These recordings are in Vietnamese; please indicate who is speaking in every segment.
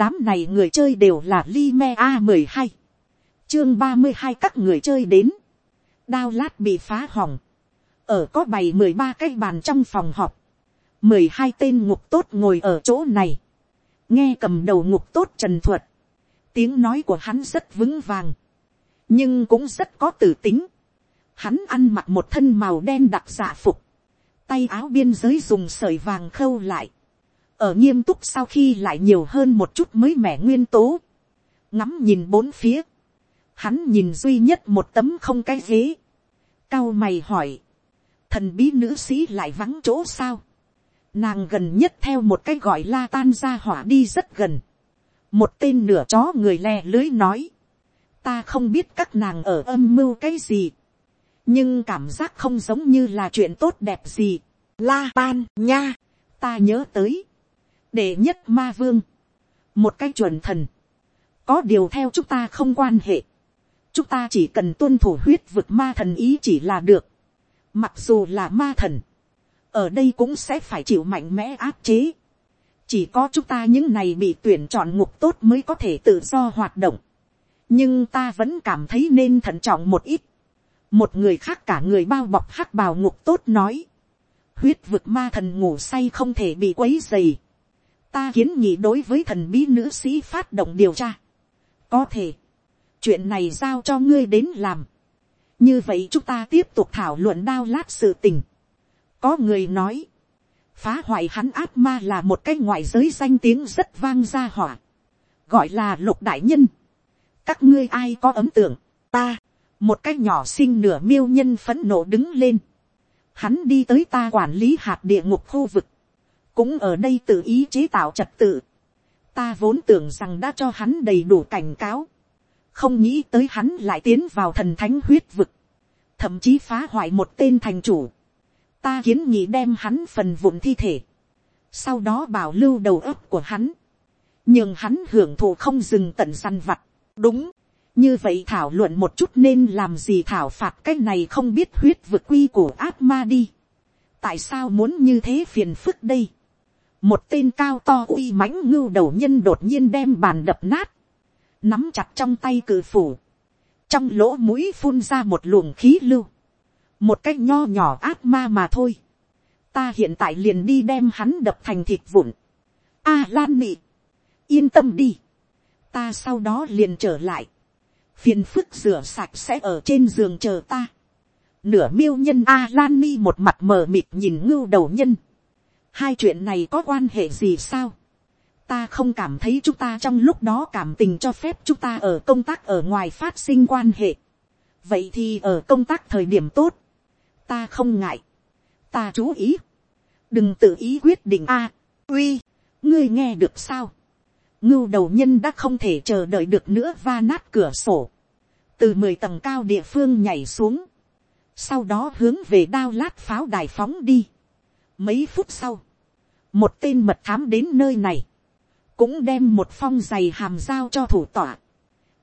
Speaker 1: đám này người chơi đều là Lime a mười hai, chương ba mươi hai các người chơi đến, đao lát bị phá hỏng, ở có bày mười ba cái bàn trong phòng họp, mười hai tên ngục tốt ngồi ở chỗ này, nghe cầm đầu ngục tốt trần thuật, tiếng nói của hắn rất vững vàng, nhưng cũng rất có tử tính. Hắn ăn mặc một thân màu đen đặc dạ phục, tay áo biên giới dùng sợi vàng khâu lại, ở nghiêm túc sau khi lại nhiều hơn một chút mới mẻ nguyên tố, ngắm nhìn bốn phía, hắn nhìn duy nhất một tấm không cái ghế, cao mày hỏi, thần bí nữ sĩ lại vắng chỗ sao, nàng gần nhất theo một cái gọi la tan ra hỏa đi rất gần, một tên nửa chó người lè lưới nói, ta không biết các nàng ở âm mưu cái gì, nhưng cảm giác không giống như là chuyện tốt đẹp gì. La tan nha, ta nhớ tới, đệ nhất ma vương, một cái chuẩn thần, có điều theo chúng ta không quan hệ, chúng ta chỉ cần tuân thủ huyết vực ma thần ý chỉ là được, mặc dù là ma thần, ở đây cũng sẽ phải chịu mạnh mẽ áp chế, chỉ có chúng ta những này bị tuyển chọn ngục tốt mới có thể tự do hoạt động, nhưng ta vẫn cảm thấy nên thận trọng một ít. một người khác cả người bao bọc hắc bào ngục tốt nói, huyết vực ma thần ngủ say không thể bị quấy dày ta kiến nghị đối với thần bí nữ sĩ phát động điều tra. có thể, chuyện này giao cho ngươi đến làm. như vậy chúng ta tiếp tục thảo luận đao lát sự tình. có người nói, phá hoại hắn áp ma là một cái ngoại giới danh tiếng rất vang ra hỏa, gọi là lục đại nhân. Các ngươi ai có ấm tưởng? Ta, một cái nhỏ sinh nửa miêu nhân phấn nộ đứng lên, hắn đi tới ta quản lý hạt địa ngục khu vực, cũng ở đây tự ý chế tạo trật tự, ta vốn tưởng rằng đã cho hắn đầy đủ cảnh cáo, không nghĩ tới hắn lại tiến vào thần thánh huyết vực, thậm chí phá hoại một tên thành chủ, ta kiến nghị đem hắn phần vụn thi thể, sau đó bảo lưu đầu óc của hắn, nhưng hắn hưởng thụ không dừng tận săn vặt, đúng, như vậy thảo luận một chút nên làm gì thảo phạt cái này không biết huyết vực quy của ác ma đi. tại sao muốn như thế phiền phức đây một tên cao to uy mãnh ngưu đầu nhân đột nhiên đem bàn đập nát, nắm chặt trong tay cự phủ, trong lỗ mũi phun ra một luồng khí lưu, một cái nho nhỏ ác ma mà thôi. ta hiện tại liền đi đem hắn đập thành thịt vụn. a lan nị, yên tâm đi ta sau đó liền trở lại, phiền phức rửa sạch sẽ ở trên giường chờ ta. Nửa miêu nhân a lan ni một mặt mờ mịt nhìn ngưu đầu nhân hai chuyện này có quan hệ gì sao. ta không cảm thấy chúng ta trong lúc đó cảm tình cho phép chúng ta ở công tác ở ngoài phát sinh quan hệ. vậy thì ở công tác thời điểm tốt, ta không ngại, ta chú ý, đừng tự ý quyết định a, uy, ngươi nghe được sao, ngưu đầu nhân đã không thể chờ đợi được nữa va nát cửa sổ, từ mười tầng cao địa phương nhảy xuống, sau đó hướng về đao lát pháo đài phóng đi. Mấy phút sau, một tên mật thám đến nơi này, cũng đem một phong giày hàm giao cho thủ tọa,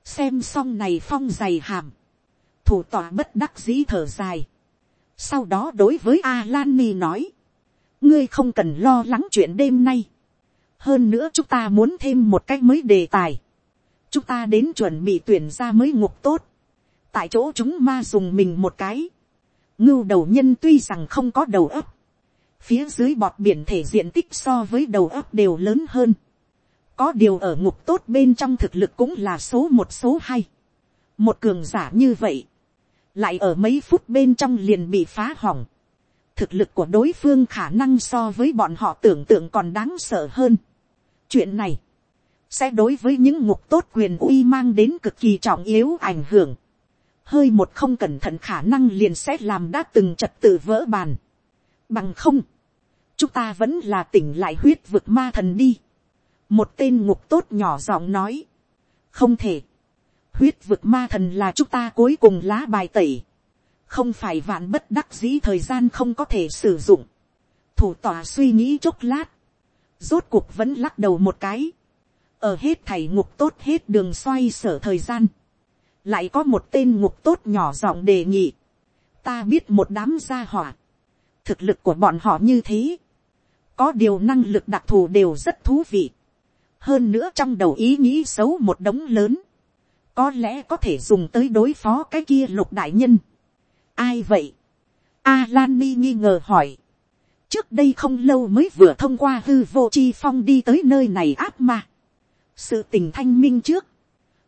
Speaker 1: xem xong này phong giày hàm, thủ tọa bất đắc dĩ thở dài, sau đó đối với Alani nói, ngươi không cần lo lắng chuyện đêm nay, hơn nữa chúng ta muốn thêm một cách mới đề tài. chúng ta đến chuẩn bị tuyển ra mới ngục tốt. tại chỗ chúng ma dùng mình một cái. ngưu đầu nhân tuy rằng không có đầu ấp phía dưới bọt biển thể diện tích so với đầu ấp đều lớn hơn. có điều ở ngục tốt bên trong thực lực cũng là số một số hai. một cường giả như vậy. lại ở mấy phút bên trong liền bị phá hỏng thực lực của đối phương khả năng so với bọn họ tưởng tượng còn đáng sợ hơn. Chuyện này, sẽ đối với những ngục tốt quyền uy mang đến cực kỳ trọng yếu ảnh hưởng. Hơi một không cẩn thận khả năng liền sẽ làm đã từng trật tự vỡ bàn. Bằng không, chúng ta vẫn là tỉnh lại huyết vực ma thần đi. Một tên ngục tốt nhỏ giọng nói. Không thể. Huyết vực ma thần là chúng ta cuối cùng lá bài tẩy. Không phải vạn bất đắc dĩ thời gian không có thể sử dụng. Thủ tòa suy nghĩ chốc lát rốt cuộc vẫn lắc đầu một cái, ở hết thảy ngục tốt hết đường xoay sở thời gian, lại có một tên ngục tốt nhỏ giọng đề nghị, ta biết một đám gia hỏa, thực lực của bọn họ như thế, có điều năng lực đặc thù đều rất thú vị, hơn nữa trong đầu ý nghĩ xấu một đống lớn, có lẽ có thể dùng tới đối phó cái kia lục đại nhân. ai vậy, Alani nghi ngờ hỏi, trước đây không lâu mới vừa thông qua hư vô chi phong đi tới nơi này áp ma, sự tình thanh minh trước,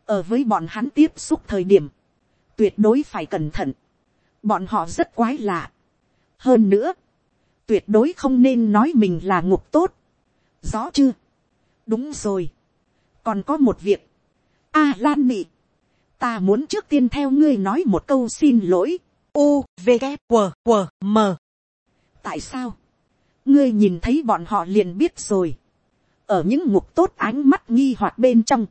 Speaker 1: ở với bọn hắn tiếp xúc thời điểm, tuyệt đối phải cẩn thận, bọn họ rất quái lạ hơn nữa, tuyệt đối không nên nói mình là ngục tốt, rõ chưa, đúng rồi, còn có một việc, a lan nị, ta muốn trước tiên theo ngươi nói một câu xin lỗi, u v g q q m. Tại sao, ngươi nhìn thấy bọn họ liền biết rồi, ở những ngục tốt ánh mắt nghi hoặc bên trong,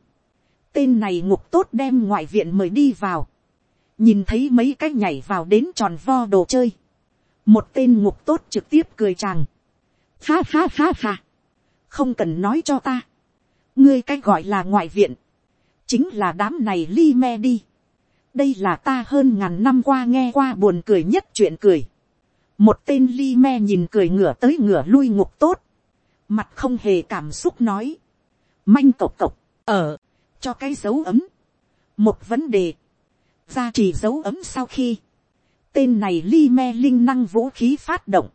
Speaker 1: tên này ngục tốt đem ngoại viện mời đi vào, nhìn thấy mấy cái nhảy vào đến tròn vo đồ chơi, một tên ngục tốt trực tiếp cười chàng, ha ha ha ha, không cần nói cho ta, ngươi cái gọi là ngoại viện, chính là đám này li me đi, đây là ta hơn ngàn năm qua nghe qua buồn cười nhất chuyện cười, một tên li me nhìn cười ngửa tới ngửa lui ngục tốt, mặt không hề cảm xúc nói, manh cộc cộc, ở, cho cái dấu ấm, một vấn đề, ra chỉ dấu ấm sau khi, tên này li me linh năng vũ khí phát động,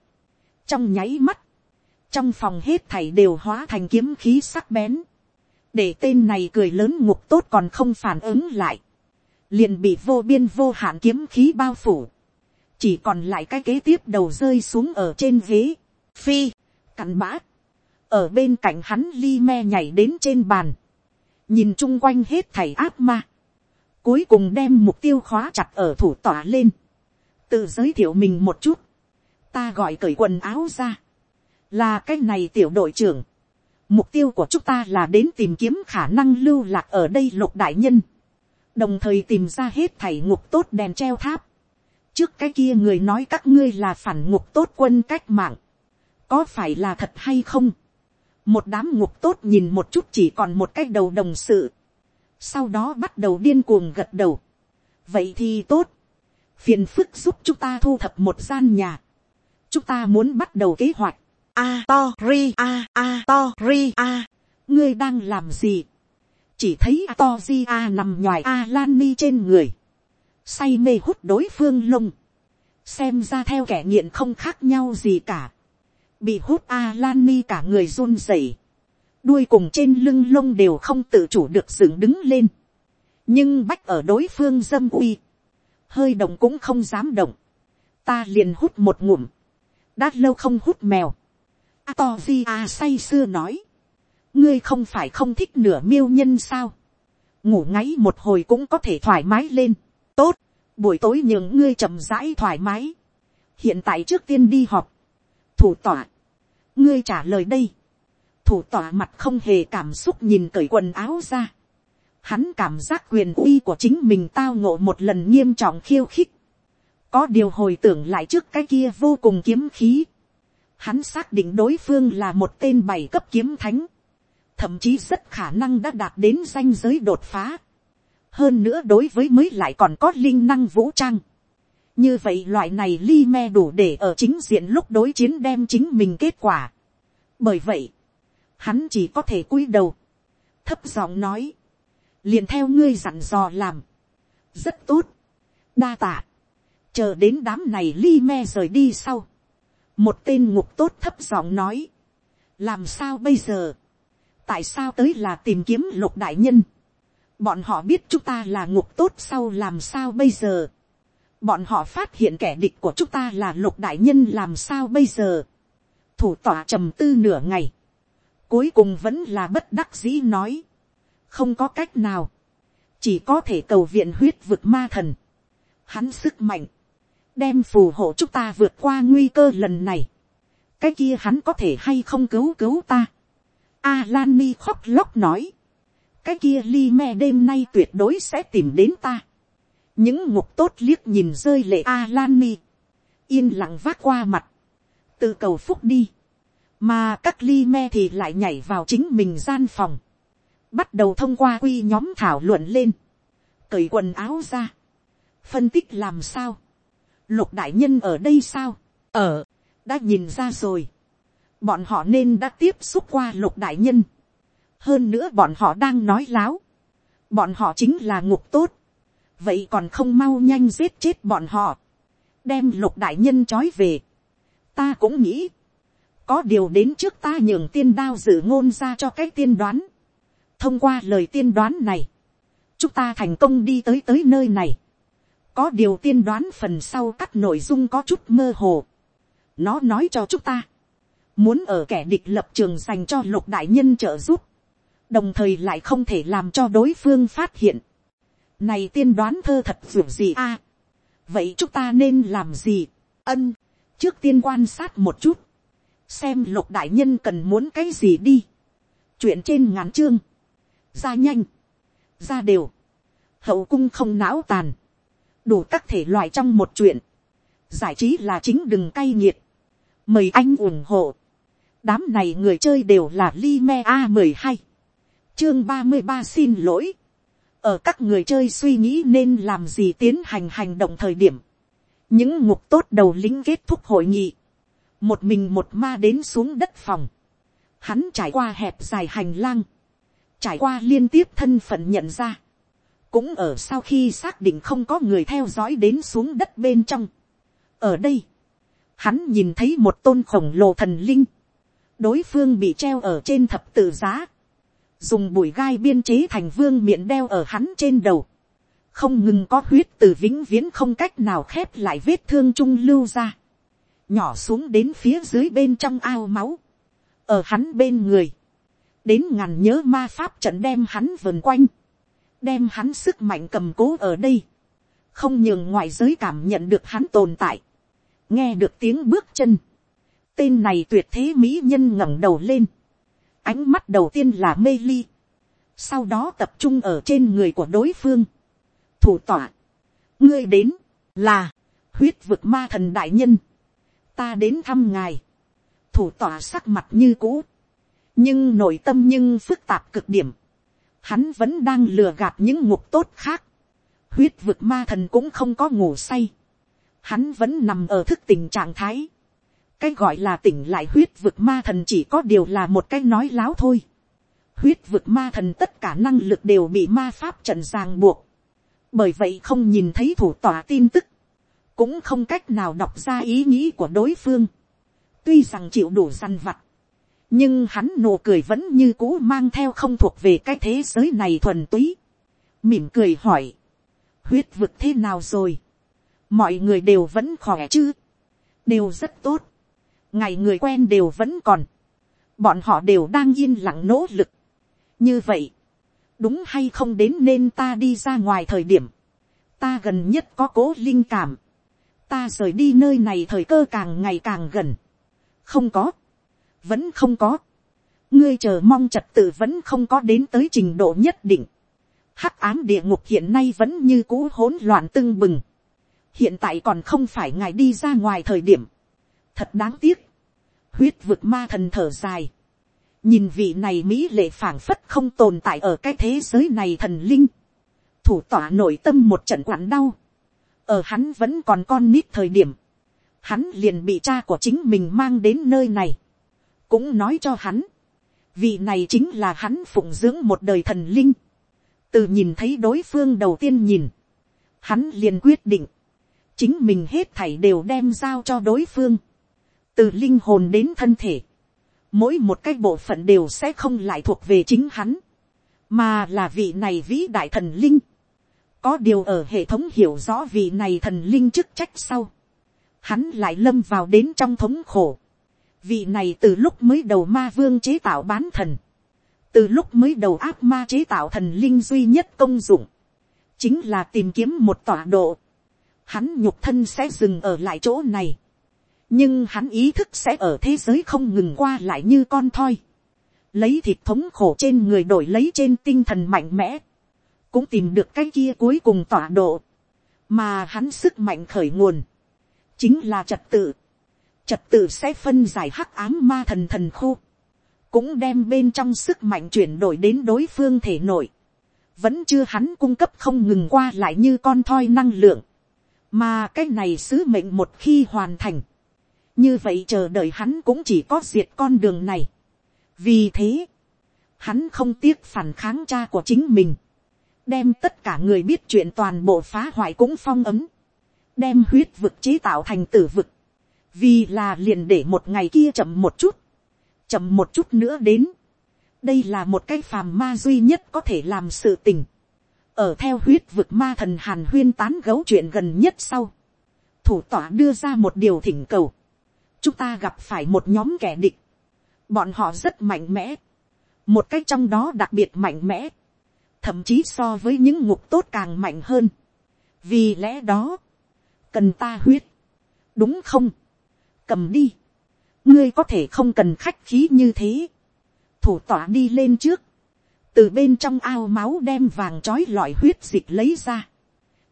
Speaker 1: trong nháy mắt, trong phòng hết thảy đều hóa thành kiếm khí sắc bén, để tên này cười lớn ngục tốt còn không phản ứng lại, liền bị vô biên vô hạn kiếm khí bao phủ, chỉ còn lại cái kế tiếp đầu rơi xuống ở trên ghế, phi, cặn bã, ở bên cạnh hắn li me nhảy đến trên bàn, nhìn chung quanh hết thảy ác ma, cuối cùng đem mục tiêu khóa chặt ở thủ tỏa lên, tự giới thiệu mình một chút, ta gọi cởi quần áo ra, là cái này tiểu đội trưởng, mục tiêu của chúng ta là đến tìm kiếm khả năng lưu lạc ở đây lục đại nhân, đồng thời tìm ra hết thảy ngục tốt đèn treo tháp, trước cái kia người nói các ngươi là phản ngục tốt quân cách mạng, có phải là thật hay không, một đám ngục tốt nhìn một chút chỉ còn một cái đầu đồng sự, sau đó bắt đầu điên cuồng gật đầu. vậy thì tốt, phiền phức giúp chúng ta thu thập một gian nhà, chúng ta muốn bắt đầu kế hoạch, a to ri a a to ri a, ngươi đang làm gì, chỉ thấy a to ri a nằm ngoài a lan mi trên người, say mê hút đối phương lông, xem ra theo kẻ nghiện không khác nhau gì cả, bị hút a lan mi cả người run rẩy, đuôi cùng trên lưng lông đều không tự chủ được dựng đứng lên, nhưng bách ở đối phương dâm uy, hơi động cũng không dám động, ta liền hút một ngụm, đã lâu không hút mèo, a to di a say xưa nói, ngươi không phải không thích nửa miêu nhân sao, ngủ ngáy một hồi cũng có thể thoải mái lên, tốt, buổi tối nhường ngươi chậm rãi thoải mái, hiện tại trước tiên đi họp, thủ tọa, ngươi trả lời đây, thủ tọa mặt không hề cảm xúc nhìn cởi quần áo ra, hắn cảm giác quyền uy của chính mình tao ngộ một lần nghiêm trọng khiêu khích, có điều hồi tưởng lại trước cái kia vô cùng kiếm khí, hắn xác định đối phương là một tên bảy cấp kiếm thánh, thậm chí rất khả năng đã đạt đến danh giới đột phá, hơn nữa đối với mới lại còn có linh năng vũ trang, như vậy loại này li me đủ để ở chính diện lúc đối chiến đem chính mình kết quả. bởi vậy, hắn chỉ có thể cúi đầu, thấp giọng nói, liền theo ngươi dặn dò làm, rất tốt, đa tạ, chờ đến đám này li me rời đi sau, một tên ngục tốt thấp giọng nói, làm sao bây giờ, tại sao tới là tìm kiếm lục đại nhân, bọn họ biết chúng ta là ngục tốt sau làm sao bây giờ, bọn họ phát hiện kẻ địch của chúng ta là lục đại nhân làm sao bây giờ. thủ tọa trầm tư nửa ngày. cuối cùng vẫn là bất đắc dĩ nói không có cách nào. chỉ có thể cầu viện huyết vực ma thần. hắn sức mạnh. đem phù hộ chúng ta vượt qua nguy cơ lần này. cái kia hắn có thể hay không cứu cứu ta. a lan mi khóc lóc nói. cái kia li me đêm nay tuyệt đối sẽ tìm đến ta những ngục tốt liếc nhìn rơi lệ a lan mi, yên lặng vác qua mặt, tự cầu phúc đi, mà các ly me thì lại nhảy vào chính mình gian phòng, bắt đầu thông qua quy nhóm thảo luận lên, cởi quần áo ra, phân tích làm sao, lục đại nhân ở đây sao, ở, đã nhìn ra rồi, bọn họ nên đã tiếp xúc qua lục đại nhân, hơn nữa bọn họ đang nói láo, bọn họ chính là ngục tốt, vậy còn không mau nhanh giết chết bọn họ, đem lục đại nhân trói về, ta cũng nghĩ, có điều đến trước ta nhường tiên đao dự ngôn ra cho cái tiên đoán, thông qua lời tiên đoán này, chúng ta thành công đi tới tới nơi này, có điều tiên đoán phần sau cắt nội dung có chút mơ hồ, nó nói cho chúng ta, muốn ở kẻ địch lập trường dành cho lục đại nhân trợ giúp, đồng thời lại không thể làm cho đối phương phát hiện. Này tiên đoán thơ thật dù gì a Vậy chúng ta nên làm gì? Ân, trước tiên quan sát một chút, xem lục đại nhân cần muốn cái gì đi. Chuyện trên ngắn chương, ra nhanh, ra đều, hậu cung không não tàn, đủ các thể loại trong một chuyện, giải trí là chính đừng cay nghiệt, mời anh ủng hộ, đám này người chơi đều là li me a mười hai. Chương ba mươi ba xin lỗi, ở các người chơi suy nghĩ nên làm gì tiến hành hành động thời điểm, những ngục tốt đầu lính kết thúc hội nghị, một mình một ma đến xuống đất phòng, hắn trải qua hẹp dài hành lang, trải qua liên tiếp thân phận nhận ra, cũng ở sau khi xác định không có người theo dõi đến xuống đất bên trong. ở đây, hắn nhìn thấy một tôn khổng lồ thần linh, đối phương bị treo ở trên thập tự giá, dùng bụi gai biên chế thành vương miệng đeo ở hắn trên đầu, không ngừng có huyết từ vĩnh viễn không cách nào khép lại vết thương trung lưu ra, nhỏ xuống đến phía dưới bên trong ao máu, ở hắn bên người, đến ngàn nhớ ma pháp trận đem hắn vần quanh, đem hắn sức mạnh cầm cố ở đây, không nhường ngoại giới cảm nhận được hắn tồn tại, nghe được tiếng bước chân, tên này tuyệt thế mỹ nhân ngẩng đầu lên, ánh mắt đầu tiên là mê ly, sau đó tập trung ở trên người của đối phương, thủ tọa, ngươi đến, là, huyết vực ma thần đại nhân, ta đến thăm ngài, thủ tọa sắc mặt như cũ, nhưng nội tâm nhưng phức tạp cực điểm, hắn vẫn đang lừa gạt những ngục tốt khác, huyết vực ma thần cũng không có ngủ say, hắn vẫn nằm ở thức tình trạng thái, cái gọi là tỉnh lại huyết vực ma thần chỉ có điều là một cái nói láo thôi. huyết vực ma thần tất cả năng lực đều bị ma pháp trận ràng buộc. bởi vậy không nhìn thấy thủ tòa tin tức, cũng không cách nào đọc ra ý nghĩ của đối phương. tuy rằng chịu đủ săn vặt, nhưng hắn nụ cười vẫn như cũ mang theo không thuộc về cái thế giới này thuần túy. mỉm cười hỏi, huyết vực thế nào rồi, mọi người đều vẫn khỏe chứ, đều rất tốt. Ngày người quen đều vẫn còn, bọn họ đều đang yên lặng nỗ lực. như vậy, đúng hay không đến nên ta đi ra ngoài thời điểm, ta gần nhất có cố linh cảm, ta rời đi nơi này thời cơ càng ngày càng gần, không có, vẫn không có, ngươi chờ mong trật tự vẫn không có đến tới trình độ nhất định, hắc ám địa ngục hiện nay vẫn như cũ hỗn loạn tưng bừng, hiện tại còn không phải ngài đi ra ngoài thời điểm, thật đáng tiếc, huyết vực ma thần thở dài, nhìn vị này mỹ lệ phảng phất không tồn tại ở cái thế giới này thần linh, thủ tỏa nội tâm một trận quặn đau, ở hắn vẫn còn con nít thời điểm, hắn liền bị cha của chính mình mang đến nơi này, cũng nói cho hắn, vị này chính là hắn phụng dưỡng một đời thần linh, từ nhìn thấy đối phương đầu tiên nhìn, hắn liền quyết định, chính mình hết thảy đều đem giao cho đối phương, từ linh hồn đến thân thể, mỗi một cái bộ phận đều sẽ không lại thuộc về chính hắn, mà là vị này vĩ đại thần linh. có điều ở hệ thống hiểu rõ vị này thần linh chức trách sau, hắn lại lâm vào đến trong thống khổ vị này từ lúc mới đầu ma vương chế tạo bán thần, từ lúc mới đầu áp ma chế tạo thần linh duy nhất công dụng, chính là tìm kiếm một tọa độ. Hắn nhục thân sẽ dừng ở lại chỗ này. Nhưng hắn ý thức sẽ ở thế giới không ngừng qua lại như con thoi, lấy thịt thống khổ trên người đổi lấy trên tinh thần mạnh mẽ, cũng tìm được cái kia cuối cùng tọa độ, mà hắn sức mạnh khởi nguồn, chính là trật tự, trật tự sẽ phân giải hắc ám ma thần thần khu, cũng đem bên trong sức mạnh chuyển đổi đến đối phương thể nội, vẫn chưa hắn cung cấp không ngừng qua lại như con thoi năng lượng, mà cái này sứ mệnh một khi hoàn thành, như vậy chờ đợi hắn cũng chỉ có diệt con đường này. vì thế, hắn không tiếc phản kháng cha của chính mình, đem tất cả người biết chuyện toàn bộ phá hoại cũng phong ấm, đem huyết vực chế tạo thành tử vực, vì là liền để một ngày kia chậm một chút, chậm một chút nữa đến, đây là một cái phàm ma duy nhất có thể làm sự tình, ở theo huyết vực ma thần hàn huyên tán gấu chuyện gần nhất sau, thủ tỏa đưa ra một điều thỉnh cầu, chúng ta gặp phải một nhóm kẻ địch, bọn họ rất mạnh mẽ, một cách trong đó đặc biệt mạnh mẽ, thậm chí so với những ngục tốt càng mạnh hơn. vì lẽ đó, cần ta huyết, đúng không, cầm đi, ngươi có thể không cần khách khí như thế, thủ tỏa đi lên trước, từ bên trong ao máu đem vàng trói lọi huyết dịch lấy ra,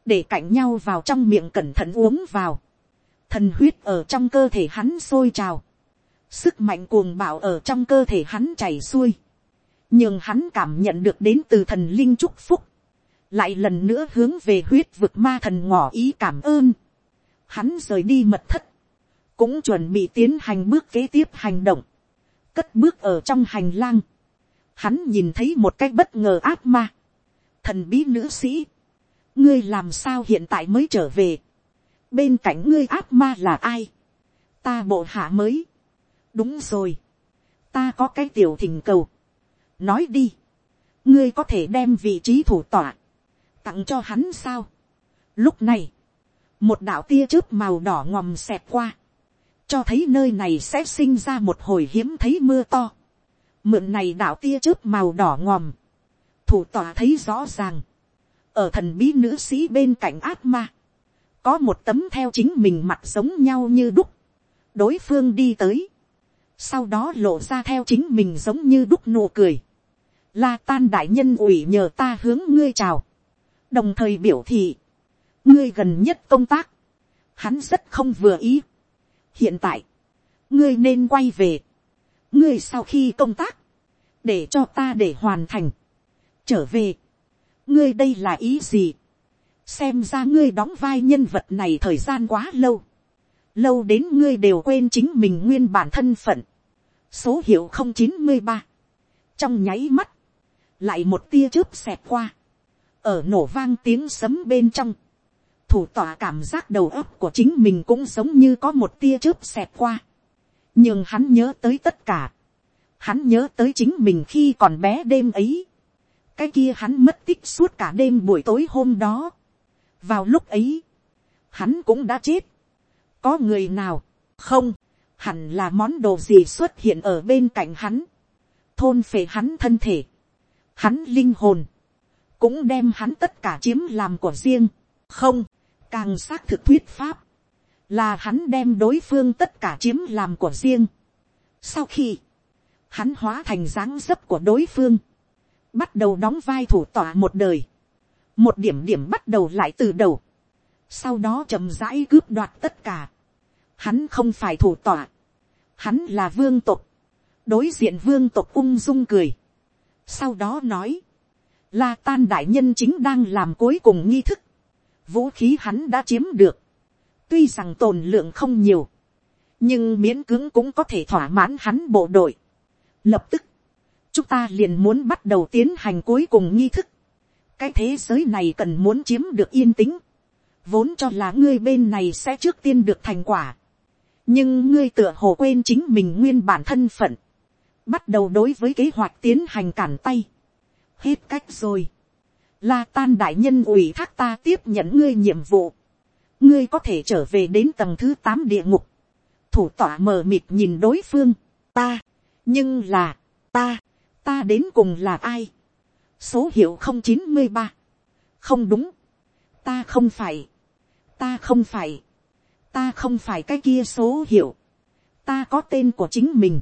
Speaker 1: để cạnh nhau vào trong miệng cẩn thận uống vào, thần huyết ở trong cơ thể hắn sôi trào, sức mạnh cuồng bạo ở trong cơ thể hắn chảy xuôi, nhưng hắn cảm nhận được đến từ thần linh chúc phúc, lại lần nữa hướng về huyết vực ma thần ngỏ ý cảm ơn. Hắn rời đi mật thất, cũng chuẩn bị tiến hành bước kế tiếp hành động, cất bước ở trong hành lang. Hắn nhìn thấy một cái bất ngờ ác ma, thần bí nữ sĩ, ngươi làm sao hiện tại mới trở về, bên cạnh ngươi ác ma là ai, ta bộ hạ mới, đúng rồi, ta có cái tiểu thỉnh cầu, nói đi, ngươi có thể đem vị trí thủ tọa, tặng cho hắn sao. Lúc này, một đạo tia chớp màu đỏ ngòm xẹt qua, cho thấy nơi này sẽ sinh ra một hồi hiếm thấy mưa to. Mượn này đạo tia chớp màu đỏ ngòm, thủ tòa thấy rõ ràng, ở thần bí nữ sĩ bên cạnh ác ma, có một tấm theo chính mình mặt giống nhau như đúc, đối phương đi tới, sau đó lộ ra theo chính mình giống như đúc nụ cười, La tan đại nhân ủy nhờ ta hướng ngươi chào. Đồng thời biểu thị. Ngươi gần nhất công tác. Hắn rất không vừa ý. Hiện tại. Ngươi nên quay về. Ngươi sau khi công tác. Để cho ta để hoàn thành. Trở về. Ngươi đây là ý gì? Xem ra ngươi đóng vai nhân vật này thời gian quá lâu. Lâu đến ngươi đều quên chính mình nguyên bản thân phận. Số hiệu không chín mươi ba Trong nháy mắt lại một tia chớp xẹt qua, ở nổ vang tiếng sấm bên trong, thủ tỏa cảm giác đầu óc của chính mình cũng giống như có một tia chớp xẹt qua, nhưng hắn nhớ tới tất cả, hắn nhớ tới chính mình khi còn bé đêm ấy, cái kia hắn mất tích suốt cả đêm buổi tối hôm đó, vào lúc ấy, hắn cũng đã chết, có người nào, không, hẳn là món đồ gì xuất hiện ở bên cạnh hắn, thôn phệ hắn thân thể, hắn linh hồn, cũng đem hắn tất cả chiếm làm của riêng, không, càng xác thực thuyết pháp, là hắn đem đối phương tất cả chiếm làm của riêng. Sau khi, hắn hóa thành dáng dấp của đối phương, bắt đầu đóng vai thủ tọa một đời, một điểm điểm bắt đầu lại từ đầu, sau đó chậm rãi cướp đoạt tất cả. Hắn không phải thủ tọa, hắn là vương tộc, đối diện vương tộc ung dung cười, sau đó nói, La tan đại nhân chính đang làm cuối cùng nghi thức. Vũ khí hắn đã chiếm được. Tuy rằng tồn lượng không nhiều. Nhưng miễn cưỡng cũng có thể thỏa mãn hắn bộ đội. Lập tức. Chúng ta liền muốn bắt đầu tiến hành cuối cùng nghi thức. Cái thế giới này cần muốn chiếm được yên tĩnh. Vốn cho là ngươi bên này sẽ trước tiên được thành quả. Nhưng ngươi tựa hồ quên chính mình nguyên bản thân phận bắt đầu đối với kế hoạch tiến hành cản tay. hết cách rồi. La tan đại nhân ủy thác ta tiếp nhận ngươi nhiệm vụ. ngươi có thể trở về đến tầng thứ tám địa ngục. thủ tỏa mờ mịt nhìn đối phương. ta, nhưng là, ta, ta đến cùng là ai. số hiệu không chín mươi ba. không đúng. ta không phải. ta không phải. ta không phải cái kia số hiệu. ta có tên của chính mình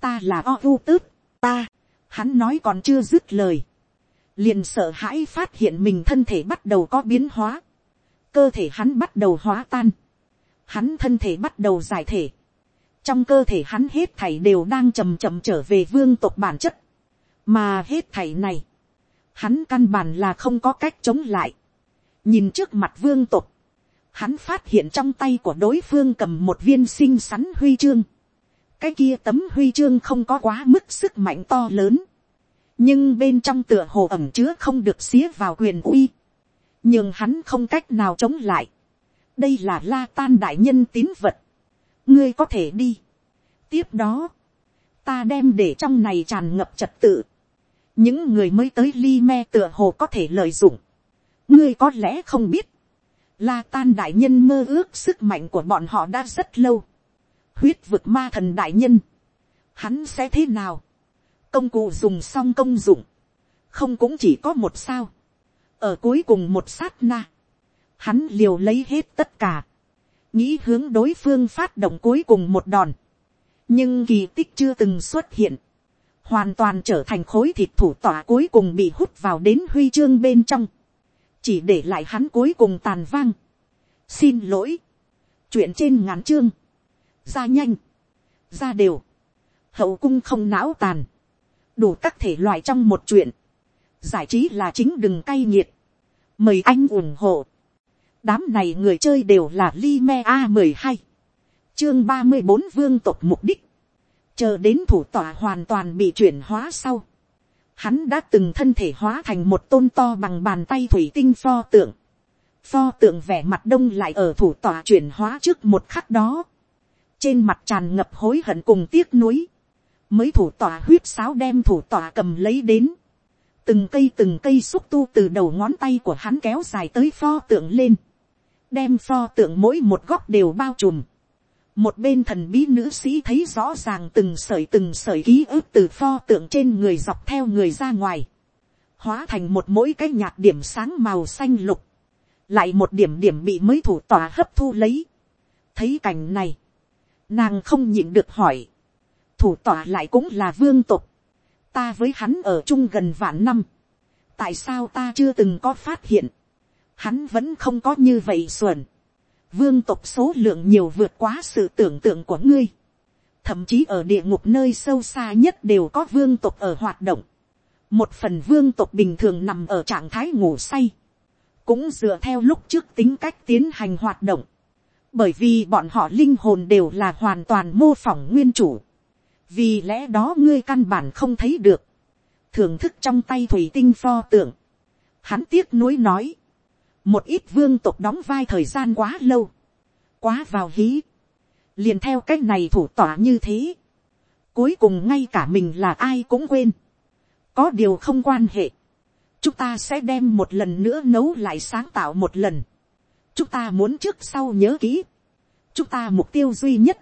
Speaker 1: ta là o u tước, ta, hắn nói còn chưa dứt lời, liền sợ hãi phát hiện mình thân thể bắt đầu có biến hóa, cơ thể hắn bắt đầu hóa tan, hắn thân thể bắt đầu giải thể, trong cơ thể hắn hết thảy đều đang chầm chậm trở về vương tộc bản chất, mà hết thảy này, hắn căn bản là không có cách chống lại, nhìn trước mặt vương tộc, hắn phát hiện trong tay của đối phương cầm một viên xinh xắn huy chương, cái kia tấm huy chương không có quá mức sức mạnh to lớn, nhưng bên trong tựa hồ ẩm chứa không được xía vào quyền uy, nhưng hắn không cách nào chống lại. đây là la tan đại nhân tín vật, ngươi có thể đi. tiếp đó, ta đem để trong này tràn ngập trật tự, những người mới tới li me tựa hồ có thể lợi dụng, ngươi có lẽ không biết, la tan đại nhân mơ ước sức mạnh của bọn họ đã rất lâu, huyết vực ma thần đại nhân, hắn sẽ thế nào, công cụ dùng xong công dụng, không cũng chỉ có một sao, ở cuối cùng một sát na, hắn liều lấy hết tất cả, nghĩ hướng đối phương phát động cuối cùng một đòn, nhưng kỳ tích chưa từng xuất hiện, hoàn toàn trở thành khối thịt thủ tỏa cuối cùng bị hút vào đến huy chương bên trong, chỉ để lại hắn cuối cùng tàn vang. xin lỗi, chuyện trên ngắn chương, ra nhanh, ra đều, hậu cung không não tàn, đủ các thể loại trong một chuyện, giải trí là chính đừng cay nghiệt, mời anh ủng hộ, đám này người chơi đều là li me a mười hai, chương ba mươi bốn vương tộc mục đích, chờ đến thủ tòa hoàn toàn bị chuyển hóa sau, hắn đã từng thân thể hóa thành một tôn to bằng bàn tay thủy tinh pho tượng, pho tượng vẻ mặt đông lại ở thủ tòa chuyển hóa trước một khắc đó, trên mặt tràn ngập hối hận cùng tiếc nuối, mới thủ tòa huyết sáo đem thủ tòa cầm lấy đến, từng cây từng cây xúc tu từ đầu ngón tay của hắn kéo dài tới pho tượng lên, đem pho tượng mỗi một góc đều bao trùm, một bên thần bí nữ sĩ thấy rõ ràng từng sởi từng sởi ký ức từ pho tượng trên người dọc theo người ra ngoài, hóa thành một mỗi cái nhạt điểm sáng màu xanh lục, lại một điểm điểm bị mới thủ tòa hấp thu lấy. thấy cảnh này, nàng không nhịn được hỏi, thủ tỏa lại cũng là vương tộc ta với hắn ở chung gần vạn năm, tại sao ta chưa từng có phát hiện, hắn vẫn không có như vậy xuẩn, vương tộc số lượng nhiều vượt quá sự tưởng tượng của ngươi, thậm chí ở địa ngục nơi sâu xa nhất đều có vương tộc ở hoạt động, một phần vương tộc bình thường nằm ở trạng thái ngủ say, cũng dựa theo lúc trước tính cách tiến hành hoạt động, bởi vì bọn họ linh hồn đều là hoàn toàn mô phỏng nguyên chủ, vì lẽ đó ngươi căn bản không thấy được, thưởng thức trong tay thủy tinh pho tượng, hắn tiếc nuối nói, một ít vương tộc đóng vai thời gian quá lâu, quá vào hí, liền theo cách này thủ tỏa như thế, cuối cùng ngay cả mình là ai cũng quên, có điều không quan hệ, chúng ta sẽ đem một lần nữa nấu lại sáng tạo một lần, chúng ta muốn trước sau nhớ kỹ, chúng ta mục tiêu duy nhất,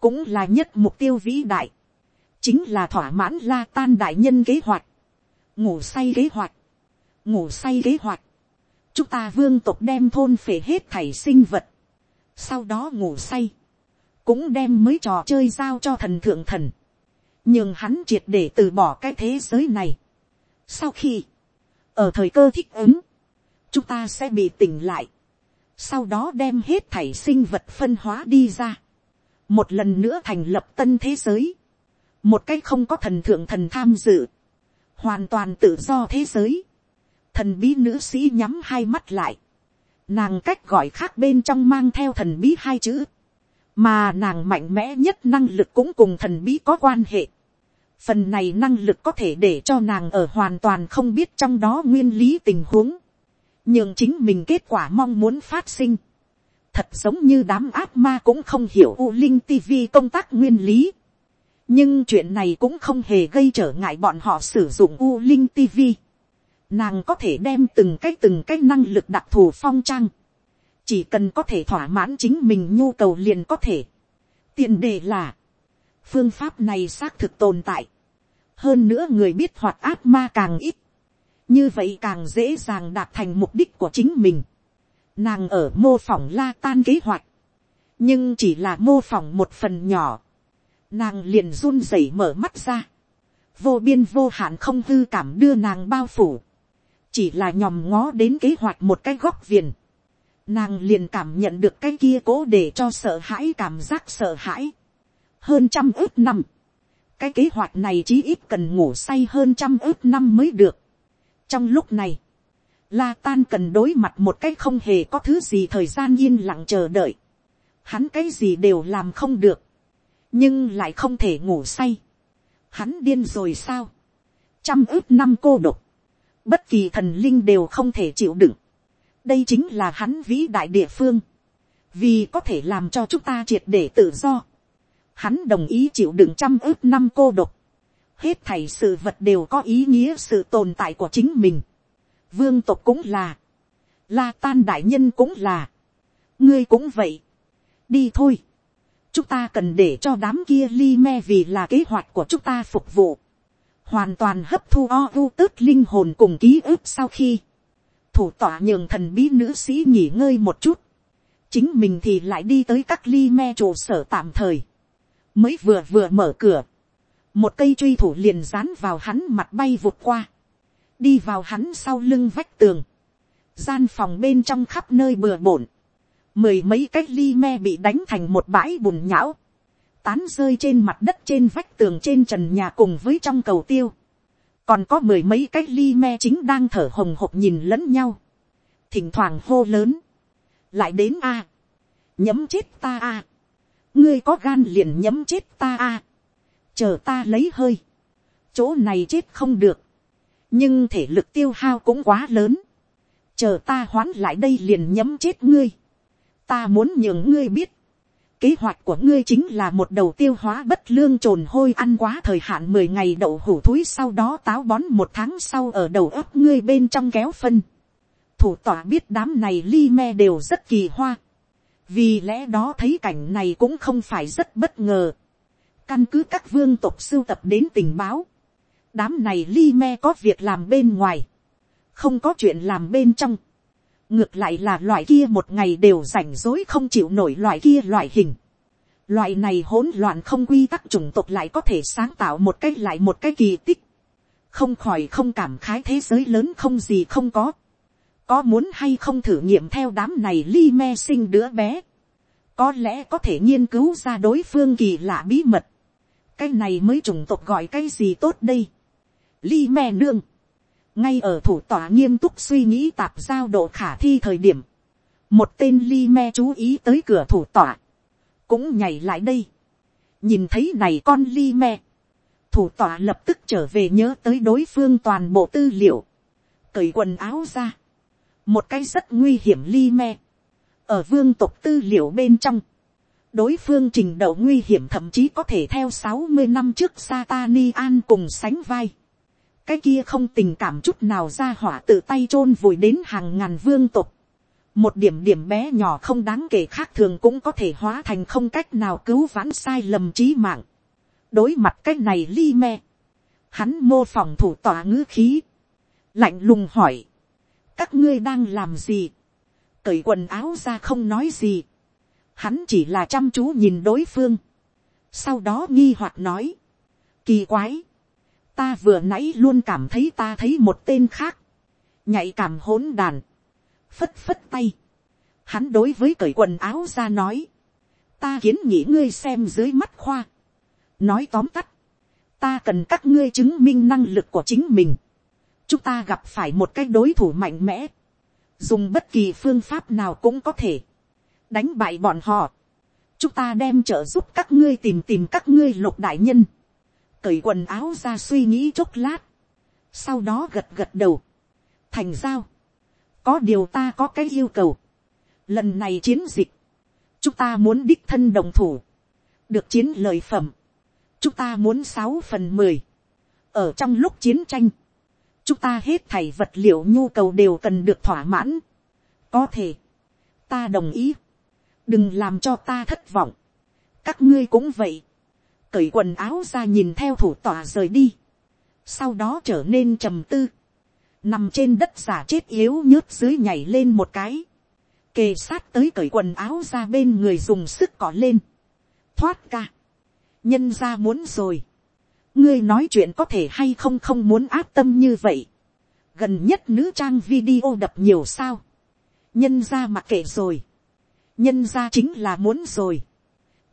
Speaker 1: cũng là nhất mục tiêu vĩ đại, chính là thỏa mãn la tan đại nhân kế hoạch, ngủ say kế hoạch, ngủ say kế hoạch, chúng ta vương tộc đem thôn phể hết thảy sinh vật, sau đó ngủ say, cũng đem mấy trò chơi giao cho thần thượng thần, nhưng hắn triệt để từ bỏ cái thế giới này. Sau khi, ở thời cơ thích ứng, chúng ta sẽ bị tỉnh lại, sau đó đem hết thảy sinh vật phân hóa đi ra, một lần nữa thành lập tân thế giới, một cách không có thần thượng thần tham dự, hoàn toàn tự do thế giới, thần bí nữ sĩ nhắm hai mắt lại, nàng cách gọi khác bên trong mang theo thần bí hai chữ, mà nàng mạnh mẽ nhất năng lực cũng cùng thần bí có quan hệ. Phần này năng lực có thể để cho nàng ở hoàn toàn không biết trong đó nguyên lý tình huống, nhưng chính mình kết quả mong muốn phát sinh. Thật giống như đám ác ma cũng không hiểu U Linh TV công tác nguyên lý. Nhưng chuyện này cũng không hề gây trở ngại bọn họ sử dụng U Linh TV nàng có thể đem từng cái từng cái năng lực đặc thù phong trang, chỉ cần có thể thỏa mãn chính mình nhu cầu liền có thể. tiền đề là, phương pháp này xác thực tồn tại, hơn nữa người biết hoạt ác ma càng ít, như vậy càng dễ dàng đạt thành mục đích của chính mình. Nàng ở mô phỏng la tan kế hoạch, nhưng chỉ là mô phỏng một phần nhỏ, nàng liền run rẩy mở mắt ra, vô biên vô hạn không hư cảm đưa nàng bao phủ, chỉ là nhòm ngó đến kế hoạch một cái góc viền, nàng liền cảm nhận được cái kia cố để cho sợ hãi cảm giác sợ hãi. hơn trăm ước năm, cái kế hoạch này chí ít cần ngủ say hơn trăm ước năm mới được. trong lúc này, la tan cần đối mặt một cái không hề có thứ gì thời gian yên lặng chờ đợi. hắn cái gì đều làm không được, nhưng lại không thể ngủ say. hắn điên rồi sao? Trăm ước năm cô độc, bất kỳ thần linh đều không thể chịu đựng, đây chính là hắn vĩ đại địa phương, vì có thể làm cho chúng ta triệt để tự do, hắn đồng ý chịu đựng trăm ước năm cô độc, hết thảy sự vật đều có ý nghĩa sự tồn tại của chính mình, vương tộc cũng là, la tan đại nhân cũng là, ngươi cũng vậy, đi thôi, chúng ta cần để cho đám kia li me vì là kế hoạch của chúng ta phục vụ, hoàn toàn hấp thu o u tớt linh hồn cùng ký ức sau khi, thủ tọa nhường thần bí nữ sĩ nghỉ ngơi một chút, chính mình thì lại đi tới các ly me trụ sở tạm thời, mới vừa vừa mở cửa, một cây truy thủ liền dán vào hắn mặt bay vụt qua, đi vào hắn sau lưng vách tường, gian phòng bên trong khắp nơi bừa bộn, mười mấy cái ly me bị đánh thành một bãi bùn nhão, tán rơi trên mặt đất trên vách tường trên trần nhà cùng với trong cầu tiêu, còn có mười mấy cái ly me chính đang thở hồng hộc nhìn lẫn nhau, thỉnh thoảng hô lớn, lại đến a, nhấm chết ta a, ngươi có gan liền nhấm chết ta a, chờ ta lấy hơi, chỗ này chết không được, nhưng thể lực tiêu hao cũng quá lớn, chờ ta hoán lại đây liền nhấm chết ngươi, ta muốn nhường ngươi biết, kế hoạch của ngươi chính là một đầu tiêu hóa bất lương trồn hôi ăn quá thời hạn mười ngày đậu hủ thúi sau đó táo bón một tháng sau ở đầu ấp ngươi bên trong kéo phân. thủ tỏa biết đám này ly me đều rất kỳ hoa. vì lẽ đó thấy cảnh này cũng không phải rất bất ngờ. căn cứ các vương tộc sưu tập đến tình báo đám này li me có việc làm bên ngoài. không có chuyện làm bên trong ngược lại là loại kia một ngày đều rảnh rối không chịu nổi loại kia loại hình. Loại này hỗn loạn không quy tắc chủng tộc lại có thể sáng tạo một cái lại một cái kỳ tích. Không khỏi không cảm khái thế giới lớn không gì không có. Có muốn hay không thử nghiệm theo đám này li me sinh đứa bé. Có lẽ có thể nghiên cứu ra đối phương kỳ lạ bí mật. Cái này mới chủng tộc gọi cái gì tốt đây. Ly me nương. Ngay ở thủ tòa nghiêm túc suy nghĩ tạp giao độ khả thi thời điểm, một tên li me chú ý tới cửa thủ tòa, cũng nhảy lại đây, nhìn thấy này con li me, thủ tòa lập tức trở về nhớ tới đối phương toàn bộ tư liệu, cởi quần áo ra, một cái rất nguy hiểm li me, ở vương tộc tư liệu bên trong, đối phương trình độ nguy hiểm thậm chí có thể theo sáu mươi năm trước Satani An cùng sánh vai cái kia không tình cảm chút nào ra hỏa tự tay chôn vùi đến hàng ngàn vương tộc một điểm điểm bé nhỏ không đáng kể khác thường cũng có thể hóa thành không cách nào cứu vãn sai lầm trí mạng. đối mặt cái này ly me. hắn mô phỏng thủ tỏa ngữ khí. lạnh lùng hỏi. các ngươi đang làm gì. cởi quần áo ra không nói gì. hắn chỉ là chăm chú nhìn đối phương. sau đó nghi hoặc nói. kỳ quái ta vừa nãy luôn cảm thấy ta thấy một tên khác, nhạy cảm hỗn đàn, phất phất tay, hắn đối với cởi quần áo ra nói, ta kiến nghĩ ngươi xem dưới mắt khoa, nói tóm tắt, ta cần các ngươi chứng minh năng lực của chính mình, chúng ta gặp phải một cái đối thủ mạnh mẽ, dùng bất kỳ phương pháp nào cũng có thể, đánh bại bọn họ, chúng ta đem trợ giúp các ngươi tìm tìm các ngươi lục đại nhân, cởi quần áo ra suy nghĩ chốc lát, sau đó gật gật đầu, thành giao, có điều ta có cái yêu cầu, lần này chiến dịch, chúng ta muốn đích thân đồng thủ, được chiến lợi phẩm, chúng ta muốn sáu phần mười, ở trong lúc chiến tranh, chúng ta hết thảy vật liệu nhu cầu đều cần được thỏa mãn, có thể, ta đồng ý, đừng làm cho ta thất vọng, các ngươi cũng vậy, cởi quần áo ra nhìn theo thủ tòa rời đi, sau đó trở nên trầm tư, nằm trên đất giả chết yếu nhớt dưới nhảy lên một cái, kề sát tới cởi quần áo ra bên người dùng sức cỏ lên, thoát ca, nhân ra muốn rồi, ngươi nói chuyện có thể hay không không muốn áp tâm như vậy, gần nhất nữ trang video đập nhiều sao, nhân ra mặc kệ rồi, nhân ra chính là muốn rồi,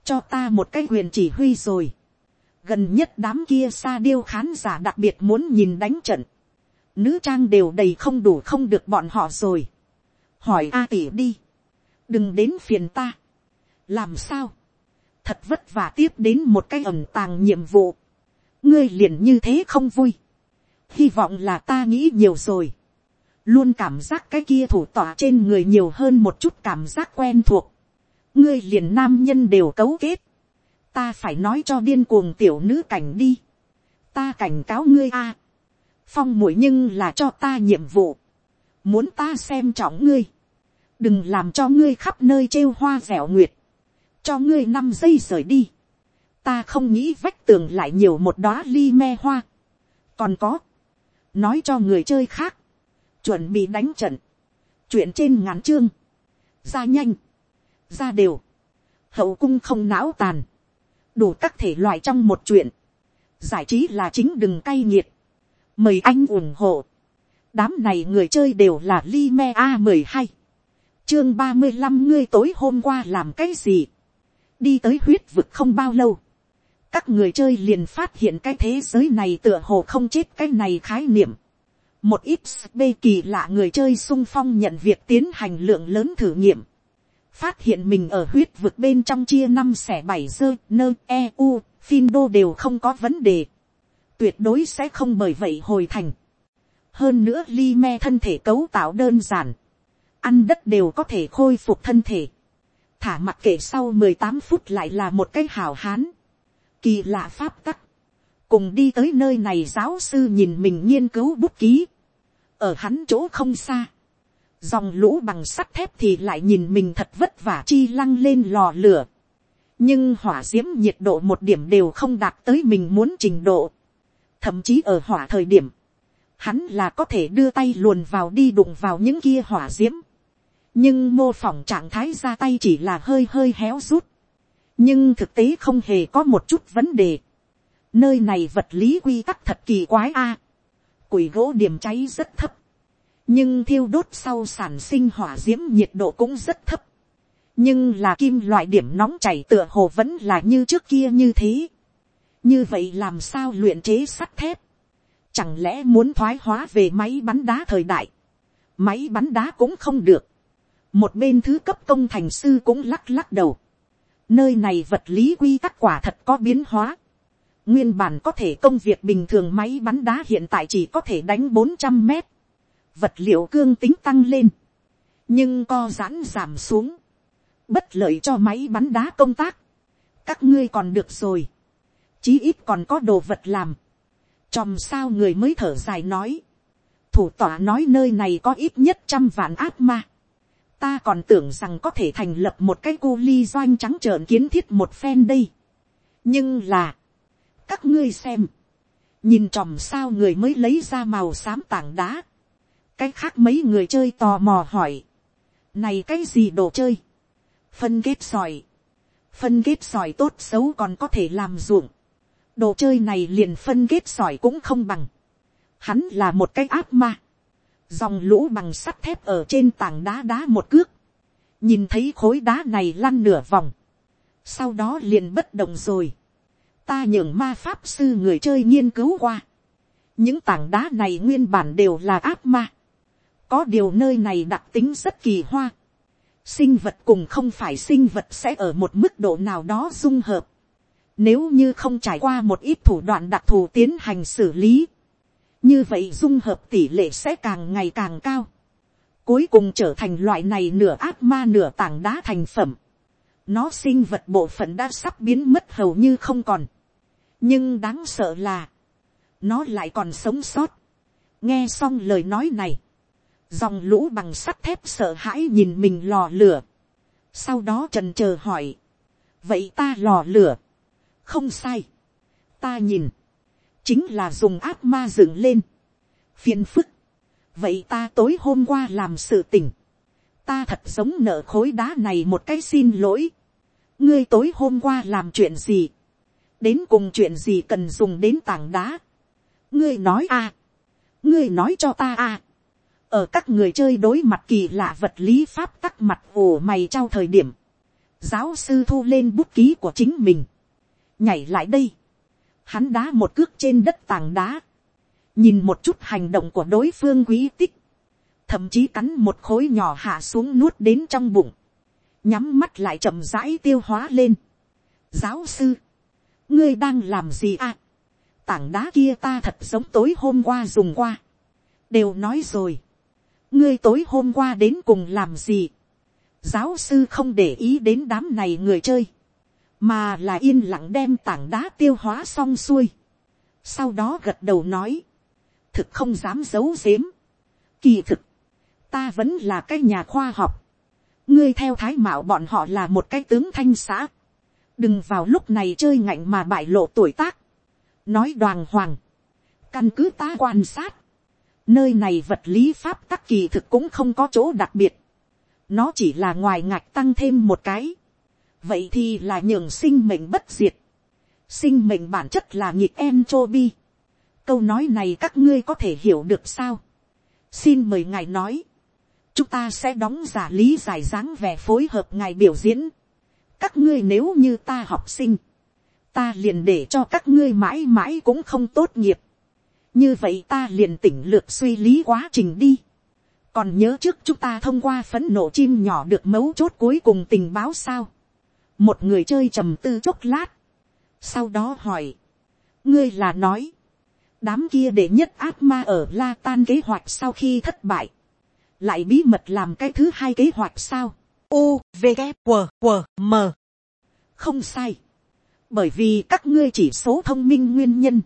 Speaker 1: cho ta một cái quyền chỉ huy rồi. gần nhất đám kia xa điêu khán giả đặc biệt muốn nhìn đánh trận. nữ trang đều đầy không đủ không được bọn họ rồi. hỏi a tỷ đi. đừng đến phiền ta. làm sao. thật vất vả tiếp đến một cái ẩm tàng nhiệm vụ. ngươi liền như thế không vui. hy vọng là ta nghĩ nhiều rồi, luôn cảm giác cái kia thủ tọa trên người nhiều hơn một chút cảm giác quen thuộc, ngươi liền nam nhân đều cấu kết, ta phải nói cho điên cuồng tiểu nữ cảnh đi, ta cảnh cáo ngươi a, phong mũi nhưng là cho ta nhiệm vụ, muốn ta xem trọng ngươi, đừng làm cho ngươi khắp nơi trêu hoa dẻo nguyệt, cho ngươi năm giây rời đi, ta không nghĩ vách tường lại nhiều một đóa ly me hoa, còn có, nói cho người chơi khác, chuẩn bị đánh trận, chuyện trên ngắn chương, ra nhanh, ra đều, hậu cung không não tàn, đủ các thể loại trong một chuyện, giải trí là chính đừng cay nghiệt, mời anh ủng hộ, đám này người chơi đều là li me a mười hai, chương ba mươi năm ngươi tối hôm qua làm cái gì, đi tới huyết vực không bao lâu, các người chơi liền phát hiện cái thế giới này tựa hồ không chết cái này khái niệm. một ít bê kỳ lạ người chơi sung phong nhận việc tiến hành lượng lớn thử nghiệm phát hiện mình ở huyết vực bên trong chia năm xẻ bảy dơ nơ e u phim đô đều không có vấn đề. tuyệt đối sẽ không bởi vậy hồi thành. hơn nữa li me thân thể cấu tạo đơn giản. ăn đất đều có thể khôi phục thân thể. thả mặt kể sau mười tám phút lại là một cái hào hán kỳ lạ pháp tắc, cùng đi tới nơi này giáo sư nhìn mình nghiên cứu bút ký, ở hắn chỗ không xa, dòng lũ bằng sắt thép thì lại nhìn mình thật vất vả chi lăng lên lò lửa, nhưng hỏa d i ễ m nhiệt độ một điểm đều không đạt tới mình muốn trình độ, thậm chí ở hỏa thời điểm, hắn là có thể đưa tay luồn vào đi đụng vào những kia hỏa d i ễ m nhưng mô phỏng trạng thái ra tay chỉ là hơi hơi héo rút, nhưng thực tế không hề có một chút vấn đề. nơi này vật lý quy tắc thật kỳ quái a. À. củi gỗ điểm cháy rất thấp, nhưng thiêu đốt sau sản sinh hỏa d i ễ m nhiệt độ cũng rất thấp. nhưng là kim loại điểm nóng chảy tựa hồ vẫn là như trước kia như thế. như vậy làm sao luyện chế sắt thép. chẳng lẽ muốn thoái hóa về máy bắn đá thời đại. máy bắn đá cũng không được. một bên thứ cấp công thành sư cũng lắc lắc đầu Nơi này vật lý quy tắc quả thật có biến hóa. Nguyên bản có thể công việc bình thường máy bắn đá hiện tại chỉ có thể đánh bốn trăm mét. Vật liệu cương tính tăng lên. Nhưng co giãn giảm xuống. Bất lợi cho máy bắn đá công tác. Các ngươi còn được rồi. Chí ít còn có đồ vật làm. Chòm sao người mới thở dài nói. Thủ tỏa nói nơi này có ít nhất trăm vạn ác ma ta còn tưởng rằng có thể thành lập một cái cô ly doanh trắng trợn kiến thiết một phen đây. nhưng là, các ngươi xem, nhìn chòm sao người mới lấy ra màu xám tảng đá cái khác mấy người chơi tò mò hỏi, này cái gì đồ chơi, phân kết sỏi, phân kết sỏi tốt xấu còn có thể làm ruộng, đồ chơi này liền phân kết sỏi cũng không bằng, hắn là một cái áp ma, dòng lũ bằng sắt thép ở trên tảng đá đá một cước, nhìn thấy khối đá này lăn nửa vòng, sau đó liền bất động rồi, ta nhường ma pháp sư người chơi nghiên cứu qua, những tảng đá này nguyên bản đều là áp ma, có điều nơi này đặc tính rất kỳ hoa, sinh vật cùng không phải sinh vật sẽ ở một mức độ nào đó dung hợp, nếu như không trải qua một ít thủ đoạn đặc thù tiến hành xử lý, như vậy dung hợp tỷ lệ sẽ càng ngày càng cao, cuối cùng trở thành loại này nửa ác ma nửa tảng đá thành phẩm, nó sinh vật bộ phận đã sắp biến mất hầu như không còn, nhưng đáng sợ là, nó lại còn sống sót, nghe xong lời nói này, dòng lũ bằng sắt thép sợ hãi nhìn mình lò lửa, sau đó trần chờ hỏi, vậy ta lò lửa, không sai, ta nhìn, chính là dùng áp ma dựng lên. phiền phức. vậy ta tối hôm qua làm sự tình. ta thật giống nợ khối đá này một cái xin lỗi. ngươi tối hôm qua làm chuyện gì. đến cùng chuyện gì cần dùng đến tảng đá. ngươi nói a. ngươi nói cho ta a ở các người chơi đối mặt kỳ lạ vật lý pháp tắc mặt ổ mày trao thời điểm. giáo sư thu lên bút ký của chính mình. nhảy lại đây. Hắn đá một cước trên đất tảng đá, nhìn một chút hành động của đối phương quý tích, thậm chí cắn một khối nhỏ hạ xuống nuốt đến trong bụng, nhắm mắt lại chậm rãi tiêu hóa lên. giáo sư, ngươi đang làm gì à, tảng đá kia ta thật giống tối hôm qua dùng qua, đều nói rồi, ngươi tối hôm qua đến cùng làm gì, giáo sư không để ý đến đám này người chơi, mà là yên lặng đem tảng đá tiêu hóa xong xuôi, sau đó gật đầu nói, thực không dám giấu giếm, kỳ thực, ta vẫn là cái nhà khoa học, ngươi theo thái mạo bọn họ là một cái tướng thanh xã, đừng vào lúc này chơi ngạnh mà bại lộ tuổi tác, nói đoàn hoàng, căn cứ ta quan sát, nơi này vật lý pháp tắc kỳ thực cũng không có chỗ đặc biệt, nó chỉ là ngoài ngạch tăng thêm một cái, vậy thì là nhường sinh mệnh bất diệt, sinh mệnh bản chất là nghịch em chô bi, câu nói này các ngươi có thể hiểu được sao, xin mời ngài nói, chúng ta sẽ đóng giả lý giải dáng vẻ phối hợp ngài biểu diễn, các ngươi nếu như ta học sinh, ta liền để cho các ngươi mãi mãi cũng không tốt nghiệp như vậy ta liền tỉnh lược suy lý quá trình đi. còn nhớ trước chúng ta thông qua phấn nộ chim nhỏ được mấu chốt cuối cùng tình báo sao. một người chơi trầm tư chốc lát. sau đó hỏi, ngươi là nói, đám kia để nhất ác ma ở la tan kế hoạch sau khi thất bại, lại bí mật làm cái thứ hai kế hoạch sao. U, V, K, q q M. Không sai bởi vì các ngươi chỉ số thông minh nguyên nhân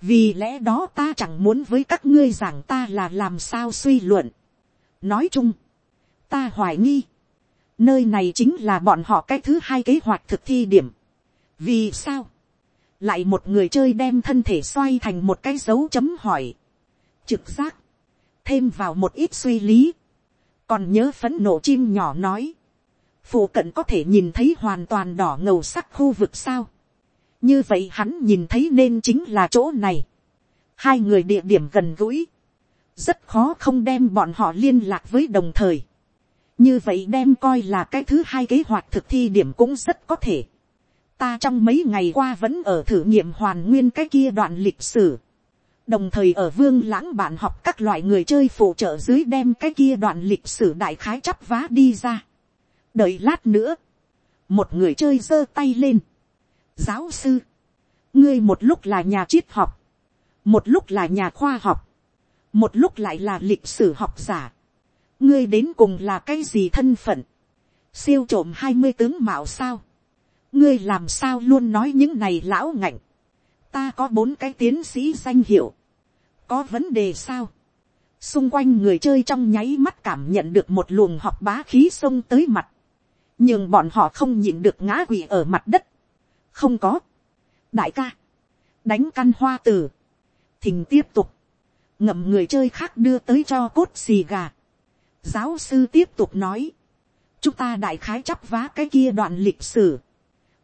Speaker 1: vì lẽ đó ta chẳng muốn với các ngươi rằng ta là làm sao suy luận. nói chung, ta hoài nghi, nơi này chính là bọn họ cái thứ hai kế hoạch thực thi điểm. vì sao, lại một người chơi đem thân thể xoay thành một cái dấu chấm hỏi. trực giác, thêm vào một ít suy lý, còn nhớ phấn nộ chim nhỏ nói, phụ cận có thể nhìn thấy hoàn toàn đỏ ngầu sắc khu vực sao như vậy hắn nhìn thấy nên chính là chỗ này. hai người địa điểm gần gũi. rất khó không đem bọn họ liên lạc với đồng thời. như vậy đem coi là cái thứ hai kế hoạch thực thi điểm cũng rất có thể. ta trong mấy ngày qua vẫn ở thử nghiệm hoàn nguyên cái kia đoạn lịch sử. đồng thời ở vương lãng bạn học các loại người chơi phụ trợ dưới đem cái kia đoạn lịch sử đại khái chắp vá đi ra đợi lát nữa, một người chơi giơ tay lên giáo sư, ngươi một lúc là nhà triết học, một lúc là nhà khoa học, một lúc lại là lịch sử học giả. ngươi đến cùng là cái gì thân phận, siêu trộm hai mươi tướng mạo sao, ngươi làm sao luôn nói những này lão ngạnh, ta có bốn cái tiến sĩ danh hiệu, có vấn đề sao, xung quanh người chơi trong nháy mắt cảm nhận được một luồng học bá khí xông tới mặt, nhưng bọn họ không nhịn được ngã quỵ ở mặt đất không có. đại ca, đánh căn hoa tử, thình tiếp tục, ngậm người chơi khác đưa tới cho cốt xì gà. giáo sư tiếp tục nói, chúng ta đại khái chắp vá cái kia đoạn lịch sử,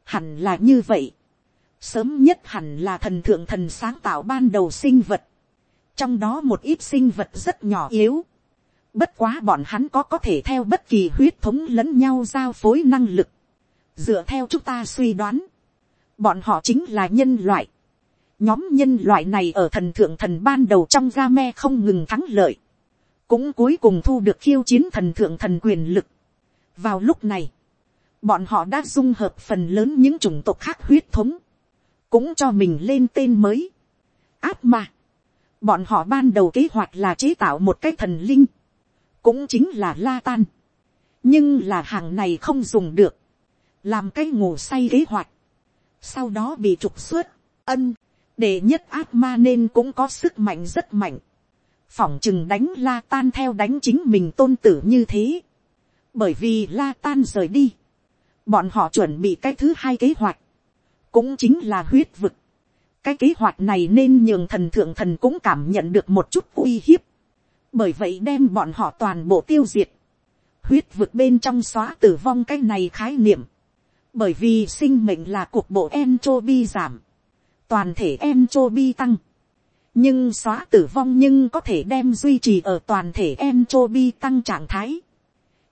Speaker 1: hẳn là như vậy, sớm nhất hẳn là thần thượng thần sáng tạo ban đầu sinh vật, trong đó một ít sinh vật rất nhỏ yếu, Bất quá bọn hắn có có thể theo bất kỳ huyết thống lẫn nhau giao phối năng lực. Dựa theo chúng ta suy đoán. Bọn họ chính là nhân loại. Nhóm nhân loại này ở thần thượng thần ban đầu trong ga me không ngừng thắng lợi. Cũng cuối cùng thu được khiêu chiến thần thượng thần quyền lực. Vào lúc này. Bọn họ đã dung hợp phần lớn những chủng tộc khác huyết thống. Cũng cho mình lên tên mới. Áp ma. Bọn họ ban đầu kế hoạch là chế tạo một cái thần linh cũng chính là la tan. nhưng là hàng này không dùng được, làm cái ngủ say kế hoạch, sau đó bị trục xuất, ân, để nhất ác ma nên cũng có sức mạnh rất mạnh, phỏng chừng đánh la tan theo đánh chính mình tôn tử như thế, bởi vì la tan rời đi, bọn họ chuẩn bị cái thứ hai kế hoạch, cũng chính là huyết vực, cái kế hoạch này nên nhường thần thượng thần cũng cảm nhận được một chút uy hiếp, bởi vậy đem bọn họ toàn bộ tiêu diệt, huyết vực bên trong xóa tử vong cái này khái niệm, bởi vì sinh mệnh là cuộc bộ entropy giảm, toàn thể entropy tăng, nhưng xóa tử vong nhưng có thể đem duy trì ở toàn thể entropy tăng trạng thái.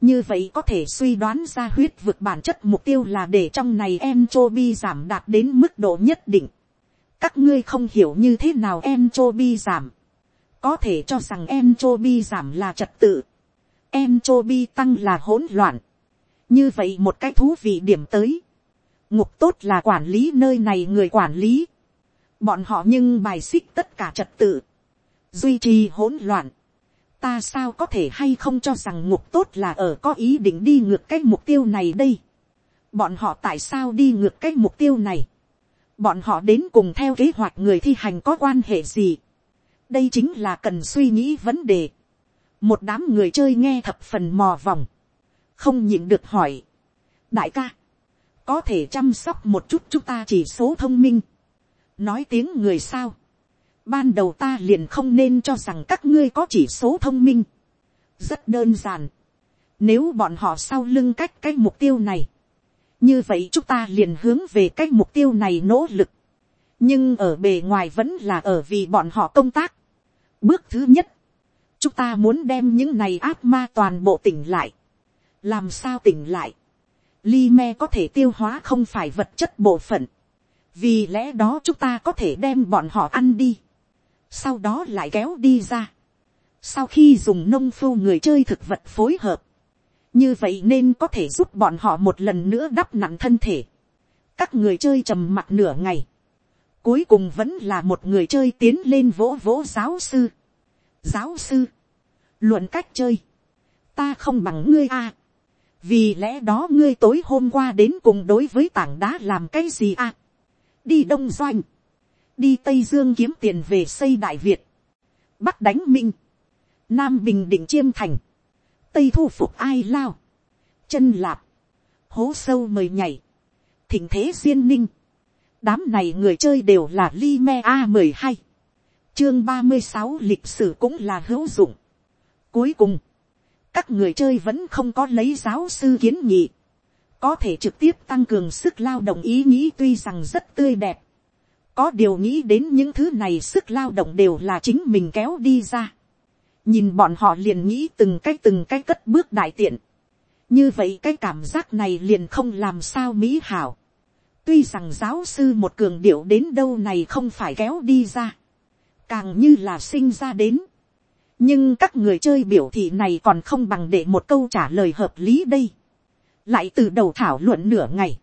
Speaker 1: như vậy có thể suy đoán ra huyết vực bản chất mục tiêu là để trong này entropy giảm đạt đến mức độ nhất định. các ngươi không hiểu như thế nào entropy giảm có thể cho rằng Entropi giảm là trật tự, Entropi tăng là hỗn loạn. Như vậy một cái thú vị điểm tới. Ngục tốt là quản lý nơi này người quản lý. bọn họ nhưng bài xích tất cả trật tự, duy trì hỗn loạn, ta sao có thể hay không cho rằng ngục tốt là ở có ý định đi ngược cái mục tiêu này đây. bọn họ tại sao đi ngược cái mục tiêu này. bọn họ đến cùng theo kế hoạch người thi hành có quan hệ gì. đây chính là cần suy nghĩ vấn đề. một đám người chơi nghe thập phần mò vòng không nhịn được hỏi. đại ca, có thể chăm sóc một chút chúng ta chỉ số thông minh. nói tiếng người sao Ban đầu ta liền không nên cho rằng các ngươi có chỉ số thông minh. Rất đơn giản. Nếu bọn họ sau lưng cách cái mục tiêu này. Như vậy chúng ta liền hướng về cái mục tiêu này nỗ lực. Nhưng ở bề ngoài vẫn là ở vì bọn họ công tác. Bước thứ nhất. Chúng ta muốn đem những này ác ma toàn bộ tỉnh lại. Làm sao tỉnh lại? Ly me có thể tiêu hóa không phải vật chất bộ phận. Vì lẽ đó chúng ta có thể đem bọn họ ăn đi sau đó lại kéo đi ra. sau khi dùng nông phu người chơi thực vật phối hợp, như vậy nên có thể giúp bọn họ một lần nữa đắp nặng thân thể. các người chơi trầm mặt nửa ngày, cuối cùng vẫn là một người chơi tiến lên vỗ vỗ giáo sư. giáo sư, luận cách chơi, ta không bằng ngươi a vì lẽ đó ngươi tối hôm qua đến cùng đối với tảng đá làm cái gì a. đi đông doanh, đi tây dương kiếm tiền về xây đại việt, bắc đánh minh, nam bình định chiêm thành, tây thu phục ai lao, chân lạp, hố sâu mời nhảy, thỉnh thế duyên ninh, đám này người chơi đều là li me a mười hai, chương ba mươi sáu lịch sử cũng là hữu dụng. Cuối cùng, các người chơi vẫn không có lấy giáo sư kiến nghị, có thể trực tiếp tăng cường sức lao động ý nghĩ tuy rằng rất tươi đẹp, có điều nghĩ đến những thứ này sức lao động đều là chính mình kéo đi ra. nhìn bọn họ liền nghĩ từng cái từng cái cất bước đại tiện. như vậy cái cảm giác này liền không làm sao mỹ hảo. tuy rằng giáo sư một cường điệu đến đâu này không phải kéo đi ra. càng như là sinh ra đến nhưng các người chơi biểu thị này còn không bằng để một câu trả lời hợp lý đây. lại từ đầu thảo luận nửa ngày.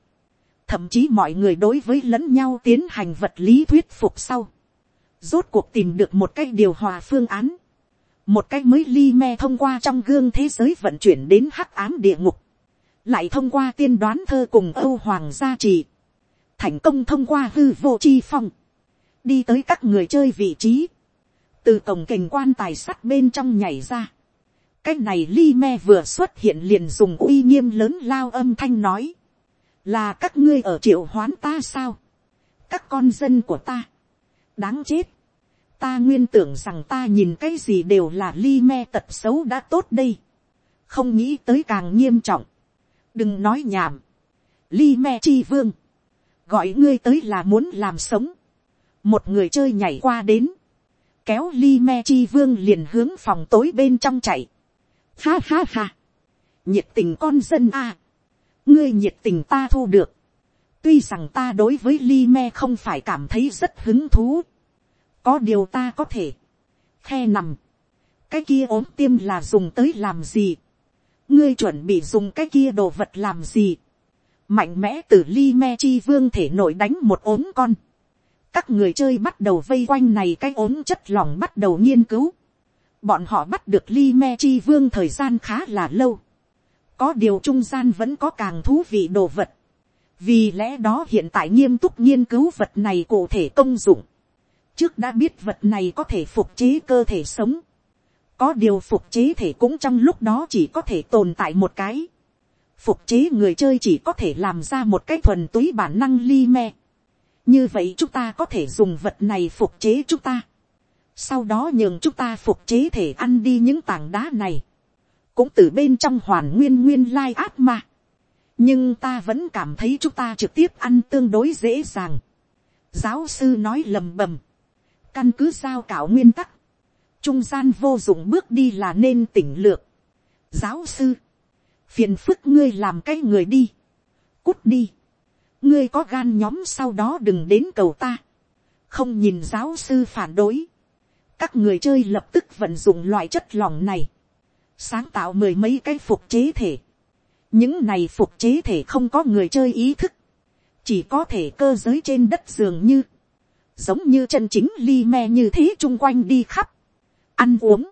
Speaker 1: Thậm chí mọi người đối với lẫn nhau tiến hành vật lý thuyết phục sau, rốt cuộc tìm được một cái điều hòa phương án, một cái mới ly me thông qua trong gương thế giới vận chuyển đến hắc ám địa ngục, lại thông qua tiên đoán thơ cùng âu hoàng gia trì, thành công thông qua hư vô chi phong, đi tới các người chơi vị trí, từ cổng kềnh quan tài sắt bên trong nhảy ra. cái này li me vừa xuất hiện liền dùng uy nghiêm lớn lao âm thanh nói, là các ngươi ở triệu hoán ta sao, các con dân của ta, đáng chết, ta nguyên tưởng rằng ta nhìn cái gì đều là li me tật xấu đã tốt đây, không nghĩ tới càng nghiêm trọng, đừng nói nhảm, li me chi vương, gọi ngươi tới là muốn làm sống, một người chơi nhảy qua đến, kéo Li me chi vương liền hướng phòng tối bên trong chạy, ha ha ha, nhiệt tình con dân a, ngươi nhiệt tình ta thu được. tuy rằng ta đối với li me không phải cảm thấy rất hứng thú. có điều ta có thể. khe nằm. cái kia ốm tiêm là dùng tới làm gì. ngươi chuẩn bị dùng cái kia đồ vật làm gì. mạnh mẽ từ li me chi vương thể nội đánh một ốm con các người chơi bắt đầu vây quanh này cái ốm chất lỏng bắt đầu nghiên cứu. bọn họ bắt được li me chi vương thời gian khá là lâu có điều trung gian vẫn có càng thú vị đồ vật. vì lẽ đó hiện tại nghiêm túc nghiên cứu vật này cụ thể công dụng. trước đã biết vật này có thể phục chế cơ thể sống. có điều phục chế thể cũng trong lúc đó chỉ có thể tồn tại một cái. phục chế người chơi chỉ có thể làm ra một cái thuần túy bản năng li me như vậy chúng ta có thể dùng vật này phục chế chúng ta. sau đó nhường chúng ta phục chế thể ăn đi những tảng đá này cũng từ bên trong hoàn nguyên nguyên lai át ma. nhưng ta vẫn cảm thấy chúng ta trực tiếp ăn tương đối dễ dàng. giáo sư nói lầm bầm. căn cứ giao cảo nguyên tắc. trung gian vô dụng bước đi là nên tỉnh lược. giáo sư, phiền phức ngươi làm cái người đi. cút đi ngươi có gan nhóm sau đó đừng đến cầu ta. không nhìn giáo sư phản đối. các người chơi lập tức vận dụng loại chất lỏng này. Sáng tạo mười mấy cái phục chế thể. những này phục chế thể không có người chơi ý thức, chỉ có thể cơ giới trên đất dường như, giống như chân chính ly me như thế chung quanh đi khắp, ăn uống,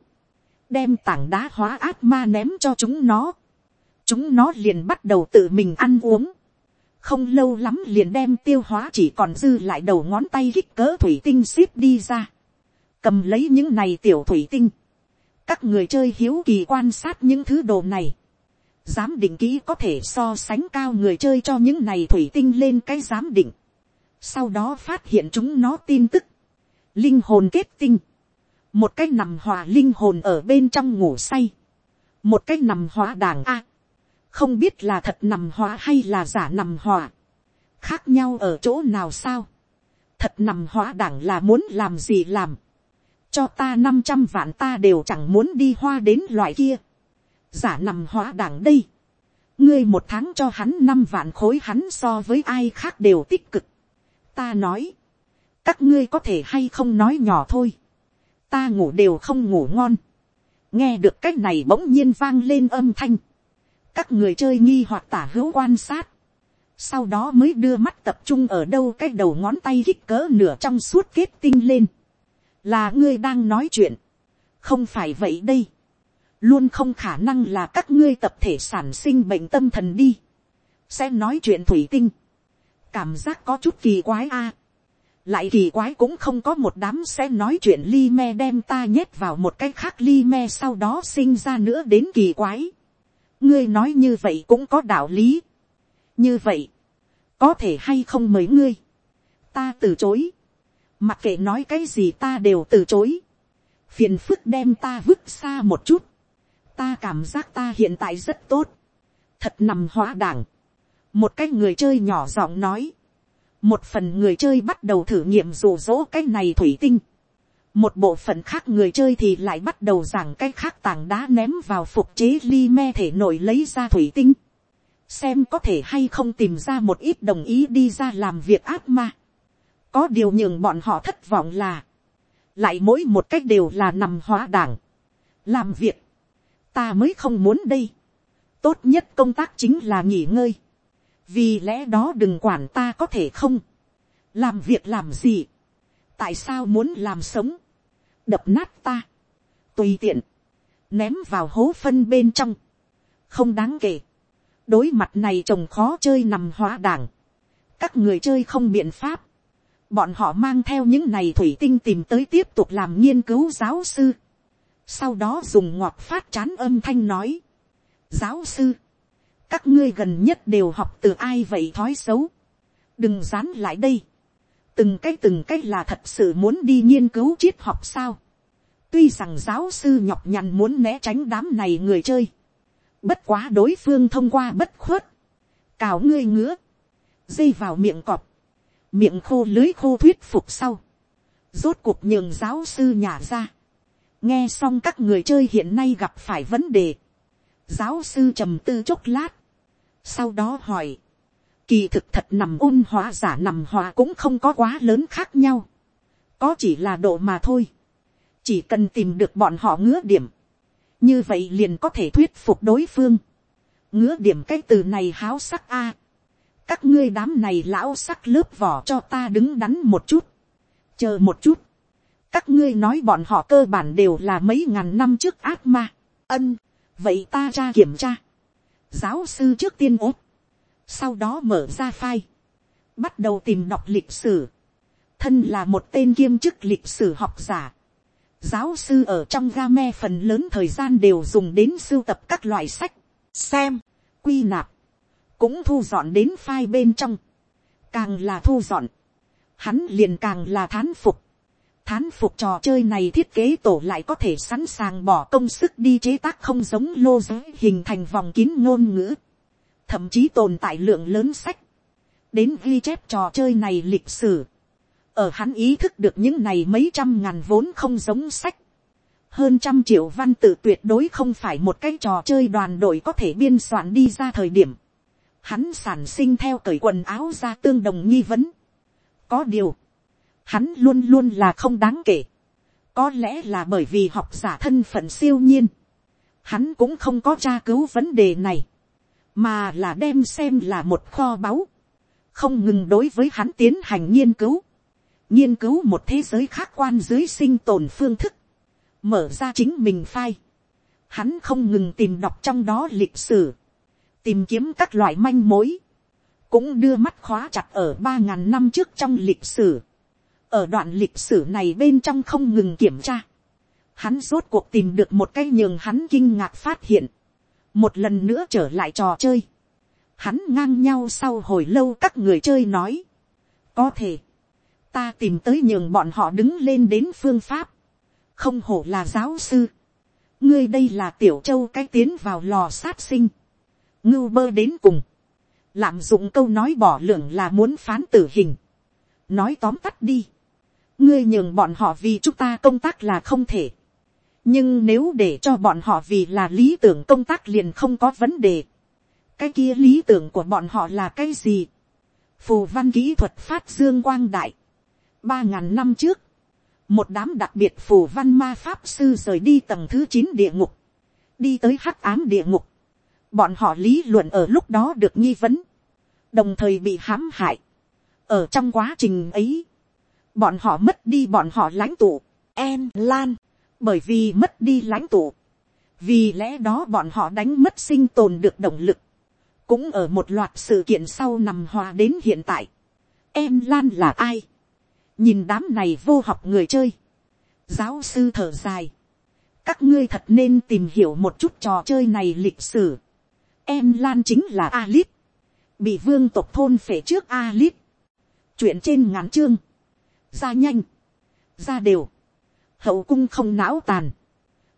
Speaker 1: đem tảng đá hóa ác ma ném cho chúng nó, chúng nó liền bắt đầu tự mình ăn uống, không lâu lắm liền đem tiêu hóa chỉ còn dư lại đầu ngón tay kích cỡ thủy tinh ship đi ra, cầm lấy những này tiểu thủy tinh, các người chơi hiếu kỳ quan sát những thứ đồ này, giám định kỹ có thể so sánh cao người chơi cho những này thủy tinh lên cái giám định, sau đó phát hiện chúng nó tin tức, linh hồn kết tinh, một cái nằm hòa linh hồn ở bên trong ngủ say, một cái nằm hóa đảng a, không biết là thật nằm hòa hay là giả nằm hòa, khác nhau ở chỗ nào sao, thật nằm hòa đảng là muốn làm gì làm, cho ta năm trăm vạn ta đều chẳng muốn đi hoa đến loại kia, giả nằm hòa đảng đây, ngươi một tháng cho hắn năm vạn khối hắn so với ai khác đều tích cực, ta nói, các ngươi có thể hay không nói nhỏ thôi, ta ngủ đều không ngủ ngon, nghe được cái này bỗng nhiên vang lên âm thanh, các người chơi nghi hoặc tả hữu quan sát, sau đó mới đưa mắt tập trung ở đâu cái đầu ngón tay kích cỡ nửa trong suốt kết tinh lên, là ngươi đang nói chuyện, không phải vậy đây, luôn không khả năng là các ngươi tập thể sản sinh bệnh tâm thần đi, sẽ nói chuyện thủy tinh, cảm giác có chút kỳ quái a, lại kỳ quái cũng không có một đám sẽ nói chuyện ly me đem ta nhét vào một cái khác ly me sau đó sinh ra nữa đến kỳ quái ngươi nói như vậy cũng có đạo lý. như vậy, có thể hay không mời ngươi. ta từ chối. mặc kệ nói cái gì ta đều từ chối. phiền phức đem ta vứt xa một chút. ta cảm giác ta hiện tại rất tốt. thật nằm hóa đảng. một cái người chơi nhỏ giọng nói một phần người chơi bắt đầu thử nghiệm rủ rỗ cái này thủy tinh, một bộ phận khác người chơi thì lại bắt đầu giảng cái khác tảng đá ném vào phục chế ly me thể nổi lấy ra thủy tinh, xem có thể hay không tìm ra một ít đồng ý đi ra làm việc ác ma. có điều nhường bọn họ thất vọng là, lại mỗi một cách đều là nằm hóa đảng, làm việc, ta mới không muốn đây, tốt nhất công tác chính là nghỉ ngơi, vì lẽ đó đừng quản ta có thể không, làm việc làm gì, tại sao muốn làm sống, đập nát ta, tùy tiện, ném vào hố phân bên trong, không đáng kể, đối mặt này trồng khó chơi nằm hóa đảng, các người chơi không biện pháp, bọn họ mang theo những này thủy tinh tìm tới tiếp tục làm nghiên cứu giáo sư, sau đó dùng ngọt phát chán âm thanh nói, giáo sư, các ngươi gần nhất đều học từ ai vậy thói xấu, đừng dán lại đây, từng cái từng cái là thật sự muốn đi nghiên cứu triết học sao, tuy rằng giáo sư nhọc nhằn muốn né tránh đám này người chơi, bất quá đối phương thông qua bất khuất, cào ngươi ngứa, dây vào miệng cọp, miệng khô lưới khô thuyết phục sau, rốt cuộc nhường giáo sư nhả ra, nghe xong các người chơi hiện nay gặp phải vấn đề, giáo sư trầm tư chốc lát, sau đó hỏi, kỳ thực thật nằm ôn hóa giả nằm hòa cũng không có quá lớn khác nhau, có chỉ là độ mà thôi, chỉ cần tìm được bọn họ ngứa điểm, như vậy liền có thể thuyết phục đối phương, ngứa điểm cái từ này háo sắc a, các ngươi đám này lão sắc lớp vỏ cho ta đứng đắn một chút, chờ một chút, các ngươi nói bọn họ cơ bản đều là mấy ngàn năm trước ác ma, ân, vậy ta ra kiểm tra, giáo sư trước tiên ốt, sau đó mở ra file, bắt đầu tìm đọc lịch sử, thân là một tên kiêm chức lịch sử học giả, giáo sư ở trong game phần lớn thời gian đều dùng đến sưu tập các loại sách, xem, quy nạp, cũng thu dọn đến file bên trong, càng là thu dọn, hắn liền càng là thán phục, thán phục trò chơi này thiết kế tổ lại có thể sẵn sàng bỏ công sức đi chế tác không giống lô giới hình thành vòng kín ngôn ngữ. Thậm chí tồn tại lượng lớn sách. Đến ghi chép trò chơi này lịch sử. Ở hắn ý thức được những này mấy trăm ngàn vốn không giống sách. Hơn trăm triệu văn tự tuyệt đối không phải một cái trò chơi đoàn đội có thể biên soạn đi ra thời điểm. Hắn sản sinh theo cởi quần áo ra tương đồng nghi vấn. Có điều, hắn luôn luôn là không đáng kể. Có lẽ là bởi vì học giả thân phận siêu nhiên. Hắn cũng không có tra cứu vấn đề này. Mà là đem xem là một kho báu. Không ngừng đối với hắn tiến hành nghiên cứu. nghiên cứu một thế giới khác quan dưới sinh tồn phương thức, mở ra chính mình phai. Hắn không ngừng tìm đọc trong đó lịch sử, tìm kiếm các loại manh mối, cũng đưa mắt khóa chặt ở ba ngàn năm trước trong lịch sử. ở đoạn lịch sử này bên trong không ngừng kiểm tra, hắn rốt cuộc tìm được một cái nhường hắn kinh ngạc phát hiện, một lần nữa trở lại trò chơi, hắn ngang nhau sau hồi lâu các người chơi nói, có thể, ta tìm tới nhường bọn họ đứng lên đến phương pháp, không hổ là giáo sư, ngươi đây là tiểu châu cái tiến vào lò sát sinh, ngưu bơ đến cùng, lạm dụng câu nói bỏ lượng là muốn phán tử hình, nói tóm tắt đi, ngươi nhường bọn họ vì chúng ta công tác là không thể, nhưng nếu để cho bọn họ vì là lý tưởng công tác liền không có vấn đề, cái kia lý tưởng của bọn họ là cái gì, phù văn kỹ thuật phát dương quang đại, ba ngàn năm trước, một đám đặc biệt phù văn ma pháp sư rời đi tầng thứ chín địa ngục, đi tới hắc ám địa ngục, bọn họ lý luận ở lúc đó được nghi vấn, đồng thời bị hãm hại. ở trong quá trình ấy, bọn họ mất đi bọn họ lãnh tụ, en lan, bởi vì mất đi lãnh tụ, vì lẽ đó bọn họ đánh mất sinh tồn được động lực, cũng ở một loạt sự kiện sau nằm hòa đến hiện tại. em lan là ai, nhìn đám này vô học người chơi, giáo sư thở dài, các ngươi thật nên tìm hiểu một chút trò chơi này lịch sử. em lan chính là Alip. bị vương tộc thôn phể trước Alip. chuyện trên ngắn chương, ra nhanh, ra đều, hậu cung không não tàn,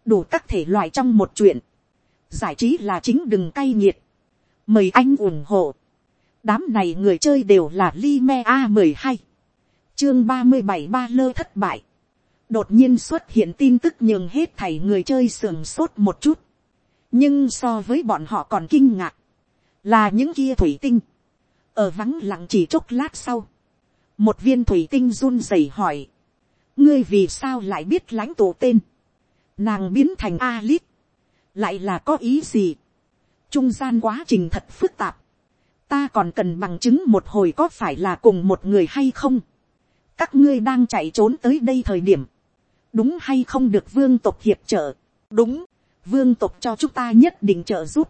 Speaker 1: đủ các thể loại trong một chuyện, giải trí là chính đừng cay nghiệt, mời anh ủng hộ, đám này người chơi đều là li me a mười hai, chương ba mươi bảy ba lơ thất bại, đột nhiên xuất hiện tin tức nhường hết thảy người chơi sườn sốt một chút, nhưng so với bọn họ còn kinh ngạc, là những kia thủy tinh, ở vắng lặng chỉ chốc lát sau, một viên thủy tinh run rẩy hỏi, ngươi vì sao lại biết lãnh tổ tên, nàng biến thành a lít lại là có ý gì, trung gian quá trình thật phức tạp, ta còn cần bằng chứng một hồi có phải là cùng một người hay không, các ngươi đang chạy trốn tới đây thời điểm, đúng hay không được vương tộc hiệp trợ, đúng, vương tộc cho chúng ta nhất định trợ giúp,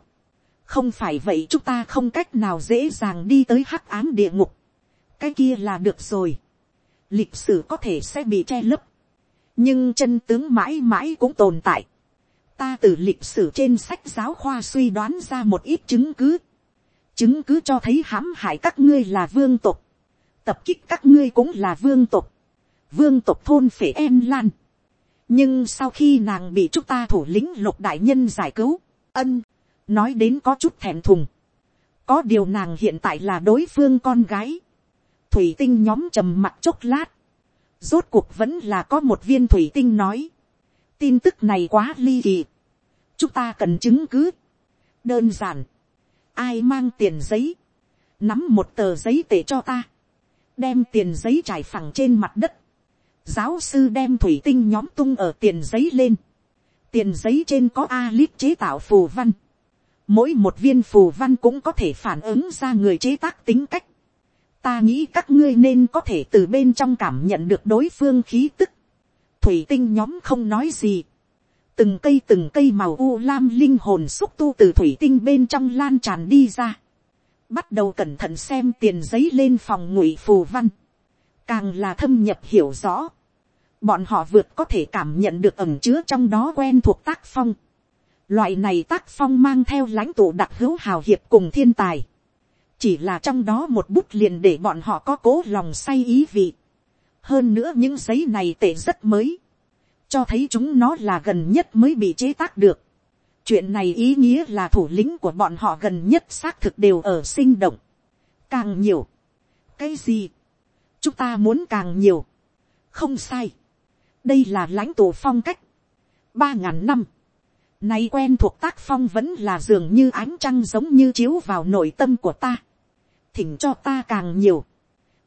Speaker 1: không phải vậy chúng ta không cách nào dễ dàng đi tới hắc ám địa ngục, cái kia là được rồi, lịch sử có thể sẽ bị che lấp, nhưng chân tướng mãi mãi cũng tồn tại. ta từ lịch sử trên sách giáo khoa suy đoán ra một ít chứng cứ, chứng cứ cho thấy hãm hại các ngươi là vương tộc, tập kích các ngươi cũng là vương tộc, vương tộc thôn phể em lan. nhưng sau khi nàng bị chúng ta thủ lĩnh lục đại nhân giải cứu, ân, nói đến có chút thèm thùng, có điều nàng hiện tại là đối phương con gái, thủy tinh nhóm trầm mặt chốc lát, rốt cuộc vẫn là có một viên thủy tinh nói, tin tức này quá ly kỳ, chúng ta cần chứng cứ, đơn giản, ai mang tiền giấy, nắm một tờ giấy tể cho ta, đem tiền giấy trải phẳng trên mặt đất, giáo sư đem thủy tinh nhóm tung ở tiền giấy lên, tiền giấy trên có a lít chế tạo phù văn, mỗi một viên phù văn cũng có thể phản ứng ra người chế tác tính cách, ta nghĩ các ngươi nên có thể từ bên trong cảm nhận được đối phương khí tức. thủy tinh nhóm không nói gì. từng cây từng cây màu u lam linh hồn xúc tu từ thủy tinh bên trong lan tràn đi ra. bắt đầu cẩn thận xem tiền giấy lên phòng ngụy phù văn. càng là thâm nhập hiểu rõ. bọn họ vượt có thể cảm nhận được ẩm chứa trong đó quen thuộc tác phong. loại này tác phong mang theo lãnh tụ đặc hữu hào hiệp cùng thiên tài chỉ là trong đó một bút liền để bọn họ có cố lòng say ý vị. hơn nữa những giấy này tệ rất mới, cho thấy chúng nó là gần nhất mới bị chế tác được. chuyện này ý nghĩa là thủ lĩnh của bọn họ gần nhất xác thực đều ở sinh động. càng nhiều. cái gì. chúng ta muốn càng nhiều. không sai. đây là lãnh tụ phong cách. ba ngàn năm. Nay quen thuộc tác phong vẫn là dường như ánh trăng giống như chiếu vào nội tâm của ta thỉnh cho ta càng nhiều,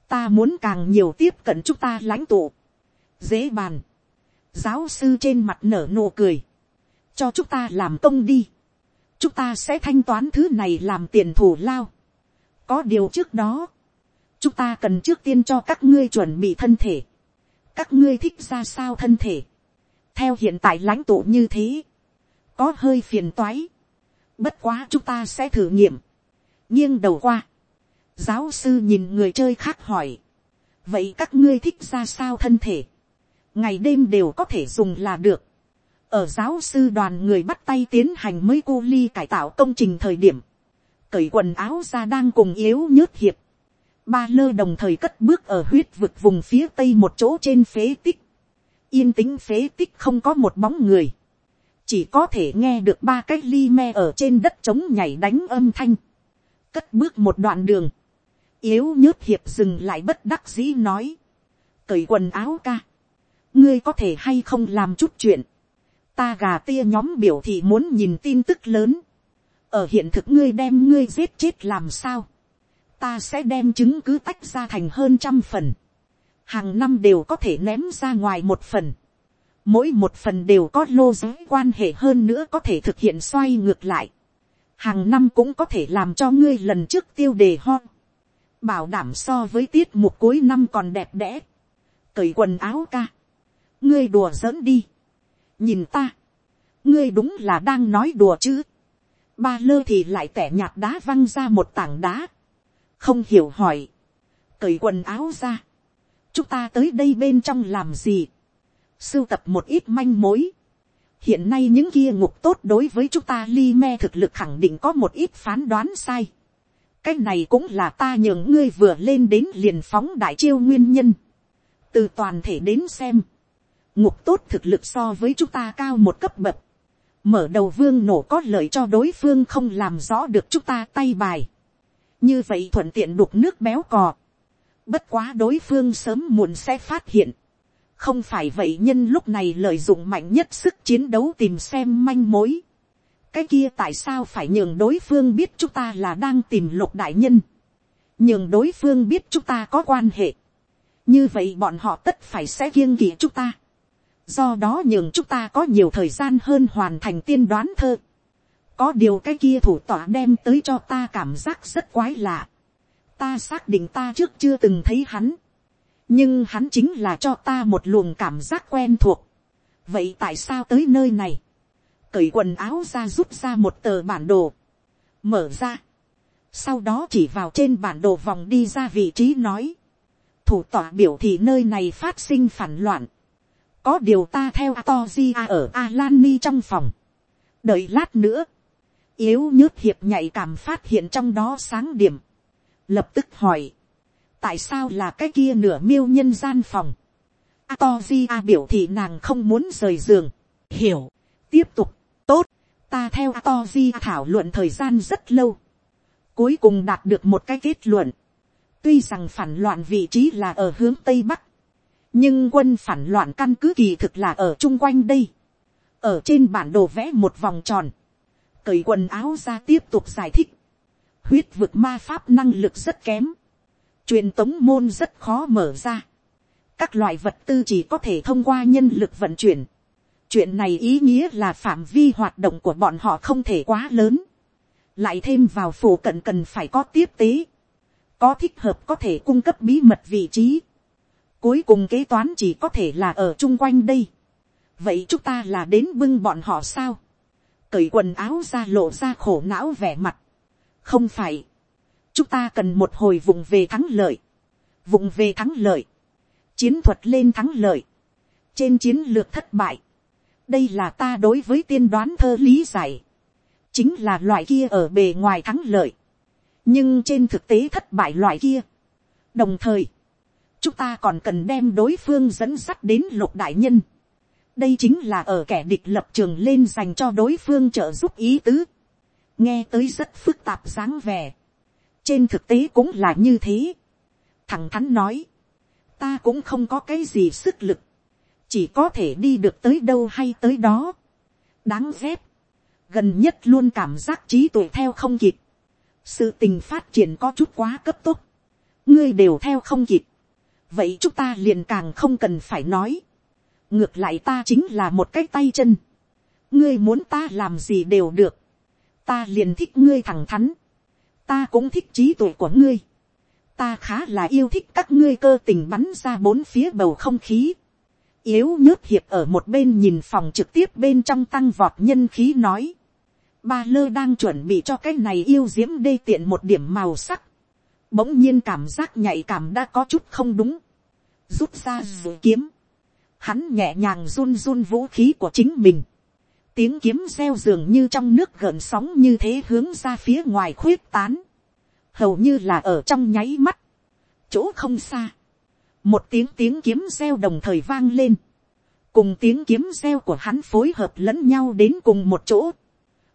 Speaker 1: ta muốn càng nhiều tiếp cận chúng ta lãnh tụ, dễ bàn, giáo sư trên mặt nở nụ cười, cho chúng ta làm công đi, chúng ta sẽ thanh toán thứ này làm tiền thủ lao, có điều trước đó, chúng ta cần trước tiên cho các ngươi chuẩn bị thân thể, các ngươi thích ra sao thân thể, theo hiện tại lãnh tụ như thế, có hơi phiền toái, bất quá chúng ta sẽ thử nghiệm, nghiêng đầu qua, giáo sư nhìn người chơi khác hỏi, vậy các ngươi thích ra sao thân thể, ngày đêm đều có thể dùng là được, ở giáo sư đoàn người bắt tay tiến hành mới cô ly cải tạo công trình thời điểm, cởi quần áo ra đang cùng yếu nhớt hiệp, ba lơ đồng thời cất bước ở huyết vực vùng phía tây một chỗ trên phế tích, yên tĩnh phế tích không có một bóng người, chỉ có thể nghe được ba cái ly me ở trên đất trống nhảy đánh âm thanh, cất bước một đoạn đường, yếu nhớt hiệp dừng lại bất đắc dĩ nói, cởi quần áo ca, ngươi có thể hay không làm chút chuyện, ta gà tia nhóm biểu thị muốn nhìn tin tức lớn, ở hiện thực ngươi đem ngươi giết chết làm sao, ta sẽ đem chứng cứ tách ra thành hơn trăm phần, hàng năm đều có thể ném ra ngoài một phần, mỗi một phần đều có lô giới quan hệ hơn nữa có thể thực hiện xoay ngược lại, hàng năm cũng có thể làm cho ngươi lần trước tiêu đề ho, bảo đảm so với tiết mục cuối năm còn đẹp đẽ, cởi quần áo ca, ngươi đùa giỡn đi, nhìn ta, ngươi đúng là đang nói đùa chứ, ba lơ thì lại tẻ nhạt đá văng ra một tảng đá, không hiểu hỏi, cởi quần áo ra, chúng ta tới đây bên trong làm gì, sưu tập một ít manh mối, hiện nay những kia ngục tốt đối với chúng ta li me thực lực khẳng định có một ít phán đoán sai, cái này cũng là ta nhường ngươi vừa lên đến liền phóng đại chiêu nguyên nhân, từ toàn thể đến xem, ngục tốt thực lực so với chúng ta cao một cấp bậc, mở đầu vương nổ có lợi cho đối phương không làm rõ được chúng ta tay bài, như vậy thuận tiện đục nước béo cò, bất quá đối phương sớm muộn sẽ phát hiện, không phải vậy nhân lúc này lợi dụng mạnh nhất sức chiến đấu tìm xem manh mối, cái kia tại sao phải nhường đối phương biết chúng ta là đang tìm lục đại nhân, nhường đối phương biết chúng ta có quan hệ, như vậy bọn họ tất phải sẽ kiêng kỵ chúng ta, do đó nhường chúng ta có nhiều thời gian hơn hoàn thành tiên đoán thơ. có điều cái kia thủ tọa đem tới cho ta cảm giác rất quái lạ. ta xác định ta trước chưa từng thấy hắn. nhưng hắn chính là cho ta một luồng cảm giác quen thuộc. vậy tại sao tới nơi này cởi quần áo ra rút ra một tờ bản đồ. mở ra. sau đó chỉ vào trên bản đồ vòng đi ra vị trí nói. thủ tọa biểu thị nơi này phát sinh phản loạn có điều ta theo Atogia ở Alani trong phòng. đợi lát nữa, yếu nhớt hiệp nhạy cảm phát hiện trong đó sáng điểm. lập tức hỏi, tại sao là cái kia nửa miêu nhân gian phòng. Atogia biểu thị nàng không muốn rời giường. hiểu, tiếp tục, tốt, ta theo Atogia thảo luận thời gian rất lâu. cuối cùng đạt được một cái kết luận. tuy rằng phản loạn vị trí là ở hướng tây bắc, nhưng quân phản loạn căn cứ kỳ thực là ở chung quanh đây, ở trên bản đồ vẽ một vòng tròn, cởi quần áo ra tiếp tục giải thích, huyết vực ma pháp năng lực rất kém, truyền tống môn rất khó mở ra, các loại vật tư chỉ có thể thông qua nhân lực vận chuyển, chuyện này ý nghĩa là phạm vi hoạt động của bọn họ không thể quá lớn, lại thêm vào phủ cận cần phải có tiếp tế, có thích hợp có thể cung cấp bí mật vị trí, Cuối cùng kế toán chỉ có thể là ở chung quanh đây. Vậy chúng ta là đến bưng bọn họ sao? Cởi quần áo ra lộ ra khổ não vẻ mặt. Không phải. Chúng ta cần một hồi vùng về thắng lợi. Vùng về thắng lợi. Chiến thuật lên thắng lợi. Trên chiến lược thất bại. Đây là ta đối với tiên đoán thơ lý giải. Chính là loại kia ở bề ngoài thắng lợi. Nhưng trên thực tế thất bại loại kia. Đồng thời chúng ta còn cần đem đối phương dẫn sắt đến lục đại nhân. đây chính là ở kẻ địch lập trường lên dành cho đối phương trợ giúp ý tứ. nghe tới rất phức tạp dáng vẻ. trên thực tế cũng là như thế. thằng thắn nói, ta cũng không có cái gì sức lực, chỉ có thể đi được tới đâu hay tới đó. đáng ghét, gần nhất luôn cảm giác trí tuệ theo không kịp, sự tình phát triển có chút quá cấp tốc, ngươi đều theo không kịp, vậy chúng ta liền càng không cần phải nói. ngược lại ta chính là một cái tay chân. ngươi muốn ta làm gì đều được. ta liền thích ngươi thẳng thắn. ta cũng thích trí tuệ của ngươi. ta khá là yêu thích các ngươi cơ tình bắn ra bốn phía bầu không khí yếu nhớt hiệp ở một bên nhìn phòng trực tiếp bên trong tăng vọt nhân khí nói. ba lơ đang chuẩn bị cho cái này yêu diễm đê tiện một điểm màu sắc. bỗng nhiên cảm giác nhạy cảm đã có chút không đúng. rút ra rồi kiếm. hắn nhẹ nhàng run run vũ khí của chính mình. tiếng kiếm reo dường như trong nước gợn sóng như thế hướng ra phía ngoài khuyết tán hầu như là ở trong nháy mắt, chỗ không xa, một tiếng tiếng kiếm reo đồng thời vang lên, cùng tiếng kiếm reo của hắn phối hợp lẫn nhau đến cùng một chỗ,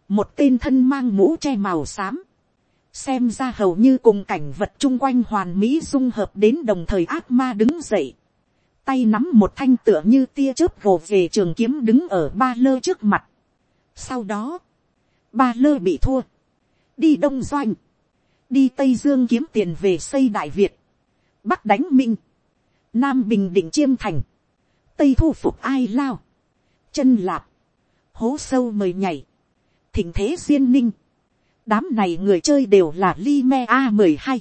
Speaker 1: một tên thân mang mũ che màu xám, xem ra hầu như cùng cảnh vật chung quanh hoàn mỹ dung hợp đến đồng thời ác ma đứng dậy, tay nắm một thanh tựa như tia chớp gồ về trường kiếm đứng ở ba lơ trước mặt. Sau đó, ba lơ bị thua, đi đông doanh, đi tây dương kiếm tiền về xây đại việt, bắc đánh minh, nam bình định chiêm thành, tây thu phục ai lao, chân lạp, hố sâu mời nhảy, thỉnh thế duyên ninh, đám này người chơi đều là li me a mười hai,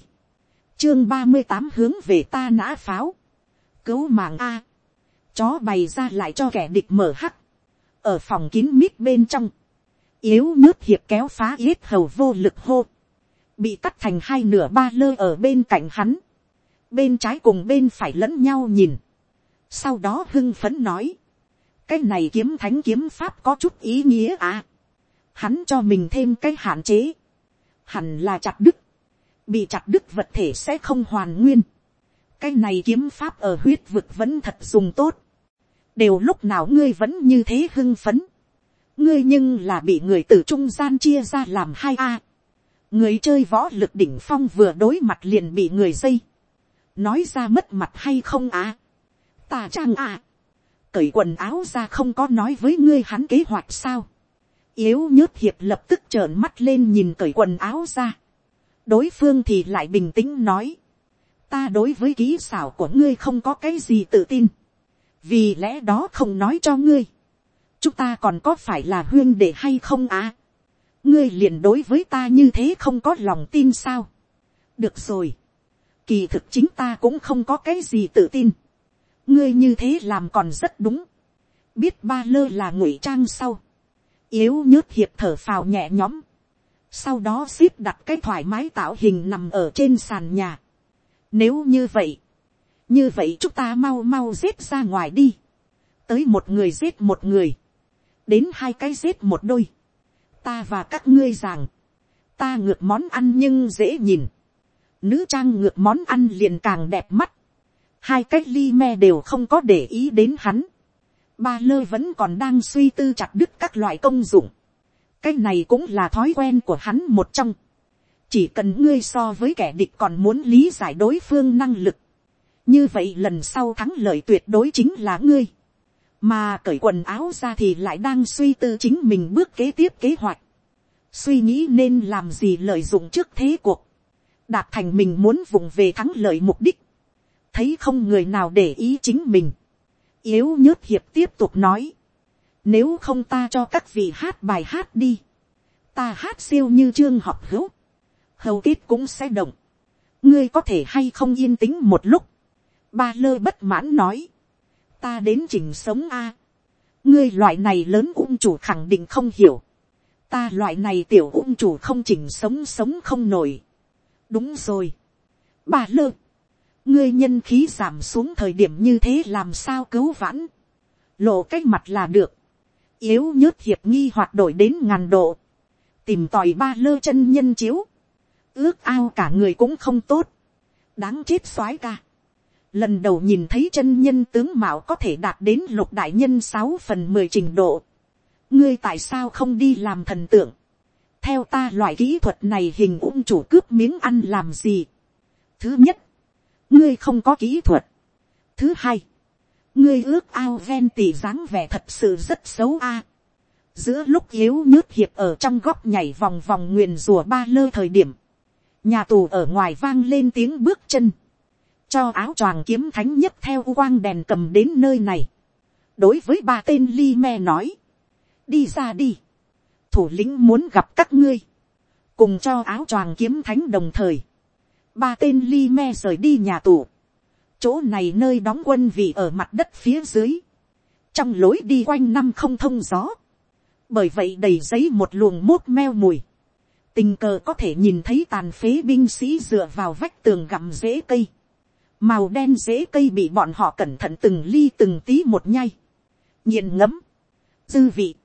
Speaker 1: chương ba mươi tám hướng về ta nã pháo, cứu mạng a, chó bày ra lại cho kẻ địch mở hắc, ở phòng kín mít bên trong, yếu nước hiệp kéo phá yết hầu vô lực hô, bị cắt thành hai nửa ba lơ ở bên cạnh hắn, bên trái cùng bên phải lẫn nhau nhìn, sau đó hưng phấn nói, cái này kiếm thánh kiếm pháp có chút ý nghĩa à, hắn cho mình thêm cái hạn chế, hẳn là chặt đứt, bị chặt đứt vật thể sẽ không hoàn nguyên, cái này kiếm pháp ở huyết vực vẫn thật dùng tốt, đều lúc nào ngươi vẫn như thế hưng phấn, ngươi nhưng là bị người từ trung gian chia ra làm hai a, người chơi võ lực đỉnh phong vừa đối mặt liền bị người dây, nói ra mất mặt hay không à, tà trang à, cởi quần áo ra không có nói với ngươi hắn kế hoạch sao, yếu nhớt hiệp lập tức trợn mắt lên nhìn cởi quần áo ra, đối phương thì lại bình tĩnh nói, ta đối với kỹ xảo của ngươi không có cái gì tự tin, vì lẽ đó không nói cho ngươi, chúng ta còn có phải là huyên để hay không à, ngươi liền đối với ta như thế không có lòng tin sao. được rồi kỳ thực chính ta cũng không có cái gì tự tin. ngươi như thế làm còn rất đúng. biết ba lơ là ngụy trang sau. yếu nhớt hiệp thở phào nhẹ nhõm. sau đó ship đặt cái thoải mái tạo hình nằm ở trên sàn nhà. nếu như vậy, như vậy chúng ta mau mau giết ra ngoài đi. tới một người giết một người. đến hai cái giết một đôi ta và các ngươi rằng, ta ngược món ăn nhưng dễ nhìn, nữ trang ngược món ăn liền càng đẹp mắt, hai cách ly me đều không có để ý đến hắn, ba lơ vẫn còn đang suy tư chặt đứt các loại công dụng, cái này cũng là thói quen của hắn một trong, chỉ cần ngươi so với kẻ địch còn muốn lý giải đối phương năng lực, như vậy lần sau thắng lợi tuyệt đối chính là ngươi. Mà cởi quần áo ra thì lại đang suy tư chính mình bước kế tiếp kế hoạch, suy nghĩ nên làm gì lợi dụng trước thế cuộc, đạt thành mình muốn vùng về thắng lợi mục đích, thấy không người nào để ý chính mình, yếu nhớt hiệp tiếp tục nói, nếu không ta cho các vị hát bài hát đi, ta hát siêu như trương học hữu, hầu kết cũng sẽ động, ngươi có thể hay không yên tĩnh một lúc, ba lơ bất mãn nói, ta đến chỉnh sống a. ngươi loại này lớn ung chủ khẳng định không hiểu. ta loại này tiểu ung chủ không chỉnh sống sống không nổi đúng rồi. bà lơ. ngươi nhân khí giảm xuống thời điểm như thế làm sao cứu vãn. lộ cái mặt là được. yếu nhớt hiệp nghi hoạt đổi đến ngàn độ. tìm tòi ba lơ chân nhân chiếu. ước ao cả người cũng không tốt. đáng chết soái ca lần đầu nhìn thấy chân nhân tướng mạo có thể đạt đến lục đại nhân sáu phần mười trình độ. ngươi tại sao không đi làm thần tượng. theo ta loại kỹ thuật này hình ung chủ cướp miếng ăn làm gì. thứ nhất, ngươi không có kỹ thuật. thứ hai, ngươi ước ao ven tỉ dáng vẻ thật sự rất xấu a. giữa lúc yếu nhớt hiệp ở trong góc nhảy vòng vòng nguyền rùa ba lơ thời điểm, nhà tù ở ngoài vang lên tiếng bước chân cho áo choàng kiếm thánh nhất theo quang đèn cầm đến nơi này. đối với ba tên li me nói, đi ra đi, thủ lĩnh muốn gặp các ngươi, cùng cho áo choàng kiếm thánh đồng thời, ba tên li me rời đi nhà tù, chỗ này nơi đóng quân vì ở mặt đất phía dưới, trong lối đi quanh năm không thông gió, bởi vậy đầy giấy một luồng mốt meo mùi, tình cờ có thể nhìn thấy tàn phế binh sĩ dựa vào vách tường gặm rễ cây, màu đen rễ cây bị bọn họ cẩn thận từng ly từng tí một nhay nghiền ngấm, dư vị,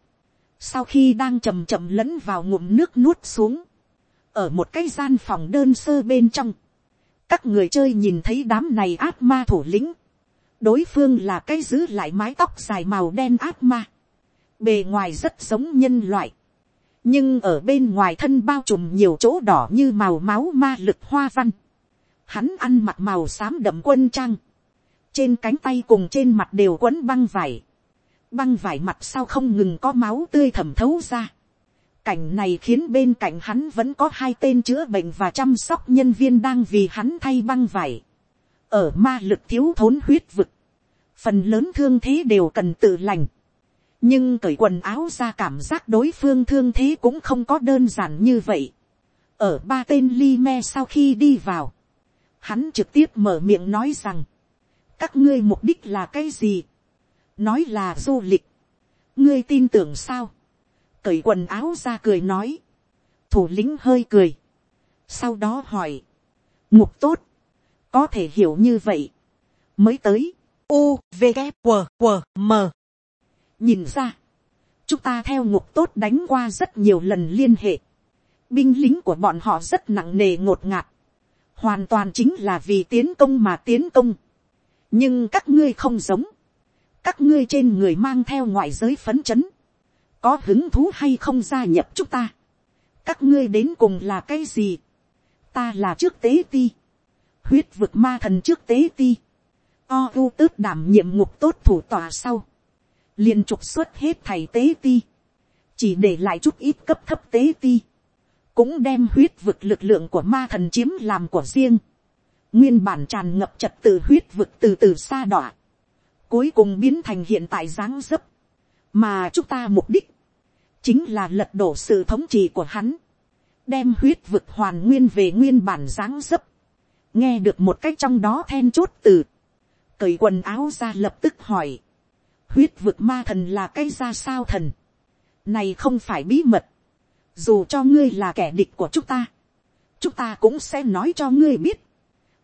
Speaker 1: sau khi đang chầm chậm lẫn vào ngụm nước nuốt xuống, ở một cái gian phòng đơn sơ bên trong, các người chơi nhìn thấy đám này ác ma thủ lĩnh, đối phương là cái giữ lại mái tóc dài màu đen ác ma, bề ngoài rất giống nhân loại, nhưng ở bên ngoài thân bao trùm nhiều chỗ đỏ như màu máu ma lực hoa văn, hắn ăn mặc màu xám đậm quân trang, trên cánh tay cùng trên mặt đều quấn băng vải, băng vải mặt sau không ngừng có máu tươi thẩm thấu ra, Cảnh này khiến bên cạnh hắn vẫn có hai tên chữa bệnh và chăm sóc nhân viên đang vì hắn thay băng vải. Ở ma lực thiếu thốn huyết vực. Phần lớn thương thế đều cần tự lành. Nhưng cởi quần áo ra cảm giác đối phương thương thế cũng không có đơn giản như vậy. Ở ba tên li me sau khi đi vào. Hắn trực tiếp mở miệng nói rằng. Các ngươi mục đích là cái gì? Nói là du lịch. Ngươi tin tưởng sao? Cởi quần áo ra cười nói, thủ lĩnh hơi cười, sau đó hỏi, ngục tốt, có thể hiểu như vậy, mới tới, u v K, W, q m. Nhìn ra, chúng ta theo ngục tốt đánh qua rất nhiều lần liên hệ, binh lính của bọn họ rất nặng nề ngột ngạt, hoàn toàn chính là vì tiến công mà tiến công, nhưng các ngươi không giống, các ngươi trên người mang theo ngoại giới phấn chấn, có hứng thú hay không gia nhập chúng ta, các ngươi đến cùng là cái gì, ta là trước tế ti, huyết vực ma thần trước tế ti, o u tước đảm nhiệm ngục tốt thủ tòa sau, liền trục xuất hết thầy tế ti, chỉ để lại chút ít cấp thấp tế ti, cũng đem huyết vực lực lượng của ma thần chiếm làm của riêng, nguyên bản tràn ngập trật tự huyết vực từ từ xa đọa, cuối cùng biến thành hiện tại dáng dấp, mà chúng ta mục đích, chính là lật đổ sự thống trị của hắn, đem huyết vực hoàn nguyên về nguyên bản dáng dấp, nghe được một cách trong đó then chốt từ, cởi quần áo ra lập tức hỏi, huyết vực ma thần là cái ra sao thần, này không phải bí mật, dù cho ngươi là kẻ địch của chúng ta, chúng ta cũng sẽ nói cho ngươi biết,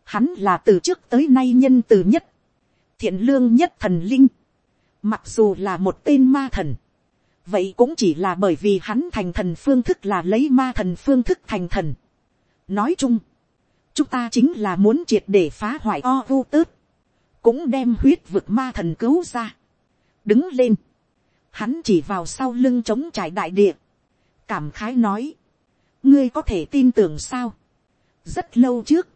Speaker 1: hắn là từ trước tới nay nhân từ nhất, thiện lương nhất thần linh, mặc dù là một tên ma thần, vậy cũng chỉ là bởi vì hắn thành thần phương thức là lấy ma thần phương thức thành thần. nói chung, chúng ta chính là muốn triệt để phá hoại o vu tớt, cũng đem huyết vực ma thần cứu ra. đứng lên, hắn chỉ vào sau lưng chống trải đại địa, cảm khái nói, ngươi có thể tin tưởng sao, rất lâu trước,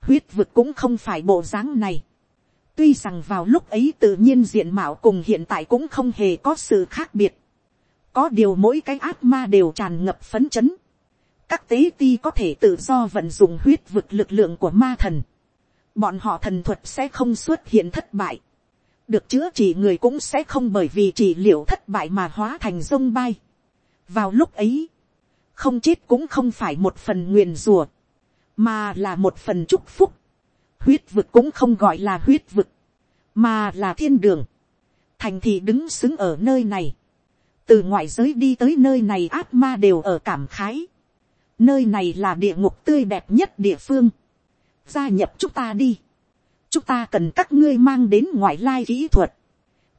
Speaker 1: huyết vực cũng không phải bộ dáng này. tuy rằng vào lúc ấy tự nhiên diện mạo cùng hiện tại cũng không hề có sự khác biệt có điều mỗi cái ác ma đều tràn ngập phấn chấn. các tế ti có thể tự do vận dụng huyết vực lực lượng của ma thần. bọn họ thần thuật sẽ không xuất hiện thất bại. được chữa trị người cũng sẽ không bởi vì trị liệu thất bại mà hóa thành sông bay. vào lúc ấy, không chết cũng không phải một phần nguyền rùa, mà là một phần chúc phúc. huyết vực cũng không gọi là huyết vực, mà là thiên đường. thành thị đứng xứng ở nơi này từ ngoại giới đi tới nơi này ác ma đều ở cảm khái. nơi này là địa ngục tươi đẹp nhất địa phương. gia nhập chúng ta đi. chúng ta cần các ngươi mang đến ngoại lai kỹ thuật.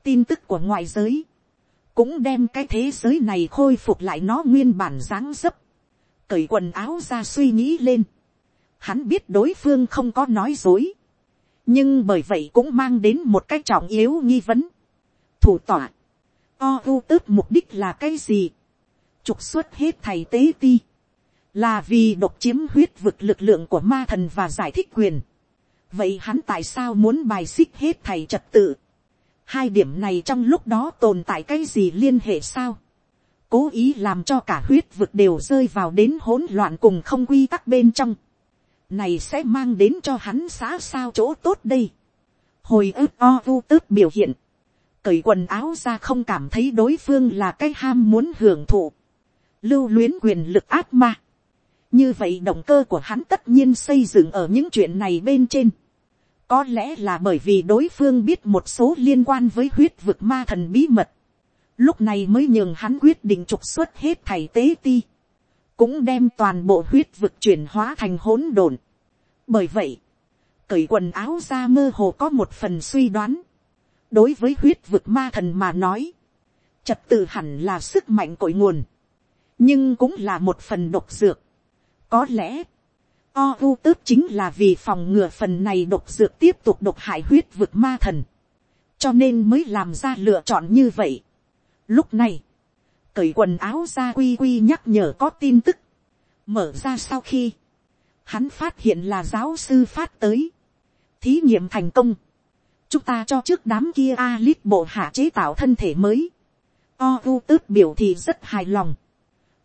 Speaker 1: tin tức của ngoại giới. cũng đem cái thế giới này khôi phục lại nó nguyên bản dáng dấp. cởi quần áo ra suy nghĩ lên. hắn biết đối phương không có nói dối. nhưng bởi vậy cũng mang đến một cái trọng yếu nghi vấn. thủ tọa o u tớt mục đích là cái gì, trục xuất hết thầy tế ti, là vì độc chiếm huyết vực lực lượng của ma thần và giải thích quyền. vậy hắn tại sao muốn bài xích hết thầy trật tự, hai điểm này trong lúc đó tồn tại cái gì liên hệ sao, cố ý làm cho cả huyết vực đều rơi vào đến hỗn loạn cùng không quy tắc bên trong, này sẽ mang đến cho hắn xã sao chỗ tốt đây. hồi ức o u tớt biểu hiện, cởi quần áo ra không cảm thấy đối phương là cái ham muốn hưởng thụ, lưu luyến quyền lực ác ma. như vậy động cơ của hắn tất nhiên xây dựng ở những chuyện này bên trên. có lẽ là bởi vì đối phương biết một số liên quan với huyết vực ma thần bí mật. lúc này mới nhường hắn quyết định trục xuất hết thầy tế ti. cũng đem toàn bộ huyết vực chuyển hóa thành hỗn độn. bởi vậy, cởi quần áo ra mơ hồ có một phần suy đoán đối với huyết vực ma thần mà nói, trật tự hẳn là sức mạnh cội nguồn, nhưng cũng là một phần độc dược. có lẽ, o u tước chính là vì phòng ngừa phần này độc dược tiếp tục độc hại huyết vực ma thần, cho nên mới làm ra lựa chọn như vậy. lúc này, cởi quần áo ra quy quy nhắc nhở có tin tức, mở ra sau khi, hắn phát hiện là giáo sư phát tới, thí nghiệm thành công, chúng ta cho trước đám kia a lít bộ hạ chế tạo thân thể mới, o u tước biểu thì rất hài lòng,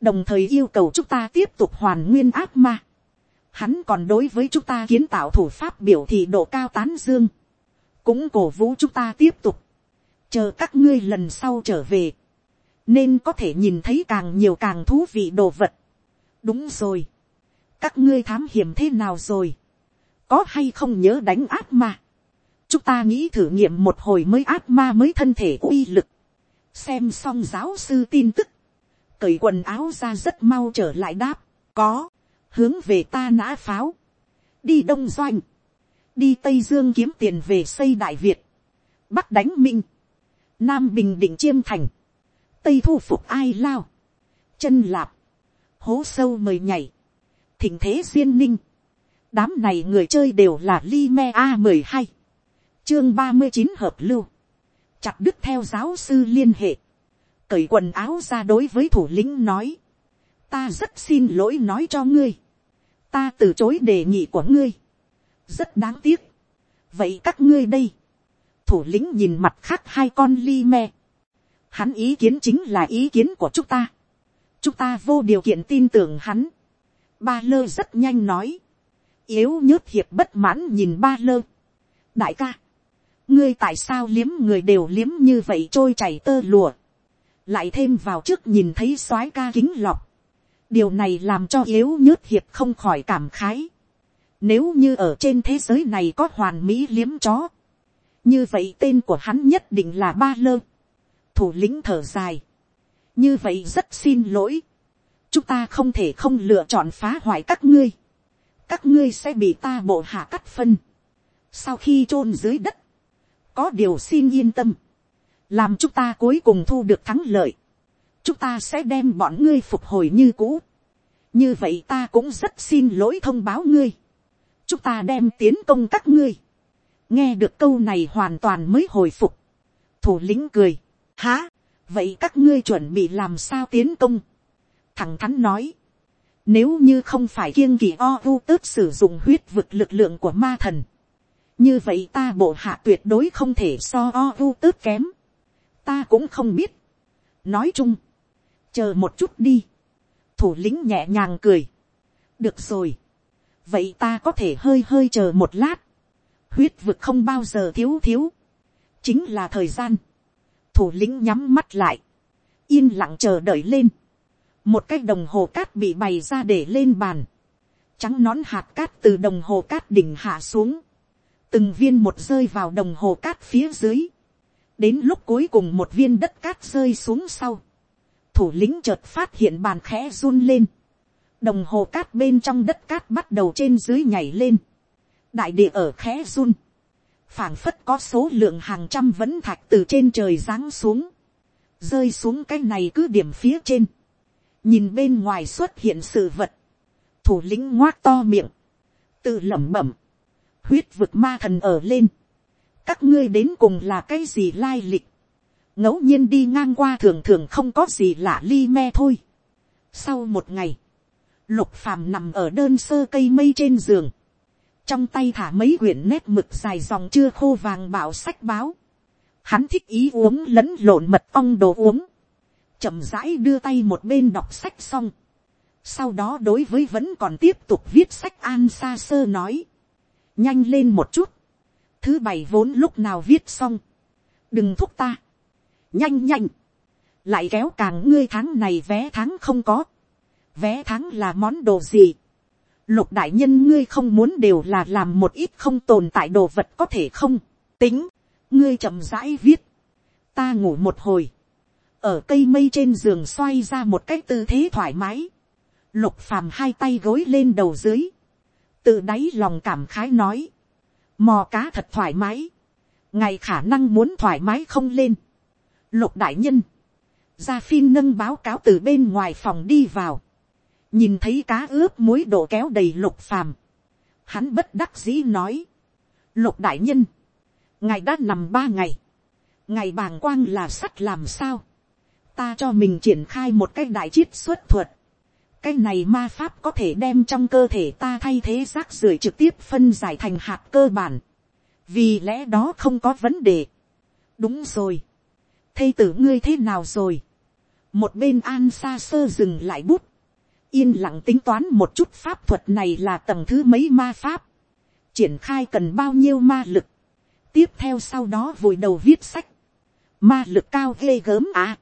Speaker 1: đồng thời yêu cầu chúng ta tiếp tục hoàn nguyên ác ma. Hắn còn đối với chúng ta kiến tạo thủ pháp biểu thị độ cao tán dương, cũng cổ vũ chúng ta tiếp tục, chờ các ngươi lần sau trở về, nên có thể nhìn thấy càng nhiều càng thú vị đồ vật. đúng rồi, các ngươi thám hiểm thế nào rồi, có hay không nhớ đánh ác ma, chúng ta nghĩ thử nghiệm một hồi mới ác ma mới thân thể uy lực, xem xong giáo sư tin tức, cởi quần áo ra rất mau trở lại đáp, có, hướng về ta nã pháo, đi đông doanh, đi tây dương kiếm tiền về xây đại việt, bắc đánh minh, nam bình định chiêm thành, tây thu phục ai lao, chân lạp, hố sâu mời nhảy, thỉnh thế duyên ninh, đám này người chơi đều là li me a mười hai, chương ba mươi chín hợp lưu, chặt đứt theo giáo sư liên hệ, cởi quần áo ra đối với thủ lĩnh nói, ta rất xin lỗi nói cho ngươi, ta từ chối đề nghị của ngươi, rất đáng tiếc, vậy các ngươi đây, thủ lĩnh nhìn mặt khác hai con li me, hắn ý kiến chính là ý kiến của chúng ta, chúng ta vô điều kiện tin tưởng hắn, ba lơ rất nhanh nói, yếu nhớt hiệp bất mãn nhìn ba lơ, đại ca, ngươi tại sao liếm người đều liếm như vậy trôi chảy tơ lùa, lại thêm vào trước nhìn thấy soái ca kính lọc, điều này làm cho yếu nhớt hiệp không khỏi cảm khái. Nếu như ở trên thế giới này có hoàn mỹ liếm chó, như vậy tên của hắn nhất định là ba lơ. thủ lĩnh thở dài, như vậy rất xin lỗi, chúng ta không thể không lựa chọn phá hoại các ngươi, các ngươi sẽ bị ta bộ hạ cắt phân, sau khi chôn dưới đất, có điều xin yên tâm, làm chúng ta cuối cùng thu được thắng lợi, chúng ta sẽ đem bọn ngươi phục hồi như cũ. như vậy ta cũng rất xin lỗi thông báo ngươi. chúng ta đem tiến công các ngươi. nghe được câu này hoàn toàn mới hồi phục. thủ lĩnh cười. há, vậy các ngươi chuẩn bị làm sao tiến công. thẳng thắn nói. nếu như không phải kiêng kỳ o vu tớp sử dụng huyết vực lực lượng của ma thần như vậy ta bộ hạ tuyệt đối không thể so o u tớt kém ta cũng không biết. nói chung, chờ một chút đi. thủ lĩnh nhẹ nhàng cười. được rồi. vậy ta có thể hơi hơi chờ một lát. huyết vực không bao giờ thiếu thiếu. chính là thời gian. thủ lĩnh nhắm mắt lại. yên lặng chờ đợi lên. một cái đồng hồ cát bị bày ra để lên bàn. trắng nón hạt cát từ đồng hồ cát đỉnh hạ xuống từng viên một rơi vào đồng hồ cát phía dưới. Đến lúc cuối cùng một viên đất cát rơi xuống sau, thủ lĩnh chợt phát hiện bàn khẽ run lên, đồng hồ cát bên trong đất cát bắt đầu trên dưới nhảy lên, đại địa ở khẽ run, phảng phất có số lượng hàng trăm vẫn thạch từ trên trời giáng xuống, rơi xuống cái này cứ điểm phía trên, nhìn bên ngoài xuất hiện sự vật, thủ lĩnh ngoác to miệng, tự lẩm bẩm, huyết vực ma thần ở lên, các ngươi đến cùng là cái gì lai lịch, ngẫu nhiên đi ngang qua thường thường không có gì lạ li me thôi. Sau một ngày, lục phàm nằm ở đơn sơ cây mây trên giường, trong tay thả mấy quyển nét mực dài dòng chưa khô vàng bảo sách báo, hắn thích ý uống lẫn lộn mật ong đồ uống, chậm rãi đưa tay một bên đọc sách xong, sau đó đối với vẫn còn tiếp tục viết sách an xa sơ nói, nhanh lên một chút, thứ bảy vốn lúc nào viết xong, đừng thúc ta, nhanh nhanh, lại kéo càng ngươi tháng này vé tháng không có, vé tháng là món đồ gì, lục đại nhân ngươi không muốn đều là làm một ít không tồn tại đồ vật có thể không, tính, ngươi chậm rãi viết, ta ngủ một hồi, ở cây mây trên giường xoay ra một cách tư thế thoải mái, lục phàm hai tay gối lên đầu dưới, tự đáy lòng cảm khái nói, mò cá thật thoải mái, ngày khả năng muốn thoải mái không lên, lục đại nhân, gia phin nâng báo cáo từ bên ngoài phòng đi vào, nhìn thấy cá ướp muối đổ kéo đầy lục phàm, hắn bất đắc dĩ nói, lục đại nhân, ngài đã nằm ba ngày, ngày bàng quang là sắt làm sao, ta cho mình triển khai một cái đại chiết xuất thuật, cái này ma pháp có thể đem trong cơ thể ta thay thế rác rưởi trực tiếp phân giải thành hạt cơ bản, vì lẽ đó không có vấn đề. đúng rồi, thây tử ngươi thế nào rồi, một bên an xa sơ dừng lại bút, yên lặng tính toán một chút pháp thuật này là tầng thứ mấy ma pháp, triển khai cần bao nhiêu ma lực, tiếp theo sau đó vùi đầu viết sách, ma lực cao ghê gớm à,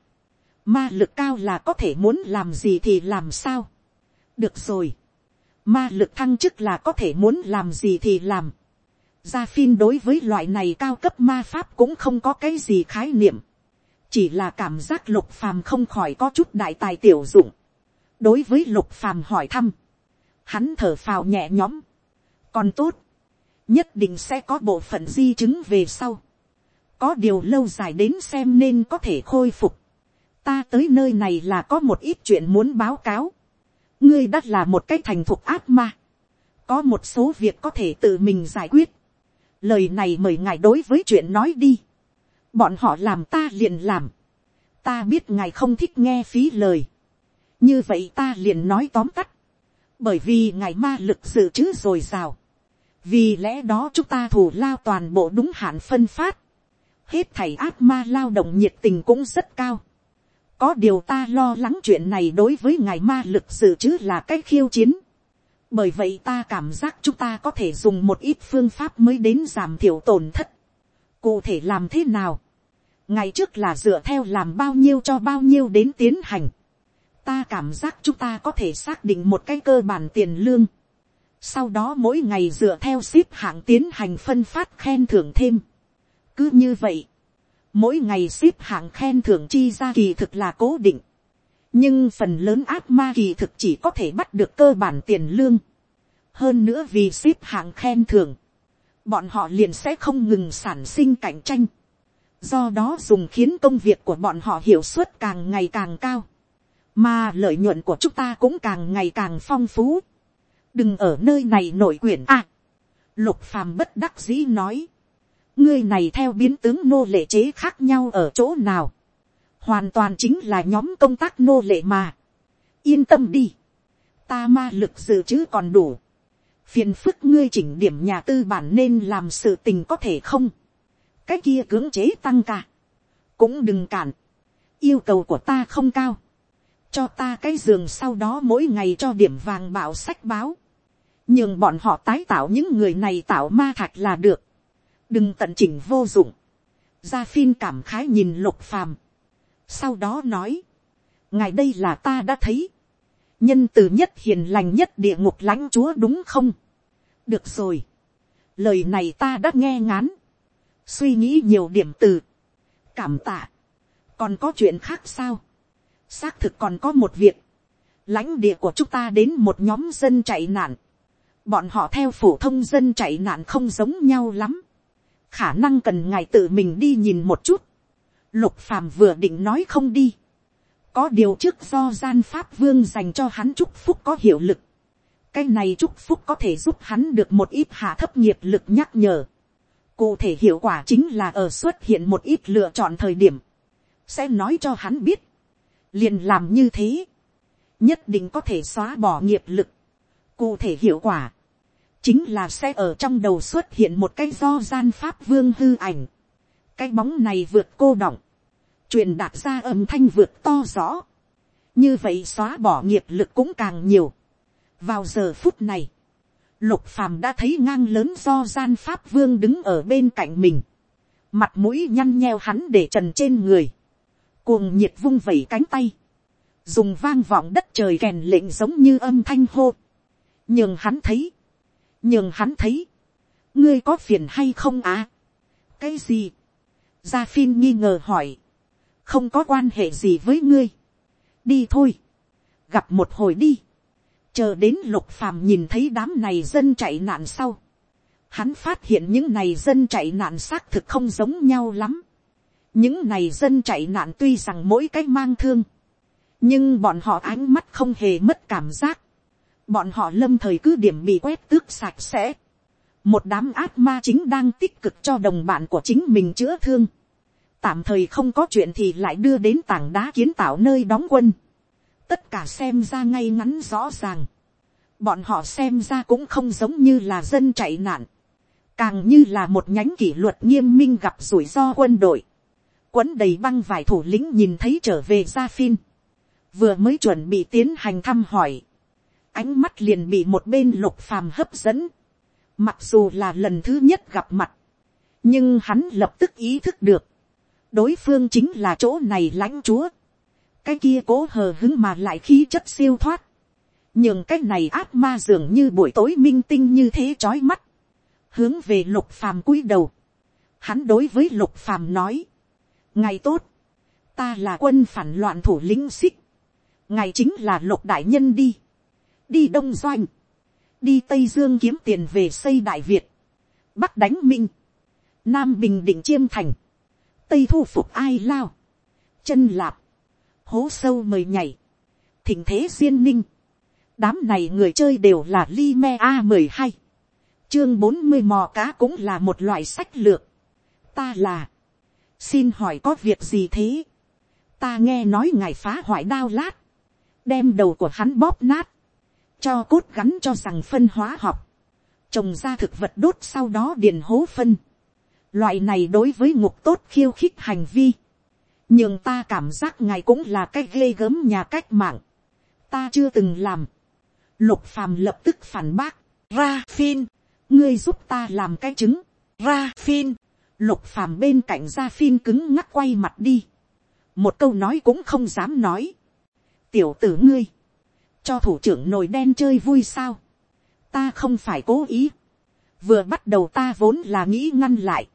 Speaker 1: ma lực cao là có thể muốn làm gì thì làm sao, được rồi, ma lực thăng chức là có thể muốn làm gì thì làm, gia phin đối với loại này cao cấp ma pháp cũng không có cái gì khái niệm, chỉ là cảm giác lục phàm không khỏi có chút đại tài tiểu dụng, đối với lục phàm hỏi thăm, hắn thở phào nhẹ nhõm, còn tốt, nhất định sẽ có bộ phận di chứng về sau, có điều lâu dài đến xem nên có thể khôi phục, ta tới nơi này là có một ít chuyện muốn báo cáo, ngươi đã là một cái thành thục ác ma, có một số việc có thể tự mình giải quyết, lời này mời ngài đối với chuyện nói đi, bọn họ làm ta liền làm, ta biết ngài không thích nghe phí lời, như vậy ta liền nói tóm tắt, bởi vì ngài ma lực dự trữ rồi dào, vì lẽ đó chúng ta thủ lao toàn bộ đúng hạn phân phát, hết thảy ác ma lao động nhiệt tình cũng rất cao, có điều ta lo lắng chuyện này đối với ngài ma lực dự trữ là cái khiêu chiến, bởi vậy ta cảm giác chúng ta có thể dùng một ít phương pháp mới đến giảm thiểu tổn thất, cụ thể làm thế nào, ngày trước là dựa theo làm bao nhiêu cho bao nhiêu đến tiến hành, ta cảm giác chúng ta có thể xác định một cái cơ bản tiền lương. Sau đó mỗi ngày dựa theo ship hạng tiến hành phân phát khen thưởng thêm. Cứ như vậy, mỗi ngày xếp hạng khen thưởng chi ra kỳ thực là cố định. Nhưng phần lớn ác ma kỳ thực chỉ có thể bắt được cơ bản tiền lương. Hơn nữa vì xếp hạng khen thưởng, bọn họ liền sẽ không ngừng sản sinh cạnh tranh. Do đó dùng khiến công việc của bọn họ hiệu suất càng ngày càng cao mà lợi nhuận của chúng ta cũng càng ngày càng phong phú. đừng ở nơi này nổi quyển a. À, lục phàm bất đắc dĩ nói ngươi này theo biến tướng nô lệ chế khác nhau ở chỗ nào. hoàn toàn chính là nhóm công tác nô lệ mà. yên tâm đi. ta ma lực dự trữ còn đủ. phiền phức ngươi chỉnh điểm nhà tư bản nên làm sự tình có thể không. cái kia cưỡng chế tăng cả. cũng đừng cản. yêu cầu của ta không cao cho ta cái giường sau đó mỗi ngày cho điểm vàng bảo sách báo, nhưng bọn họ tái tạo những người này tạo ma thạch là được, đừng tận chỉnh vô dụng, gia phin cảm khái nhìn lục phàm, sau đó nói, ngài đây là ta đã thấy, nhân từ nhất hiền lành nhất địa ngục lãnh chúa đúng không, được rồi, lời này ta đã nghe ngán, suy nghĩ nhiều điểm từ, cảm tạ, còn có chuyện khác sao, xác thực còn có một việc, lãnh địa của chúng ta đến một nhóm dân chạy nạn, bọn họ theo phổ thông dân chạy nạn không giống nhau lắm, khả năng cần ngài tự mình đi nhìn một chút, lục phàm vừa định nói không đi, có điều trước do gian pháp vương dành cho hắn chúc phúc có hiệu lực, cái này chúc phúc có thể giúp hắn được một ít hạ thấp nghiệp lực nhắc nhở, cụ thể hiệu quả chính là ở xuất hiện một ít lựa chọn thời điểm, sẽ nói cho hắn biết, liền làm như thế, nhất định có thể xóa bỏ nghiệp lực. Cụ thể hiệu quả, chính là sẽ ở trong đầu xuất hiện một cái do gian pháp vương hư ảnh. cái bóng này vượt cô động, truyền đạt ra âm thanh vượt to rõ. như vậy xóa bỏ nghiệp lực cũng càng nhiều. vào giờ phút này, lục phàm đã thấy ngang lớn do gian pháp vương đứng ở bên cạnh mình. mặt mũi nhăn nheo hắn để trần trên người cuồng nhiệt vung vẩy cánh tay, dùng vang vọng đất trời kèn lệnh giống như âm thanh hô, nhưng hắn thấy, nhường hắn thấy, ngươi có phiền hay không à, cái gì, gia phin nghi ngờ hỏi, không có quan hệ gì với ngươi, đi thôi, gặp một hồi đi, chờ đến lục phàm nhìn thấy đám này dân chạy nạn sau, hắn phát hiện những này dân chạy nạn xác thực không giống nhau lắm, những này dân chạy nạn tuy rằng mỗi cái mang thương, nhưng bọn họ ánh mắt không hề mất cảm giác, bọn họ lâm thời cứ điểm bị quét tước sạch sẽ, một đám ác ma chính đang tích cực cho đồng bạn của chính mình chữa thương, tạm thời không có chuyện thì lại đưa đến tảng đá kiến tạo nơi đóng quân, tất cả xem ra ngay ngắn rõ ràng, bọn họ xem ra cũng không giống như là dân chạy nạn, càng như là một nhánh kỷ luật nghiêm minh gặp rủi ro quân đội, quấn đầy băng vải thủ lĩnh nhìn thấy trở về gia phin, vừa mới chuẩn bị tiến hành thăm hỏi, ánh mắt liền bị một bên lục phàm hấp dẫn, mặc dù là lần thứ nhất gặp mặt, nhưng hắn lập tức ý thức được, đối phương chính là chỗ này lãnh chúa, cái kia cố hờ hứng mà lại khí chất siêu thoát, nhưng cái này ác ma dường như buổi tối minh tinh như thế chói mắt, hướng về lục phàm cúi đầu, hắn đối với lục phàm nói, ngày tốt, ta là quân phản loạn thủ lĩnh xích, ngày chính là lục đại nhân đi, đi đông doanh, đi tây dương kiếm tiền về xây đại việt, bắc đánh minh, nam bình định chiêm thành, tây thu phục ai lao, chân lạp, hố sâu mời nhảy, thỉnh thế duyên ninh, đám này người chơi đều là li me a mười hai, chương bốn mươi mò cá cũng là một loại sách lược, ta là, xin hỏi có việc gì thế, ta nghe nói ngài phá hoại đao lát, đem đầu của hắn bóp nát, cho cốt gắn cho rằng phân hóa học, trồng ra thực vật đốt sau đó điền hố phân. Loại này đối với ngục tốt khiêu khích hành vi. Nhưng ta cảm giác ngài cũng là cái ghê gớm nhà cách mạng. Ta chưa từng làm. Lục phàm lập tức phản bác. Ra phin. Ngươi giúp ta làm cái chứng. Ra phin. Lục phàm bên cạnh ra phin cứng ngắc quay mặt đi. Một câu nói cũng không dám nói. Tiểu tử ngươi cho thủ trưởng nồi đen chơi vui sao. ta không phải cố ý. vừa bắt đầu ta vốn là nghĩ ngăn lại.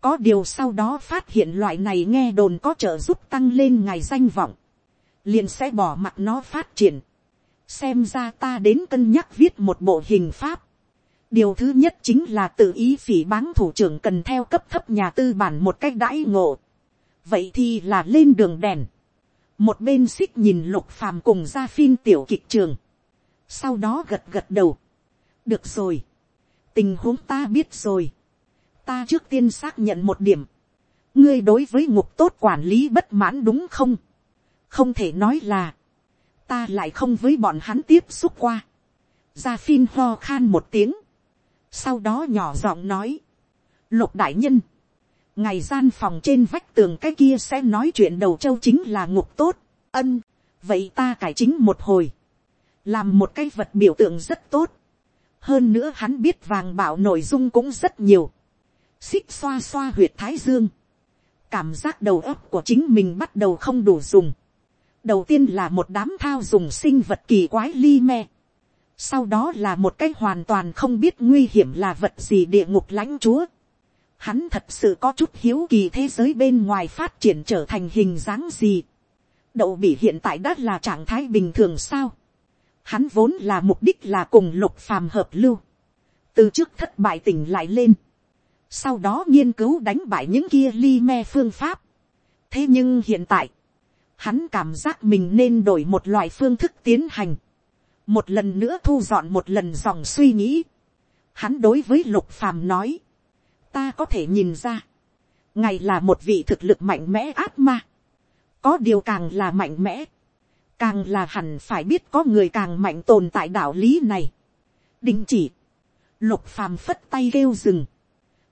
Speaker 1: có điều sau đó phát hiện loại này nghe đồn có trợ giúp tăng lên ngày danh vọng. liền sẽ bỏ mặt nó phát triển. xem ra ta đến cân nhắc viết một bộ hình pháp. điều thứ nhất chính là tự ý phỉ báng thủ trưởng cần theo cấp thấp nhà tư bản một cách đãi ngộ. vậy thì là lên đường đèn một bên xích nhìn lục phàm cùng ra phim tiểu kịch trường, sau đó gật gật đầu, được rồi, tình huống ta biết rồi, ta trước tiên xác nhận một điểm, ngươi đối với ngục tốt quản lý bất mãn đúng không, không thể nói là, ta lại không với bọn hắn tiếp xúc qua, ra phim ho khan một tiếng, sau đó nhỏ giọng nói, lục đại nhân, ngày gian phòng trên vách tường cái kia sẽ nói chuyện đầu châu chính là ngục tốt, ân, vậy ta cải chính một hồi, làm một cái vật biểu tượng rất tốt, hơn nữa hắn biết vàng bảo nội dung cũng rất nhiều, xích xoa xoa huyệt thái dương, cảm giác đầu óc của chính mình bắt đầu không đủ dùng, đầu tiên là một đám thao dùng sinh vật kỳ quái li me, sau đó là một cái hoàn toàn không biết nguy hiểm là vật gì địa ngục lãnh chúa, Hắn thật sự có chút hiếu kỳ thế giới bên ngoài phát triển trở thành hình dáng gì. Đậu bị hiện tại đã là trạng thái bình thường sao. Hắn vốn là mục đích là cùng lục phàm hợp lưu. Từ trước thất bại tỉnh lại lên. Sau đó nghiên cứu đánh bại những kia li me phương pháp. Thế nhưng hiện tại, hắn cảm giác mình nên đổi một loại phương thức tiến hành. Một lần nữa thu dọn một lần dòng suy nghĩ. Hắn đối với lục phàm nói ta có thể nhìn ra, ngài là một vị thực lực mạnh mẽ ác ma, có điều càng là mạnh mẽ, càng là hẳn phải biết có người càng mạnh tồn tại đạo lý này. đình chỉ, lục phàm phất tay kêu dừng,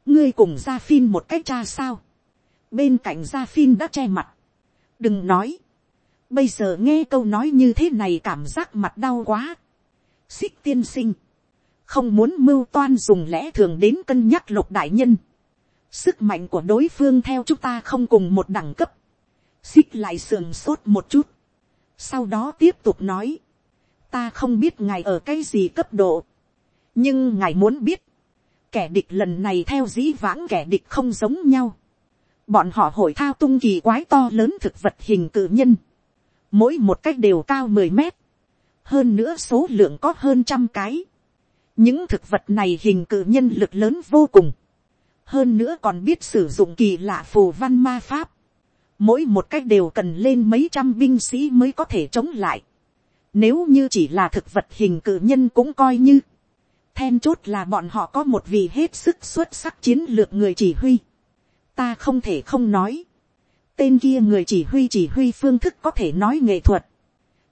Speaker 1: ngươi cùng gia phim một cách cha sao, bên cạnh gia phim đã che mặt, đừng nói, bây giờ nghe câu nói như thế này cảm giác mặt đau quá, xích tiên sinh, không muốn mưu toan dùng lẽ thường đến cân nhắc lục đại nhân. Sức mạnh của đối phương theo chúng ta không cùng một đẳng cấp. Xích lại sườn sốt một chút. sau đó tiếp tục nói, ta không biết ngài ở cái gì cấp độ, nhưng ngài muốn biết, kẻ địch lần này theo dĩ vãng kẻ địch không giống nhau, bọn họ hội thao tung kỳ quái to lớn thực vật hình cự nhân, mỗi một cách đều cao mười mét, hơn nữa số lượng có hơn trăm cái, những thực vật này hình cự nhân lực lớn vô cùng, hơn nữa còn biết sử dụng kỳ lạ phù văn ma pháp, mỗi một cách đều cần lên mấy trăm binh sĩ mới có thể chống lại. Nếu như chỉ là thực vật hình cử nhân cũng coi như. Then chốt là bọn họ có một vị hết sức xuất sắc chiến lược người chỉ huy. Ta không thể không nói. Tên kia người chỉ huy chỉ huy phương thức có thể nói nghệ thuật.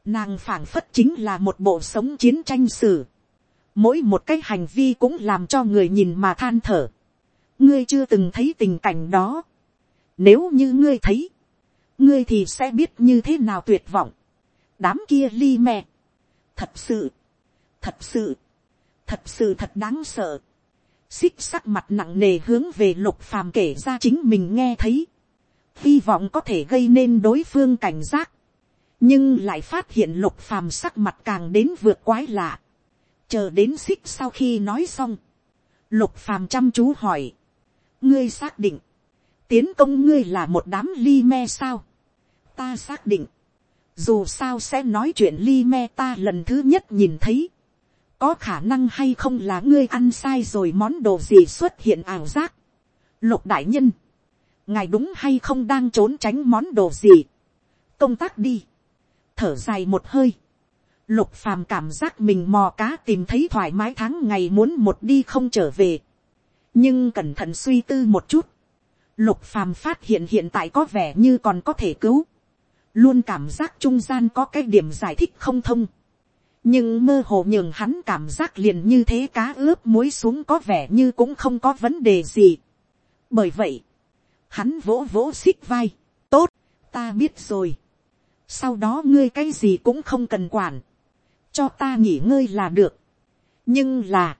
Speaker 1: Nàng phảng phất chính là một bộ sống chiến tranh sử. Mỗi một cái hành vi cũng làm cho người nhìn mà than thở. Ngươi chưa từng thấy tình cảnh đó. Nếu như ngươi thấy ngươi thì sẽ biết như thế nào tuyệt vọng. đám kia li mẹ. thật sự, thật sự, thật sự thật đáng sợ. xích sắc mặt nặng nề hướng về lục phàm kể ra chính mình nghe thấy. hy vọng có thể gây nên đối phương cảnh giác. nhưng lại phát hiện lục phàm sắc mặt càng đến vượt quái lạ chờ đến xích sau khi nói xong. lục phàm chăm chú hỏi. ngươi xác định tiến công ngươi là một đám li me sao ta xác định, dù sao sẽ nói chuyện li me ta lần thứ nhất nhìn thấy, có khả năng hay không là ngươi ăn sai rồi món đồ gì xuất hiện ảo giác. Lục đại nhân, ngài đúng hay không đang trốn tránh món đồ gì. công tác đi, thở dài một hơi, lục phàm cảm giác mình mò cá tìm thấy thoải mái tháng ngày muốn một đi không trở về. nhưng cẩn thận suy tư một chút, lục phàm phát hiện hiện tại có vẻ như còn có thể cứu luôn cảm giác trung gian có cái điểm giải thích không thông, nhưng mơ hồ nhường hắn cảm giác liền như thế cá ướp muối xuống có vẻ như cũng không có vấn đề gì. bởi vậy, hắn vỗ vỗ xích vai, tốt, ta biết rồi. sau đó ngươi cái gì cũng không cần quản, cho ta nghỉ ngơi là được. nhưng là,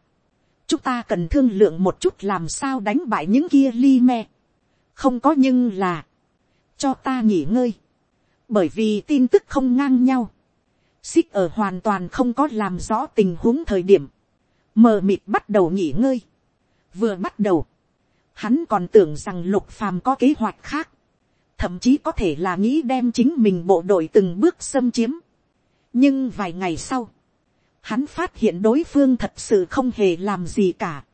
Speaker 1: chúng ta cần thương lượng một chút làm sao đánh bại những kia li me. không có nhưng là, cho ta nghỉ ngơi. Bởi vì tin tức không ngang nhau, xích ở hoàn toàn không có làm rõ tình huống thời điểm, mờ mịt bắt đầu nghỉ ngơi, vừa bắt đầu, hắn còn tưởng rằng lục phàm có kế hoạch khác, thậm chí có thể là nghĩ đem chính mình bộ đội từng bước xâm chiếm, nhưng vài ngày sau, hắn phát hiện đối phương thật sự không hề làm gì cả,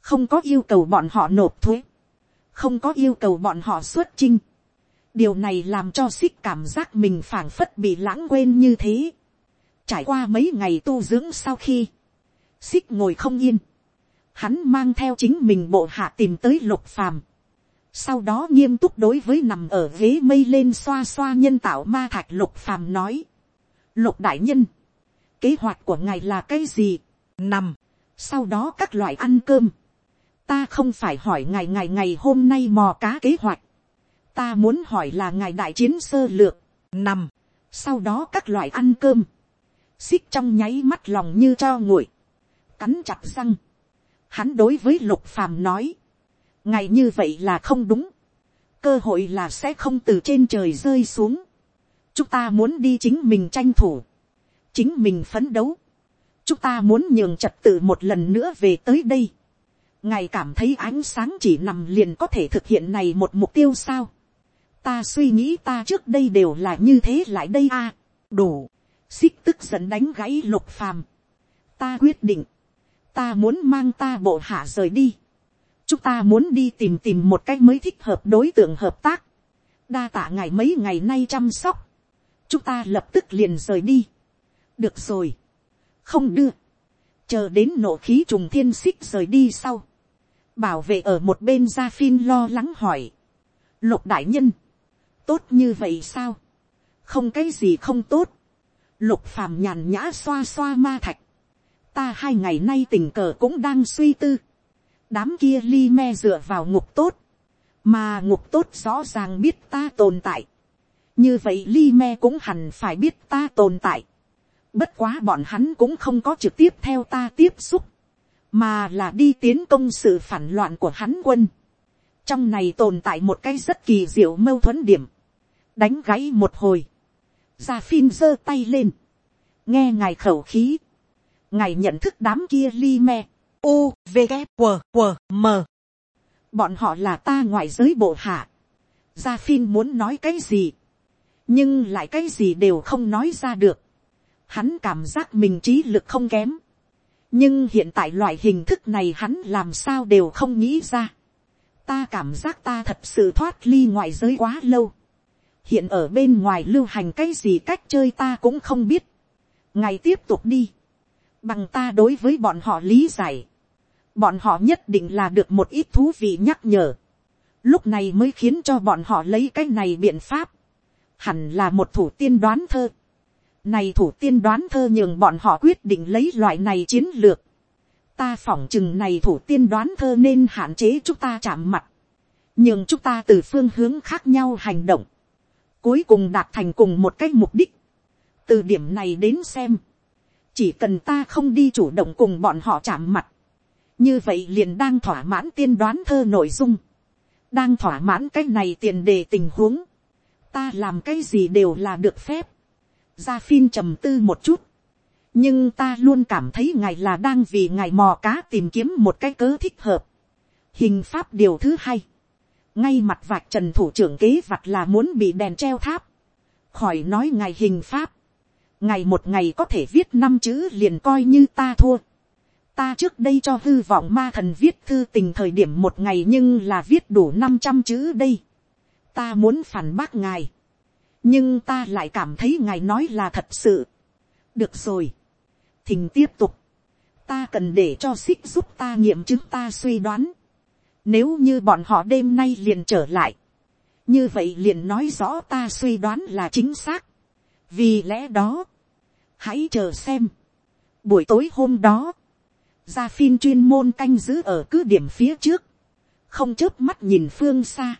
Speaker 1: không có yêu cầu bọn họ nộp thuế, không có yêu cầu bọn họ xuất chinh, điều này làm cho xích cảm giác mình phảng phất bị lãng quên như thế. trải qua mấy ngày tu dưỡng sau khi, xích ngồi không yên, hắn mang theo chính mình bộ hạ tìm tới lục phàm. sau đó nghiêm túc đối với nằm ở ghế mây lên xoa xoa nhân tạo ma thạch lục phàm nói lục đại nhân, kế hoạch của ngài là cái gì, nằm, sau đó các loại ăn cơm. ta không phải hỏi ngài ngày ngày hôm nay mò cá kế hoạch, ta muốn hỏi là ngài đại chiến sơ lược, nằm, sau đó các loại ăn cơm, xích trong nháy mắt lòng như cho nguội, cắn chặt răng, hắn đối với lục phàm nói, ngày như vậy là không đúng, cơ hội là sẽ không từ trên trời rơi xuống, chúng ta muốn đi chính mình tranh thủ, chính mình phấn đấu, chúng ta muốn nhường trật tự một lần nữa về tới đây, ngài cảm thấy ánh sáng chỉ nằm liền có thể thực hiện này một mục tiêu sao, ta suy nghĩ ta trước đây đều là như thế lại đây a, à, đủ, xích tức giận đánh gãy lục phàm, ta quyết định, ta muốn mang ta bộ hạ rời đi, chúng ta muốn đi tìm tìm một cách mới thích hợp đối tượng hợp tác, đa tạ ngài mấy ngày nay chăm sóc, chúng ta lập tức liền rời đi, được rồi, không đưa, chờ đến nổ khí trùng thiên xích rời đi sau, bảo vệ ở một bên gia phin lo lắng hỏi, lục đại nhân, tốt như vậy sao, không cái gì không tốt, lục phàm nhàn nhã xoa xoa ma thạch, ta hai ngày nay tình cờ cũng đang suy tư, đám kia li me dựa vào ngục tốt, mà ngục tốt rõ ràng biết ta tồn tại, như vậy li me cũng hẳn phải biết ta tồn tại, bất quá bọn hắn cũng không có trực tiếp theo ta tiếp xúc, mà là đi tiến công sự phản loạn của hắn quân. trong này tồn tại một cái rất kỳ diệu mâu thuẫn điểm, đánh gáy một hồi, gia phin giơ tay lên, nghe ngài khẩu khí, ngài nhận thức đám kia li me, u v g w w m. Bọn họ là ta ngoại giới bộ hạ, gia phin muốn nói cái gì, nhưng lại cái gì đều không nói ra được, hắn cảm giác mình trí lực không kém, nhưng hiện tại loại hình thức này hắn làm sao đều không nghĩ ra, ta cảm giác ta thật sự thoát ly ngoại giới quá lâu, hiện ở bên ngoài lưu hành cái gì cách chơi ta cũng không biết, ngày tiếp tục đi, bằng ta đối với bọn họ lý giải, bọn họ nhất định là được một ít thú vị nhắc nhở, lúc này mới khiến cho bọn họ lấy cái này biện pháp, hẳn là một thủ tiên đoán thơ, này thủ tiên đoán thơ nhường bọn họ quyết định lấy loại này chiến lược, ta phỏng chừng này thủ tiên đoán thơ nên hạn chế chúng ta chạm mặt, nhưng chúng ta từ phương hướng khác nhau hành động, cuối cùng đạt thành cùng một cái mục đích. từ điểm này đến xem, chỉ cần ta không đi chủ động cùng bọn họ chạm mặt, như vậy liền đang thỏa mãn tiên đoán thơ nội dung, đang thỏa mãn cái này tiền đề tình huống, ta làm cái gì đều là được phép, gia phin trầm tư một chút, nhưng ta luôn cảm thấy ngài là đang vì ngài mò cá tìm kiếm một cái cớ thích hợp. hình pháp điều thứ hai, ngay mặt vạch trần thủ trưởng kế vặt là muốn bị đèn treo tháp, khỏi nói ngài hình pháp, ngày một ngày có thể viết năm chữ liền coi như ta thua. ta trước đây cho hư vọng ma thần viết thư tình thời điểm một ngày nhưng là viết đủ năm trăm chữ đây ta muốn phản bác ngài, nhưng ta lại cảm thấy ngài nói là thật sự. được rồi, thình tiếp tục, ta cần để cho xích giúp ta nghiệm chứng ta suy đoán nếu như bọn họ đêm nay liền trở lại. Như vậy liền nói rõ ta suy đoán là chính xác. Vì lẽ đó. Hãy chờ xem. Buổi tối hôm đó. Gia phiên chuyên môn canh giữ ở cứ điểm phía trước. Không chớp mắt nhìn phương xa.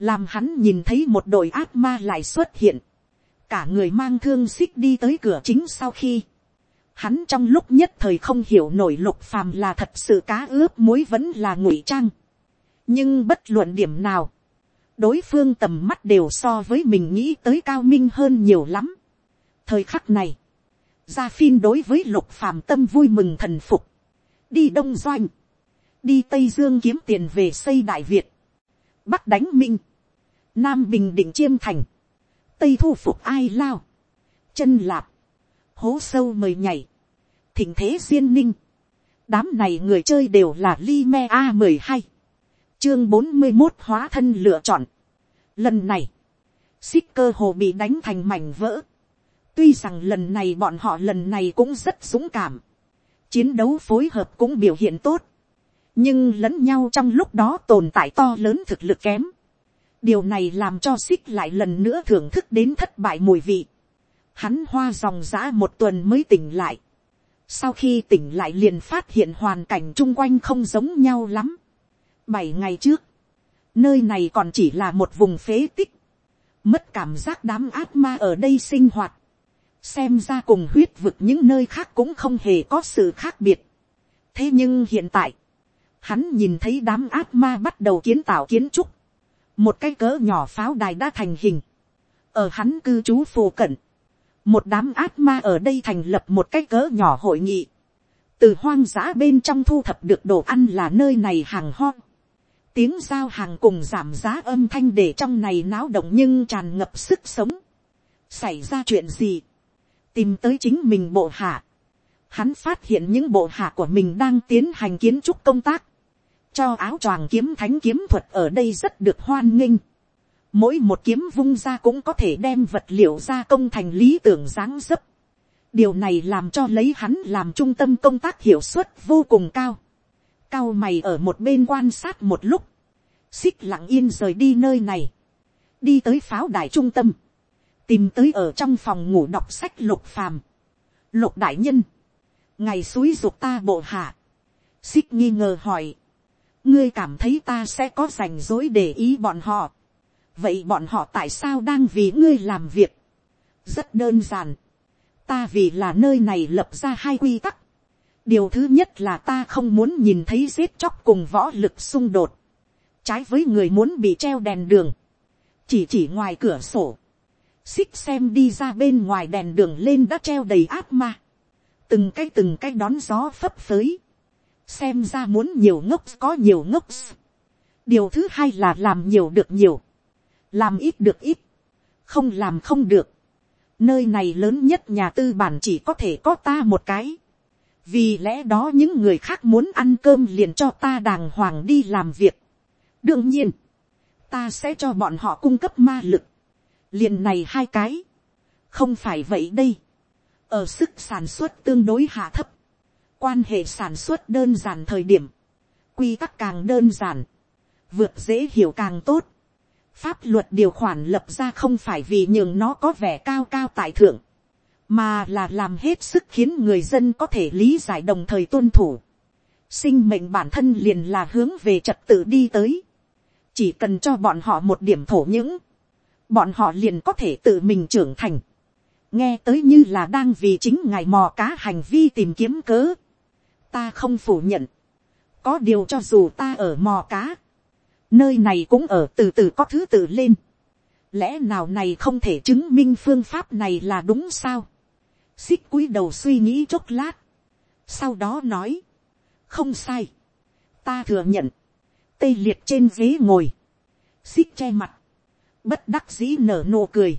Speaker 1: Làm hắn nhìn thấy một đội ác ma lại xuất hiện. Cả người mang thương xích đi tới cửa chính sau khi hắn trong lúc nhất thời không hiểu nổi lục phàm là thật sự cá ướp muối vẫn là ngụy trang nhưng bất luận điểm nào, đối phương tầm mắt đều so với mình nghĩ tới cao minh hơn nhiều lắm. thời khắc này, gia phin đối với lục phàm tâm vui mừng thần phục, đi đông doanh, đi tây dương kiếm tiền về xây đại việt, bắc đánh minh, nam bình định chiêm thành, tây thu phục ai lao, chân lạp, hố sâu mời nhảy, thỉnh thế duyên ninh, đám này người chơi đều là li me a mười hai chương bốn mươi một hóa thân lựa chọn. Lần này, xích cơ hồ bị đánh thành mảnh vỡ. Tuy rằng lần này bọn họ lần này cũng rất dũng cảm. Chiến đấu phối hợp cũng biểu hiện tốt. Nhưng lẫn nhau trong lúc đó tồn tại to lớn thực lực kém. Điều này làm cho xích lại lần nữa thưởng thức đến thất bại mùi vị. Hắn hoa dòng giã một tuần mới tỉnh lại. Sau khi tỉnh lại liền phát hiện hoàn cảnh chung quanh không giống nhau lắm bảy ngày trước, nơi này còn chỉ là một vùng phế tích, mất cảm giác đám ác ma ở đây sinh hoạt, xem ra cùng huyết vực những nơi khác cũng không hề có sự khác biệt. thế nhưng hiện tại, hắn nhìn thấy đám ác ma bắt đầu kiến tạo kiến trúc, một cái cỡ nhỏ pháo đài đã thành hình, ở hắn cư trú phù cận, một đám ác ma ở đây thành lập một cái cỡ nhỏ hội nghị, từ hoang dã bên trong thu thập được đồ ăn là nơi này hàng ho. Tiếng giao hàng cùng giảm giá âm thanh để trong này náo động nhưng tràn ngập sức sống. xảy ra chuyện gì, tìm tới chính mình bộ hạ. hắn phát hiện những bộ hạ của mình đang tiến hành kiến trúc công tác, cho áo choàng kiếm thánh kiếm thuật ở đây rất được hoan nghênh. mỗi một kiếm vung ra cũng có thể đem vật liệu ra công thành lý tưởng dáng dấp. điều này làm cho lấy hắn làm trung tâm công tác hiệu suất vô cùng cao. Cao mày ở một bên quan sát một lúc, xích lặng yên rời đi nơi này, đi tới pháo đài trung tâm, tìm tới ở trong phòng ngủ đọc sách lục phàm, lục đại nhân, ngày suối ruột ta bộ hạ, xích nghi ngờ hỏi, ngươi cảm thấy ta sẽ có rảnh rỗi để ý bọn họ, vậy bọn họ tại sao đang vì ngươi làm việc, rất đơn giản, ta vì là nơi này lập ra hai quy tắc, điều thứ nhất là ta không muốn nhìn thấy giết chóc cùng võ lực xung đột, trái với người muốn bị treo đèn đường, chỉ chỉ ngoài cửa sổ, xích xem đi ra bên ngoài đèn đường lên đã treo đầy áp ma, từng cái từng cái đón gió phấp phới, xem ra muốn nhiều ngốc có nhiều ngốc. điều thứ hai là làm nhiều được nhiều, làm ít được ít, không làm không được. nơi này lớn nhất nhà tư bản chỉ có thể có ta một cái, vì lẽ đó những người khác muốn ăn cơm liền cho ta đàng hoàng đi làm việc. đương nhiên, ta sẽ cho bọn họ cung cấp ma lực, liền này hai cái, không phải vậy đây, ở sức sản xuất tương đối hạ thấp, quan hệ sản xuất đơn giản thời điểm, quy tắc càng đơn giản, vượt dễ hiểu càng tốt, pháp luật điều khoản lập ra không phải vì nhường nó có vẻ cao cao tại thượng, mà là làm hết sức khiến người dân có thể lý giải đồng thời tuân thủ. sinh mệnh bản thân liền là hướng về trật tự đi tới, chỉ cần cho bọn họ một điểm thổ những, bọn họ liền có thể tự mình trưởng thành, nghe tới như là đang vì chính ngài mò cá hành vi tìm kiếm cớ ta không phủ nhận, có điều cho dù ta ở mò cá, nơi này cũng ở từ từ có thứ tự lên. lẽ nào này không thể chứng minh phương pháp này là đúng sao. xích cúi đầu suy nghĩ chốc lát, sau đó nói, không sai, ta thừa nhận, tê liệt trên ghế ngồi, xích che mặt, bất đắc dĩ nở nụ cười,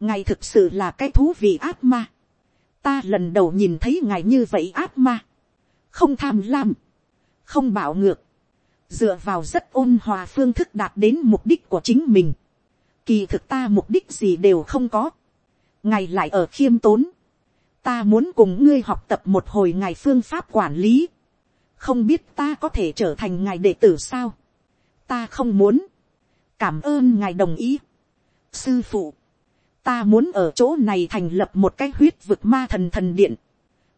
Speaker 1: ngài thực sự là cái thú vị ác ma, ta lần đầu nhìn thấy ngài như vậy ác ma, không tham lam, không bạo ngược, dựa vào rất ôn hòa phương thức đạt đến mục đích của chính mình, kỳ thực ta mục đích gì đều không có, ngài lại ở khiêm tốn, ta muốn cùng ngươi học tập một hồi ngài phương pháp quản lý, không biết ta có thể trở thành ngài đệ tử sao, ta không muốn, cảm ơn ngài đồng ý. sư phụ, ta muốn ở chỗ này thành lập một cái huyết vực ma thần thần điện,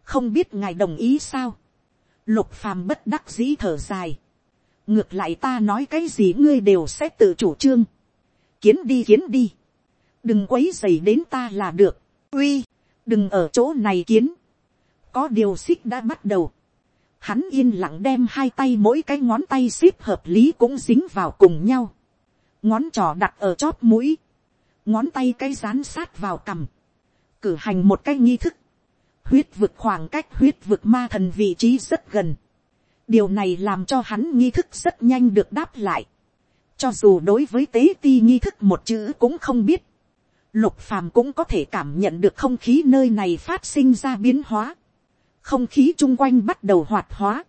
Speaker 1: không biết ngài đồng ý sao lục phàm bất đắc dĩ thở dài, ngược lại ta nói cái gì ngươi đều sẽ tự chủ trương, kiến đi kiến đi, đừng quấy dày đến ta là được, uy, đừng ở chỗ này kiến, có điều xích đã bắt đầu, hắn yên lặng đem hai tay mỗi cái ngón tay xếp hợp lý cũng dính vào cùng nhau. Ngón trỏ đặt ở chóp mũi, ngón tay cái dán sát vào cằm, cử hành một cái nghi thức, huyết vực khoảng cách huyết vực ma thần vị trí rất gần, điều này làm cho hắn nghi thức rất nhanh được đáp lại, cho dù đối với tế ti nghi thức một chữ cũng không biết, lục phàm cũng có thể cảm nhận được không khí nơi này phát sinh ra biến hóa, không khí chung quanh bắt đầu hoạt hóa,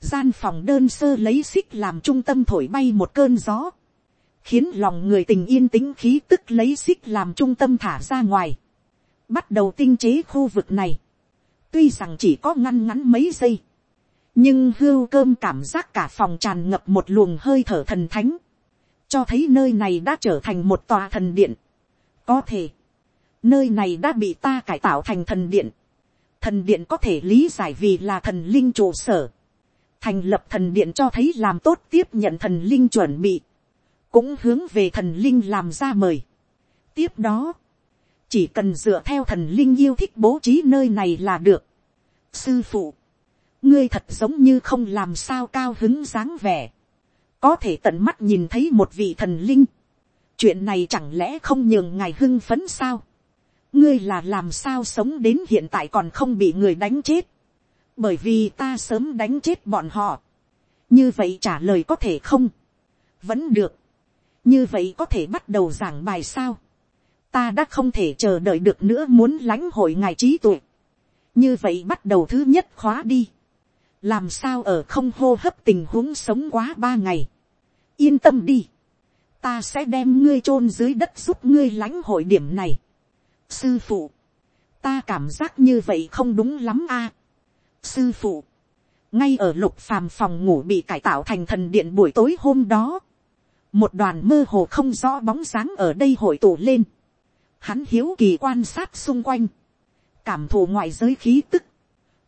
Speaker 1: gian phòng đơn sơ lấy xích làm trung tâm thổi bay một cơn gió, khiến lòng người tình yên tĩnh khí tức lấy xích làm trung tâm thả ra ngoài, bắt đầu tinh chế khu vực này, tuy rằng chỉ có ngăn ngắn mấy giây, nhưng hưu cơm cảm giác cả phòng tràn ngập một luồng hơi thở thần thánh, cho thấy nơi này đã trở thành một tòa thần điện. có thể, nơi này đã bị ta cải tạo thành thần điện, thần điện có thể lý giải vì là thần linh trụ sở, thành lập thần điện cho thấy làm tốt tiếp nhận thần linh chuẩn bị, cũng hướng về thần linh làm ra mời. tiếp đó, chỉ cần dựa theo thần linh yêu thích bố trí nơi này là được. sư phụ, ngươi thật giống như không làm sao cao hứng dáng vẻ, có thể tận mắt nhìn thấy một vị thần linh, chuyện này chẳng lẽ không nhường ngài hưng phấn sao, ngươi là làm sao sống đến hiện tại còn không bị người đánh chết, bởi vì ta sớm đánh chết bọn họ, như vậy trả lời có thể không, vẫn được, như vậy có thể bắt đầu giảng bài sao ta đã không thể chờ đợi được nữa muốn lãnh hội ngài trí tuệ. như vậy bắt đầu thứ nhất khóa đi. làm sao ở không hô hấp tình huống sống quá ba ngày. yên tâm đi. ta sẽ đem ngươi chôn dưới đất giúp ngươi lãnh hội điểm này. sư phụ, ta cảm giác như vậy không đúng lắm a. sư phụ, ngay ở lục phàm phòng ngủ bị cải tạo thành thần điện buổi tối hôm đó, một đoàn mơ hồ không rõ bóng dáng ở đây hội tụ lên. Hắn hiếu kỳ quan sát xung quanh, cảm thụ ngoại giới khí tức,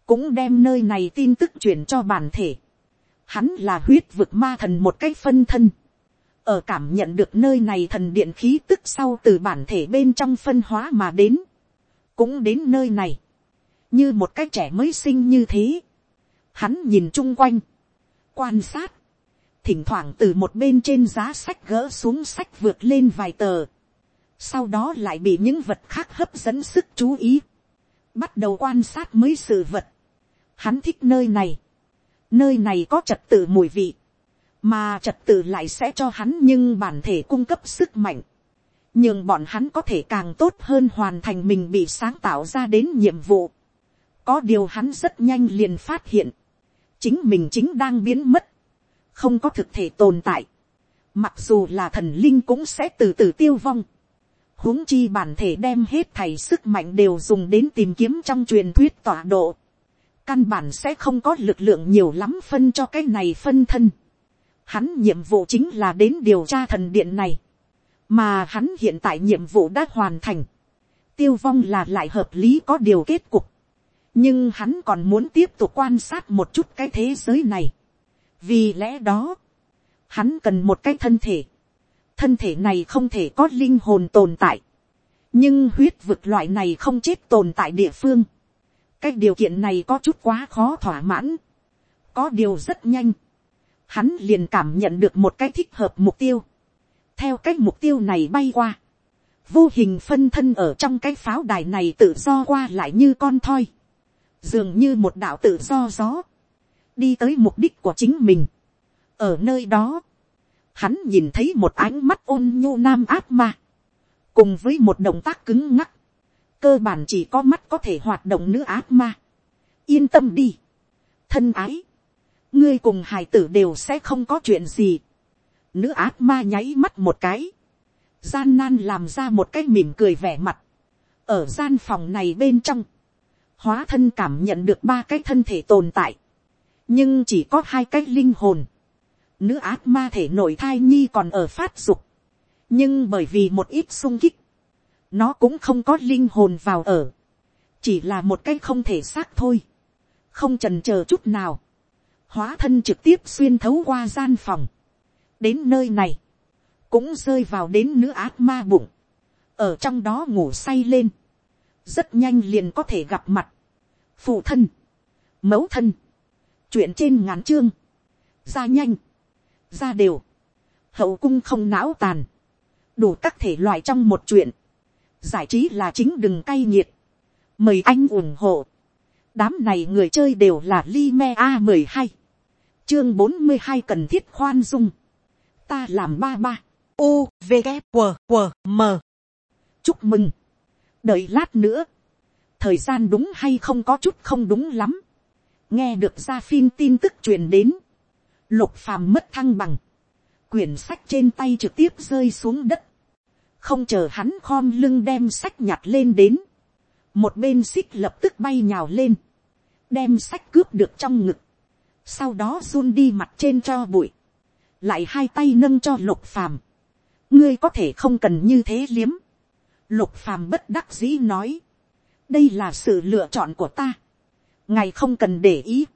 Speaker 1: cũng đem nơi này tin tức truyền cho bản thể. Hắn là huyết vực ma thần một cách phân thân. Ở cảm nhận được nơi này thần điện khí tức sau từ bản thể bên trong phân hóa mà đến. Cũng đến nơi này. Như một cái trẻ mới sinh như thế. Hắn nhìn chung quanh. Quan sát thỉnh thoảng từ một bên trên giá sách gỡ xuống sách vượt lên vài tờ, sau đó lại bị những vật khác hấp dẫn sức chú ý, bắt đầu quan sát mới sự vật. Hắn thích nơi này, nơi này có trật tự mùi vị, mà trật tự lại sẽ cho hắn nhưng bản thể cung cấp sức mạnh, nhưng bọn hắn có thể càng tốt hơn hoàn thành mình bị sáng tạo ra đến nhiệm vụ. có điều hắn rất nhanh liền phát hiện, chính mình chính đang biến mất, không có thực thể tồn tại, mặc dù là thần linh cũng sẽ từ từ tiêu vong, huống chi bản thể đem hết thầy sức mạnh đều dùng đến tìm kiếm trong truyền thuyết tọa độ, căn bản sẽ không có lực lượng nhiều lắm phân cho cái này phân thân. Hắn nhiệm vụ chính là đến điều tra thần điện này, mà hắn hiện tại nhiệm vụ đã hoàn thành, tiêu vong là lại hợp lý có điều kết cục, nhưng hắn còn muốn tiếp tục quan sát một chút cái thế giới này, vì lẽ đó, hắn cần một cái thân thể, thân thể này không thể có linh hồn tồn tại, nhưng huyết vực loại này không chết tồn tại địa phương, cái điều kiện này có chút quá khó thỏa mãn, có điều rất nhanh, hắn liền cảm nhận được một cái thích hợp mục tiêu, theo cái mục tiêu này bay qua, vô hình phân thân ở trong cái pháo đài này tự do qua lại như con thoi, dường như một đạo tự do gió, đi tới mục đích của chính mình. ở nơi đó, hắn nhìn thấy một ánh mắt ôn nhu nam áp ma, cùng với một động tác cứng ngắc, cơ bản chỉ có mắt có thể hoạt động nữ áp ma. yên tâm đi, thân ái, ngươi cùng hải tử đều sẽ không có chuyện gì. nữ áp ma nháy mắt một cái, gian nan làm ra một cái mỉm cười vẻ mặt, ở gian phòng này bên trong, hóa thân cảm nhận được ba cái thân thể tồn tại, nhưng chỉ có hai cái linh hồn, nữ ác ma thể nội thai nhi còn ở phát dục, nhưng bởi vì một ít sung kích, nó cũng không có linh hồn vào ở, chỉ là một cái không thể xác thôi, không trần c h ờ chút nào, hóa thân trực tiếp xuyên thấu qua gian phòng, đến nơi này, cũng rơi vào đến nữ ác ma bụng, ở trong đó ngủ say lên, rất nhanh liền có thể gặp mặt, phụ thân, mẫu thân, chuyện trên ngắn chương, ra nhanh, ra đều, hậu cung không não tàn, đủ các thể loại trong một chuyện, giải trí là chính đừng cay nghiệt, mời anh ủng hộ, đám này người chơi đều là li me a mười hai, chương bốn mươi hai cần thiết khoan dung, ta làm ba ba, u v g q q m. Chúc mừng, đợi lát nữa, thời gian đúng hay không có chút không đúng lắm, nghe được ra phim tin tức truyền đến, lục phàm mất thăng bằng, quyển sách trên tay trực tiếp rơi xuống đất, không chờ hắn khom lưng đem sách nhặt lên đến, một bên xích lập tức bay nhào lên, đem sách cướp được trong ngực, sau đó run đi mặt trên cho bụi, lại hai tay nâng cho lục phàm, ngươi có thể không cần như thế liếm, lục phàm bất đắc dĩ nói, đây là sự lựa chọn của ta, ngài không cần để ý,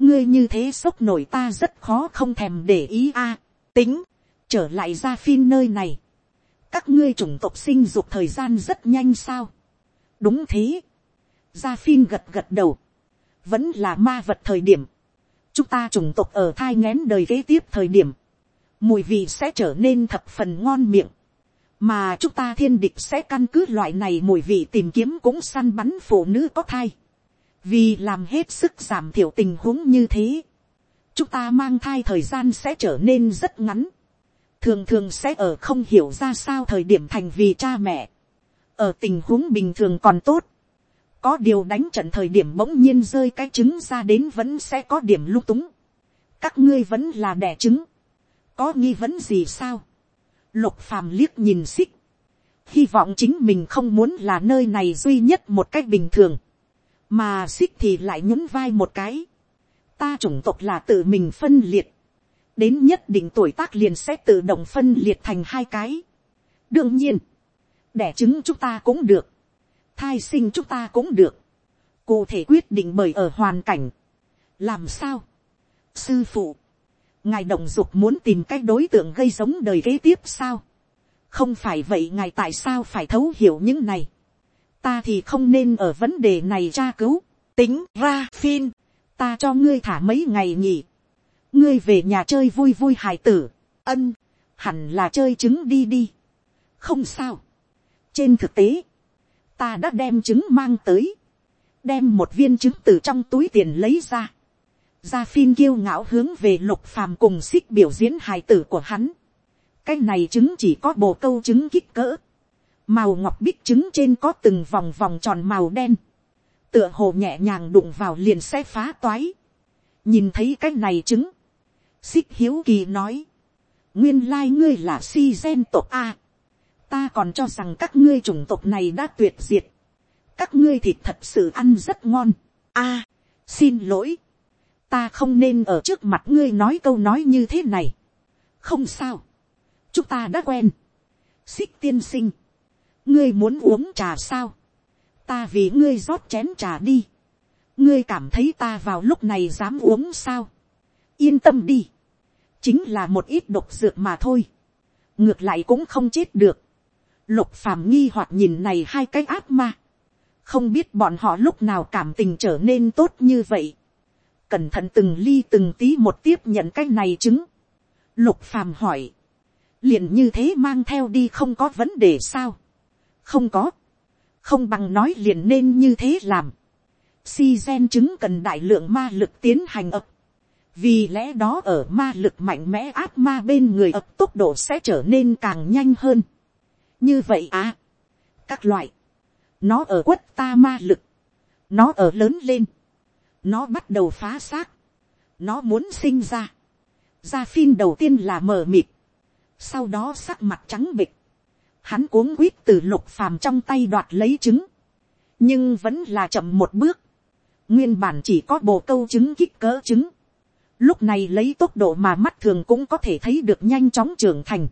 Speaker 1: ngươi như thế sốc nổi ta rất khó không thèm để ý a, tính, trở lại ra phim nơi này, các ngươi chủng tộc sinh dục thời gian rất nhanh sao, đúng thế, gia phim gật gật đầu, vẫn là ma vật thời điểm, chúng ta chủng tộc ở thai ngén đời kế tiếp thời điểm, mùi vị sẽ trở nên thập phần ngon miệng, mà chúng ta thiên địch sẽ căn cứ loại này mùi vị tìm kiếm cũng săn bắn phụ nữ có thai vì làm hết sức giảm thiểu tình huống như thế, chúng ta mang thai thời gian sẽ trở nên rất ngắn, thường thường sẽ ở không hiểu ra sao thời điểm thành vì cha mẹ, ở tình huống bình thường còn tốt, có điều đánh trận thời điểm bỗng nhiên rơi cái trứng ra đến vẫn sẽ có điểm lung túng, các ngươi vẫn là đẻ trứng, có nghi vấn gì sao, lục phàm liếc nhìn xích, hy vọng chính mình không muốn là nơi này duy nhất một cách bình thường, mà xích thì lại nhún vai một cái, ta chủng tộc là tự mình phân liệt, đến nhất định tuổi tác liền sẽ tự động phân liệt thành hai cái. đương nhiên, đẻ trứng chúng ta cũng được, thai sinh chúng ta cũng được, cụ thể quyết định bởi ở hoàn cảnh, làm sao, sư phụ, ngài đồng dục muốn tìm cái đối tượng gây giống đời kế tiếp sao, không phải vậy ngài tại sao phải thấu hiểu những này, ta thì không nên ở vấn đề này tra cứu, tính ra phim, ta cho ngươi thả mấy ngày nghỉ, ngươi về nhà chơi vui vui hài tử, ân, hẳn là chơi trứng đi đi, không sao, trên thực tế, ta đã đem trứng mang tới, đem một viên trứng từ trong túi tiền lấy ra. Gia Phin kiêu ngạo hướng về lục phàm cùng xích biểu diễn hài tử của hắn. Cái này trứng chỉ có bộ câu trứng kích cỡ. Màu ngọc bích trứng trên có từng vòng vòng tròn màu đen. Tựa hồ nhẹ nhàng đụng vào liền sẽ phá toái. Nhìn thấy cái này trứng. Xích hiếu kỳ nói. Nguyên lai ngươi là si gen tộc A. Ta còn cho rằng các ngươi chủng tộc này đã tuyệt diệt. Các ngươi thịt thật sự ăn rất ngon. A, xin lỗi. Ta không nên ở trước mặt ngươi nói câu nói như thế này. Không sao. Chúng ta đã quen. Xích tiên sinh. Ngươi muốn uống trà sao? Ta vì ngươi rót chén trà đi. Ngươi cảm thấy ta vào lúc này dám uống sao? Yên tâm đi. Chính là một ít độc dược mà thôi, ngược lại cũng không chết được, lục phàm nghi hoặc nhìn này hai cái ác ma, không biết bọn họ lúc nào cảm tình trở nên tốt như vậy, cẩn thận từng ly từng tí một tiếp nhận cái này chứng, lục phàm hỏi, liền như thế mang theo đi không có vấn đề sao, không có, không bằng nói liền nên như thế làm, si gen chứng cần đại lượng ma lực tiến hành ập. Vì lẽ đó ở ma lực mạnh mẽ áp ma bên người ập tốc độ sẽ trở nên càng nhanh hơn. như vậy à, các loại, nó ở quất ta ma lực, nó ở lớn lên, nó bắt đầu phá xác, nó muốn sinh ra. Gia phim đầu tiên là mờ mịt, sau đó sắc mặt trắng bịch, hắn cuống quýt từ lục phàm trong tay đoạt lấy trứng, nhưng vẫn là chậm một bước, nguyên bản chỉ có bộ câu trứng kích cỡ trứng, lúc này lấy tốc độ mà mắt thường cũng có thể thấy được nhanh chóng trưởng thành,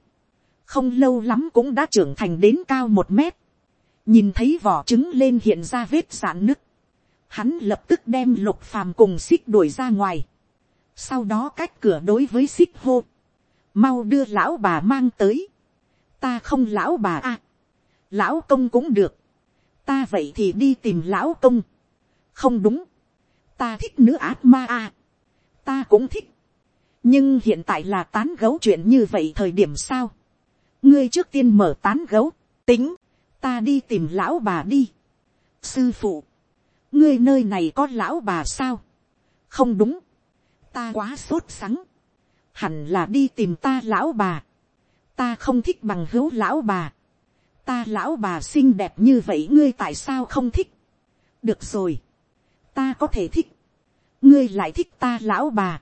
Speaker 1: không lâu lắm cũng đã trưởng thành đến cao một mét, nhìn thấy vỏ trứng lên hiện ra vết sạn nứt, hắn lập tức đem lục phàm cùng xích đuổi ra ngoài, sau đó cách cửa đối với xích hô, mau đưa lão bà mang tới, ta không lão bà a, à. lão công cũng được, ta vậy thì đi tìm lão công, không đúng, ta thích nữ át ma a, à ta cũng thích. nhưng hiện tại là tán gấu chuyện như vậy thời điểm sao. ngươi trước tiên mở tán gấu, tính, ta đi tìm lão bà đi. sư phụ, ngươi nơi này có lão bà sao. không đúng, ta quá sốt sắng. hẳn là đi tìm ta lão bà ta không thích bằng hữu lão bà. ta lão bà xinh đẹp như vậy ngươi tại sao không thích. được rồi, ta có thể thích. Ngươi lại thích ta lão bà,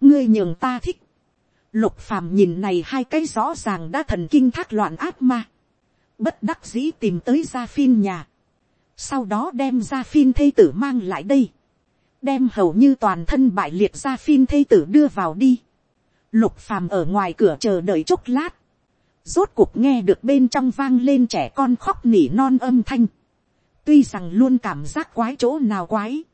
Speaker 1: ngươi nhường ta thích, lục phàm nhìn này hai cái rõ ràng đã thần kinh thác loạn ác ma, bất đắc dĩ tìm tới gia phin nhà, sau đó đem gia phin thây tử mang lại đây, đem hầu như toàn thân bại liệt gia phin thây tử đưa vào đi, lục phàm ở ngoài cửa chờ đợi chốc lát, rốt cuộc nghe được bên trong vang lên trẻ con khóc nỉ non âm thanh, tuy rằng luôn cảm giác quái chỗ nào quái,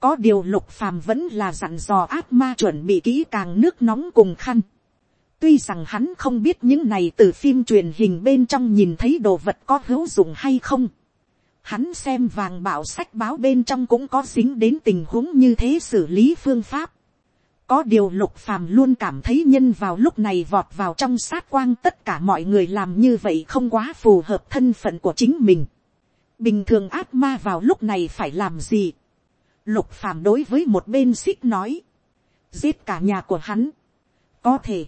Speaker 1: có điều lục phàm vẫn là dặn dò ác ma chuẩn bị kỹ càng nước nóng cùng khăn. Tuy rằng hắn không biết những này từ phim truyền hình bên trong nhìn thấy đồ vật có hữu dụng hay không. Hắn xem vàng bảo sách báo bên trong cũng có dính đến tình huống như thế xử lý phương pháp. Có điều lục phàm luôn cảm thấy nhân vào lúc này vọt vào trong sát quang, tất cả mọi người làm như vậy không quá phù hợp thân phận của chính mình. Bình thường ác ma vào lúc này phải làm gì? Lục phàm đối với một bên xích nói. Giết cả nhà của hắn. Có thể.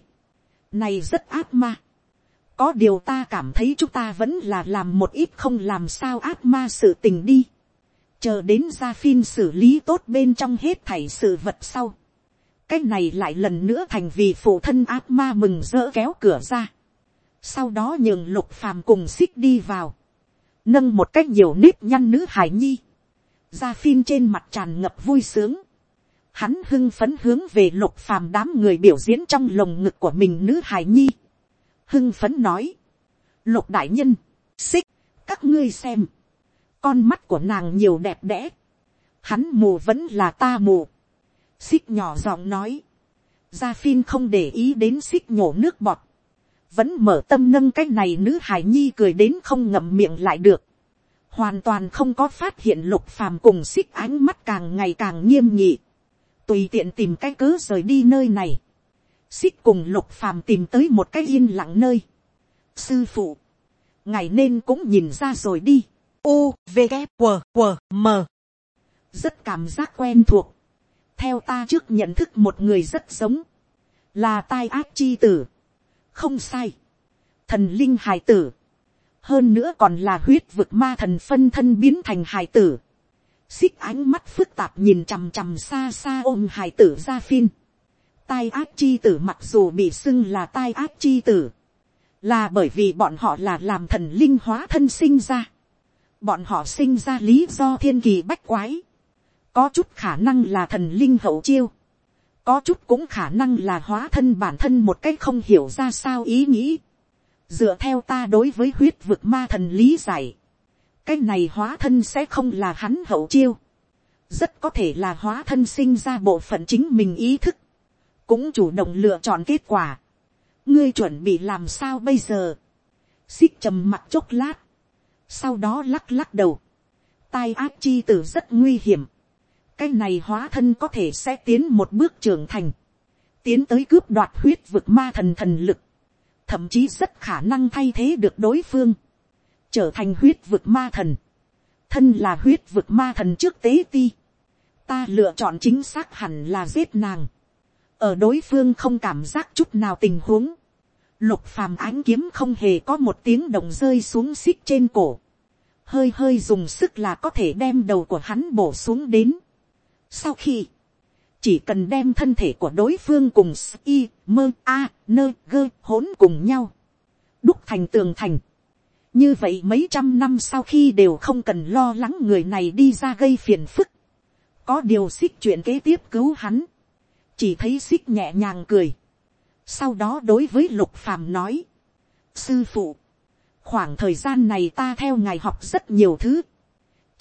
Speaker 1: Này rất ác ma. Có điều ta cảm thấy chúng ta vẫn là làm một ít không làm sao ác ma sự tình đi. Chờ đến ra phim xử lý tốt bên trong hết thảy sự vật sau. Cái này lại lần nữa thành vì phụ thân ác ma mừng rỡ kéo cửa ra. Sau đó nhường lục phàm cùng xích đi vào. Nâng một cách nhiều nếp nhăn nữ hải nhi ra phim trên mặt tràn ngập vui sướng. Hắn hưng phấn hướng về lục phàm đám người biểu diễn trong lồng ngực của mình nữ hải nhi. Hưng phấn nói. Lục đại nhân, xích, các ngươi xem. Con mắt của nàng nhiều đẹp đẽ. Hắn mù vẫn là ta mù. Xích nhỏ giọng nói. Gia phin không để ý đến xích nhổ nước bọt. Vẫn mở tâm nâng cái này nữ hải nhi cười đến không ngậm miệng lại được hoàn toàn không có phát hiện lục phàm cùng xích ánh mắt càng ngày càng nghiêm nhị, tùy tiện tìm cái cớ rời đi nơi này, xích cùng lục phàm tìm tới một cái yên lặng nơi. sư phụ, ngài nên cũng nhìn ra rồi đi.
Speaker 2: U, V, g W, W, M.
Speaker 1: Rất cảm giác quen thuộc. Theo ta trước nhận thức một người rất giống. Là tai ác chi tử. Không sai. Thần linh hài tử. Hơn nữa còn là huyết vực ma thần phân thân biến thành hài tử. Xích ánh mắt phức tạp nhìn chằm chằm xa xa ôm hài tử ra phim. Tai ác chi tử mặc dù bị xưng là tai ác chi tử. Là bởi vì bọn họ là làm thần linh hóa thân sinh ra. Bọn họ sinh ra lý do thiên kỳ bách quái. Có chút khả năng là thần linh hậu chiêu. Có chút cũng khả năng là hóa thân bản thân một cách không hiểu ra sao ý nghĩ. Dựa theo ta đối với huyết vực ma thần lý giải. Cái này hóa thân sẽ không là hắn hậu chiêu. Rất có thể là hóa thân sinh ra bộ phận chính mình ý thức. Cũng chủ động lựa chọn kết quả. Ngươi chuẩn bị làm sao bây giờ? Xích trầm mặt chốc lát. Sau đó lắc lắc đầu. Tai ác chi tử rất nguy hiểm cái này hóa thân có thể sẽ tiến một bước trưởng thành, tiến tới cướp đoạt huyết vực ma thần thần lực, thậm chí rất khả năng thay thế được đối phương, trở thành huyết vực ma thần, thân là huyết vực ma thần trước tế ti, ta lựa chọn chính xác hẳn là giết nàng, ở đối phương không cảm giác chút nào tình huống, lục phàm ánh kiếm không hề có một tiếng động rơi xuống xích trên cổ, hơi hơi dùng sức là có thể đem đầu của hắn bổ xuống đến, sau khi, chỉ cần đem thân thể của đối phương cùng y, mơ, a, nơ, gơ, hỗn cùng nhau, đúc thành tường thành. như vậy mấy trăm năm sau khi đều không cần lo lắng người này đi ra gây phiền phức. có điều xích chuyện kế tiếp cứu hắn. chỉ thấy xích nhẹ nhàng cười. sau đó đối với lục phàm nói. sư phụ, khoảng thời gian này ta theo ngài học rất nhiều thứ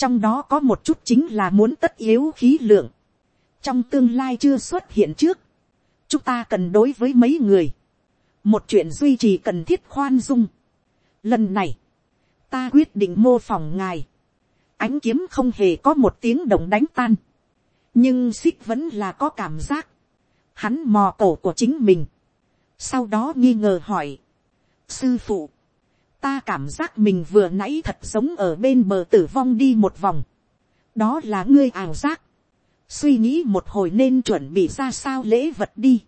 Speaker 1: trong đó có một chút chính là muốn tất yếu khí lượng, trong tương lai chưa xuất hiện trước, chúng ta cần đối với mấy người, một chuyện duy trì cần thiết khoan dung. Lần này, ta quyết định mô phỏng ngài, ánh kiếm không hề có một tiếng động đánh tan, nhưng xích vẫn là có cảm giác, hắn mò cổ của chính mình, sau đó nghi ngờ hỏi, sư phụ, ta cảm giác mình vừa nãy thật sống ở bên bờ tử vong đi một vòng. đó là ngươi ảo giác. suy nghĩ một hồi nên chuẩn bị ra sao lễ vật đi.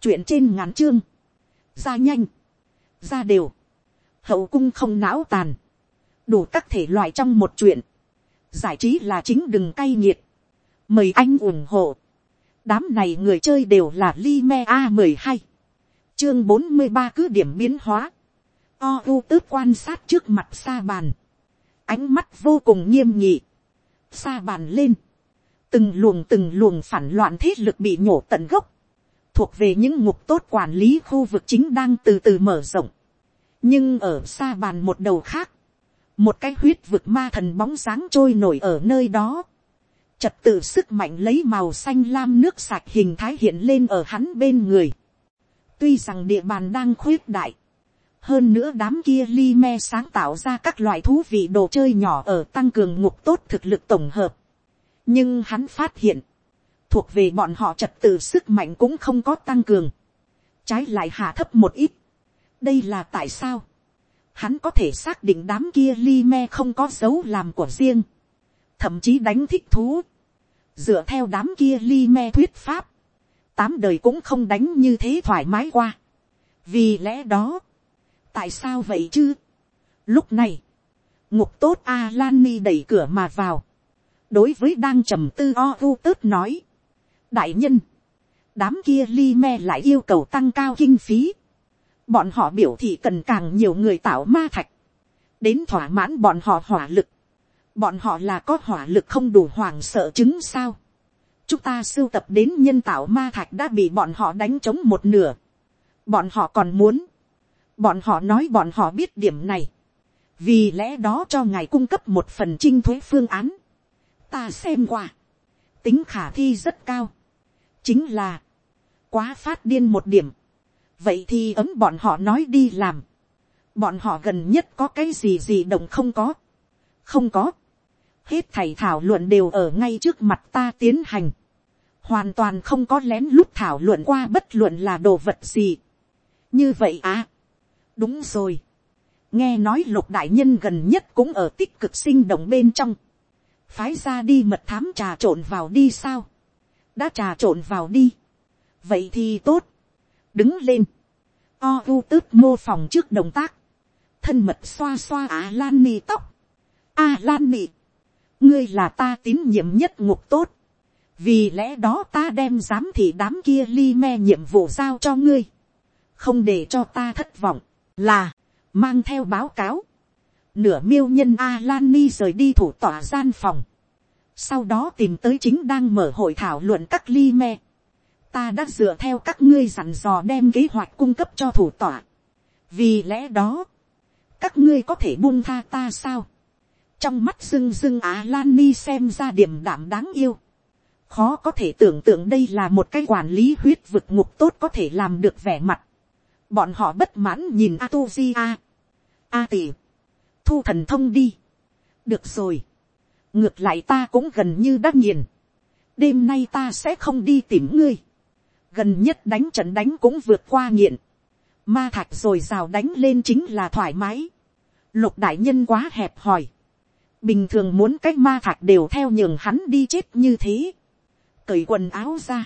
Speaker 1: chuyện trên ngắn chương. ra nhanh. ra đều. hậu cung không não tàn. đủ các thể loại trong một chuyện. giải trí là chính đừng cay nghiệt. mời anh ủng hộ. đám này người chơi đều là Lime a mười hai chương bốn mươi ba cứ điểm biến hóa o u tước quan sát trước mặt sa bàn, ánh mắt vô cùng nghiêm nhị, sa bàn lên, từng luồng từng luồng phản loạn thế lực bị nhổ tận gốc, thuộc về những ngục tốt quản lý khu vực chính đang từ từ mở rộng, nhưng ở Sa bàn một đầu khác, một cái huyết vực ma thần bóng dáng trôi nổi ở nơi đó, trật tự sức mạnh lấy màu xanh lam nước sạch hình thái hiện lên ở hắn bên người, tuy rằng địa bàn đang khuyết đại, hơn nữa đám kia li me sáng tạo ra các loại thú vị đồ chơi nhỏ ở tăng cường ngục tốt thực lực tổng hợp. nhưng hắn phát hiện, thuộc về bọn họ trật tự sức mạnh cũng không có tăng cường, trái lại hạ thấp một ít. đây là tại sao, hắn có thể xác định đám kia li me không có dấu làm của riêng, thậm chí đánh thích thú, dựa theo đám kia li me thuyết pháp, tám đời cũng không đánh như thế thoải mái qua. vì lẽ đó, tại sao vậy chứ. lúc này, ngục tốt a lan ni đẩy cửa mà vào. đối với đang trầm tư o vu tớt nói. đại nhân, đám kia li me lại yêu cầu tăng cao kinh phí. bọn họ biểu thị cần càng nhiều người tạo ma thạch. đến thỏa mãn bọn họ hỏa lực. bọn họ là có hỏa lực không đủ hoàng sợ chứng sao. chúng ta sưu tập đến nhân tạo ma thạch đã bị bọn họ đánh trống một nửa. bọn họ còn muốn Bọn họ nói bọn họ biết điểm này. Vì lẽ đó cho ngài cung cấp một phần trinh thuế phương án. Ta xem qua. Tính khả thi rất cao. Chính là. Quá phát điên một điểm. Vậy thì ấm bọn họ nói đi làm. Bọn họ gần nhất có cái gì gì đồng không có. Không có. Hết thầy thảo luận đều ở ngay trước mặt ta tiến hành. Hoàn toàn không có lén lút thảo luận qua bất luận là đồ vật gì. Như vậy à đúng rồi. nghe nói lục đại nhân gần nhất cũng ở tích cực sinh động bên trong, phái ra đi mật thám trà trộn vào đi sao, đã trà trộn vào đi, vậy thì tốt, đứng lên, o u tớt mô phòng trước động tác, thân mật xoa xoa à lan mì tóc, a lan mì, ngươi là ta tín nhiệm nhất ngục tốt, vì lẽ đó ta đem giám thị đám kia li me nhiệm vụ giao cho ngươi, không để cho ta thất vọng, là, mang theo báo cáo, nửa miêu nhân a lan ni rời đi thủ tỏa gian phòng, sau đó tìm tới chính đang mở hội thảo luận các ly me, ta đã dựa theo các ngươi dặn dò đem kế hoạch cung cấp cho thủ tỏa, vì lẽ đó, các ngươi có thể buông tha ta sao, trong mắt dưng dưng á lan ni xem ra điểm đảm đáng yêu, khó có thể tưởng tượng đây là một cái quản lý huyết vực ngục tốt có thể làm được vẻ mặt bọn họ bất mãn nhìn a tu di a. a tỷ, thu thần thông đi. được rồi. ngược lại ta cũng gần như đã nghiền. đêm nay ta sẽ không đi tìm ngươi. gần nhất đánh trận đánh cũng vượt qua nghiện. ma thạch rồi rào đánh lên chính là thoải mái. lục đại nhân quá hẹp hòi. bình thường muốn cách ma thạch đều theo nhường hắn đi chết như thế cởi quần áo ra,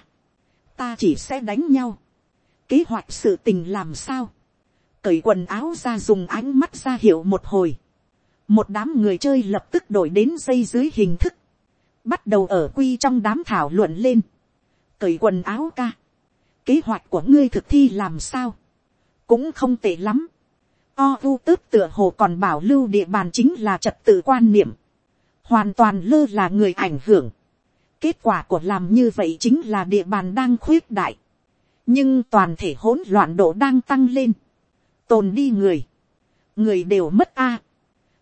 Speaker 1: ta chỉ sẽ đánh nhau, kế hoạch sự tình làm sao, cởi quần áo ra dùng ánh mắt ra hiệu một hồi, một đám người chơi lập tức đổi đến dây dưới hình thức, bắt đầu ở quy trong đám thảo luận lên, cởi quần áo ca, kế hoạch của ngươi thực thi làm sao, cũng không tệ lắm, o u tớp tựa hồ còn bảo lưu địa bàn chính là trật tự quan niệm, hoàn toàn lơ là người ảnh hưởng, Kết quả của làm như vậy chính là địa bàn đang khuyết đại. Nhưng toàn thể hỗn loạn độ đang tăng lên. Tồn đi người. Người đều mất a.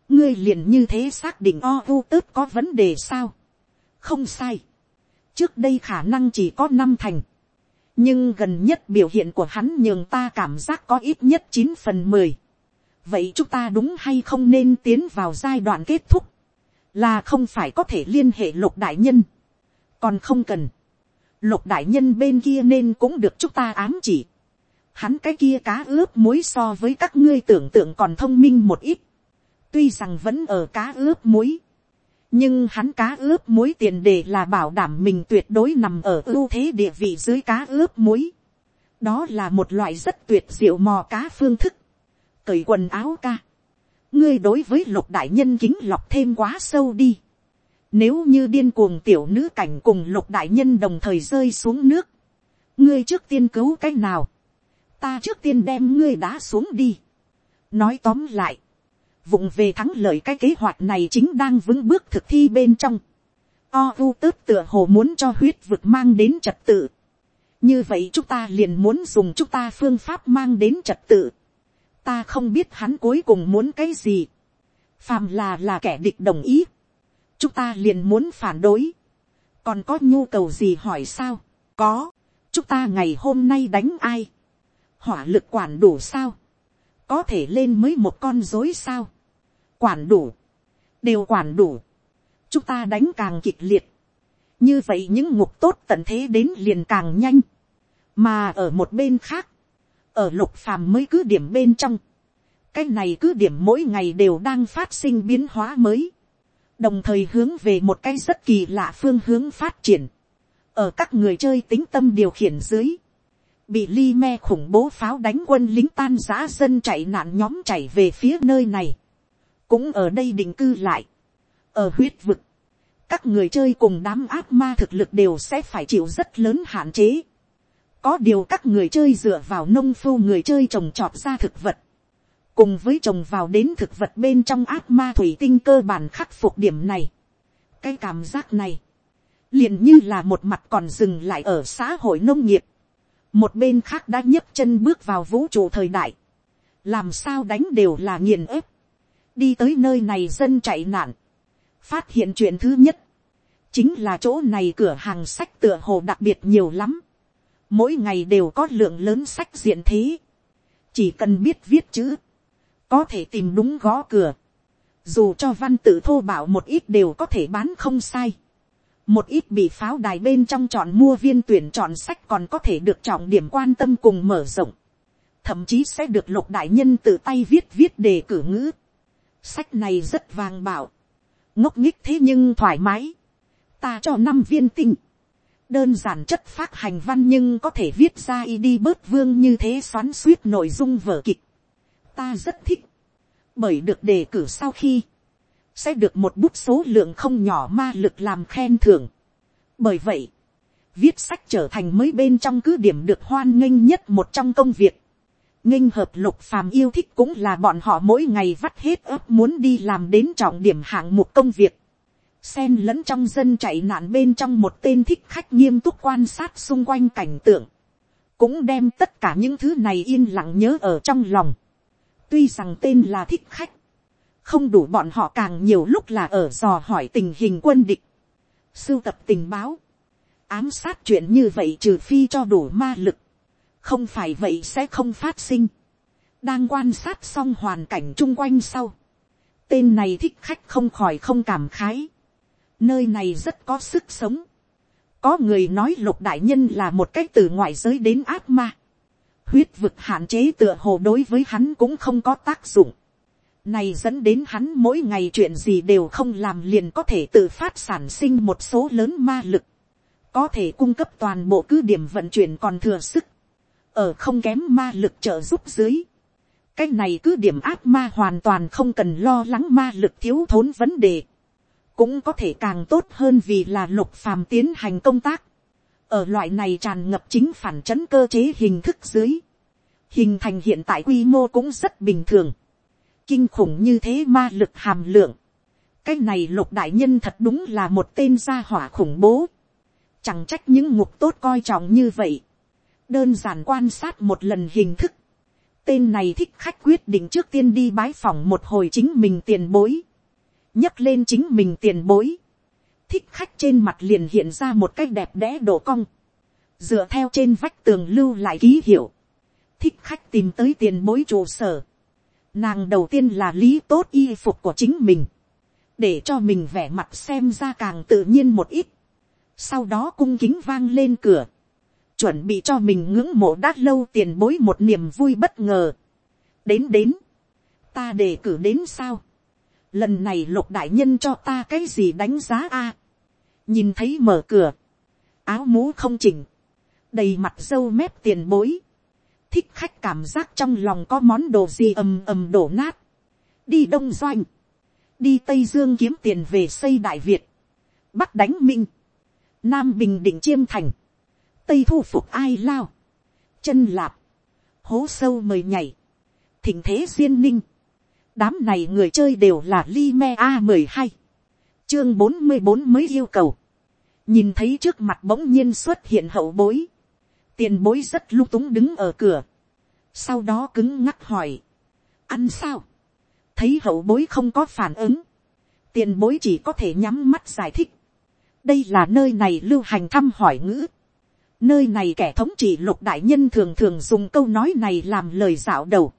Speaker 1: Ngươi liền như thế xác định o u tớt có vấn đề sao? Không sai. Trước đây khả năng chỉ có năm thành. Nhưng gần nhất biểu hiện của hắn nhường ta cảm giác có ít nhất chín phần mười vậy chúng ta đúng hay không nên tiến vào giai đoạn kết thúc, là không phải có thể liên hệ lục đại nhân, còn không cần, lục đại nhân bên kia nên cũng được chúng ta ám chỉ. Hắn cái kia cá ướp muối so với các ngươi tưởng tượng còn thông minh một ít. Tuy rằng vẫn ở cá ướp muối. Nhưng hắn cá ướp muối tiền đề là bảo đảm mình tuyệt đối nằm ở ưu thế địa vị dưới cá ướp muối. Đó là một loại rất tuyệt diệu mò cá phương thức. Cởi quần áo ca. Ngươi đối với lục đại nhân kính lọc thêm quá sâu đi nếu như điên cuồng tiểu nữ cảnh cùng lục đại nhân đồng thời rơi xuống nước. Ngươi trước tiên cứu cách nào. Ta trước tiên đem ngươi đá xuống đi. Nói tóm lại. Vụng về thắng lợi cái kế hoạch này chính đang vững bước thực thi bên trong. O u tớp tựa hồ muốn cho huyết vực mang đến trật tự. Như vậy chúng ta liền muốn dùng chúng ta phương pháp mang đến trật tự. Ta không biết hắn cuối cùng muốn cái gì. Phàm là là kẻ địch đồng ý chúng ta liền muốn phản đối, còn có nhu cầu gì hỏi sao, có, chúng ta ngày hôm nay đánh ai, hỏa lực quản đủ sao, có thể lên mới một con dối sao, quản đủ, đều quản đủ, chúng ta đánh càng kịch liệt, như vậy những ngục tốt tận thế đến liền càng nhanh, mà ở một bên khác, ở lục phàm mới cứ điểm bên trong, cái này cứ điểm mỗi ngày đều đang phát sinh biến hóa mới, đồng thời hướng về một cái rất kỳ lạ phương hướng phát triển, ở các người chơi tính tâm điều khiển dưới, bị li me khủng bố pháo đánh quân lính tan giã dân chạy nạn nhóm chạy về phía nơi này, cũng ở đây định cư lại, ở huyết vực, các người chơi cùng đám ác ma thực lực đều sẽ phải chịu rất lớn hạn chế. có điều các người chơi dựa vào nông phu người chơi trồng trọt ra thực vật, cùng với trồng vào đến thực vật bên trong ác ma thủy tinh cơ bản khắc phục điểm này. cái cảm giác này, liền như là một mặt còn dừng lại ở xã hội nông nghiệp, một bên khác đã nhấc chân bước vào vũ trụ thời đại, làm sao đánh đều là nghiền ép, đi tới nơi này dân chạy nạn, phát hiện chuyện thứ nhất, chính là chỗ này cửa hàng sách tựa hồ đặc biệt nhiều lắm, mỗi ngày đều có lượng lớn sách diện thế, chỉ cần biết viết chữ, có thể tìm đúng gõ cửa, dù cho văn tự thô bảo một ít đều có thể bán không sai, một ít bị pháo đài bên trong chọn mua viên tuyển chọn sách còn có thể được trọng điểm quan tâm cùng mở rộng, thậm chí sẽ được lục đại nhân tự tay viết viết đề cử ngữ. sách này rất vàng bảo, ngốc nghích thế nhưng thoải mái, ta cho năm viên tinh, đơn giản chất phát hành văn nhưng có thể viết ra y đi bớt vương như thế xoắn suýt nội dung vở kịch ta rất thích, bởi được đề cử sau khi, sẽ được một bút số lượng không nhỏ ma lực làm khen thưởng. bởi vậy, viết sách trở thành mới bên trong cứ điểm được hoan nghênh nhất một trong công việc. nghênh hợp lục phàm yêu thích cũng là bọn họ mỗi ngày vắt hết ớt muốn đi làm đến trọng điểm hạng mục công việc. Xen lẫn trong dân chạy nạn bên trong một tên thích khách nghiêm túc quan sát xung quanh cảnh tượng. Cũng đem tất cả những thứ này yên lặng nhớ ở trong lòng. Tuy rằng tên là thích khách. Không đủ bọn họ càng nhiều lúc là ở dò hỏi tình hình quân địch. Sưu tập tình báo ám sát chuyện như vậy trừ phi cho đủ ma lực, không phải vậy sẽ không phát sinh. đang quan sát xong hoàn cảnh chung quanh sau, tên này thích khách không khỏi không cảm khái, nơi này rất có sức sống, có người nói lục đại nhân là một cách từ ngoại giới đến ác ma, huyết vực hạn chế tựa hồ đối với hắn cũng không có tác dụng, này dẫn đến hắn mỗi ngày chuyện gì đều không làm liền có thể tự phát sản sinh một số lớn ma lực có thể cung cấp toàn bộ cứ điểm vận chuyển còn thừa sức, ở không kém ma lực trợ giúp dưới. cái này cứ điểm áp ma hoàn toàn không cần lo lắng ma lực thiếu thốn vấn đề, cũng có thể càng tốt hơn vì là lục phàm tiến hành công tác ở loại này tràn ngập chính phản chấn cơ chế hình thức dưới, hình thành hiện tại quy mô cũng rất bình thường, kinh khủng như thế ma lực hàm lượng. cái này lục đại nhân thật đúng là một tên gia hỏa khủng bố Chẳng trách những ngục tốt coi trọng như vậy. Đơn giản quan sát một lần hình thức. Tên này thích khách quyết định trước tiên đi bái phỏng một hồi chính mình tiền bối. nhấc lên chính mình tiền bối. Thích khách trên mặt liền hiện ra một cách đẹp đẽ đổ cong. Dựa theo trên vách tường lưu lại ký hiệu. Thích khách tìm tới tiền bối trụ sở. Nàng đầu tiên là lý tốt y phục của chính mình. Để cho mình vẻ mặt xem ra càng tự nhiên một ít sau đó cung kính vang lên cửa, chuẩn bị cho mình ngưỡng mộ đã lâu tiền bối một niềm vui bất ngờ. đến đến, ta đề cử đến sao, lần này lục đại nhân cho ta cái gì đánh giá a, nhìn thấy mở cửa, áo mũ không chỉnh, đầy mặt dâu mép tiền bối, thích khách cảm giác trong lòng có món đồ gì ầm ầm đổ nát, đi đông doanh, đi tây dương kiếm tiền về xây đại việt, bắc đánh minh, nam bình định chiêm thành, tây thu phục ai lao, chân lạp, hố sâu mời nhảy, thỉnh thế duyên ninh, đám này người chơi đều là li me a mười hai, chương bốn mươi bốn mới yêu cầu, nhìn thấy trước mặt bỗng nhiên xuất hiện hậu bối, tiền bối rất lung túng đứng ở cửa, sau đó cứng ngắc hỏi, ăn sao, thấy hậu bối không có phản ứng, tiền bối chỉ có thể nhắm mắt giải thích, đây là nơi này lưu hành thăm hỏi ngữ. Nơi này kẻ thống trị lục đại nhân thường thường dùng câu nói này làm lời dạo đầu.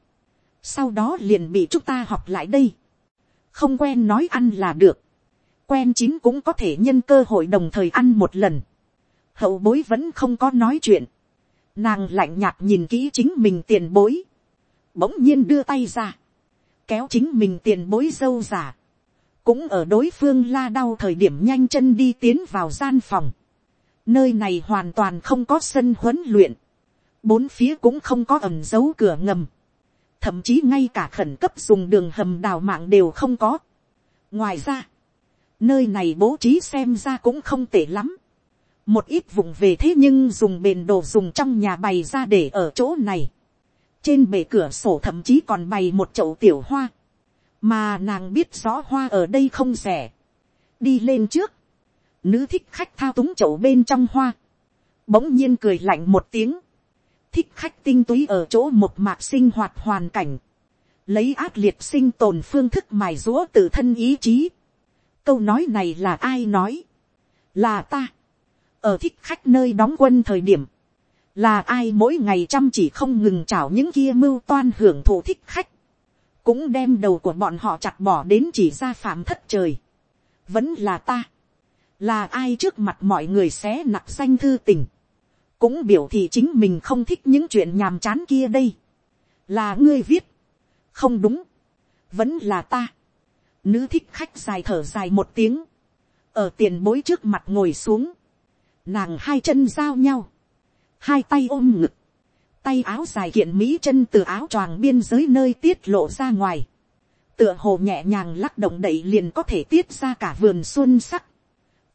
Speaker 1: Sau đó liền bị chúng ta học lại đây. Không quen nói ăn là được. Quen chín cũng có thể nhân cơ hội đồng thời ăn một lần. Hậu bối vẫn không có nói chuyện. Nàng lạnh nhạt nhìn kỹ chính mình tiền bối. Bỗng nhiên đưa tay ra. Kéo chính mình tiền bối dâu giả cũng ở đối phương la đau thời điểm nhanh chân đi tiến vào gian phòng. Nơi này hoàn toàn không có sân huấn luyện. Bốn phía cũng không có ẩm dấu cửa ngầm. Thậm chí ngay cả khẩn cấp dùng đường hầm đào mạng đều không có. Ngoài ra, nơi này bố trí xem ra cũng không tệ lắm. Một ít vùng về thế nhưng dùng bền đồ dùng trong nhà bày ra để ở chỗ này. Trên bề cửa sổ thậm chí còn bày một chậu tiểu hoa mà nàng biết rõ hoa ở đây không rẻ, đi lên trước, nữ thích khách thao túng chậu bên trong hoa, bỗng nhiên cười lạnh một tiếng, thích khách tinh túy ở chỗ một mạc sinh hoạt hoàn cảnh, lấy ác liệt sinh tồn phương thức mài rũa tự thân ý chí. câu nói này là ai nói, là ta, ở thích khách nơi đóng quân thời điểm, là ai mỗi ngày chăm chỉ không ngừng chảo những kia mưu toan hưởng thụ thích khách, cũng đem đầu của bọn họ chặt bỏ đến chỉ ra phạm thất trời. vẫn là ta, là ai trước mặt mọi người xé nặc xanh thư tình, cũng biểu thị chính mình không thích những chuyện nhàm chán kia đây. là ngươi viết, không đúng, vẫn là ta, nữ thích khách dài thở dài một tiếng, ở tiền bối trước mặt ngồi xuống, nàng hai chân giao nhau, hai tay ôm ngực, tay áo dài kiện mỹ chân từ áo choàng biên giới nơi tiết lộ ra ngoài, tựa hồ nhẹ nhàng lắc động đẩy liền có thể tiết ra cả vườn xuân sắc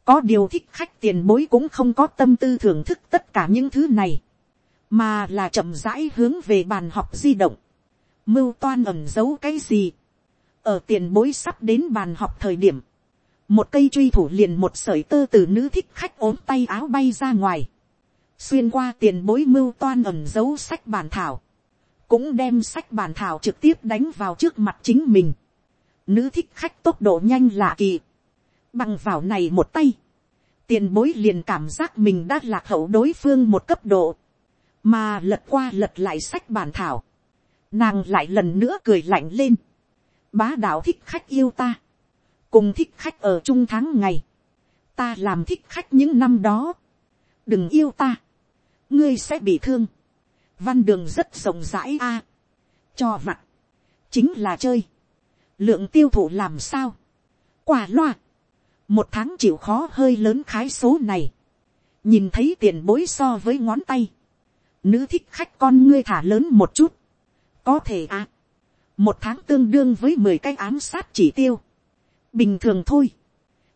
Speaker 1: có điều thích khách tiền bối cũng không có tâm tư thưởng thức tất cả những thứ này, mà là chậm rãi hướng về bàn học di động, mưu toan ẩm giấu cái gì, ở tiền bối sắp đến bàn học thời điểm, một cây truy thủ liền một sợi tơ từ nữ thích khách ốm tay áo bay ra ngoài, xuyên qua tiền bối mưu toan ẩm giấu sách bàn thảo, cũng đem sách bàn thảo trực tiếp đánh vào trước mặt chính mình. Nữ thích khách tốc độ nhanh lạ kỳ, bằng vào này một tay, tiền bối liền cảm giác mình đã lạc hậu đối phương một cấp độ, mà lật qua lật lại sách bản thảo, nàng lại lần nữa cười lạnh lên, bá đạo thích khách yêu ta, cùng thích khách ở chung tháng ngày, ta làm thích khách những năm đó, đừng yêu ta, ngươi sẽ bị thương, văn đường rất rộng rãi a, cho vặt, chính là chơi, lượng tiêu thụ làm sao, quả loa, một tháng chịu khó hơi lớn khái số này, nhìn thấy tiền bối so với ngón tay, nữ thích khách con ngươi thả lớn một chút, có thể à, một tháng tương đương với mười cái ám sát chỉ tiêu, bình thường thôi,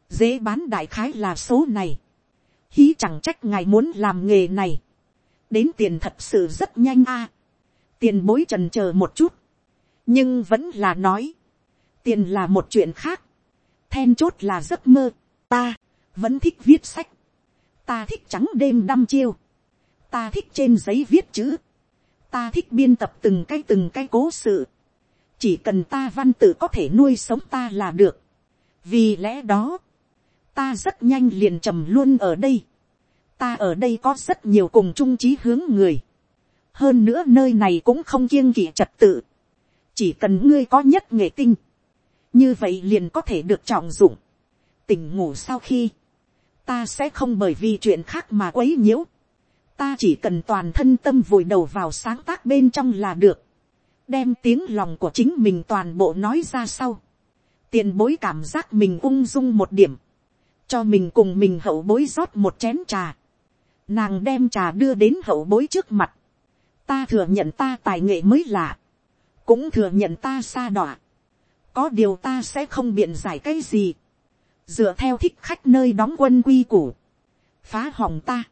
Speaker 1: dễ bán đại khái là số này, hí chẳng trách ngài muốn làm nghề này, đến tiền thật sự rất nhanh a, tiền bối trần c h ờ một chút, nhưng vẫn là nói, tiền là một chuyện khác, then chốt là giấc mơ, ta vẫn thích viết sách, ta thích trắng đêm đăm chiêu, ta thích trên giấy viết chữ, ta thích biên tập từng cái từng cái cố sự, chỉ cần ta văn tự có thể nuôi sống ta là được, vì lẽ đó, ta rất nhanh liền trầm luôn ở đây. ta ở đây có rất nhiều cùng chung trí hướng người. hơn nữa nơi này cũng không kiêng kỵ trật tự. chỉ cần ngươi có nhất nghệ tinh như vậy liền có thể được trọng dụng. tỉnh ngủ sau khi, ta sẽ không bởi vì chuyện khác mà quấy nhiễu. ta chỉ cần toàn thân tâm vùi đầu vào sáng tác bên trong là được. đem tiếng lòng của chính mình toàn bộ nói ra sau tiền bối cảm giác mình ung dung một điểm, cho mình cùng mình hậu bối rót một chén trà, nàng đem trà đưa đến hậu bối trước mặt, ta thừa nhận ta tài nghệ mới lạ, cũng thừa nhận ta xa đọa, có điều ta sẽ không biện giải cái gì, dựa theo thích khách nơi đóng quân quy củ, phá hỏng ta,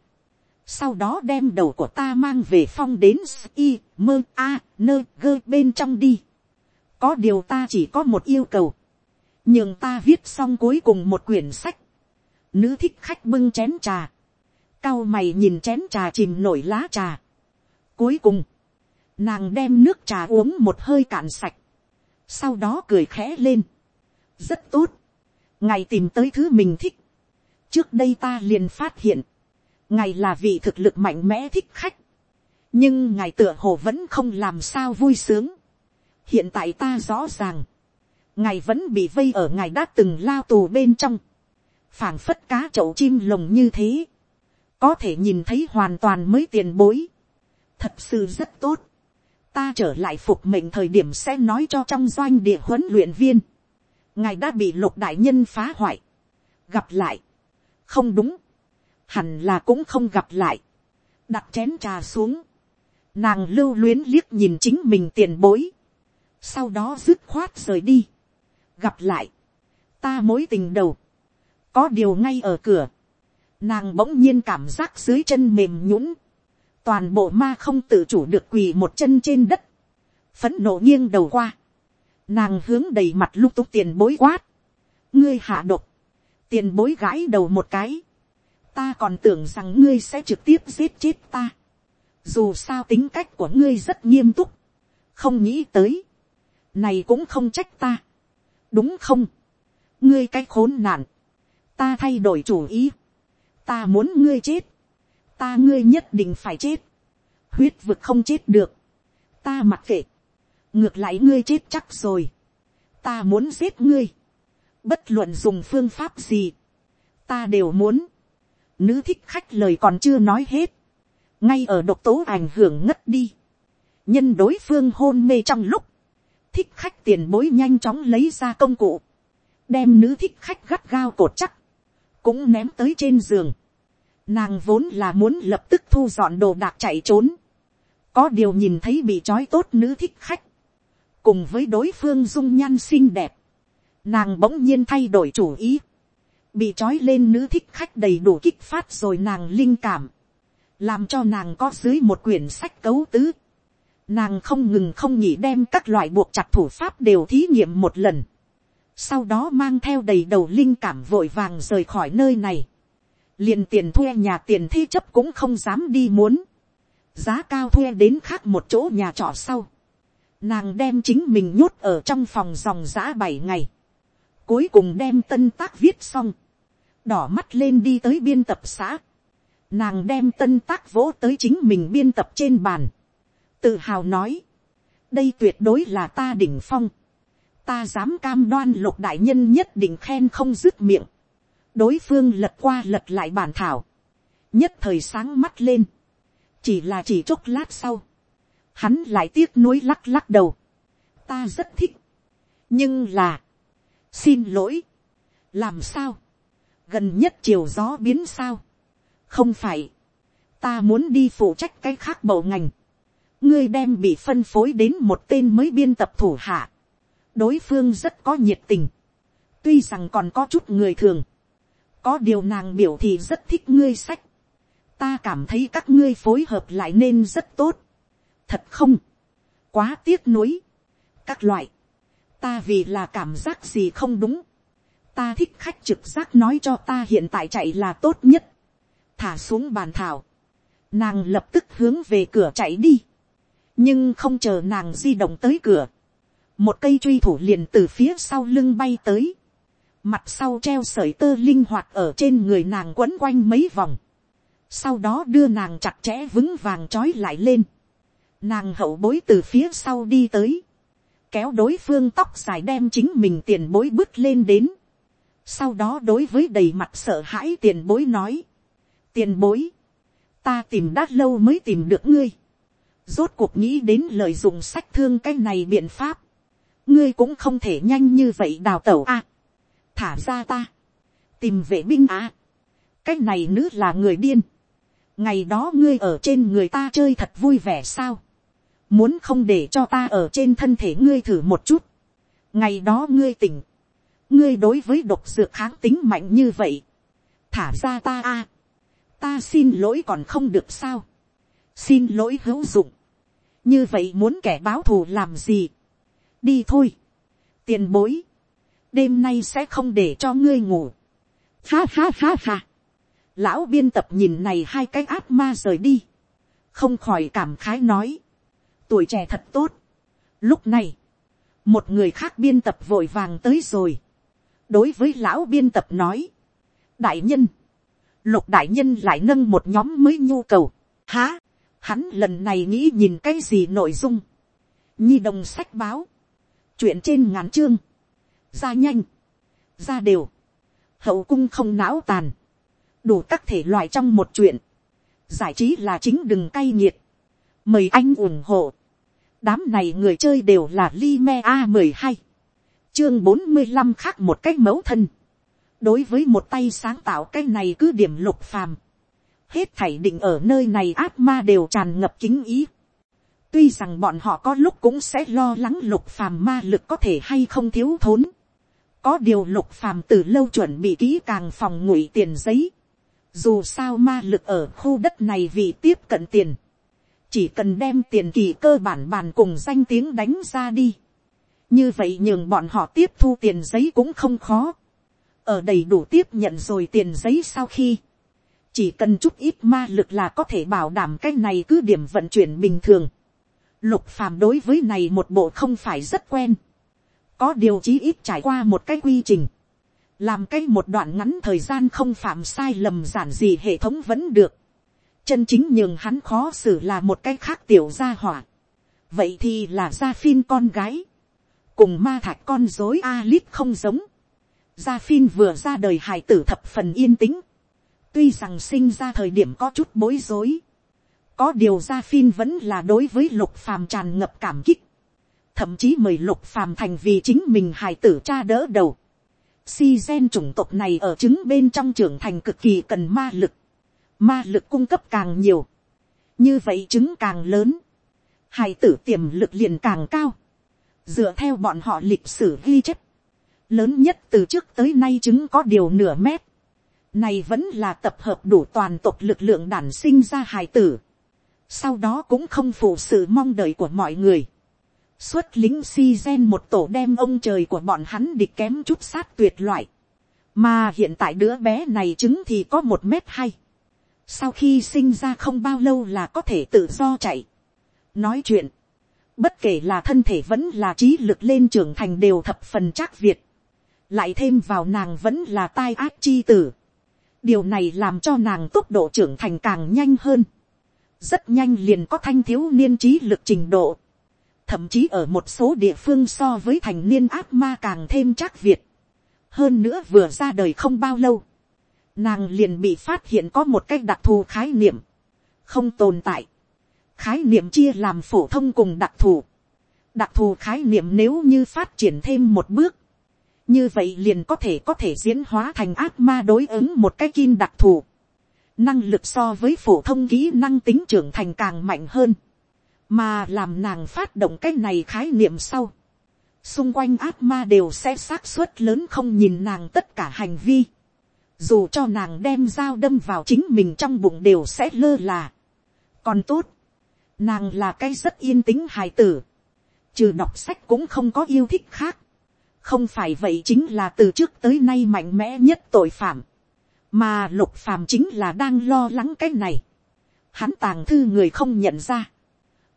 Speaker 1: sau đó đem đầu của ta mang về phong đến i mơ a nơ gơ bên trong đi, có điều ta chỉ có một yêu cầu, nhưng ta viết xong cuối cùng một quyển sách, nữ thích khách bưng chén trà, cao mày nhìn chén trà chìm nổi lá trà. Cuối cùng, nàng đem nước trà uống một hơi cạn sạch, sau đó cười khẽ lên. rất tốt, ngài tìm tới thứ mình thích. trước đây ta liền phát hiện, ngài là vị thực lực mạnh mẽ thích khách, nhưng ngài tựa hồ vẫn không làm sao vui sướng. hiện tại ta rõ ràng, ngài vẫn bị vây ở ngài đã từng lao tù bên trong, phảng phất cá chậu chim lồng như thế, có thể nhìn thấy hoàn toàn mới tiền bối, thật sự rất tốt, ta trở lại phục mệnh thời điểm sẽ nói cho trong doanh địa huấn luyện viên, ngài đã bị lục đại nhân phá hoại, gặp lại, không đúng, hẳn là cũng không gặp lại, đặt chén trà xuống, nàng lưu luyến liếc nhìn chính mình tiền bối, sau đó dứt khoát rời đi, gặp lại, ta mối tình đầu, có điều ngay ở cửa, nàng bỗng nhiên cảm giác dưới chân mềm nhũng, toàn bộ ma không tự chủ được quỳ một chân trên đất, phấn nộ nghiêng đầu qua, nàng hướng đầy mặt lung túc tiền bối quát, ngươi hạ độc, tiền bối gãi đầu một cái, ta còn tưởng rằng ngươi sẽ trực tiếp giết chết ta, dù sao tính cách của ngươi rất nghiêm túc, không nghĩ tới, này cũng không trách ta, đúng không, ngươi cái khốn nạn, ta thay đổi chủ ý, ta muốn ngươi chết, ta ngươi nhất định phải chết, huyết vực không chết được, ta mặc kệ, ngược lại ngươi chết chắc rồi, ta muốn giết ngươi, bất luận dùng phương pháp gì, ta đều muốn, nữ thích khách lời còn chưa nói hết, ngay ở độc tố ảnh hưởng ngất đi, nhân đối phương hôn mê trong lúc, thích khách tiền bối nhanh chóng lấy ra công cụ, đem nữ thích khách gắt gao cột chắc, cũng ném tới trên giường. Nàng vốn là muốn lập tức thu dọn đồ đạc chạy trốn, có điều nhìn thấy bị trói tốt nữ thích khách, cùng với đối phương dung nhan xinh đẹp, nàng bỗng nhiên thay đổi chủ ý, bị trói lên nữ thích khách đầy đủ kích phát rồi nàng linh cảm, làm cho nàng có dưới một quyển sách cấu tứ, nàng không ngừng không nhỉ đem các loại buộc chặt thủ pháp đều thí nghiệm một lần, sau đó mang theo đầy đầu linh cảm vội vàng rời khỏi nơi này, liền tiền thuê nhà tiền thi chấp cũng không dám đi muốn, giá cao thuê đến khác một chỗ nhà trọ sau, nàng đem chính mình nhốt ở trong phòng dòng giã bảy ngày, cuối cùng đem tân tác viết xong, đỏ mắt lên đi tới biên tập xã, nàng đem tân tác vỗ tới chính mình biên tập trên bàn, tự hào nói, đây tuyệt đối là ta đỉnh phong, ta dám cam đoan lục đại nhân nhất định khen không dứt miệng, đối phương lật qua lật lại bản thảo, nhất thời sáng mắt lên, chỉ là chỉ chốc lát sau, hắn lại tiếc nuối lắc lắc đầu, ta rất thích, nhưng là, xin lỗi, làm sao, gần nhất chiều gió biến sao, không phải, ta muốn đi phụ trách cái khác bầu ngành, ngươi đem bị phân phối đến một tên mới biên tập thủ hạ, đối phương rất có nhiệt tình, tuy rằng còn có chút người thường, có điều nàng biểu thì rất thích ngươi sách, ta cảm thấy các ngươi phối hợp lại nên rất tốt, thật không, quá tiếc nuối, các loại, ta vì là cảm giác gì không đúng, ta thích khách trực giác nói cho ta hiện tại chạy là tốt nhất, thả xuống bàn thảo, nàng lập tức hướng về cửa chạy đi, nhưng không chờ nàng di động tới cửa, một cây truy thủ liền từ phía sau lưng bay tới, mặt sau treo sợi tơ linh hoạt ở trên người nàng quấn quanh mấy vòng, sau đó đưa nàng chặt chẽ vững vàng trói lại lên, nàng hậu bối từ phía sau đi tới, kéo đối phương tóc dài đem chính mình tiền bối bước lên đến, sau đó đối với đầy mặt sợ hãi tiền bối nói, tiền bối, ta tìm đã lâu mới tìm được ngươi, rốt cuộc nghĩ đến lợi dụng sách thương cái này biện pháp, ngươi cũng không thể nhanh như vậy đào tẩu a, thả ra ta, tìm vệ binh à. Cái này nữ là người điên, ngày đó ngươi ở trên người ta chơi thật vui vẻ sao, muốn không để cho ta ở trên thân thể ngươi thử một chút, ngày đó ngươi tỉnh, ngươi đối với độc dược kháng tính mạnh như vậy, thả ra ta a, ta xin lỗi còn không được sao, xin lỗi hữu dụng, như vậy muốn kẻ báo thù làm gì, đi thôi, tiền bối, đêm nay sẽ không để cho ngươi ngủ, ha ha ha ha, lão biên tập nhìn này hai cái ác ma rời đi, không khỏi cảm khái nói, tuổi trẻ thật tốt. Lúc này, một người khác biên tập vội vàng tới rồi, đối với lão biên tập nói, đại nhân, lục đại nhân lại nâng một nhóm mới nhu cầu, há, hắn lần này nghĩ nhìn cái gì nội dung, nhi đồng sách báo, chuyện trên ngàn chương, ra nhanh, ra đều, hậu cung không não tàn, đủ các thể loại trong một chuyện, giải trí là chính đừng cay nghiệt, mời anh ủng hộ, đám này người chơi đều là li me a mười hai chương bốn mươi năm khác một cách mẫu thân. Đối với một tay sáng tạo cái này cứ điểm lục phàm. Hết thảy định ở nơi này ác ma đều tràn ngập kính ý. Tuy rằng bọn họ có lúc cũng sẽ lo lắng lục phàm ma lực có thể hay không thiếu thốn. Có điều lục phàm từ lâu chuẩn bị kỹ càng phòng ngụy tiền giấy. Dù sao ma lực ở khu đất này vì tiếp cận tiền. Chỉ cần đem tiền kỳ cơ bản bàn cùng danh tiếng đánh ra đi như vậy nhường bọn họ tiếp thu tiền giấy cũng không khó. ở đầy đủ tiếp nhận rồi tiền giấy sau khi, chỉ cần chút ít ma lực là có thể bảo đảm cái này cứ điểm vận chuyển bình thường. lục phàm đối với này một bộ không phải rất quen có điều chí ít trải qua một cái quy trình. làm cái một đoạn ngắn thời gian không phạm sai lầm giản gì hệ thống vẫn được. chân chính nhường hắn khó xử là một cái khác tiểu gia hỏa. vậy thì là gia phim con gái cùng ma thạch con dối Alice không giống. Gia Phin vừa ra đời hài tử thập phần yên tĩnh. Tuy rằng sinh ra thời điểm có chút bối rối. có điều gia phin vẫn là đối với lục phàm tràn ngập cảm kích, thậm chí mời lục phàm thành vì chính mình hài tử cha đỡ đầu. Si gen chủng tộc này ở trứng bên trong trưởng thành cực kỳ cần ma lực, ma lực cung cấp càng nhiều, như vậy trứng càng lớn, hài tử tiềm lực liền càng cao, dựa theo bọn họ lịch sử ghi chép, lớn nhất từ trước tới nay trứng có điều nửa mét, này vẫn là tập hợp đủ toàn tộc lực lượng đản sinh ra hài tử, sau đó cũng không phụ sự mong đợi của mọi người, xuất lính si gen một tổ đem ông trời của bọn hắn địch kém chút sát tuyệt loại, mà hiện tại đứa bé này trứng thì có một mét hay, sau khi sinh ra không bao lâu là có thể tự do chạy, nói chuyện, bất kể là thân thể vẫn là trí lực lên trưởng thành đều thập phần chắc việt, lại thêm vào nàng vẫn là tai ác chi tử, điều này làm cho nàng tốc độ trưởng thành càng nhanh hơn, rất nhanh liền có thanh thiếu niên trí lực trình độ, thậm chí ở một số địa phương so với thành niên ác ma càng thêm chắc việt, hơn nữa vừa ra đời không bao lâu, nàng liền bị phát hiện có một cách đặc thù khái niệm, không tồn tại, khái niệm chia làm phổ thông cùng đặc thù, đặc thù khái niệm nếu như phát triển thêm một bước, như vậy liền có thể có thể diễn hóa thành ác ma đối ứng một cái kim đặc thù, năng lực so với phổ thông kỹ năng tính trưởng thành càng mạnh hơn, mà làm nàng phát động cái này khái niệm sau, xung quanh ác ma đều sẽ xác suất lớn không nhìn nàng tất cả hành vi, dù cho nàng đem dao đâm vào chính mình trong bụng đều sẽ lơ là. còn tốt, nàng là cái rất yên tĩnh hài tử, trừ đọc sách cũng không có yêu thích khác, không phải vậy chính là từ trước tới nay mạnh mẽ nhất tội phạm, mà lục phàm chính là đang lo lắng cái này. Hắn tàng thư người không nhận ra,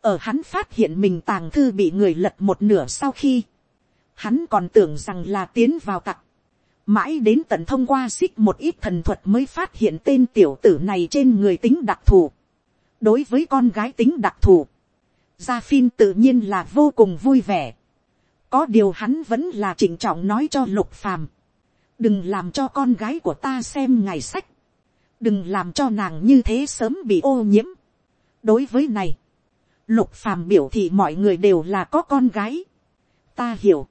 Speaker 1: ở hắn phát hiện mình tàng thư bị người lật một nửa sau khi, hắn còn tưởng rằng là tiến vào tặc, mãi đến tận thông qua xích một ít thần thuật mới phát hiện tên tiểu tử này trên người tính đặc thù. đối với con gái tính đặc thù, gia phin tự nhiên là vô cùng vui vẻ. có điều hắn vẫn là chỉnh trọng nói cho lục phàm. đừng làm cho con gái của ta xem ngày sách. đừng làm cho nàng như thế sớm bị ô nhiễm. đối với này, lục phàm biểu thị mọi người đều là có con gái. ta hiểu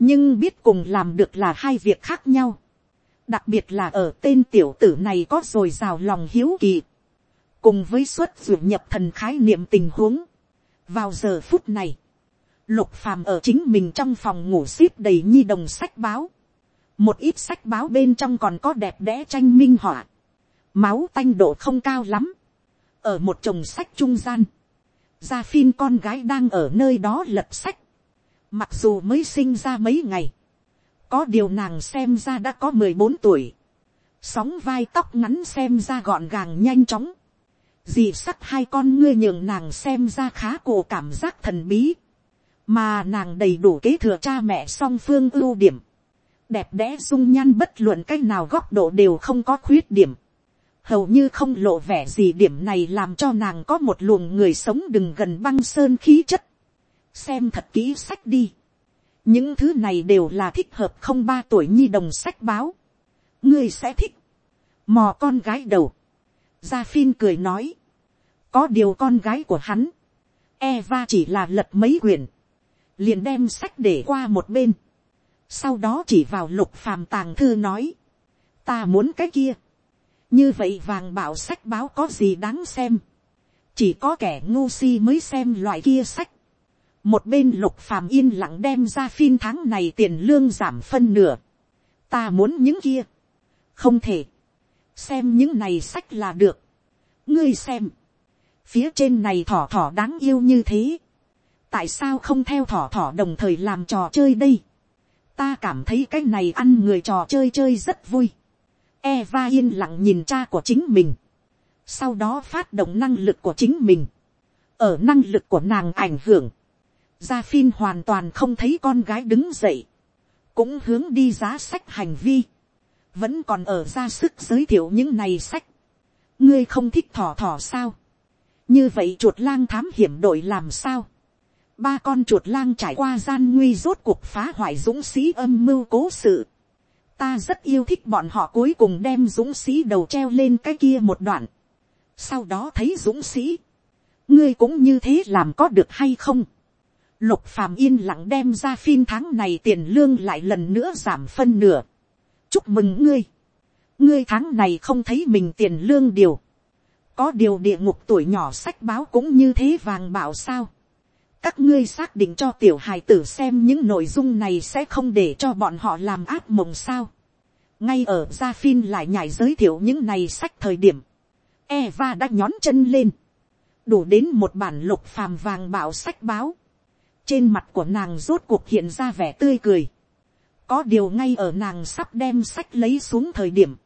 Speaker 1: nhưng biết cùng làm được là hai việc khác nhau. đặc biệt là ở tên tiểu tử này có rồi rào lòng hiếu kỳ, cùng với suất ruột nhập thần khái niệm tình huống. vào giờ phút này, lục phàm ở chính mình trong phòng ngủ xếp đầy nhi đồng sách báo. một ít sách báo bên trong còn có đẹp đẽ tranh minh họa. máu tanh độ không cao lắm. ở một chồng sách trung gian, gia phin con gái đang ở nơi đó lật sách Mặc dù mới sinh ra mấy ngày. Có điều nàng xem ra đã có mười bốn tuổi. Sóng vai tóc ngắn xem ra gọn gàng nhanh chóng. Dì sắc hai con ngươi nhường nàng xem ra khá cổ cảm giác thần bí. Mà nàng đầy đủ kế thừa cha mẹ song phương ưu điểm. Đẹp đẽ dung nhan bất luận cách nào góc độ đều không có khuyết điểm hầu như không lộ vẻ gì điểm này làm cho nàng có một luồng người sống đừng gần băng sơn khí chất xem thật kỹ sách đi. những thứ này đều là thích hợp không ba tuổi nhi đồng sách báo. ngươi sẽ thích. mò con gái đầu. gia phin cười nói. có điều con gái của hắn. Eva chỉ là lật mấy quyển. liền đem sách để qua một bên. sau đó chỉ vào lục phàm tàng thư nói. ta muốn cái kia như vậy vàng bảo sách báo có gì đáng xem. chỉ có kẻ ngu si mới xem loại kia sách một bên lục phàm yên lặng đem ra phim tháng này tiền lương giảm phân nửa. ta muốn những kia. không thể. xem những này sách là được. ngươi xem. phía trên này thỏ thỏ đáng yêu như thế. tại sao không theo thỏ thỏ đồng thời làm trò chơi đây. ta cảm thấy cái này ăn người trò chơi chơi rất vui. Eva yên lặng nhìn cha của chính mình. Sau đó phát động năng lực của chính mình. Ở năng lực của nàng ảnh hưởng Gia Phin hoàn toàn không thấy con gái đứng dậy. Cũng hướng đi giá sách hành vi. Vẫn còn ở ra sức giới thiệu những này sách. Ngươi không thích thỏ thỏ sao? Như vậy chuột lang thám hiểm đội làm sao? Ba con chuột lang trải qua gian nguy rốt cuộc phá hoại dũng sĩ âm mưu cố sự. Ta rất yêu thích bọn họ cuối cùng đem dũng sĩ đầu treo lên cái kia một đoạn. Sau đó thấy dũng sĩ ngươi cũng như thế làm có được hay không. lục phàm yên lặng đem ra phim tháng này tiền lương lại lần nữa giảm phân nửa. chúc mừng ngươi. ngươi tháng này không thấy mình tiền lương điều. có điều địa ngục tuổi nhỏ sách báo cũng như thế vàng bảo sao các ngươi xác định cho tiểu hài tử xem những nội dung này sẽ không để cho bọn họ làm áp mộng sao. ngay ở gia phin lại nhảy giới thiệu những này sách thời điểm. Eva đã nhón chân lên đủ đến một bản lục phàm vàng bảo sách báo. trên mặt của nàng rốt cuộc hiện ra vẻ tươi cười. có điều ngay ở nàng sắp đem sách lấy xuống thời điểm,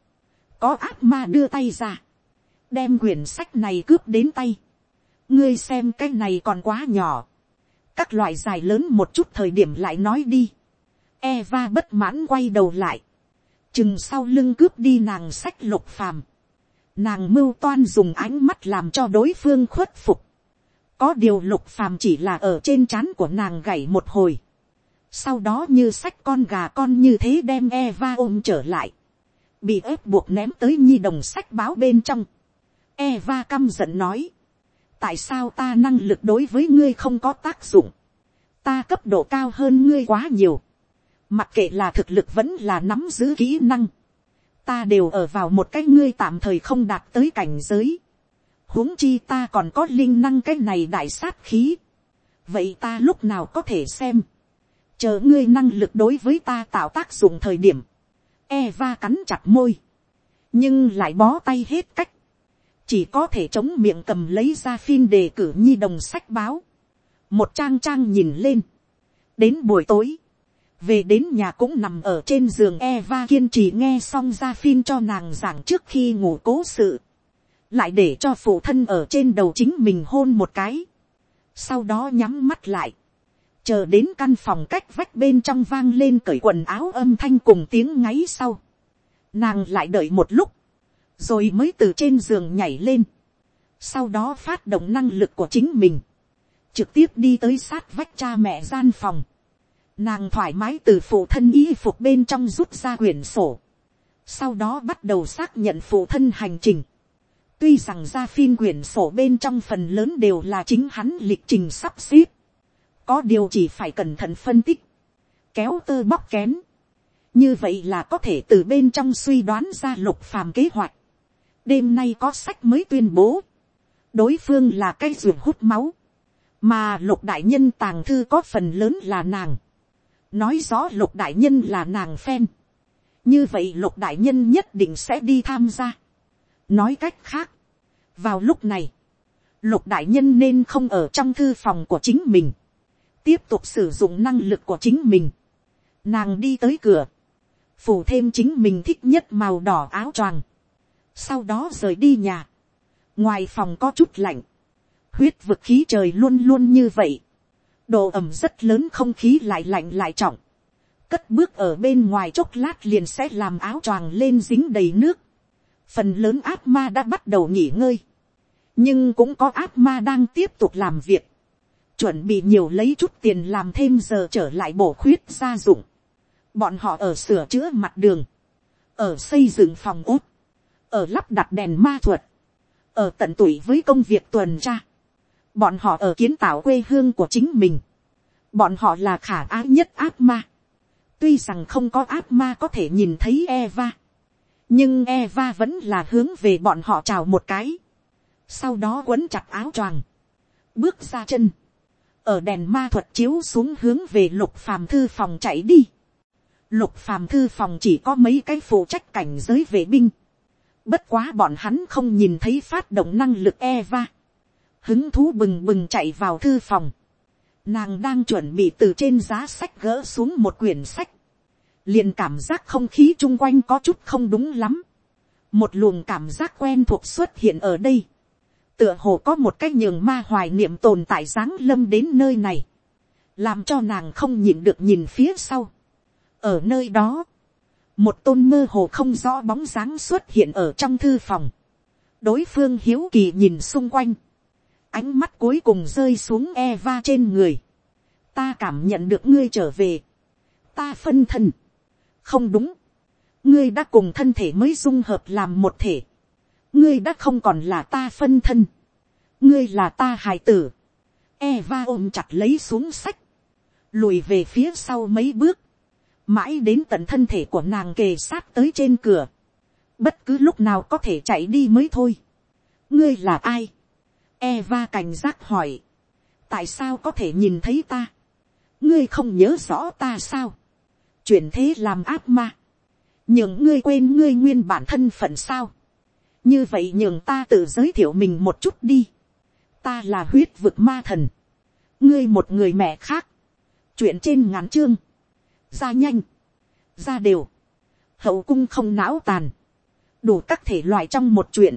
Speaker 1: có ác ma đưa tay ra, đem quyển sách này cướp đến tay. ngươi xem cái này còn quá nhỏ các loại dài lớn một chút thời điểm lại nói đi. Eva bất mãn quay đầu lại. Chừng sau lưng cướp đi nàng sách lục phàm nàng mưu toan dùng ánh mắt làm cho đối phương khuất phục. có điều lục phàm chỉ là ở trên trán của nàng gảy một hồi. sau đó như sách con gà con như thế đem Eva ôm trở lại. bị ép buộc ném tới nhi đồng sách báo bên trong. Eva căm giận nói tại sao ta năng lực đối với ngươi không có tác dụng. ta cấp độ cao hơn ngươi quá nhiều. mặc kệ là thực lực vẫn là nắm giữ kỹ năng ta đều ở vào một cái ngươi tạm thời không đạt tới cảnh giới. huống chi ta còn có linh năng cái này đại sát khí. vậy ta lúc nào có thể xem. chờ ngươi năng lực đối với ta tạo tác dụng thời điểm. Eva cắn chặt môi. nhưng lại bó tay hết cách chỉ có thể chống miệng cầm lấy ra phim đề cử nhi đồng sách báo. một trang trang nhìn lên. đến buổi tối về đến nhà cũng nằm ở trên giường Eva kiên trì nghe xong ra phim cho nàng giảng trước khi ngủ cố sự. Lại để cho phụ thân ở trên đầu chính mình hôn một cái. Sau đó nhắm mắt lại. Chờ đến căn phòng cách vách bên trong vang lên cởi quần áo âm thanh cùng tiếng ngáy sau. Nàng lại đợi một lúc. Rồi mới từ trên giường nhảy lên. Sau đó phát động năng lực của chính mình. Trực tiếp đi tới sát vách cha mẹ gian phòng Nàng thoải mái từ phụ thân y phục bên trong rút ra quyển sổ. Sau đó bắt đầu xác nhận phụ thân hành trình. Tuy rằng ra phim quyển sổ bên trong phần lớn đều là chính hắn lịch trình sắp xếp. Có điều chỉ phải cẩn thận phân tích. Kéo tơ bóc kén. Như vậy là có thể từ bên trong suy đoán ra lục phàm kế hoạch. Đêm nay có sách mới tuyên bố. Đối phương là cây ruột hút máu. Mà lục đại nhân tàng thư có phần lớn là nàng nói rõ lục đại nhân là nàng phen. như vậy lục đại nhân nhất định sẽ đi tham gia. nói cách khác, vào lúc này, lục đại nhân nên không ở trong thư phòng của chính mình, tiếp tục sử dụng năng lực của chính mình. nàng đi tới cửa, phủ thêm chính mình thích nhất màu đỏ áo choàng, sau đó rời đi nhà. ngoài phòng có chút lạnh, huyết vực khí trời luôn luôn như vậy, độ ẩm rất lớn không khí lại lạnh lại trọng, cất bước ở bên ngoài chốc lát liền sẽ làm áo choàng lên dính đầy nước, phần lớn ác ma đã bắt đầu nghỉ ngơi, nhưng cũng có ác ma đang tiếp tục làm việc, chuẩn bị nhiều lấy chút tiền làm thêm giờ trở lại bổ khuyết gia dụng, bọn họ ở sửa chữa mặt đường, ở xây dựng phòng ốt, ở lắp đặt đèn ma thuật, ở tận tuổi với công việc tuần tra, bọn họ ở kiến tạo quê hương của chính mình, bọn họ là khả ái nhất ác ma, tuy rằng không có ác ma có thể nhìn thấy Eva, nhưng Eva vẫn là hướng về bọn họ chào một cái, sau đó quấn chặt áo choàng, bước ra chân, ở đèn ma thuật chiếu xuống hướng về lục phàm thư phòng chạy đi. Lục phàm thư phòng chỉ có mấy cái phụ trách cảnh giới vệ binh. Bất quá bọn hắn không nhìn thấy phát động năng lực Eva hứng thú bừng bừng chạy vào thư phòng. Nàng đang chuẩn bị từ trên giá sách gỡ xuống một quyển sách. liền cảm giác không khí chung quanh có chút không đúng lắm. Một luồng cảm giác quen thuộc xuất hiện ở đây. Tựa hồ có một cái nhường ma hoài niệm tồn tại dáng lâm đến nơi này. Làm cho nàng không nhìn được nhìn phía sau. Ở nơi đó. Một tôn mơ hồ không rõ bóng dáng xuất hiện ở trong thư phòng. Đối phương hiếu kỳ nhìn xung quanh ánh mắt cuối cùng rơi xuống Eva trên người. Ta cảm nhận được ngươi trở về. Ta phân thân. Không đúng. Ngươi đã cùng thân thể mới dung hợp làm một thể. Ngươi đã không còn là ta phân thân. ngươi là ta hài tử, Eva ôm chặt lấy xuống sách, lùi về phía sau mấy bước, mãi đến tận thân thể của nàng kề sát tới trên cửa, bất cứ lúc nào có thể chạy đi mới thôi. ngươi là ai, Eva cảnh giác hỏi, tại sao có thể nhìn thấy ta, ngươi không nhớ rõ ta sao, chuyển thế làm ác ma, nhường ngươi quên ngươi nguyên bản thân phận sao, như vậy nhường ta tự giới thiệu mình một chút đi, ta là huyết vực ma thần, ngươi một người mẹ khác, chuyện trên ngắn chương, ra nhanh, ra đều, hậu cung không não tàn, đủ các thể loại trong một chuyện,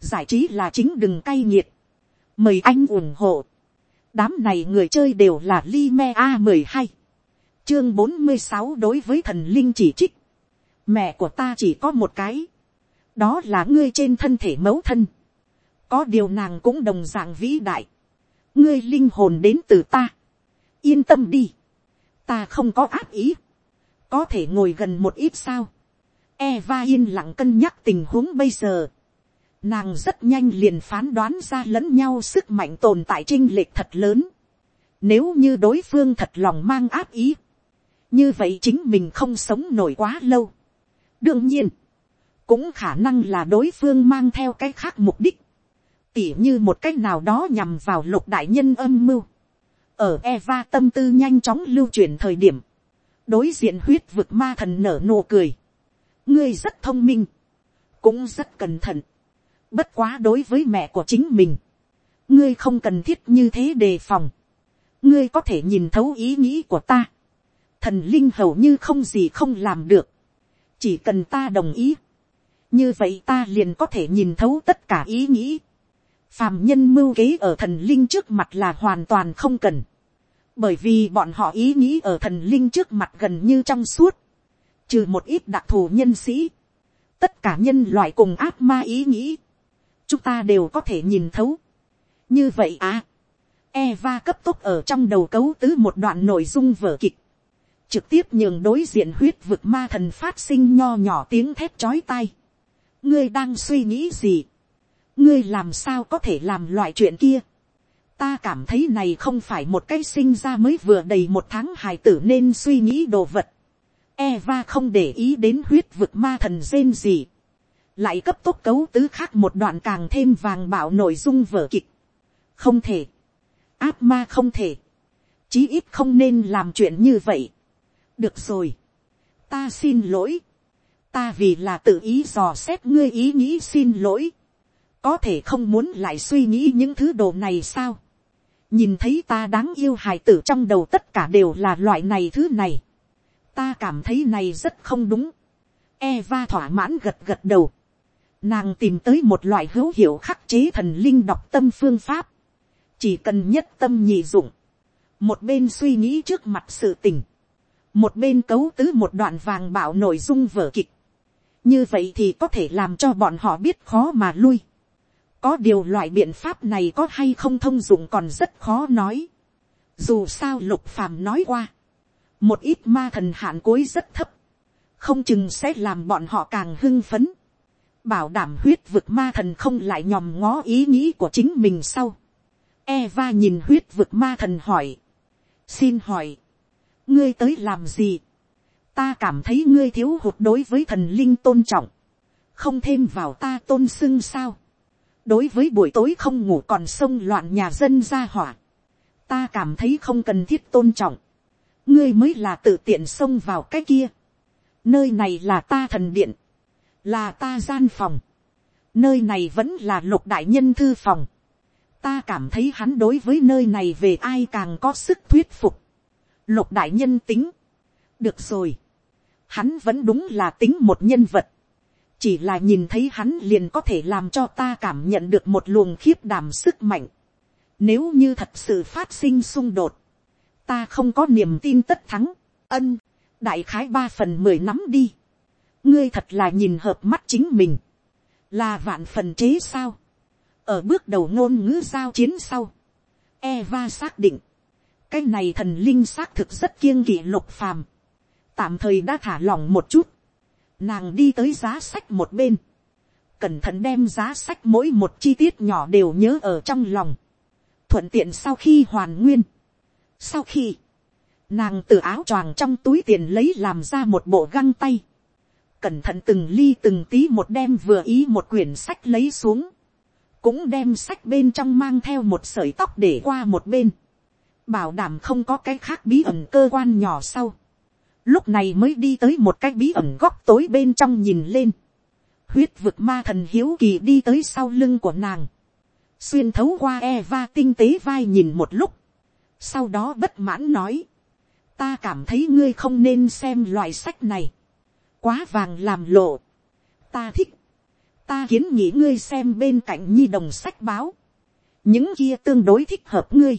Speaker 1: giải trí là chính đừng cay nghiệt, mời anh ủng hộ, đám này người chơi đều là li me a mười hai, chương bốn mươi sáu đối với thần linh chỉ trích, mẹ của ta chỉ có một cái, đó là ngươi trên thân thể mẫu thân, có điều nàng cũng đồng d ạ n g vĩ đại, ngươi linh hồn đến từ ta, yên tâm đi, ta không có áp ý, có thể ngồi gần một ít sao, Eva yên lặng cân nhắc tình huống bây giờ, nàng rất nhanh liền phán đoán ra lẫn nhau sức mạnh tồn tại trinh lệch thật lớn, nếu như đối phương thật lòng mang áp ý, như vậy chính mình không sống nổi quá lâu. đương nhiên, cũng khả năng là đối phương mang theo cái khác mục đích, tỉ như một cách nào đó nhằm vào lục đại nhân âm mưu ở Eva tâm tư nhanh chóng lưu truyền thời điểm, đối diện huyết vực ma thần nở nụ cười. ngươi rất thông minh, cũng rất cẩn thận. bất quá đối với mẹ của chính mình, ngươi không cần thiết như thế đề phòng. ngươi có thể nhìn thấu ý nghĩ của ta. thần linh hầu như không gì không làm được. chỉ cần ta đồng ý. như vậy ta liền có thể nhìn thấu tất cả ý nghĩ phàm nhân mưu kế ở thần linh trước mặt là hoàn toàn không cần, bởi vì bọn họ ý nghĩ ở thần linh trước mặt gần như trong suốt, trừ một ít đặc thù nhân sĩ, tất cả nhân loại cùng ác ma ý nghĩ, chúng ta đều có thể nhìn thấu. như vậy à, Eva cấp tốc ở trong đầu cấu tứ một đoạn nội dung vở kịch, trực tiếp nhường đối diện huyết vực ma thần phát sinh nho nhỏ tiếng thép chói tai. ngươi đang suy nghĩ gì, ngươi làm sao có thể làm loại chuyện kia. ta cảm thấy này không phải một cái sinh ra mới vừa đầy một tháng hài tử nên suy nghĩ đồ vật. Eva không để ý đến huyết vực ma thần rên gì. lại cấp tốc cấu tứ khác một đoạn càng thêm vàng bảo nội dung vở kịch. không thể. áp ma không thể. chí ít không nên làm chuyện như vậy. được rồi. ta xin lỗi. ta vì là tự ý dò xét ngươi ý nghĩ xin lỗi có thể không muốn lại suy nghĩ những thứ đồ này sao. nhìn thấy ta đáng yêu hài tử trong đầu tất cả đều là loại này thứ này. ta cảm thấy này rất không đúng. Eva thỏa mãn gật gật đầu. Nàng tìm tới một loại hữu hiệu khắc chế thần linh đọc tâm phương pháp. chỉ cần nhất tâm nhị dụng. một bên suy nghĩ trước mặt sự tình. một bên cấu tứ một đoạn vàng bảo nội dung vở kịch. như vậy thì có thể làm cho bọn họ biết khó mà lui có điều loại biện pháp này có hay không thông dụng còn rất khó nói. Dù sao lục phàm nói qua. Một ít ma thần hạn cuối rất thấp. Không chừng sẽ làm bọn họ càng hưng phấn. Bảo đảm huyết vực ma thần không lại nhòm ngó ý nghĩ của chính mình sau. Eva nhìn huyết vực ma thần hỏi. Xin hỏi. Ngươi tới làm gì? Ta cảm thấy ngươi thiếu hụt đối với thần linh tôn trọng. Không thêm vào ta tôn xưng sao đối với buổi tối không ngủ còn sông loạn nhà dân ra hỏa, ta cảm thấy không cần thiết tôn trọng, ngươi mới là tự tiện xông vào cái kia, nơi này là ta thần điện, là ta gian phòng, nơi này vẫn là lục đại nhân thư phòng, ta cảm thấy hắn đối với nơi này về ai càng có sức thuyết phục, lục đại nhân tính, được rồi, hắn vẫn đúng là tính một nhân vật, chỉ là nhìn thấy hắn liền có thể làm cho ta cảm nhận được một luồng khiếp đảm sức mạnh. Nếu như thật sự phát sinh xung đột, ta không có niềm tin tất thắng, ân, đại khái ba phần mười nắm đi. ngươi thật là nhìn hợp mắt chính mình, là vạn phần chế sao. ở bước đầu ngôn ngữ giao chiến sau, Eva xác định, cái này thần linh xác thực rất kiêng kỵ lục phàm, tạm thời đã thả lỏng một chút, nàng đi tới giá sách một bên, cẩn thận đem giá sách mỗi một chi tiết nhỏ đều nhớ ở trong lòng, thuận tiện sau khi hoàn nguyên. Sau khi, nàng từ áo choàng trong túi tiền lấy làm ra một bộ găng tay, cẩn thận từng ly từng tí một đem vừa ý một quyển sách lấy xuống, cũng đem sách bên trong mang theo một sợi tóc để qua một bên, bảo đảm không có cái khác bí ẩn cơ quan nhỏ sau, lúc này mới đi tới một cái bí ẩn góc tối bên trong nhìn lên, huyết vực ma thần hiếu kỳ đi tới sau lưng của nàng, xuyên thấu qua e va tinh tế vai nhìn một lúc, sau đó bất mãn nói, ta cảm thấy ngươi không nên xem loại sách này, quá vàng làm lộ, ta thích, ta kiến nghĩ ngươi xem bên cạnh nhi đồng sách báo, những kia tương đối thích hợp ngươi,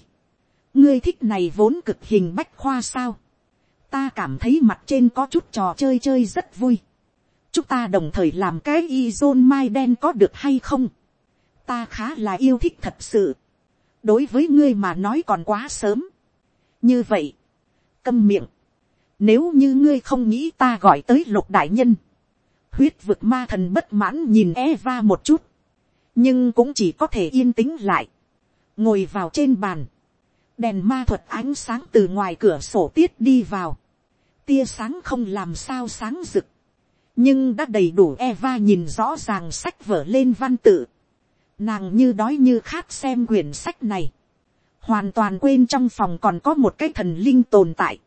Speaker 1: ngươi thích này vốn cực hình bách khoa sao, ta cảm thấy mặt trên có chút trò chơi chơi rất vui, chúng ta đồng thời làm cái y zone mai đen có được hay không, ta khá là yêu thích thật sự, đối với ngươi mà nói còn quá sớm, như vậy, câm miệng, nếu như ngươi không nghĩ ta gọi tới lục đại nhân, huyết vực ma thần bất mãn nhìn Eva một chút, nhưng cũng chỉ có thể yên tĩnh lại, ngồi vào trên bàn, đèn ma thuật ánh sáng từ ngoài cửa sổ tiết đi vào, tia sáng không làm sao sáng rực, nhưng đã đầy đủ Eva nhìn rõ ràng sách vở lên văn tự, nàng như đói như khát xem quyển sách này, hoàn toàn quên trong phòng còn có một cái thần linh tồn tại,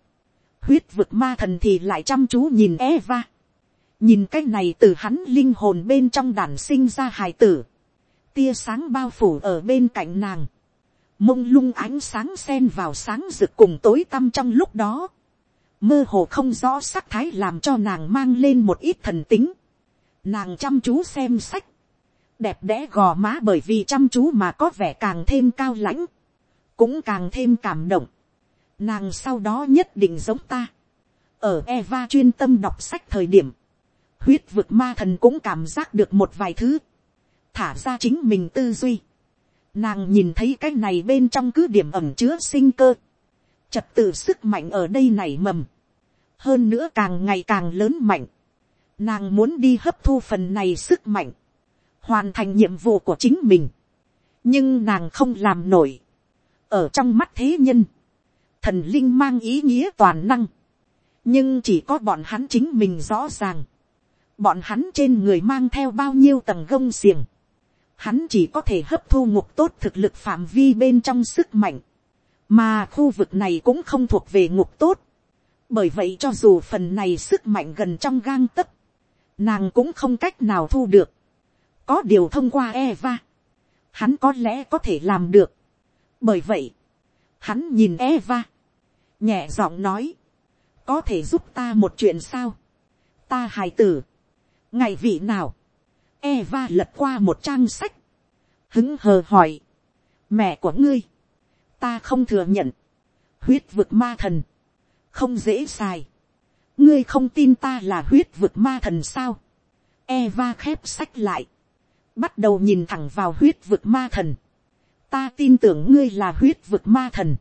Speaker 1: huyết vực ma thần thì lại chăm chú nhìn Eva, nhìn cái này từ hắn linh hồn bên trong đàn sinh ra hài tử, tia sáng bao phủ ở bên cạnh nàng, mông lung ánh sáng xen vào sáng rực cùng tối tăm trong lúc đó, mơ hồ không rõ sắc thái làm cho nàng mang lên một ít thần tính, nàng chăm chú xem sách, đẹp đẽ gò má bởi vì chăm chú mà có vẻ càng thêm cao lãnh, cũng càng thêm cảm động, nàng sau đó nhất định giống ta, ở Eva chuyên tâm đọc sách thời điểm, huyết vực ma thần cũng cảm giác được một vài thứ, thả ra chính mình tư duy. Nàng nhìn thấy cái này bên trong cứ điểm ẩm chứa sinh cơ, trật tự sức mạnh ở đây nảy mầm, hơn nữa càng ngày càng lớn mạnh. Nàng muốn đi hấp thu phần này sức mạnh, hoàn thành nhiệm vụ của chính mình, nhưng nàng không làm nổi. ở trong mắt thế nhân, thần linh mang ý nghĩa toàn năng, nhưng chỉ có bọn hắn chính mình rõ ràng. Bọn hắn trên người mang theo bao nhiêu tầng gông xiềng, hắn chỉ có thể hấp thu ngục tốt thực lực phạm vi bên trong sức mạnh, mà khu vực này cũng không thuộc về ngục tốt, bởi vậy cho dù phần này sức mạnh gần trong gang tấc, nàng cũng không cách nào thu được, có điều thông qua Eva, hắn có lẽ có thể làm được, bởi vậy, hắn nhìn Eva, nhẹ giọng nói, có thể giúp ta một chuyện sao, ta hài tử, ngày vị nào, Eva lật qua một trang sách, hứng hờ hỏi, mẹ của ngươi, ta không thừa nhận, huyết vực ma thần, không dễ xài, ngươi không tin ta là huyết vực ma thần sao, Eva khép sách lại, bắt đầu nhìn thẳng vào huyết vực ma thần, ta tin tưởng ngươi là huyết vực ma thần,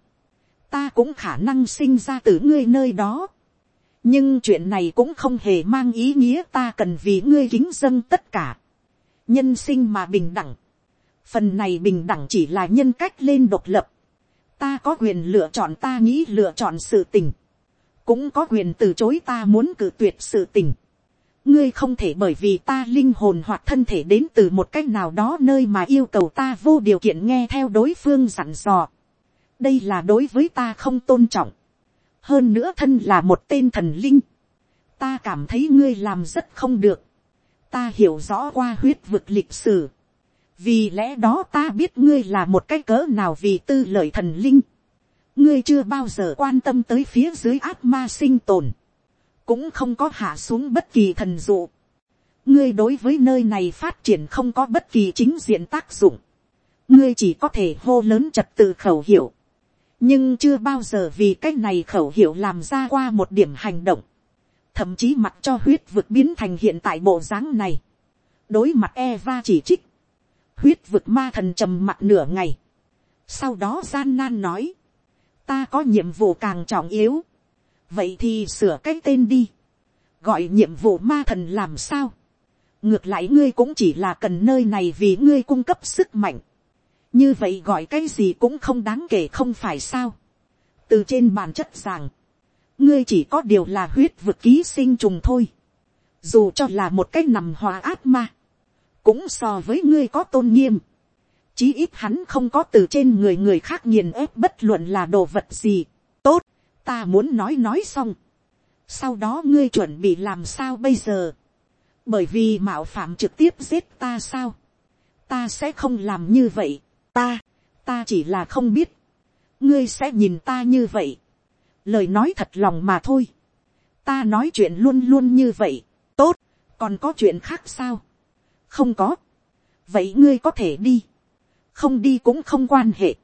Speaker 1: ta cũng khả năng sinh ra từ ngươi nơi đó, nhưng chuyện này cũng không hề mang ý nghĩa ta cần vì ngươi kính dân tất cả nhân sinh mà bình đẳng. phần này bình đẳng chỉ là nhân cách lên độc lập. ta có quyền lựa chọn ta nghĩ lựa chọn sự tình. cũng có quyền từ chối ta muốn cử tuyệt sự tình. ngươi không thể bởi vì ta linh hồn hoặc thân thể đến từ một cách nào đó nơi mà yêu cầu ta vô điều kiện nghe theo đối phương dặn dò. đây là đối với ta không tôn trọng hơn nữa thân là một tên thần linh, ta cảm thấy ngươi làm rất không được, ta hiểu rõ qua huyết vực lịch sử, vì lẽ đó ta biết ngươi là một cái cỡ nào vì tư lợi thần linh, ngươi chưa bao giờ quan tâm tới phía dưới ác ma sinh tồn, cũng không có hạ xuống bất kỳ thần dụ, ngươi đối với nơi này phát triển không có bất kỳ chính diện tác dụng, ngươi chỉ có thể hô lớn trật tự khẩu hiệu, nhưng chưa bao giờ vì cái này khẩu hiệu làm ra qua một điểm hành động, thậm chí mặt cho huyết vực biến thành hiện tại bộ dáng này, đối mặt Eva chỉ trích, huyết vực ma thần trầm mặt nửa ngày, sau đó gian nan nói, ta có nhiệm vụ càng trọng yếu, vậy thì sửa cái tên đi, gọi nhiệm vụ ma thần làm sao, ngược lại ngươi cũng chỉ là cần nơi này vì ngươi cung cấp sức mạnh, như vậy gọi cái gì cũng không đáng kể không phải sao, từ trên bản chất rằng, ngươi chỉ có điều là huyết vực ký sinh trùng thôi, dù cho là một cái nằm hòa ác ma, cũng so với ngươi có tôn nghiêm, chí ít hắn không có từ trên người người khác nghiền ép bất luận là đồ vật gì. tốt, ta muốn nói nói xong. sau đó ngươi chuẩn bị làm sao bây giờ. bởi vì mạo phạm trực tiếp giết ta sao. ta sẽ không làm như vậy. ta, ta chỉ là không biết. ngươi sẽ nhìn ta như vậy lời nói thật lòng mà thôi. ta nói chuyện luôn luôn như vậy. tốt, còn có chuyện khác sao. không có. vậy ngươi có thể đi. Không đi cũng không quan hệ,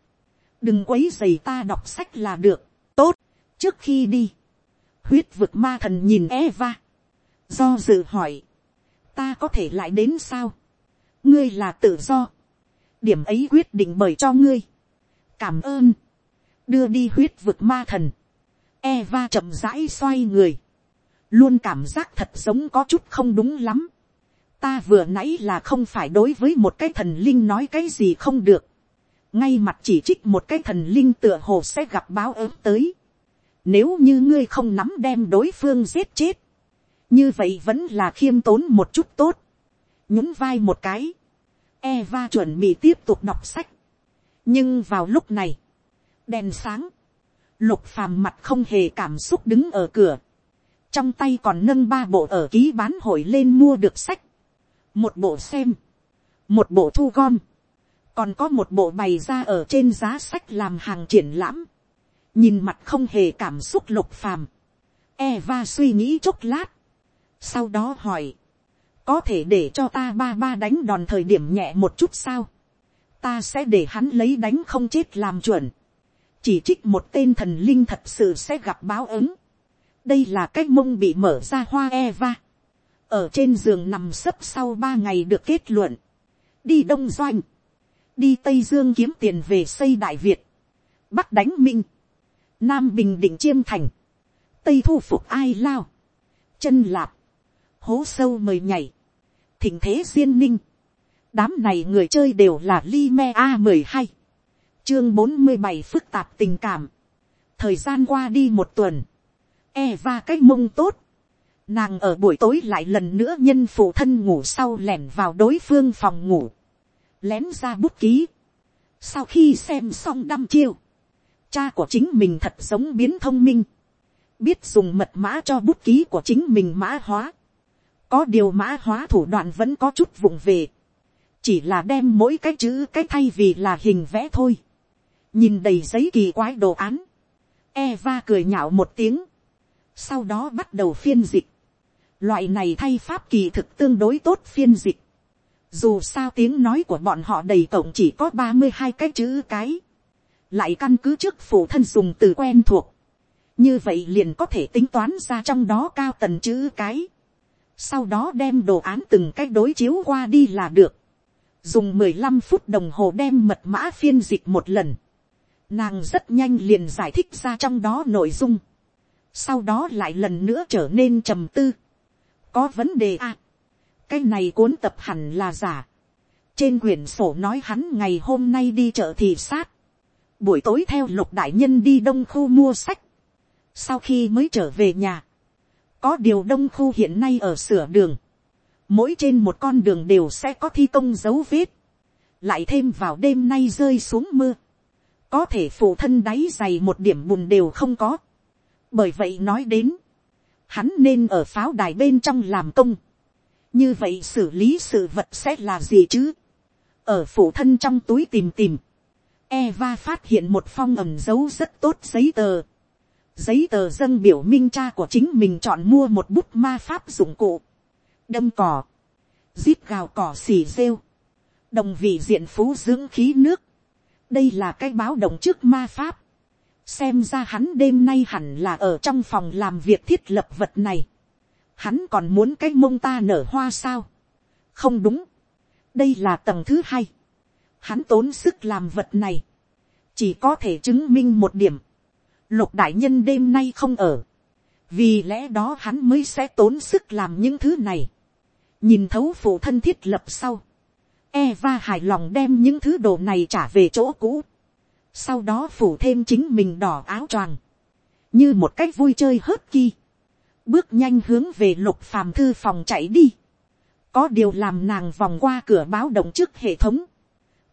Speaker 1: đừng quấy dày ta đọc sách là được, tốt, trước khi đi, huyết vực ma thần nhìn Eva, do dự hỏi, ta có thể lại đến sao, ngươi là tự do, điểm ấy quyết định bởi cho ngươi, cảm ơn, đưa đi huyết vực ma thần, Eva chậm rãi xoay người, luôn cảm giác thật giống có chút không đúng lắm, ta vừa nãy là không phải đối với một cái thần linh nói cái gì không được. ngay mặt chỉ trích một cái thần linh tựa hồ sẽ gặp báo ớt tới. nếu như ngươi không nắm đem đối phương giết chết, như vậy vẫn là khiêm tốn một chút tốt. nhún vai một cái. Eva chuẩn bị tiếp tục đọc sách. nhưng vào lúc này, đèn sáng, lục phàm mặt không hề cảm xúc đứng ở cửa. Trong tay còn nâng ba bộ ở ký bán hội lên mua được sách. Một bộ xem, một bộ thu gom, còn có một bộ bày ra ở trên giá sách làm hàng triển lãm, nhìn mặt không hề cảm xúc lục phàm, Eva suy nghĩ chốc lát, sau đó hỏi, có thể để cho ta ba ba đánh đòn thời điểm nhẹ một chút sao, ta sẽ để hắn lấy đánh không chết làm chuẩn, chỉ trích một tên thần linh thật sự sẽ gặp báo ứng, đây là cái mông bị mở ra hoa Eva, ở trên giường nằm sấp sau ba ngày được kết luận, đi đông doanh, đi tây dương kiếm tiền về xây đại việt, bắc đánh minh, nam bình định chiêm thành, tây thu phục ai lao, chân lạp, hố sâu mời nhảy, thỉnh thế duyên ninh, đám này người chơi đều là li me a mười hai, chương bốn mươi bảy phức tạp tình cảm, thời gian qua đi một tuần, e va cái mông tốt, Nàng ở buổi tối lại lần nữa nhân phụ thân ngủ sau lẻn vào đối phương phòng ngủ. Lén ra bút ký. Sau khi xem xong đăm chiêu. Cha của chính mình thật giống biến thông minh. Biết dùng mật mã cho bút ký của chính mình mã hóa. Có điều mã hóa thủ đoạn vẫn có chút vụng về. Chỉ là đem mỗi cái chữ cái thay vì là hình vẽ thôi. Nhìn đầy giấy kỳ quái đồ án. Eva cười nhạo một tiếng. Sau đó bắt đầu phiên dịch Loại này thay pháp kỳ thực tương đối tốt phiên dịch. Dù sao tiếng nói của bọn họ đầy cộng chỉ có ba mươi hai cái chữ cái. Lại căn cứ trước phụ thân dùng từ quen thuộc. Như vậy liền có thể tính toán ra trong đó cao tần chữ cái. Sau đó đem đồ án từng cách đối chiếu qua đi là được. Dùng mười lăm phút đồng hồ đem mật mã phiên dịch một lần. Nàng rất nhanh liền giải thích ra trong đó nội dung. Sau đó lại lần nữa trở nên trầm tư có vấn đề à. cái này cuốn tập hẳn là giả. trên quyển sổ nói hắn ngày hôm nay đi chợ thị sát. buổi tối theo lục đại nhân đi đông khu mua sách. sau khi mới trở về nhà. có điều đông khu hiện nay ở sửa đường. mỗi trên một con đường đều sẽ có thi công dấu vết. lại thêm vào đêm nay rơi xuống mưa có thể phụ thân đáy dày một điểm bùn đều không có. bởi vậy nói đến, hắn nên ở pháo đài bên trong làm công. như vậy xử lý sự vật sẽ là gì chứ. ở phủ thân trong túi tìm tìm. Eva phát hiện một phong ẩm dấu rất tốt giấy tờ. giấy tờ dân biểu minh cha của chính mình chọn mua một bút ma pháp dụng cụ. đâm cỏ. giết gào cỏ xỉ rêu. đồng vị diện phú dưỡng khí nước đây là cái báo động trước ma pháp xem ra hắn đêm nay hẳn là ở trong phòng làm việc thiết lập vật này. hắn còn muốn cái mông ta nở hoa sao. không đúng. đây là tầng thứ hai. hắn tốn sức làm vật này. chỉ có thể chứng minh một điểm. lục đại nhân đêm nay không ở. vì lẽ đó hắn mới sẽ tốn sức làm những thứ này. nhìn thấu phụ thân thiết lập sau, Eva hài lòng đem những thứ đồ này trả về chỗ cũ, sau đó phủ thêm chính mình đỏ áo choàng, như một cách vui chơi hớt ki, bước nhanh hướng về lục phàm thư phòng chạy đi, có điều làm nàng vòng qua cửa báo động trước hệ thống,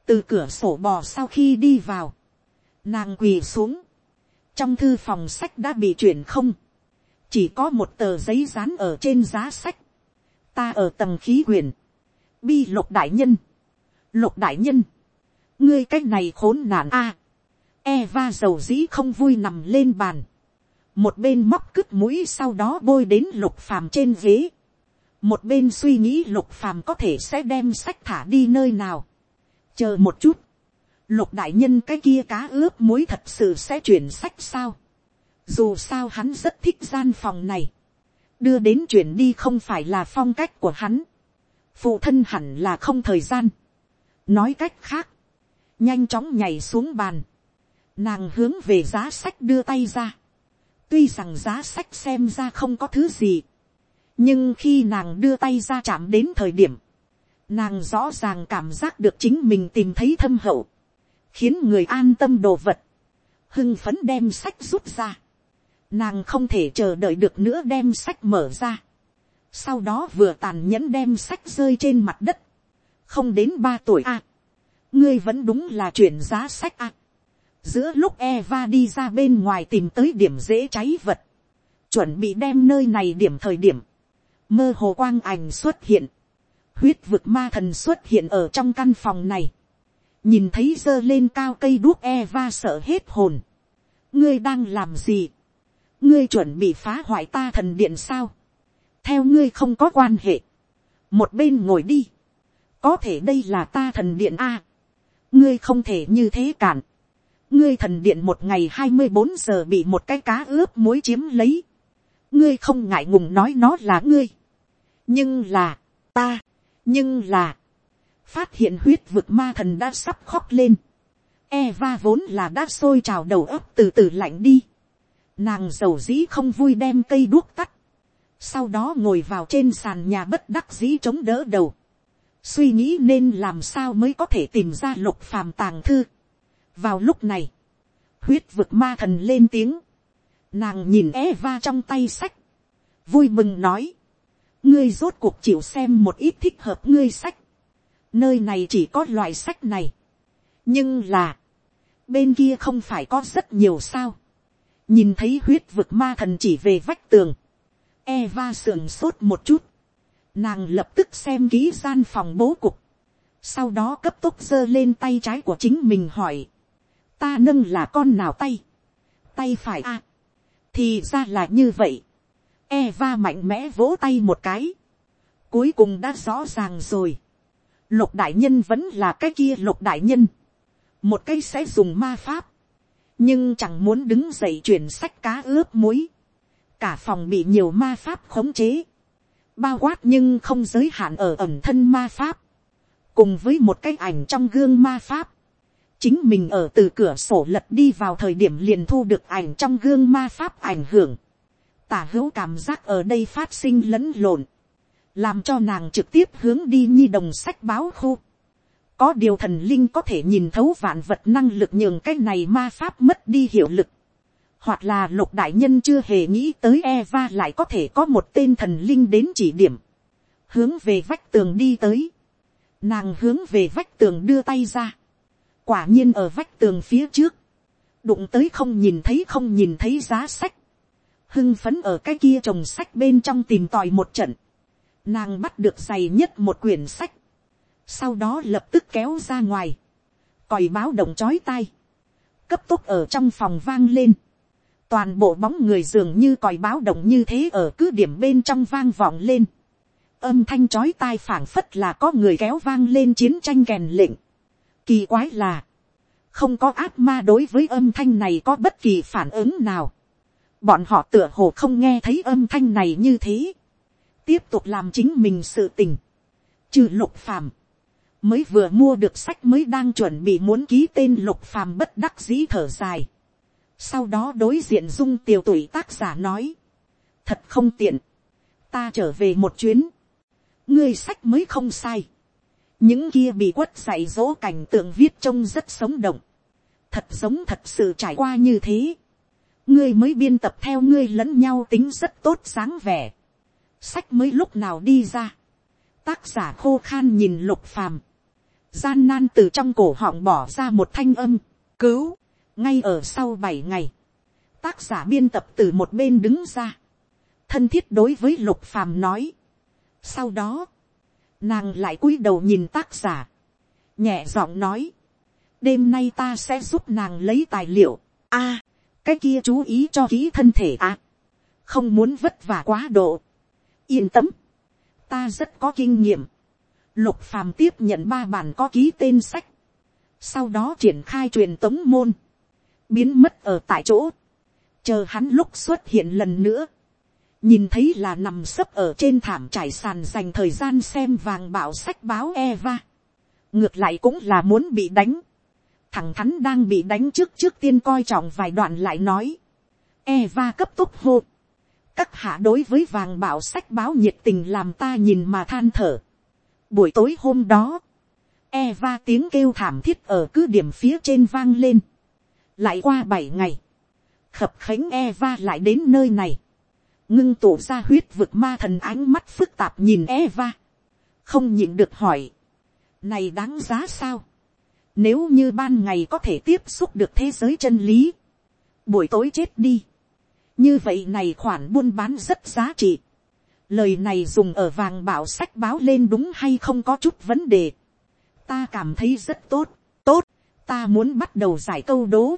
Speaker 1: từ cửa sổ bò sau khi đi vào, nàng quỳ xuống, trong thư phòng sách đã bị chuyển không, chỉ có một tờ giấy dán ở trên giá sách, ta ở tầng khí quyển, bi lục đại nhân, lục đại nhân, ngươi cái này khốn nạn a, Eva dầu dĩ không vui nằm lên bàn, một bên móc cứt mũi sau đó bôi đến lục phàm trên ghế, một bên suy nghĩ lục phàm có thể sẽ đem sách thả đi nơi nào, chờ một chút, lục đại nhân cái kia cá ướp muối thật sự sẽ chuyển sách sao, dù sao hắn rất thích gian phòng này, đưa đến chuyển đi không phải là phong cách của hắn, phụ thân hẳn là không thời gian, nói cách khác, nhanh chóng nhảy xuống bàn, nàng hướng về giá sách đưa tay ra, tuy rằng giá sách xem ra không có thứ gì, nhưng khi nàng đưa tay ra chạm đến thời điểm, nàng rõ ràng cảm giác được chính mình tìm thấy thâm hậu, khiến người an tâm đồ vật, hưng phấn đem sách rút ra, nàng không thể chờ đợi được nữa đem sách mở ra, sau đó vừa tàn nhẫn đem sách rơi trên mặt đất, không đến ba tuổi a, ngươi vẫn đúng là chuyển giá sách a, giữa lúc Eva đi ra bên ngoài tìm tới điểm dễ cháy vật, chuẩn bị đem nơi này điểm thời điểm, mơ hồ quang ảnh xuất hiện, huyết vực ma thần xuất hiện ở trong căn phòng này, nhìn thấy giơ lên cao cây đuốc Eva sợ hết hồn, ngươi đang làm gì, ngươi chuẩn bị phá hoại ta thần điện sao, theo ngươi không có quan hệ, một bên ngồi đi, có thể đây là ta thần điện a, ngươi không thể như thế cản, ngươi thần điện một ngày hai mươi bốn giờ bị một cái cá ướp muối chiếm lấy, ngươi không ngại ngùng nói nó là ngươi, nhưng là, ta, nhưng là, phát hiện huyết vực ma thần đã sắp khóc lên, Eva vốn là đã sôi trào đầu ấp từ từ lạnh đi, nàng giàu dĩ không vui đem cây đuốc tắt, sau đó ngồi vào trên sàn nhà bất đắc dĩ chống đỡ đầu, suy nghĩ nên làm sao mới có thể tìm ra lục phàm tàng thư. vào lúc này, huyết vực ma thần lên tiếng, nàng nhìn Eva trong tay sách, vui mừng nói, ngươi rốt cuộc chịu xem một ít thích hợp ngươi sách, nơi này chỉ có loại sách này, nhưng là, bên kia không phải có rất nhiều sao, nhìn thấy huyết vực ma thần chỉ về vách tường, Eva sườn sốt một chút, nàng lập tức xem kỹ gian phòng bố cục, sau đó cấp tốc giơ lên tay trái của chính mình hỏi, ta nâng là con nào tay, tay phải a, à? thì ra là như vậy, Eva mạnh mẽ vỗ tay một cái, cuối cùng đã rõ ràng rồi, lục đại nhân vẫn là cái kia lục đại nhân, một cây sẽ dùng ma pháp, nhưng chẳng muốn đứng dậy chuyển sách cá ướp muối, cả phòng bị nhiều ma pháp khống chế, bao quát nhưng không giới hạn ở ẩm thân ma pháp, cùng với một cái ảnh trong gương ma pháp, chính mình ở từ cửa sổ lật đi vào thời điểm liền thu được ảnh trong gương ma pháp ảnh hưởng, tả hữu cảm giác ở đây phát sinh lẫn lộn, làm cho nàng trực tiếp hướng đi nhi đồng sách báo khu. có điều thần linh có thể nhìn thấu vạn vật năng lực nhường cái này ma pháp mất đi hiệu lực hoặc là lục đại nhân chưa hề nghĩ tới Eva lại có thể có một tên thần linh đến chỉ điểm, hướng về vách tường đi tới, nàng hướng về vách tường đưa tay ra, quả nhiên ở vách tường phía trước, đụng tới không nhìn thấy không nhìn thấy giá sách, hưng phấn ở cái kia trồng sách bên trong tìm tòi một trận, nàng bắt được dày nhất một quyển sách, sau đó lập tức kéo ra ngoài, còi báo động chói tai, cấp tốc ở trong phòng vang lên, toàn bộ bóng người dường như còi báo động như thế ở cứ điểm bên trong vang vọng lên. âm thanh chói tai phảng phất là có người kéo vang lên chiến tranh kèn lệnh. kỳ quái là, không có ác ma đối với âm thanh này có bất kỳ phản ứng nào. bọn họ tựa hồ không nghe thấy âm thanh này như thế. tiếp tục làm chính mình sự tình. trừ lục phàm. mới vừa mua được sách mới đang chuẩn bị muốn ký tên lục phàm bất đắc dĩ thở dài sau đó đối diện dung tiều tuổi tác giả nói. thật không tiện. ta trở về một chuyến. ngươi sách mới không sai. những kia bị quất dạy dỗ cảnh tượng viết trông rất sống động. thật giống thật sự trải qua như thế. ngươi mới biên tập theo ngươi lẫn nhau tính rất tốt sáng vẻ. sách mới lúc nào đi ra. tác giả khô khan nhìn lục phàm. gian nan từ trong cổ họng bỏ ra một thanh âm. cứu ngay ở sau bảy ngày. tác giả biên tập từ một bên đứng ra. thân thiết đối với lục phàm nói. Sau đó, nàng lại cúi đầu nhìn tác giả, nhẹ giọng nói, đêm nay ta sẽ giúp nàng lấy tài liệu, a, cái kia chú ý cho kỹ thân thể à, không muốn vất vả quá độ, yên tâm, ta rất có kinh nghiệm, lục phàm tiếp nhận ba bản có ký tên sách, sau đó triển khai truyền tống môn, biến mất ở tại chỗ, chờ hắn lúc xuất hiện lần nữa, nhìn thấy là nằm sấp ở trên thảm trải sàn dành thời gian xem vàng bảo sách báo Eva. ngược lại cũng là muốn bị đánh. thằng thắn đang bị đánh trước trước tiên coi trọng vài đoạn lại nói. Eva cấp tốc hô. các hạ đối với vàng bảo sách báo nhiệt tình làm ta nhìn mà than thở. buổi tối hôm đó, Eva tiếng kêu thảm thiết ở cứ điểm phía trên vang lên lại qua bảy ngày, khập khánh Eva lại đến nơi này ngưng tụ ra huyết vực ma thần ánh mắt phức tạp nhìn Eva. Không nhịn được hỏi. Này đáng giá sao? Nếu như ban ngày có thể tiếp xúc được thế giới chân lý. Buổi tối chết đi. Như vậy này khoản buôn bán rất giá trị. Lời này dùng ở vàng bảo sách báo lên đúng hay không có chút vấn đề. Ta cảm thấy rất tốt. Tốt. Ta muốn bắt đầu giải câu đố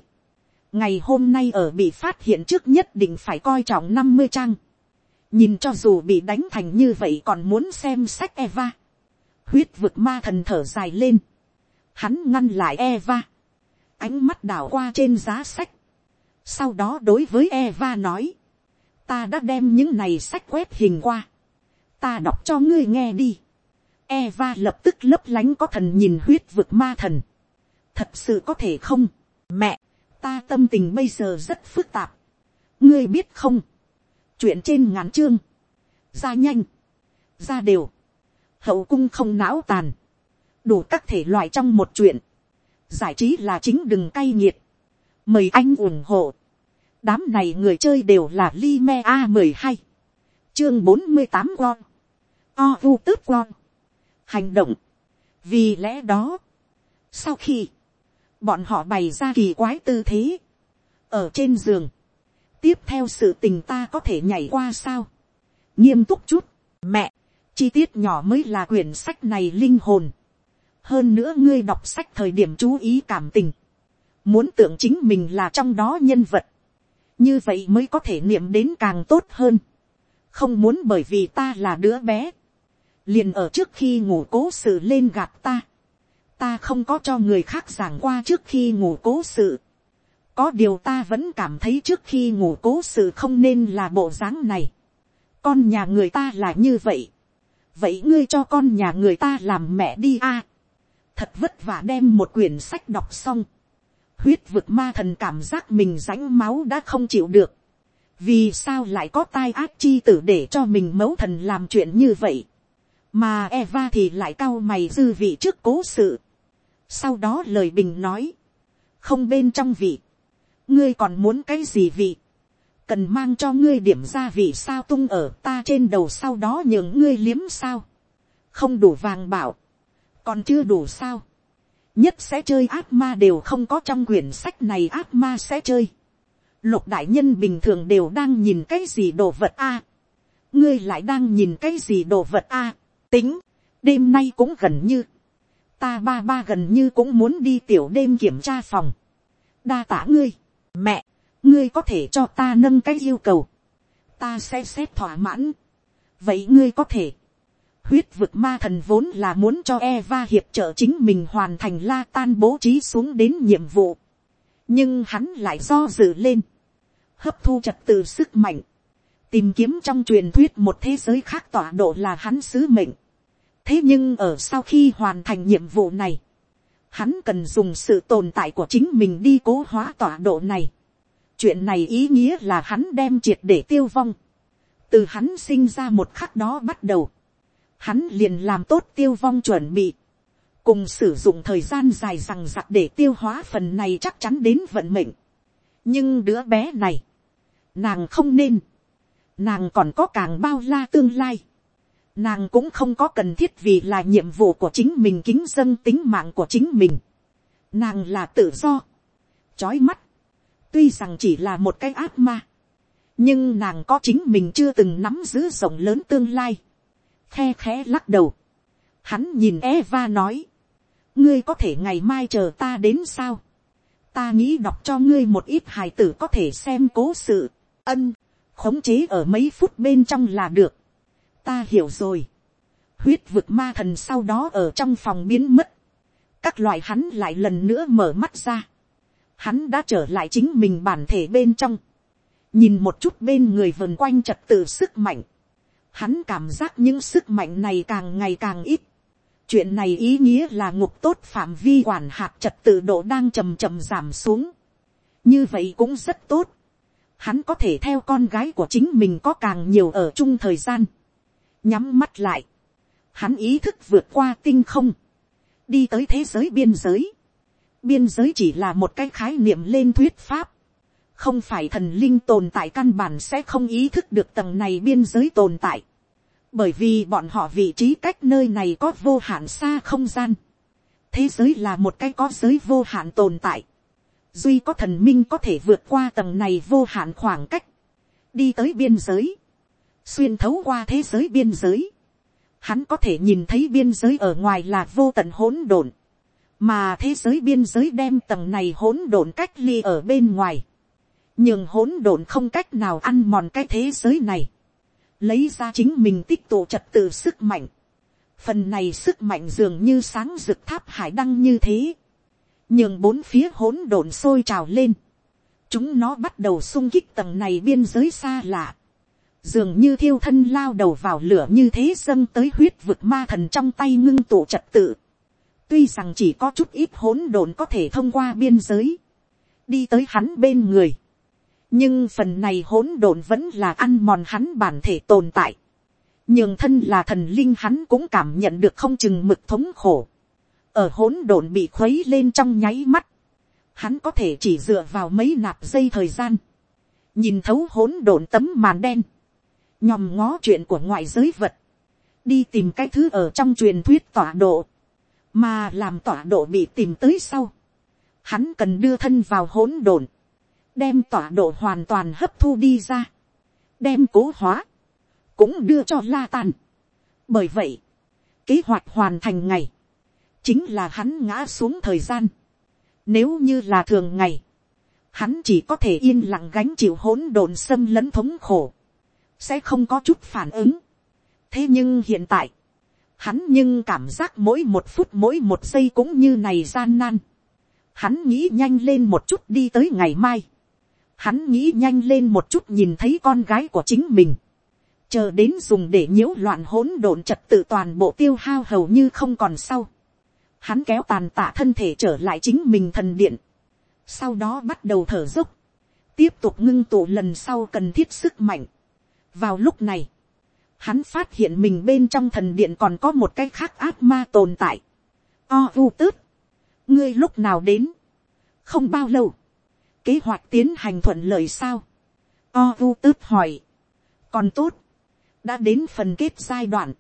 Speaker 1: ngày hôm nay ở bị phát hiện trước nhất định phải coi trọng năm mươi trang. nhìn cho dù bị đánh thành như vậy còn muốn xem sách Eva. huyết vực ma thần thở dài lên. hắn ngăn lại Eva. ánh mắt đảo qua trên giá sách. sau đó đối với Eva nói. ta đã đem những này sách quét hình qua. ta đọc cho ngươi nghe đi. Eva lập tức lấp lánh có thần nhìn huyết vực ma thần. thật sự có thể không. mẹ ta tâm tình bây giờ rất phức tạp. ngươi biết không, chuyện trên ngắn chương, ra nhanh, ra đều, hậu cung không não tàn, đủ các thể loại trong một chuyện, giải trí là chính đừng cay nghiệt, mời anh ủng hộ, đám này người chơi đều là li me a mười hai, chương bốn mươi tám con, o vu tớp con, hành động, vì lẽ đó, sau khi bọn họ bày ra kỳ quái tư thế, ở trên giường, tiếp theo sự tình ta có thể nhảy qua sao, nghiêm túc chút, mẹ, chi tiết nhỏ mới là quyển sách này linh hồn, hơn nữa ngươi đọc sách thời điểm chú ý cảm tình, muốn tưởng chính mình là trong đó nhân vật, như vậy mới có thể niệm đến càng tốt hơn, không muốn bởi vì ta là đứa bé, liền ở trước khi ngủ cố sự lên gạt ta, ta không có cho người khác giảng qua trước khi ngủ cố sự. có điều ta vẫn cảm thấy trước khi ngủ cố sự không nên là bộ dáng này. con nhà người ta là như vậy. vậy ngươi cho con nhà người ta làm mẹ đi a. thật vất vả đem một quyển sách đọc xong. huyết vực ma thần cảm giác mình rãnh máu đã không chịu được. vì sao lại có tai ác chi tử để cho mình mẫu thần làm chuyện như vậy mà Eva thì lại cau mày dư vị trước cố sự sau đó lời bình nói, không bên trong vị, ngươi còn muốn cái gì vị, cần mang cho ngươi điểm ra vị sao tung ở ta trên đầu sau đó nhường ngươi liếm sao, không đủ vàng bảo, còn chưa đủ sao, nhất sẽ chơi ác ma đều không có trong quyển sách này ác ma sẽ chơi, lục đại nhân bình thường đều đang nhìn cái gì đồ vật a, ngươi lại đang nhìn cái gì đồ vật a, tính, đêm nay cũng gần như, ta ba ba gần như cũng muốn đi tiểu đêm kiểm tra phòng. đa tả ngươi, mẹ, ngươi có thể cho ta nâng cái yêu cầu, ta sẽ xét thỏa mãn. vậy ngươi có thể, huyết vực ma thần vốn là muốn cho Eva hiệp trợ chính mình hoàn thành la tan bố trí xuống đến nhiệm vụ. nhưng hắn lại do dự lên, hấp thu trật tự sức mạnh, tìm kiếm trong truyền thuyết một thế giới khác tọa độ là hắn sứ mệnh thế nhưng ở sau khi hoàn thành nhiệm vụ này, hắn cần dùng sự tồn tại của chính mình đi cố hóa tọa độ này. chuyện này ý nghĩa là hắn đem triệt để tiêu vong. từ hắn sinh ra một khắc đó bắt đầu, hắn liền làm tốt tiêu vong chuẩn bị, cùng sử dụng thời gian dài rằng giặc để tiêu hóa phần này chắc chắn đến vận mệnh. nhưng đứa bé này, nàng không nên, nàng còn có càng bao la tương lai, nàng cũng không có cần thiết vì là nhiệm vụ của chính mình kính dân tính mạng của chính mình, nàng là tự do, trói mắt, tuy rằng chỉ là một cái ác ma, nhưng nàng có chính mình chưa từng nắm giữ rộng lớn tương lai, khe khẽ lắc đầu, hắn nhìn Eva nói, ngươi có thể ngày mai chờ ta đến sao, ta nghĩ đọc cho ngươi một ít hài tử có thể xem cố sự, ân, khống chế ở mấy phút bên trong là được, ta hiểu rồi, huyết vực ma thần sau đó ở trong phòng biến mất, các loại hắn lại lần nữa mở mắt ra, hắn đã trở lại chính mình bản thể bên trong, nhìn một chút bên người vần quanh trật tự sức mạnh, hắn cảm giác những sức mạnh này càng ngày càng ít, chuyện này ý nghĩa là ngục tốt phạm vi quản hạt trật tự độ đang chầm chậm giảm xuống, như vậy cũng rất tốt, hắn có thể theo con gái của chính mình có càng nhiều ở chung thời gian, nhắm mắt lại, hắn ý thức vượt qua tinh không, đi tới thế giới biên giới, biên giới chỉ là một cái khái niệm lên thuyết pháp, không phải thần linh tồn tại căn bản sẽ không ý thức được tầng này biên giới tồn tại, bởi vì bọn họ vị trí cách nơi này có vô hạn xa không gian, thế giới là một cái có giới vô hạn tồn tại, duy có thần minh có thể vượt qua tầng này vô hạn khoảng cách, đi tới biên giới, xuyên thấu qua thế giới biên giới, hắn có thể nhìn thấy biên giới ở ngoài là vô tận hỗn độn, mà thế giới biên giới đem tầng này hỗn độn cách ly ở bên ngoài, nhưng hỗn độn không cách nào ăn mòn cái thế giới này, lấy ra chính mình tích tụ trật tự sức mạnh, phần này sức mạnh dường như sáng rực tháp hải đăng như thế, nhưng bốn phía hỗn độn sôi trào lên, chúng nó bắt đầu sung kích tầng này biên giới xa lạ, dường như thiêu thân lao đầu vào lửa như thế dâng tới huyết vực ma thần trong tay ngưng tụ trật tự. tuy rằng chỉ có chút ít hỗn độn có thể thông qua biên giới, đi tới hắn bên người, nhưng phần này hỗn độn vẫn là ăn mòn hắn bản thể tồn tại. nhường thân là thần linh hắn cũng cảm nhận được không chừng mực thống khổ. ở hỗn độn bị khuấy lên trong nháy mắt, hắn có thể chỉ dựa vào mấy nạp dây thời gian, nhìn thấu hỗn độn tấm màn đen, nhòm ngó chuyện của ngoại giới vật, đi tìm cái thứ ở trong truyền thuyết tọa độ, mà làm tọa độ bị tìm tới sau, hắn cần đưa thân vào hỗn độn, đem tọa độ hoàn toàn hấp thu đi ra, đem cố hóa, cũng đưa cho la tàn. bởi vậy, kế hoạch hoàn thành ngày, chính là hắn ngã xuống thời gian. nếu như là thường ngày, hắn chỉ có thể yên lặng gánh chịu hỗn độn xâm lấn thống khổ, sẽ không có chút phản ứng. thế nhưng hiện tại, hắn nhưng cảm giác mỗi một phút mỗi một giây cũng như này gian nan. hắn nghĩ nhanh lên một chút đi tới ngày mai hắn nghĩ nhanh lên một chút nhìn thấy con gái của chính mình, chờ đến dùng để nhiễu loạn hỗn độn trật tự toàn bộ tiêu hao hầu như không còn sau. Hắn kéo tàn tạ thân thể trở lại chính mình thần điện, sau đó bắt đầu thở dốc, tiếp tục ngưng tụ lần sau cần thiết sức mạnh vào lúc này, hắn phát hiện mình bên trong thần điện còn có một cái khác ác ma tồn tại. o u tớt, ngươi lúc nào đến, không bao lâu, kế hoạch tiến hành thuận lợi sao. o u tớt hỏi. còn tốt, đã đến phần kết giai đoạn.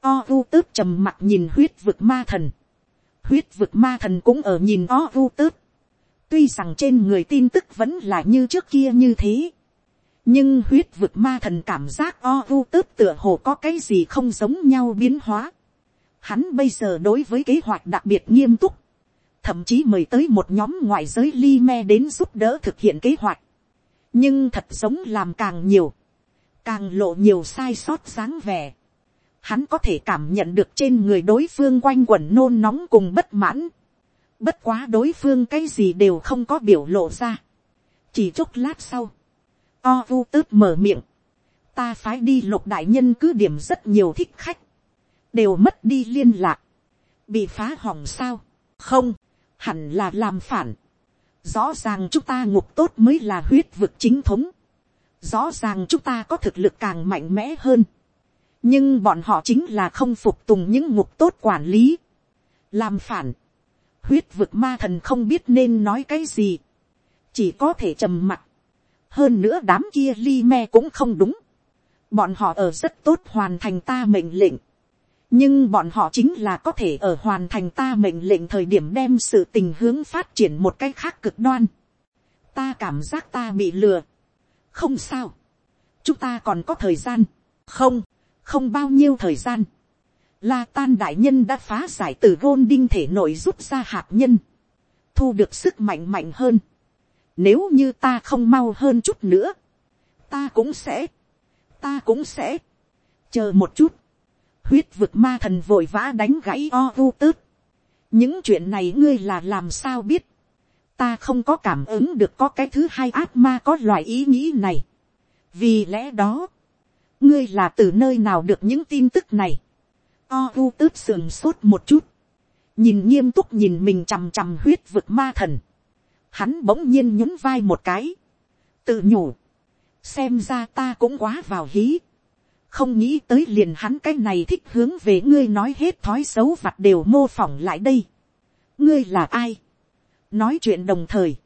Speaker 1: o u tớt trầm mặt nhìn huyết vực ma thần. huyết vực ma thần cũng ở nhìn o u tớt. tuy rằng trên người tin tức vẫn là như trước kia như thế nhưng huyết vực ma thần cảm giác o u tớp tựa hồ có cái gì không giống nhau biến hóa. Hắn bây giờ đối với kế hoạch đặc biệt nghiêm túc thậm chí mời tới một nhóm ngoại giới li me đến giúp đỡ thực hiện kế hoạch. nhưng thật giống làm càng nhiều, càng lộ nhiều sai sót dáng vẻ. Hắn có thể cảm nhận được trên người đối phương quanh quẩn nôn nóng cùng bất mãn. Bất quá đối phương cái gì đều không có biểu lộ ra. Chỉ chốc lát sau. O vu tớt mở miệng. Ta phái đi lục đại nhân cứ điểm rất nhiều thích khách. Đều mất đi liên lạc. Bị phá hỏng sao? Không hẳn là làm phản. Rõ ràng chúng ta ngục tốt mới là huyết vực chính thống. Rõ ràng chúng ta có thực lực càng mạnh mẽ hơn. nhưng bọn họ chính là không phục tùng những ngục tốt quản lý, làm phản, huyết vực ma thần không biết nên nói cái gì, chỉ có thể trầm mặt, hơn nữa đám kia li me cũng không đúng, bọn họ ở rất tốt hoàn thành ta mệnh lệnh, nhưng bọn họ chính là có thể ở hoàn thành ta mệnh lệnh thời điểm đem sự tình hướng phát triển một cách khác cực đoan. ta cảm giác ta bị lừa. không sao. chúng ta còn có thời gian. không, không bao nhiêu thời gian. La tan đại nhân đã phá giải từ gôn đinh thể nội rút ra hạt nhân. thu được sức mạnh mạnh hơn nếu như ta không mau hơn chút nữa, ta cũng sẽ, ta cũng sẽ, chờ một chút huyết vực ma thần vội vã đánh gãy o u tớt. những chuyện này ngươi là làm sao biết. ta không có cảm ứng được có cái thứ hai ác ma có loại ý nghĩ này. vì lẽ đó, ngươi là từ nơi nào được những tin tức này. o u tớt sườn sốt một chút. nhìn nghiêm túc nhìn mình chằm chằm huyết vực ma thần hắn bỗng nhiên nhún vai một cái. tự nhủ. xem ra ta cũng quá vào hí không nghĩ tới liền hắn cái này thích hướng về ngươi nói hết thói xấu vặt đều mô phỏng lại đây. ngươi là ai. nói chuyện đồng thời,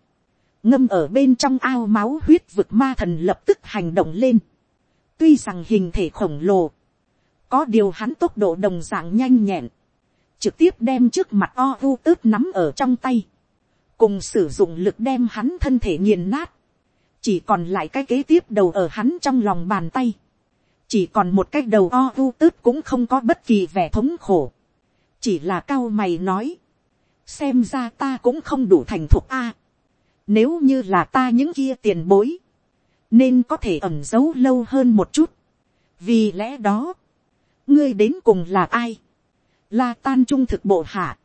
Speaker 1: ngâm ở bên trong ao máu huyết vực ma thần lập tức hành động lên. tuy rằng hình thể khổng lồ, có điều hắn tốc độ đồng dạng nhanh nhẹn, trực tiếp đem trước mặt o u tớt nắm ở trong tay, cùng sử dụng lực đem hắn thân thể nghiền nát, chỉ còn lại cái kế tiếp đầu ở hắn trong lòng bàn tay. Chỉ còn một cái đầu o u tớt cũng không có bất kỳ vẻ thống khổ, chỉ là cao mày nói, xem ra ta cũng không đủ thành thục a, nếu như là ta những kia tiền bối, nên có thể ẩm giấu lâu hơn một chút, vì lẽ đó, ngươi đến cùng là ai, la tan trung thực bộ hạ,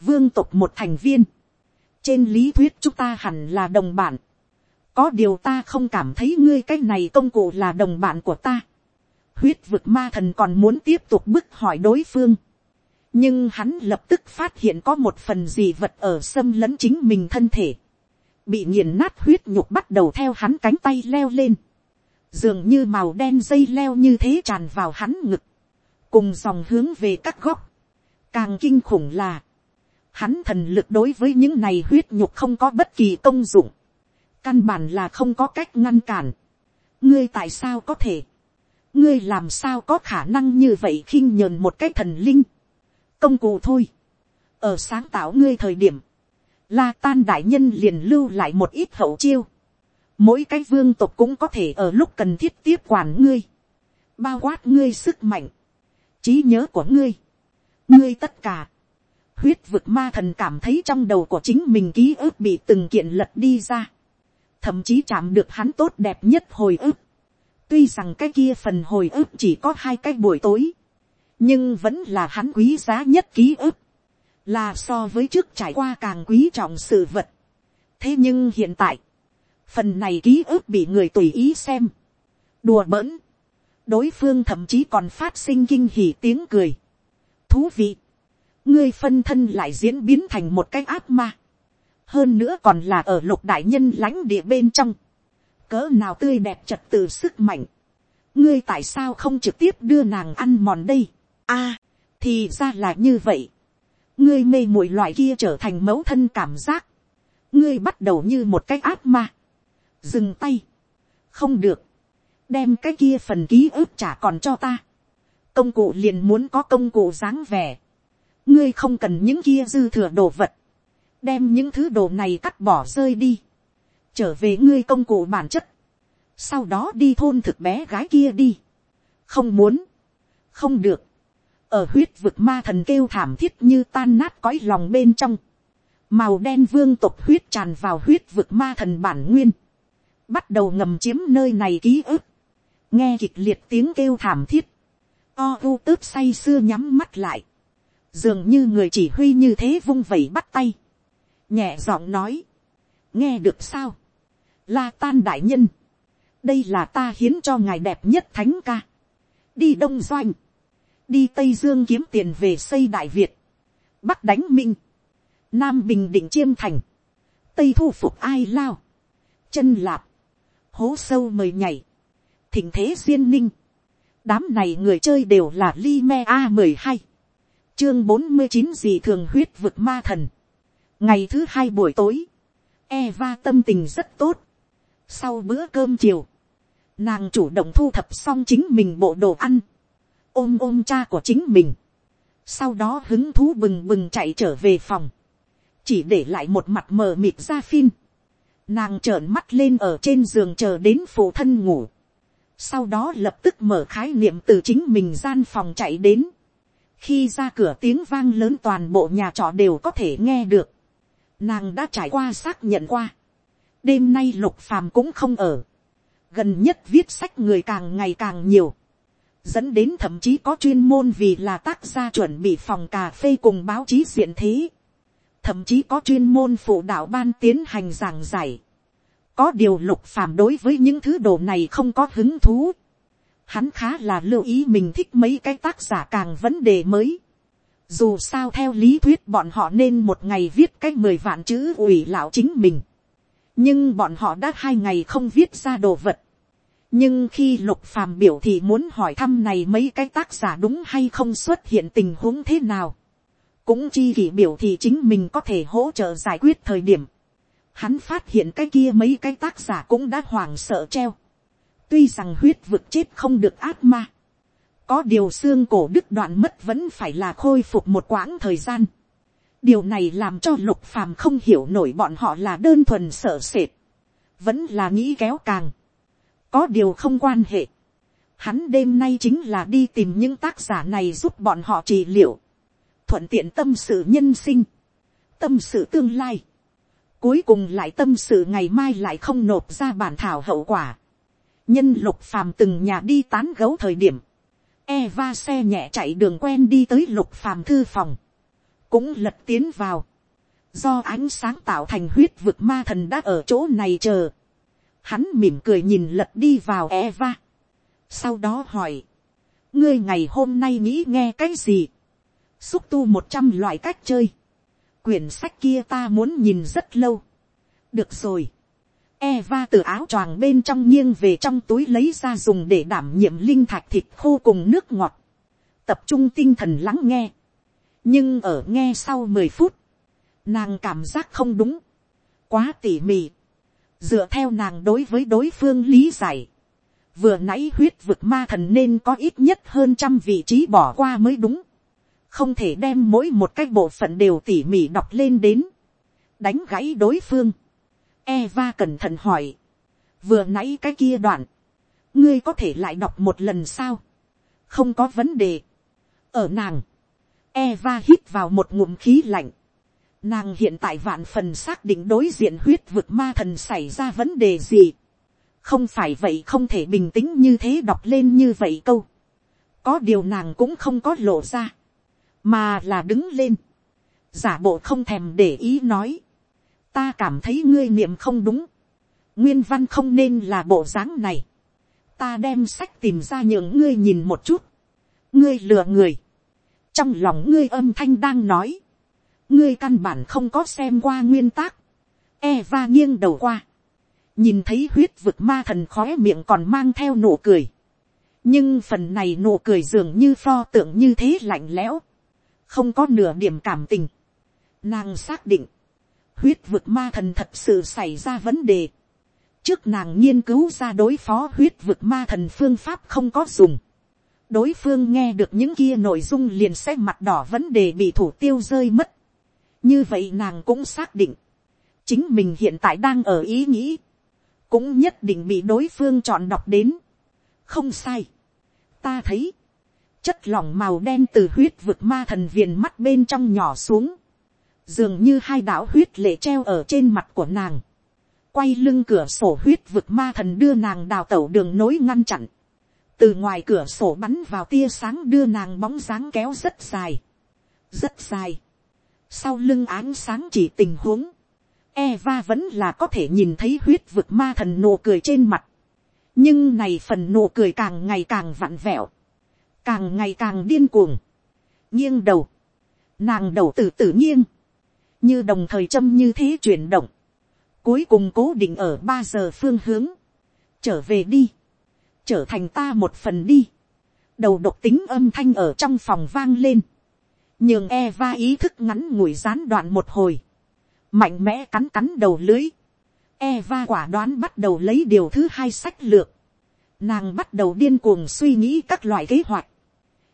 Speaker 1: vương tục một thành viên, trên lý thuyết chúng ta hẳn là đồng bạn, có điều ta không cảm thấy ngươi cái này công cụ là đồng bạn của ta huyết vực ma thần còn muốn tiếp tục bức hỏi đối phương. nhưng hắn lập tức phát hiện có một phần gì vật ở xâm lấn chính mình thân thể. bị nghiền nát huyết nhục bắt đầu theo hắn cánh tay leo lên. dường như màu đen dây leo như thế tràn vào hắn ngực. cùng dòng hướng về các góc. càng kinh khủng là, hắn thần lực đối với những này huyết nhục không có bất kỳ công dụng. căn bản là không có cách ngăn cản. ngươi tại sao có thể ngươi làm sao có khả năng như vậy khinh nhờn một cái thần linh. công cụ thôi. ở sáng tạo ngươi thời điểm, la tan đại nhân liền lưu lại một ít hậu chiêu. mỗi cái vương tộc cũng có thể ở lúc cần thiết tiếp quản ngươi, bao quát ngươi sức mạnh, trí nhớ của ngươi, ngươi tất cả huyết vực ma thần cảm thấy trong đầu của chính mình ký ức bị từng kiện lật đi ra, thậm chí chạm được hắn tốt đẹp nhất hồi ức Tuy rằng cái kia phần hồi ức chỉ có hai cái buổi tối. Nhưng vẫn là hắn quý giá nhất ký ức. Là so với trước trải qua càng quý trọng sự vật. Thế nhưng hiện tại. Phần này ký ức bị người tùy ý xem. Đùa bỡn. Đối phương thậm chí còn phát sinh kinh hỉ tiếng cười. Thú vị. Ngươi phân thân lại diễn biến thành một cái ác ma. Hơn nữa còn là ở lục đại nhân lãnh địa bên trong. Cỡ nào tươi đẹp trật tự sức mạnh, ngươi tại sao không trực tiếp đưa nàng ăn mòn đây, a, thì ra là như vậy, ngươi mê mùi loại kia trở thành mẫu thân cảm giác, ngươi bắt đầu như một cái ác ma, dừng tay, không được, đem cái kia phần ký ức trả còn cho ta, công cụ liền muốn có công cụ dáng vẻ, ngươi không cần những kia dư thừa đồ vật, đem những thứ đồ này cắt bỏ rơi đi, trở về ngươi công cụ bản chất, sau đó đi thôn thực bé gái kia đi, không muốn, không được, ở huyết vực ma thần kêu thảm thiết như tan nát cõi lòng bên trong, màu đen vương tộc huyết tràn vào huyết vực ma thần bản nguyên, bắt đầu ngầm chiếm nơi này ký ức, nghe kịch liệt tiếng kêu thảm thiết, o u tớp say sưa nhắm mắt lại, dường như người chỉ huy như thế vung vẩy bắt tay, nhẹ giọng nói, nghe được sao, la tan đại nhân, đây là ta hiến cho ngài đẹp nhất thánh ca, đi đông doanh, đi tây dương kiếm tiền về xây đại việt, bắc đánh minh, nam bình định chiêm thành, tây thu phục ai lao, chân lạp, hố sâu mời nhảy, thỉnh thế duyên ninh, đám này người chơi đều là Lime a mười hai chương bốn mươi chín gì thường huyết vực ma thần. ngày thứ hai buổi tối, Eva tâm tình rất tốt. sau bữa cơm chiều, nàng chủ động thu thập xong chính mình bộ đồ ăn, ôm ôm cha của chính mình, sau đó hứng thú bừng bừng chạy trở về phòng, chỉ để lại một mặt mờ mịt ra phim, nàng trợn mắt lên ở trên giường chờ đến phụ thân ngủ, sau đó lập tức mở khái niệm từ chính mình gian phòng chạy đến, khi ra cửa tiếng vang lớn toàn bộ nhà trọ đều có thể nghe được, nàng đã trải qua xác nhận qua, đêm nay lục phàm cũng không ở, gần nhất viết sách người càng ngày càng nhiều, dẫn đến thậm chí có chuyên môn vì là tác gia chuẩn bị phòng cà phê cùng báo chí diện thế, thậm chí có chuyên môn phụ đạo ban tiến hành giảng giải, có điều lục phàm đối với những thứ đồ này không có hứng thú, hắn khá là lưu ý mình thích mấy cái tác giả càng vấn đề mới. Dù sao theo lý thuyết bọn họ nên một ngày viết cái mười vạn chữ ủy lão chính mình. Nhưng bọn họ đã hai ngày không viết ra đồ vật. Nhưng khi lục phàm biểu thì muốn hỏi thăm này mấy cái tác giả đúng hay không xuất hiện tình huống thế nào. Cũng chi kỷ biểu thì chính mình có thể hỗ trợ giải quyết thời điểm. Hắn phát hiện cái kia mấy cái tác giả cũng đã hoảng sợ treo tuy rằng huyết vực chết không được ác ma, có điều xương cổ đức đoạn mất vẫn phải là khôi phục một quãng thời gian. điều này làm cho lục phàm không hiểu nổi bọn họ là đơn thuần sợ sệt, vẫn là nghĩ kéo càng, có điều không quan hệ. Hắn đêm nay chính là đi tìm những tác giả này giúp bọn họ trị liệu, thuận tiện tâm sự nhân sinh, tâm sự tương lai, cuối cùng lại tâm sự ngày mai lại không nộp ra bản thảo hậu quả nhân lục phàm từng nhà đi tán gấu thời điểm, Eva xe nhẹ chạy đường quen đi tới lục phàm thư phòng, cũng lật tiến vào, do ánh sáng tạo thành huyết vực ma thần đã ở chỗ này chờ, hắn mỉm cười nhìn lật đi vào Eva, sau đó hỏi, ngươi ngày hôm nay nghĩ nghe cái gì, xúc tu một trăm loại cách chơi, quyển sách kia ta muốn nhìn rất lâu, được rồi, Eva từ áo choàng bên trong nghiêng về trong túi lấy ra dùng để đảm nhiệm linh thạch thịt khô cùng nước ngọt. Tập trung tinh thần lắng nghe. Nhưng ở nghe sau 10 phút, nàng cảm giác không đúng. Quá tỉ mỉ. Dựa theo nàng đối với đối phương lý giải. Vừa nãy huyết vực ma thần nên có ít nhất hơn trăm vị trí bỏ qua mới đúng. Không thể đem mỗi một cái bộ phận đều tỉ mỉ đọc lên đến. Đánh gãy đối phương Eva cẩn thận hỏi. Vừa nãy cái kia đoạn. Ngươi có thể lại đọc một lần sao? Không có vấn đề. Ở nàng. Eva hít vào một ngụm khí lạnh. Nàng hiện tại vạn phần xác định đối diện huyết vực ma thần xảy ra vấn đề gì. Không phải vậy không thể bình tĩnh như thế đọc lên như vậy câu. Có điều nàng cũng không có lộ ra. Mà là đứng lên. Giả bộ không thèm để ý nói ta cảm thấy ngươi niệm không đúng, nguyên văn không nên là bộ dáng này, ta đem sách tìm ra nhường ngươi nhìn một chút, ngươi lừa người, trong lòng ngươi âm thanh đang nói, ngươi căn bản không có xem qua nguyên tác, Eva nghiêng đầu qua, nhìn thấy huyết vực ma thần khói miệng còn mang theo nụ cười, nhưng phần này nụ cười dường như pho tượng như thế lạnh lẽo, không có nửa điểm cảm tình, nàng xác định, huyết vực ma thần thật sự xảy ra vấn đề. trước nàng nghiên cứu ra đối phó huyết vực ma thần phương pháp không có dùng. đối phương nghe được những kia nội dung liền sẽ mặt đỏ vấn đề bị thủ tiêu rơi mất. như vậy nàng cũng xác định, chính mình hiện tại đang ở ý nghĩ, cũng nhất định bị đối phương chọn đọc đến. không sai. ta thấy, chất lỏng màu đen từ huyết vực ma thần viền mắt bên trong nhỏ xuống dường như hai đạo huyết lệ treo ở trên mặt của nàng, quay lưng cửa sổ huyết vực ma thần đưa nàng đào tẩu đường nối ngăn chặn, từ ngoài cửa sổ bắn vào tia sáng đưa nàng bóng dáng kéo rất dài, rất dài, sau lưng ánh sáng chỉ tình huống, Eva vẫn là có thể nhìn thấy huyết vực ma thần nụ cười trên mặt, nhưng này phần nụ cười càng ngày càng vặn vẹo, càng ngày càng điên cuồng, nghiêng đầu, nàng đầu từ tự nghiêng, như đồng thời châm như thế chuyển động, cuối cùng cố định ở ba giờ phương hướng, trở về đi, trở thành ta một phần đi, đầu độc tính âm thanh ở trong phòng vang lên, nhường Eva ý thức ngắn ngủi gián đoạn một hồi, mạnh mẽ cắn cắn đầu lưới, Eva quả đoán bắt đầu lấy điều thứ hai sách lược, nàng bắt đầu điên cuồng suy nghĩ các loại kế hoạch,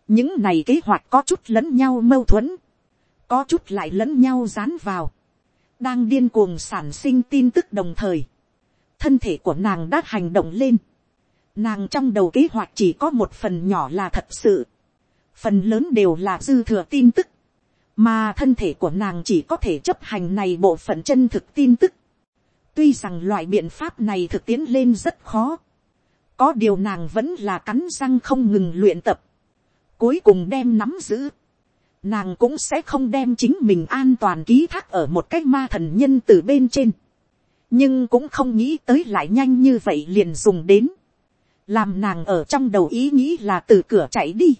Speaker 1: những này kế hoạch có chút lẫn nhau mâu thuẫn, có chút lại lẫn nhau dán vào, đang điên cuồng sản sinh tin tức đồng thời, thân thể của nàng đã hành động lên, nàng trong đầu kế hoạch chỉ có một phần nhỏ là thật sự, phần lớn đều là dư thừa tin tức, mà thân thể của nàng chỉ có thể chấp hành này bộ phận chân thực tin tức. tuy rằng loại biện pháp này thực tiến lên rất khó, có điều nàng vẫn là cắn răng không ngừng luyện tập, cuối cùng đem nắm giữ, nàng cũng sẽ không đem chính mình an toàn ký thác ở một cái ma thần nhân từ bên trên, nhưng cũng không nghĩ tới lại nhanh như vậy liền dùng đến, làm nàng ở trong đầu ý nghĩ là từ cửa chạy đi,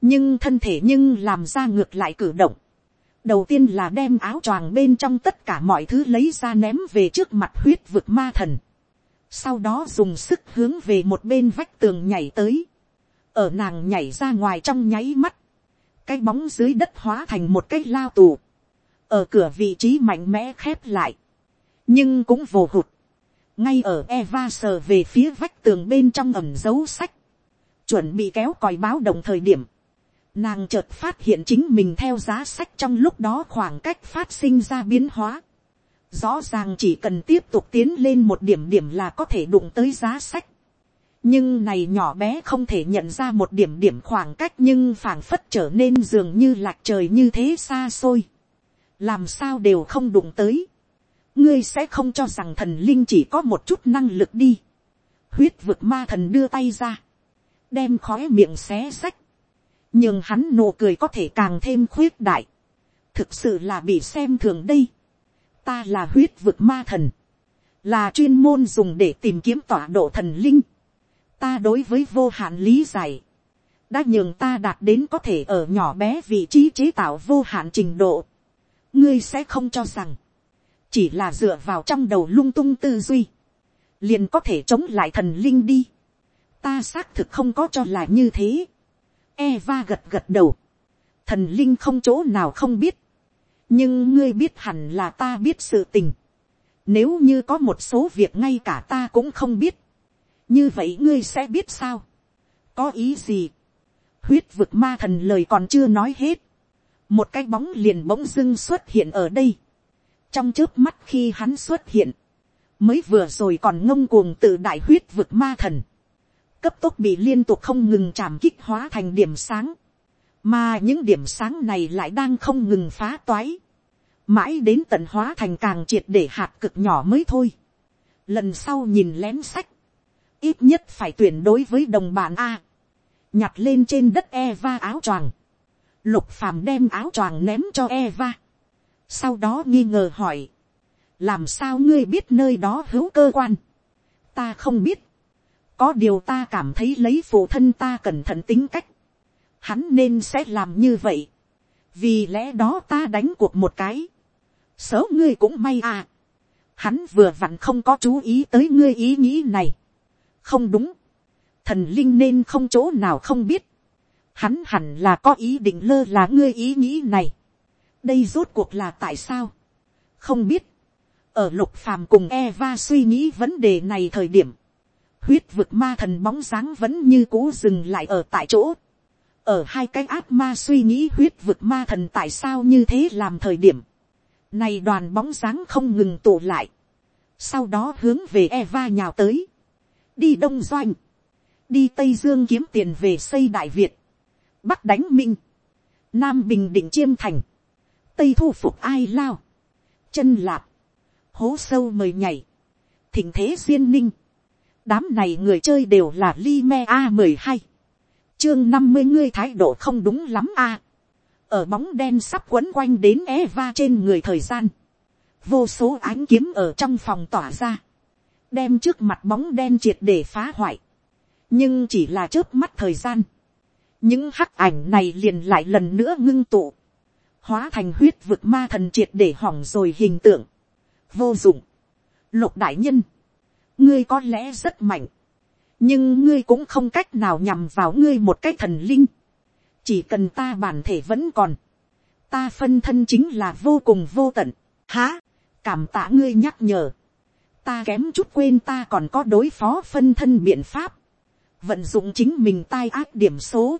Speaker 1: nhưng thân thể nhưng làm ra ngược lại cử động, đầu tiên là đem áo choàng bên trong tất cả mọi thứ lấy ra ném về trước mặt huyết vực ma thần, sau đó dùng sức hướng về một bên vách tường nhảy tới, ở nàng nhảy ra ngoài trong nháy mắt, cái bóng dưới đất hóa thành một cái lao tù, ở cửa vị trí mạnh mẽ khép lại, nhưng cũng vồ hụt, ngay ở Eva sờ về phía vách tường bên trong ẩm dấu sách, chuẩn bị kéo còi báo đồng thời điểm, nàng chợt phát hiện chính mình theo giá sách trong lúc đó khoảng cách phát sinh ra biến hóa, rõ ràng chỉ cần tiếp tục tiến lên một điểm điểm là có thể đụng tới giá sách, nhưng này nhỏ bé không thể nhận ra một điểm điểm khoảng cách nhưng phảng phất trở nên dường như lạc trời như thế xa xôi, làm sao đều không đụng tới, ngươi sẽ không cho rằng thần linh chỉ có một chút năng lực đi. huyết vực ma thần đưa tay ra, đem khói miệng xé sách, nhưng hắn nụ cười có thể càng thêm khuyết đại, thực sự là bị xem thường đây. ta là huyết vực ma thần, là chuyên môn dùng để tìm kiếm tọa độ thần linh ta đối với vô hạn lý giải, đã nhường ta đạt đến có thể ở nhỏ bé vị trí chế tạo vô hạn trình độ. ngươi sẽ không cho rằng, chỉ là dựa vào trong đầu lung tung tư duy, liền có thể chống lại thần linh đi. ta xác thực không có cho là như thế. Eva gật gật đầu. thần linh không chỗ nào không biết. nhưng ngươi biết hẳn là ta biết sự tình. nếu như có một số việc ngay cả ta cũng không biết như vậy ngươi sẽ biết sao. có ý gì. huyết vực ma thần lời còn chưa nói hết. một cái bóng liền bỗng dưng xuất hiện ở đây trong trước mắt khi hắn xuất hiện, mới vừa rồi còn ngông cuồng tự đại huyết vực ma thần, cấp tốc bị liên tục không ngừng chạm kích hóa thành điểm sáng, mà những điểm sáng này lại đang không ngừng phá toái, mãi đến tận hóa thành càng triệt để hạt cực nhỏ mới thôi. Lần sau nhìn lén sách, ít nhất phải tuyển đối với đồng bạn a, nhặt lên trên đất Eva áo choàng, lục phàm đem áo choàng ném cho Eva, sau đó nghi ngờ hỏi, làm sao ngươi biết nơi đó hữu cơ quan, ta không biết, có điều ta cảm thấy lấy phụ thân ta cẩn thận tính cách, hắn nên sẽ làm như vậy, vì lẽ đó ta đánh cuộc một cái, sớ ngươi cũng may à, hắn vừa vặn không có chú ý tới ngươi ý nghĩ này, không đúng, thần linh nên không chỗ nào không biết, hắn hẳn là có ý định lơ là ngươi ý nghĩ này, đây rốt cuộc là tại sao, không biết, ở lục phàm cùng Eva suy nghĩ vấn đề này thời điểm, huyết vực ma thần bóng dáng vẫn như cũ dừng lại ở tại chỗ, ở hai cái ác ma suy nghĩ huyết vực ma thần tại sao như thế làm thời điểm, này đoàn bóng dáng không ngừng tụ lại, sau đó hướng về Eva nhào tới, đi đông doanh, đi tây dương kiếm tiền về xây đại việt, bắc đánh minh, nam bình định chiêm thành, tây thu phục ai lao, chân lạp, hố sâu mời nhảy, thỉnh thế duyên ninh, đám này người chơi đều là li me a mười hai, chương năm mươi ngươi thái độ không đúng lắm a, ở bóng đen sắp quấn quanh đến Eva trên người thời gian, vô số ánh kiếm ở trong phòng tỏa ra, đem trước mặt bóng đen triệt để phá hoại, nhưng chỉ là trước mắt thời gian, những hắc ảnh này liền lại lần nữa ngưng tụ, hóa thành huyết vực ma thần triệt để hỏng rồi hình tượng, vô dụng, lục đại nhân, ngươi có lẽ rất mạnh, nhưng ngươi cũng không cách nào nhằm vào ngươi một cái thần linh, chỉ cần ta bản thể vẫn còn, ta phân thân chính là vô cùng vô tận, há, cảm tạ ngươi nhắc nhở, ta kém chút quên ta còn có đối phó phân thân biện pháp, vận dụng chính mình tai ác điểm số,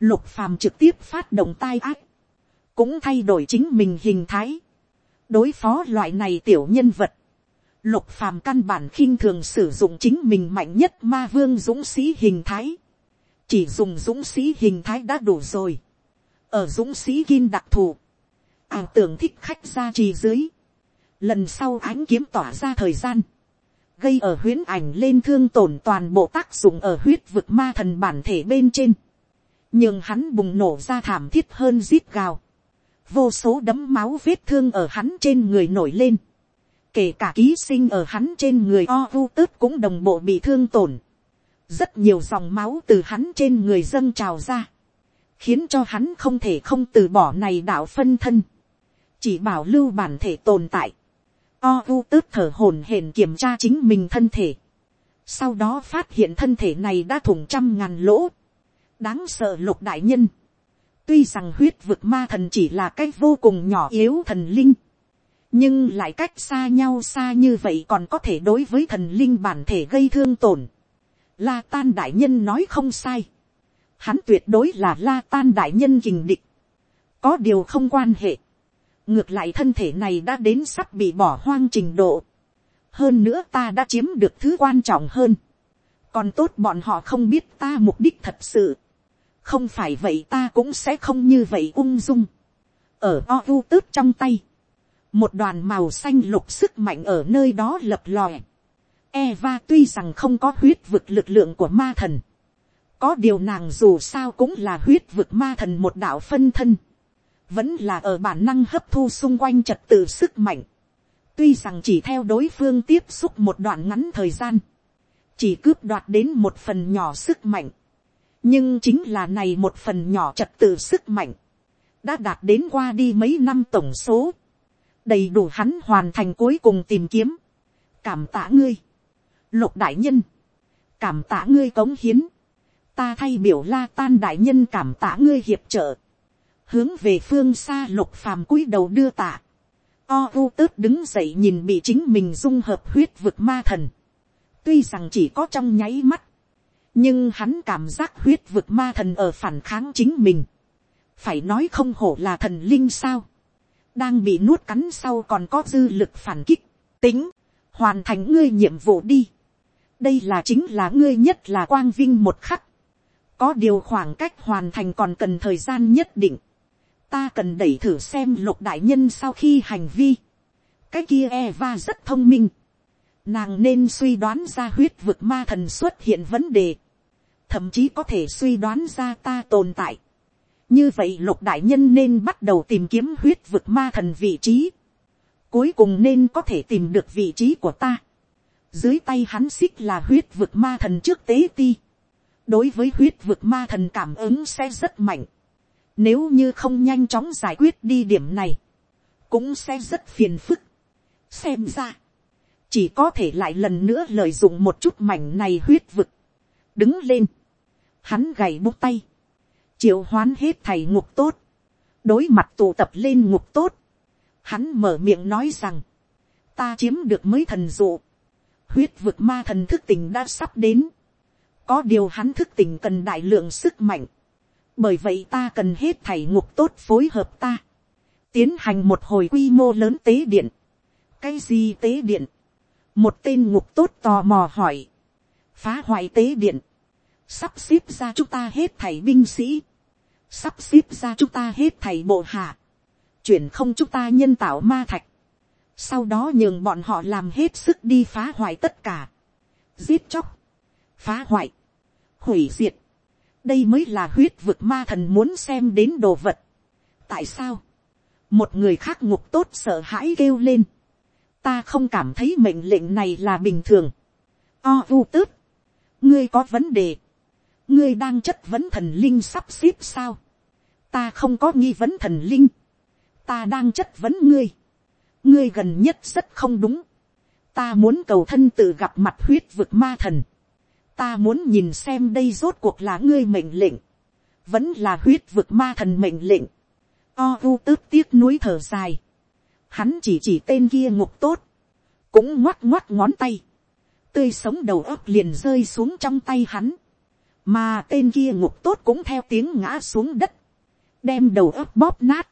Speaker 1: lục phàm trực tiếp phát động tai ác, cũng thay đổi chính mình hình thái, đối phó loại này tiểu nhân vật, lục phàm căn bản khinh thường sử dụng chính mình mạnh nhất ma vương dũng sĩ hình thái, chỉ dùng dũng sĩ hình thái đã đủ rồi, ở dũng sĩ kim đặc thù, ảo tưởng thích khách ra trì dưới, lần sau ánh kiếm tỏa ra thời gian, gây ở huyễn ảnh lên thương tổn toàn bộ tác dụng ở huyết vực ma thần bản thể bên trên, nhưng hắn bùng nổ ra thảm thiết hơn zip gào, vô số đấm máu vết thương ở hắn trên người nổi lên, kể cả ký sinh ở hắn trên người o vu tớt cũng đồng bộ bị thương tổn, rất nhiều dòng máu từ hắn trên người dâng trào ra, khiến cho hắn không thể không từ bỏ này đạo phân thân, chỉ bảo lưu bản thể tồn tại, o vu tớt thở hổn hển kiểm tra chính mình thân thể, sau đó phát hiện thân thể này đã thủng trăm ngàn lỗ, đáng sợ lục đại nhân, tuy rằng huyết vực ma thần chỉ là cái vô cùng nhỏ yếu thần linh, nhưng lại cách xa nhau xa như vậy còn có thể đối với thần linh bản thể gây thương tổn. La tan đại nhân nói không sai. Hắn tuyệt đối là la tan đại nhân kình địch. Có điều không quan hệ. Ngược lại thân thể này đã đến sắp bị bỏ hoang trình độ. Hơn nữa ta đã chiếm được thứ quan trọng hơn. Còn tốt bọn họ không biết ta mục đích thật sự. Không phải vậy ta cũng sẽ không như vậy ung dung. Ở o u tớp trong tay một đoàn màu xanh lục sức mạnh ở nơi đó lập lòe. Eva tuy rằng không có huyết vực lực lượng của ma thần, có điều nàng dù sao cũng là huyết vực ma thần một đạo phân thân, vẫn là ở bản năng hấp thu xung quanh trật tự sức mạnh. tuy rằng chỉ theo đối phương tiếp xúc một đoạn ngắn thời gian, chỉ cướp đoạt đến một phần nhỏ sức mạnh, nhưng chính là này một phần nhỏ trật tự sức mạnh, đã đạt đến qua đi mấy năm tổng số, đầy đủ hắn hoàn thành cuối cùng tìm kiếm. cảm tạ ngươi, lục đại nhân, cảm tạ ngươi cống hiến, ta thay biểu la tan đại nhân cảm tạ ngươi hiệp trợ, hướng về phương xa lục phàm cúi đầu đưa tạ, o u tớt đứng dậy nhìn bị chính mình dung hợp huyết vực ma thần, tuy rằng chỉ có trong nháy mắt, nhưng hắn cảm giác huyết vực ma thần ở phản kháng chính mình, phải nói không hổ là thần linh sao, đang bị nuốt cắn sau còn có dư lực phản kích, tính, hoàn thành ngươi nhiệm vụ đi. đây là chính là ngươi nhất là quang vinh một khắc. có điều khoảng cách hoàn thành còn cần thời gian nhất định ta cần đẩy thử xem lục đại nhân sau khi hành vi. cái kia Eva rất thông minh. nàng nên suy đoán ra huyết vực ma thần xuất hiện vấn đề. thậm chí có thể suy đoán ra ta tồn tại như vậy lục đại nhân nên bắt đầu tìm kiếm huyết vực ma thần vị trí. cuối cùng nên có thể tìm được vị trí của ta. dưới tay hắn xích là huyết vực ma thần trước tế ti. đối với huyết vực ma thần cảm ứng sẽ rất mạnh nếu như không nhanh chóng giải quyết đi điểm này, cũng sẽ rất phiền phức. xem ra, chỉ có thể lại lần nữa lợi dụng một chút mảnh này huyết vực. đứng lên, hắn gầy bút tay, triệu hoán hết thầy ngục tốt, đối mặt tụ tập lên ngục tốt, hắn mở miệng nói rằng, ta chiếm được mới thần dụ, huyết vực ma thần thức tình đã sắp đến, có điều hắn thức tình cần đại lượng sức mạnh, bởi vậy ta cần hết thầy ngục tốt phối hợp ta, tiến hành một hồi quy mô lớn tế điện, cái gì tế điện, một tên ngục tốt tò mò hỏi, phá hoại tế điện, sắp xếp ra chúng ta hết thảy binh sĩ, sắp xếp ra chúng ta hết thầy bộ hạ, chuyển không chúng ta nhân tạo ma thạch, sau đó nhường bọn họ làm hết sức đi phá hoại tất cả, giết chóc, phá hoại, hủy diệt, đây mới là huyết vực ma thần muốn xem đến đồ vật. tại sao, một người khác ngục tốt sợ hãi kêu lên, ta không cảm thấy mệnh lệnh này là bình thường. o u tớt, ngươi có vấn đề, ngươi đang chất vấn thần linh sắp xếp sao. ta không có nghi vấn thần linh. ta đang chất vấn ngươi. ngươi gần nhất rất không đúng. ta muốn cầu thân tự gặp mặt huyết vực ma thần ta muốn nhìn xem đây rốt cuộc là ngươi mệnh lệnh, vẫn là huyết vực ma thần mệnh lệnh, o u tớt tiếc núi thở dài, hắn chỉ chỉ tên kia ngục tốt, cũng ngoắt ngoắt ngón tay, tươi sống đầu ấp liền rơi xuống trong tay hắn, mà tên kia ngục tốt cũng theo tiếng ngã xuống đất, đem đầu ấp bóp nát,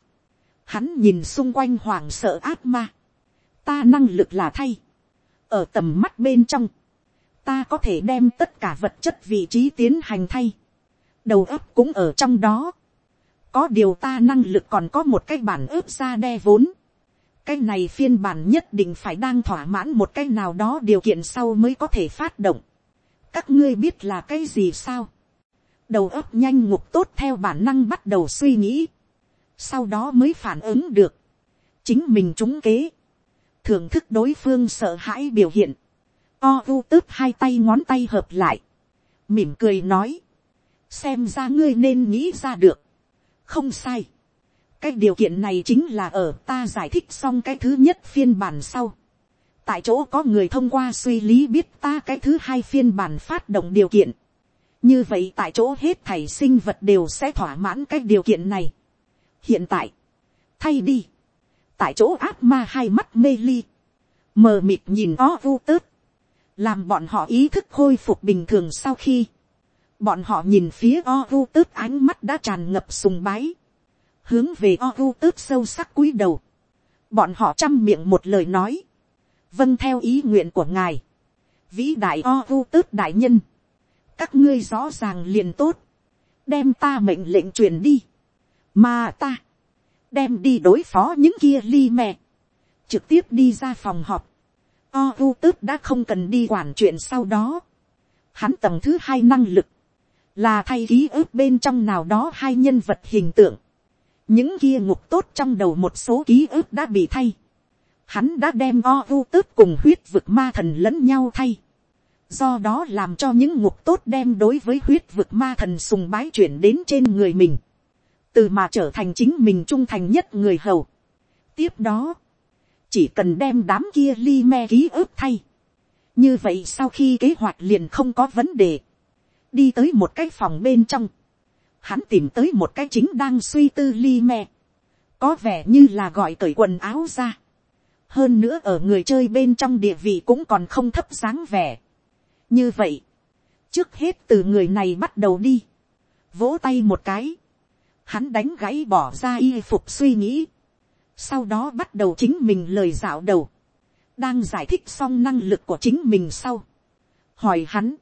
Speaker 1: hắn nhìn xung quanh hoảng sợ ác ma, ta năng lực là thay, ở tầm mắt bên trong, ta có thể đem tất cả vật chất vị trí tiến hành thay, đầu ấp cũng ở trong đó, có điều ta năng lực còn có một cái bản ướp ra đe vốn, cái này phiên bản nhất định phải đang thỏa mãn một cái nào đó điều kiện sau mới có thể phát động. các ngươi biết là cái gì sao. đầu óc nhanh ngục tốt theo bản năng bắt đầu suy nghĩ. sau đó mới phản ứng được. chính mình trúng kế. thưởng thức đối phương sợ hãi biểu hiện o u tớp hai tay ngón tay hợp lại. mỉm cười nói. xem ra ngươi nên nghĩ ra được. không sai cái điều kiện này chính là ở ta giải thích xong cái thứ nhất phiên bản sau. tại chỗ có người thông qua suy lý biết ta cái thứ hai phiên bản phát động điều kiện. như vậy tại chỗ hết thảy sinh vật đều sẽ thỏa mãn cái điều kiện này. hiện tại, thay đi, tại chỗ ác ma hai mắt mê ly, mờ mịt nhìn O vu tớt, làm bọn họ ý thức khôi phục bình thường sau khi, bọn họ nhìn phía o vu tớt ánh mắt đã tràn ngập sùng bái, hướng về o u tớt sâu sắc cúi đầu, bọn họ chăm miệng một lời nói, vâng theo ý nguyện của ngài, vĩ đại o u tớt đại nhân, các ngươi rõ ràng liền tốt, đem ta mệnh lệnh truyền đi, mà ta, đem đi đối phó những kia ly mẹ, trực tiếp đi ra phòng họp, o u tớt đã không cần đi quản chuyện sau đó, hắn tầng thứ hai năng lực, là thay ký ức bên trong nào đó hai nhân vật hình tượng, những kia ngục tốt trong đầu một số ký ức đã bị thay. Hắn đã đem o u tước cùng huyết vực ma thần lẫn nhau thay. Do đó làm cho những ngục tốt đem đối với huyết vực ma thần sùng bái chuyển đến trên người mình. Từ mà trở thành chính mình trung thành nhất người hầu. Tiếp đó, chỉ cần đem đám kia ly me ký ức thay. Như vậy sau khi kế hoạch liền không có vấn đề. Đi tới một cái phòng bên trong hắn tìm tới một cái chính đang suy tư li me, có vẻ như là gọi cởi quần áo ra, hơn nữa ở người chơi bên trong địa vị cũng còn không thấp dáng vẻ. như vậy, trước hết từ người này bắt đầu đi, vỗ tay một cái, hắn đánh gãy bỏ ra y phục suy nghĩ, sau đó bắt đầu chính mình lời dạo đầu, đang giải thích xong năng lực của chính mình sau, hỏi hắn,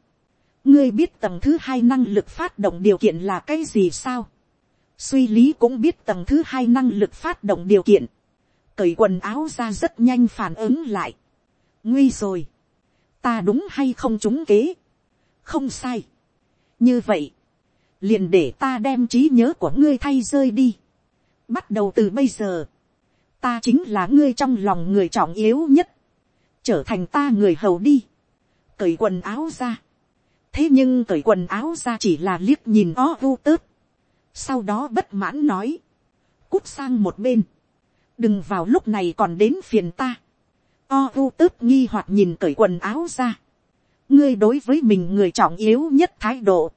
Speaker 1: ngươi biết tầng thứ hai năng lực phát động điều kiện là cái gì sao. suy lý cũng biết tầng thứ hai năng lực phát động điều kiện. cởi quần áo ra rất nhanh phản ứng lại. nguy rồi. ta đúng hay không trúng kế. không sai. như vậy, liền để ta đem trí nhớ của ngươi thay rơi đi. bắt đầu từ bây giờ, ta chính là ngươi trong lòng người trọng yếu nhất. trở thành ta người hầu đi. cởi quần áo ra thế nhưng cởi quần áo ra chỉ là liếc nhìn o vu tớp, sau đó bất mãn nói, cút sang một bên, đừng vào lúc này còn đến phiền ta. o vu tớp nghi hoặc nhìn cởi quần áo ra. ngươi đối với mình người trọng yếu nhất thái độ,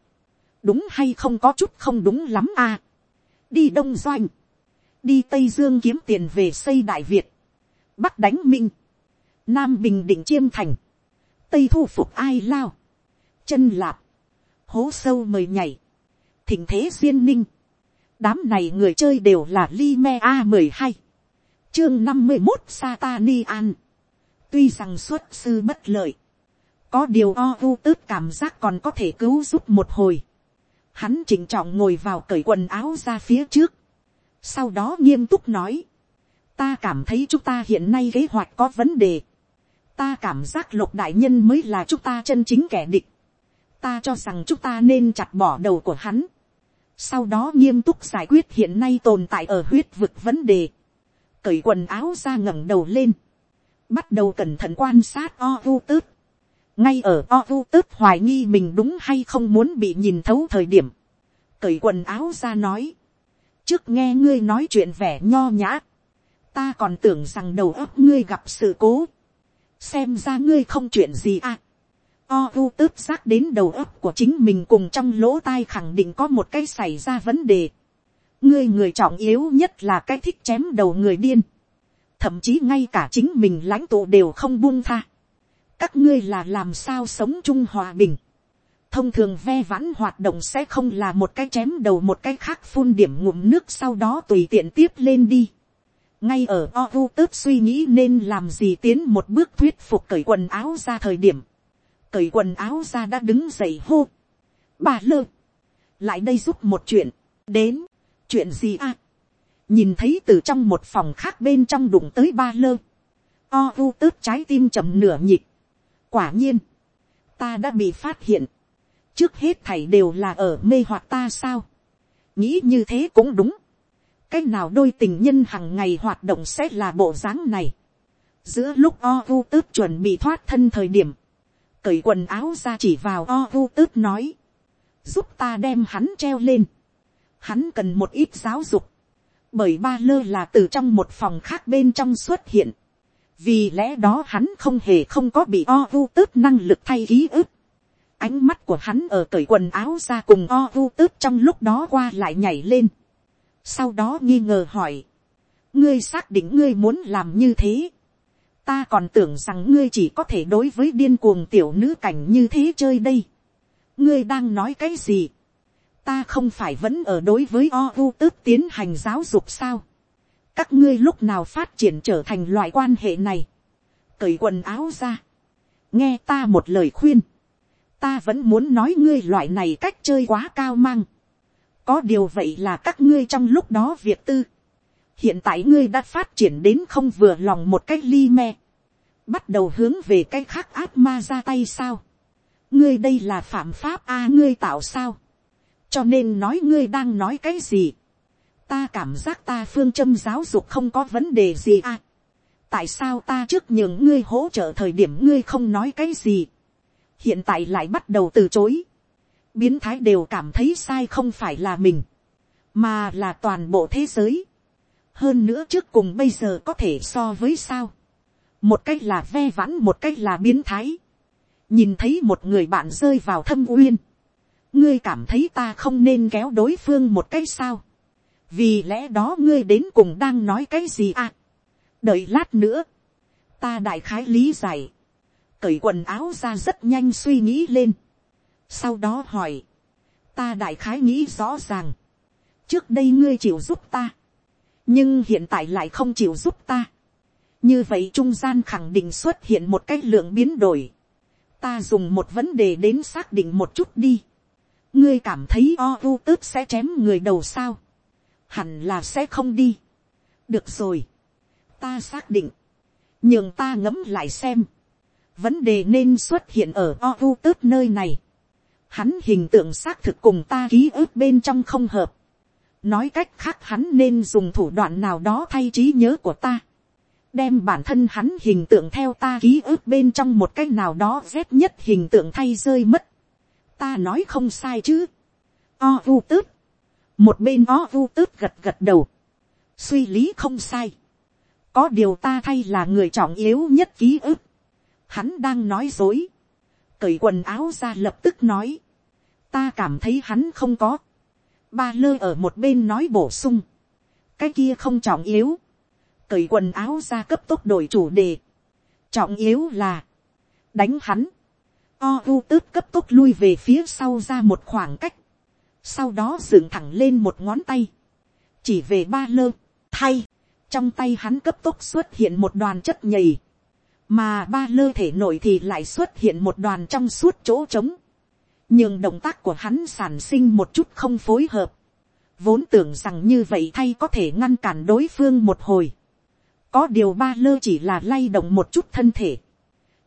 Speaker 1: đúng hay không có chút không đúng lắm à. đi đông doanh, đi tây dương kiếm tiền về xây đại việt, bắc đánh minh, nam bình định chiêm thành, tây thu phục ai lao, chân lạp, hố sâu mời nhảy, thỉnh thế duyên ninh, đám này người chơi đều là li me a mười hai, chương năm mươi một satani an, tuy rằng xuất sư bất lợi, có điều o u tước cảm giác còn có thể cứu giúp một hồi, hắn chỉnh trọng ngồi vào cởi quần áo ra phía trước, sau đó nghiêm túc nói, ta cảm thấy chúng ta hiện nay kế hoạch có vấn đề, ta cảm giác lục đại nhân mới là chúng ta chân chính kẻ địch, ta cho rằng chúng ta nên chặt bỏ đầu của hắn, sau đó nghiêm túc giải quyết hiện nay tồn tại ở huyết vực vấn đề, cởi quần áo ra ngẩng đầu lên, bắt đầu cẩn thận quan sát o vu tớp. ngay ở o vu tớp hoài nghi mình đúng hay không muốn bị nhìn thấu thời điểm, cởi quần áo ra nói, trước nghe ngươi nói chuyện vẻ nho nhã, ta còn tưởng rằng đầu óc ngươi gặp sự cố, xem ra ngươi không chuyện gì à. o u tớp giác đến đầu óc của chính mình cùng trong lỗ tai khẳng định có một cái xảy ra vấn đề. ngươi người trọng yếu nhất là cái thích chém đầu người điên. thậm chí ngay cả chính mình lãnh tụ đều không buông tha. các ngươi là làm sao sống chung hòa bình thông thường ve vãn hoạt động sẽ không là một cái chém đầu một cái khác phun điểm ngụm nước sau đó tùy tiện tiếp lên đi. Ngay ở o vu tớp suy nghĩ nên làm gì tiến một bước thuyết phục cởi quần áo ra thời điểm. Cởi quần áo ra đã đứng dậy hô. Bà lơ, lại đây giúp một chuyện, đến, chuyện gì à? nhìn thấy từ trong một phòng khác bên trong đụng tới ba lơ, o vu tớp trái tim chầm nửa nhịp. quả nhiên, ta đã bị phát hiện, trước hết thảy đều là ở mê hoặc ta sao, nghĩ như thế cũng đúng, cái nào đôi tình nhân hằng ngày hoạt động sẽ là bộ dáng này, giữa lúc o vu tớp chuẩn bị thoát thân thời điểm, cởi quần áo ra chỉ vào o vu tớt nói, giúp ta đem hắn treo lên, hắn cần một ít giáo dục, bởi ba lơ là từ trong một phòng khác bên trong xuất hiện, vì lẽ đó hắn không hề không có bị o vu tớt năng lực thay ký ức, ánh mắt của hắn ở cởi quần áo ra cùng o vu tớt trong lúc đó qua lại nhảy lên, sau đó nghi ngờ hỏi, ngươi xác định ngươi muốn làm như thế, ta còn tưởng rằng ngươi chỉ có thể đối với điên cuồng tiểu nữ cảnh như thế chơi đây. ngươi đang nói cái gì. ta không phải vẫn ở đối với o u tước tiến hành giáo dục sao. các ngươi lúc nào phát triển trở thành loại quan hệ này. cởi quần áo ra. nghe ta một lời khuyên ta vẫn muốn nói ngươi loại này cách chơi quá cao mang. có điều vậy là các ngươi trong lúc đó việc tư. Hiện tại ngươi đã phát triển đến không vừa lòng một cách ly me, bắt đầu hướng về cái khác áp ma ra tay sao, ngươi đây là phạm pháp a ngươi tạo sao, cho nên nói ngươi đang nói cái gì, ta cảm giác ta phương châm giáo dục không có vấn đề gì à, tại sao ta trước những ngươi hỗ trợ thời điểm ngươi không nói cái gì, hiện tại lại bắt đầu từ chối, biến thái đều cảm thấy sai không phải là mình, mà là toàn bộ thế giới, hơn nữa trước cùng bây giờ có thể so với sao. một cách là ve vãn một cách là biến thái. nhìn thấy một người bạn rơi vào thâm uyên. ngươi cảm thấy ta không nên kéo đối phương một cách sao. vì lẽ đó ngươi đến cùng đang nói cái gì à. đợi lát nữa. ta đại khái lý giải cởi quần áo ra rất nhanh suy nghĩ lên. sau đó hỏi. ta đại khái nghĩ rõ ràng. trước đây ngươi chịu giúp ta, nhưng hiện tại lại không chịu giúp ta. như vậy trung gian khẳng định xuất hiện một cái lượng biến đổi. ta dùng một vấn đề đến xác định một chút đi. ngươi cảm thấy o u tớp sẽ chém người đầu sao. hẳn là sẽ không đi. được rồi. ta xác định. nhường ta ngẫm lại xem vấn đề nên xuất hiện ở o u tớp nơi này. hắn hình tượng xác thực cùng ta ký ức bên trong không hợp nói cách khác hắn nên dùng thủ đoạn nào đó thay trí nhớ của ta, đem bản thân hắn hình tượng theo ta ký ức bên trong một cách nào đó rét nhất hình tượng thay rơi mất. ta nói không sai chứ. o vu tớp một bên o vu tớp gật gật đầu, suy lý không sai. có điều ta thay là người trọng yếu nhất ký ức hắn đang nói dối, cởi quần áo ra lập tức nói, ta cảm thấy hắn không có Ba lơ ở một bên nói bổ sung. Cái kia không trọng yếu. Cởi quần áo ra cấp tốc đổi chủ đề. Trọng yếu là. Đánh hắn. O u tớp cấp tốc lui về phía sau ra một khoảng cách. Sau đó dựng thẳng lên một ngón tay. Chỉ về ba lơ. Thay. Trong tay hắn cấp tốc xuất hiện một đoàn chất nhầy. Mà ba lơ thể nội thì lại xuất hiện một đoàn trong suốt chỗ trống. Nhưng động tác của hắn sản sinh một chút không phối hợp, vốn tưởng rằng như vậy thay có thể ngăn cản đối phương một hồi, có điều ba lơ chỉ là lay động một chút thân thể,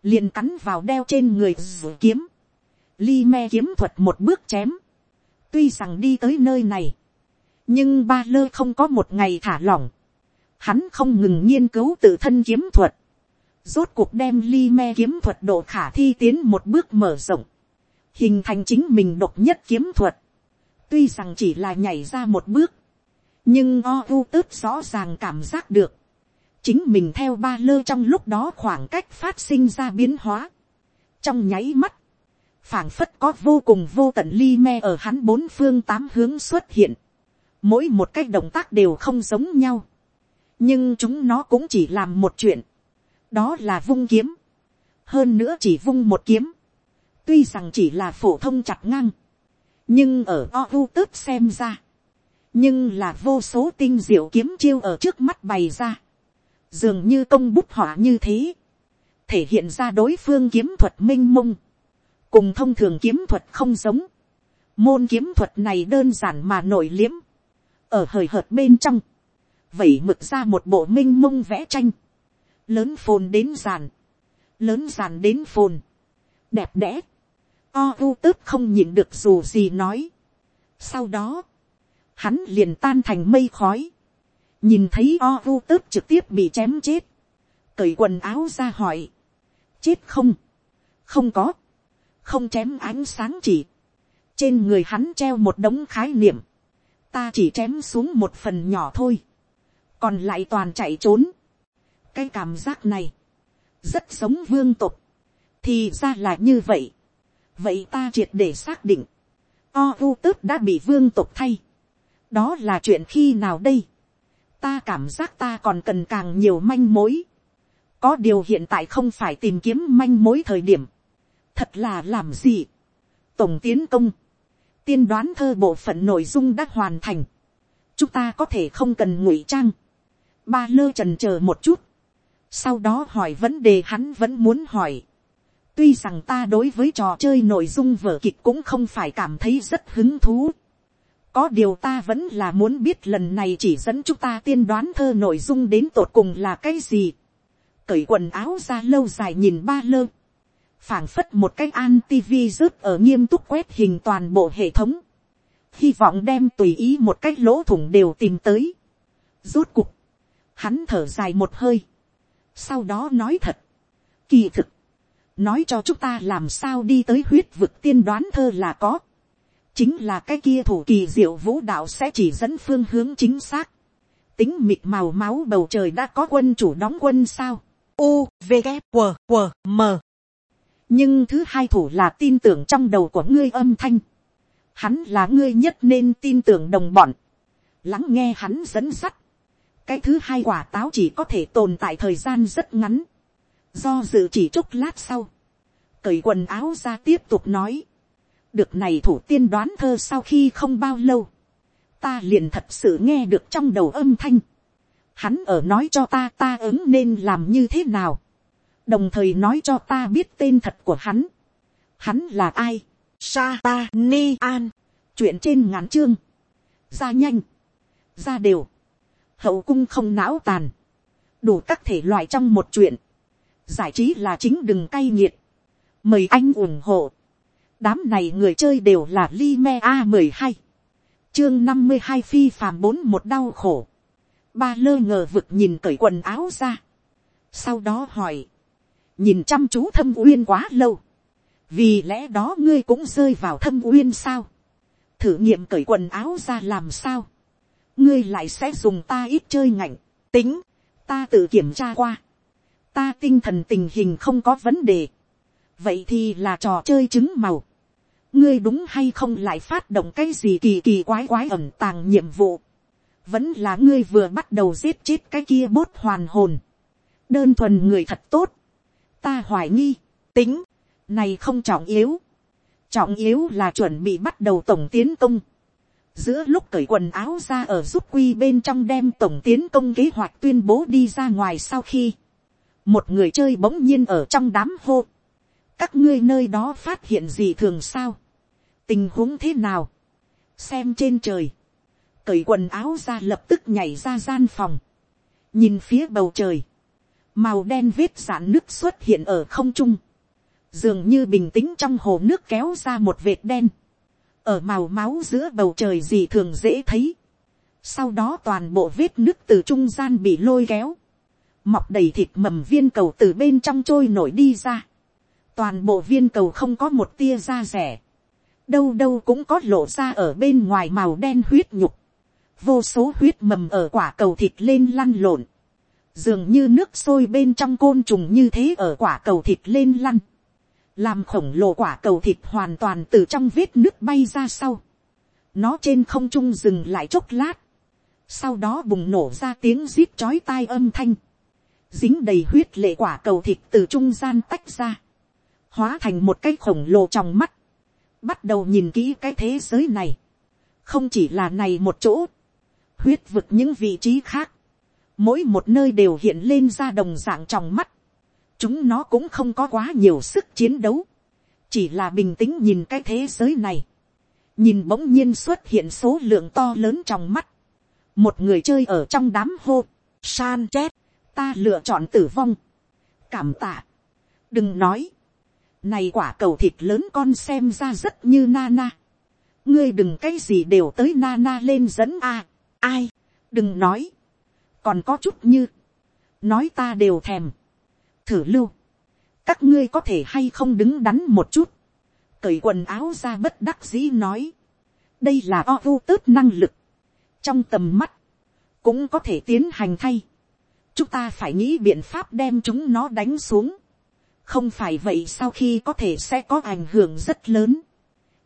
Speaker 1: liền cắn vào đeo trên người dù kiếm, li me kiếm thuật một bước chém, tuy rằng đi tới nơi này, nhưng ba lơ không có một ngày thả lỏng, hắn không ngừng nghiên cứu tự thân kiếm thuật, rốt cuộc đem ly me kiếm thuật độ khả thi tiến một bước mở rộng, hình thành chính mình độc nhất kiếm thuật, tuy rằng chỉ là nhảy ra một bước, nhưng o u tớt rõ ràng cảm giác được, chính mình theo ba lơ trong lúc đó khoảng cách phát sinh ra biến hóa, trong nháy mắt, phảng phất có vô cùng vô tận ly me ở hắn bốn phương tám hướng xuất hiện, mỗi một cái động tác đều không giống nhau, nhưng chúng nó cũng chỉ làm một chuyện, đó là vung kiếm, hơn nữa chỉ vung một kiếm, tuy rằng chỉ là phổ thông chặt ngang, nhưng ở o u tớp xem ra, nhưng là vô số tinh diệu kiếm chiêu ở trước mắt bày ra, dường như công bút họa như thế, thể hiện ra đối phương kiếm thuật m i n h mông, cùng thông thường kiếm thuật không giống, môn kiếm thuật này đơn giản mà nổi liếm, ở hời hợt bên trong, vẩy mực ra một bộ m i n h mông vẽ tranh, lớn phồn đến giàn, lớn giàn đến phồn, đẹp đẽ, o u tớp không nhịn được dù gì nói. sau đó, hắn liền tan thành mây khói, nhìn thấy o u tớp trực tiếp bị chém chết, cởi quần áo ra hỏi, chết không, không có, không chém ánh sáng chỉ, trên người hắn treo một đống khái niệm, ta chỉ chém xuống một phần nhỏ thôi, còn lại toàn chạy trốn, cái cảm giác này, rất sống vương tục, thì ra là như vậy, vậy ta triệt để xác định, o u tớp đã bị vương tục thay, đó là chuyện khi nào đây, ta cảm giác ta còn cần càng nhiều manh mối, có điều hiện tại không phải tìm kiếm manh mối thời điểm. thật là làm gì. tổng tiến công, tiên đoán thơ bộ phận nội dung đã hoàn thành. chúng ta có thể không cần ngụy trang. ba lơ trần c h ờ một chút sau đó hỏi vấn đề hắn vẫn muốn hỏi. tuy rằng ta đối với trò chơi nội dung vở kịch cũng không phải cảm thấy rất hứng thú. có điều ta vẫn là muốn biết lần này chỉ dẫn chúng ta tiên đoán thơ nội dung đến tột cùng là cái gì cởi quần áo ra lâu dài nhìn ba lơ, phảng phất một cái an tv rớt ở nghiêm túc quét hình toàn bộ hệ thống, hy vọng đem tùy ý một cái lỗ thủng đều tìm tới. Rốt cục, hắn thở dài một hơi, sau đó nói thật, kỳ thực, nói cho chúng ta làm sao đi tới huyết vực tiên đoán thơ là có, chính là cái kia thủ kỳ diệu vũ đạo sẽ chỉ dẫn phương hướng chính xác, tính mịt màu máu bầu trời đã có quân chủ đóng quân sao, u v g q q m. Nhưng thứ hai thủ là tin tưởng trong đầu của ngươi âm thanh. Hắn là ngươi nhất nên tin tưởng đồng bọn. Lắng nghe hắn dẫn sắt cái thứ hai quả táo chỉ có thể tồn tại thời gian rất ngắn do dự chỉ chốc lát sau, cởi quần áo ra tiếp tục nói được này thủ tiên đoán thơ sau khi không bao lâu, ta liền thật sự nghe được trong đầu âm thanh Hắn ở nói cho ta ta ứng nên làm như thế nào. Đồng thời nói cho ta biết tên thật của hắn. Hắn là ai? Sa ta ni an. Chuyện trên ngắn chương. Ra nhanh. Ra đều. Hậu cung không não tàn. Đủ các thể loại trong một chuyện. Giải trí là chính đừng cay nghiệt. Mời anh ủng hộ. Đám này người chơi đều là Lime A12. Chương năm mươi hai phi phàm bốn một đau khổ Ba lơ ngờ vực nhìn cởi quần áo ra. Sau đó hỏi. Nhìn chăm chú thâm uyên quá lâu. Vì lẽ đó ngươi cũng rơi vào thâm uyên sao. Thử nghiệm cởi quần áo ra làm sao. Ngươi lại sẽ dùng ta ít chơi ngạnh. Tính. Ta tự kiểm tra qua. Ta tinh thần tình hình không có vấn đề. Vậy thì là trò chơi trứng màu. Ngươi đúng hay không lại phát động cái gì kỳ kỳ quái quái ẩn tàng nhiệm vụ vẫn là ngươi vừa bắt đầu giết chết cái kia bốt hoàn hồn, đơn thuần người thật tốt, ta hoài nghi, tính, này không trọng yếu, trọng yếu là chuẩn bị bắt đầu tổng tiến công, giữa lúc cởi quần áo ra ở giúp quy bên trong đem tổng tiến công kế hoạch tuyên bố đi ra ngoài sau khi, một người chơi bỗng nhiên ở trong đám hô, các ngươi nơi đó phát hiện gì thường sao, tình huống thế nào, xem trên trời, cởi quần áo ra lập tức nhảy ra gian phòng, nhìn phía bầu trời, màu đen vết giãn nước xuất hiện ở không trung, dường như bình tĩnh trong hồ nước kéo ra một vệt đen, ở màu máu giữa bầu trời gì thường dễ thấy, sau đó toàn bộ vết nước từ trung gian bị lôi kéo, mọc đầy thịt mầm viên cầu từ bên trong trôi nổi đi ra, toàn bộ viên cầu không có một tia da rẻ, đâu đâu cũng có lộ ra ở bên ngoài màu đen huyết nhục, vô số huyết mầm ở quả cầu thịt lên lăn lộn, dường như nước sôi bên trong côn trùng như thế ở quả cầu thịt lên lăn, làm khổng lồ quả cầu thịt hoàn toàn từ trong vết nước bay ra sau, nó trên không trung dừng lại chốc lát, sau đó bùng nổ ra tiếng rít chói tai âm thanh, dính đầy huyết lệ quả cầu thịt từ trung gian tách ra, hóa thành một cái khổng lồ trong mắt, bắt đầu nhìn kỹ cái thế giới này, không chỉ là này một chỗ, huyết vực những vị trí khác, mỗi một nơi đều hiện lên ra đồng dạng trong mắt, chúng nó cũng không có quá nhiều sức chiến đấu, chỉ là bình tĩnh nhìn cái thế giới này, nhìn bỗng nhiên xuất hiện số lượng to lớn trong mắt, một người chơi ở trong đám hô, san chết, ta lựa chọn tử vong, cảm tạ, đừng nói, này quả cầu thịt lớn con xem ra rất như na na. Ngươi đừng cái gì đều tới na na lên dẫn a. À, ai, đừng nói. Còn có chút như. Nói ta đều thèm. Thử lưu. Các ngươi có thể hay không đứng đắn một chút. Cởi quần áo ra bất đắc dĩ nói. Đây là o vu tớt năng lực. Trong tầm mắt. Cũng có thể tiến hành thay. Chúng ta phải nghĩ biện pháp đem chúng nó đánh xuống không phải vậy sau khi có thể sẽ có ảnh hưởng rất lớn,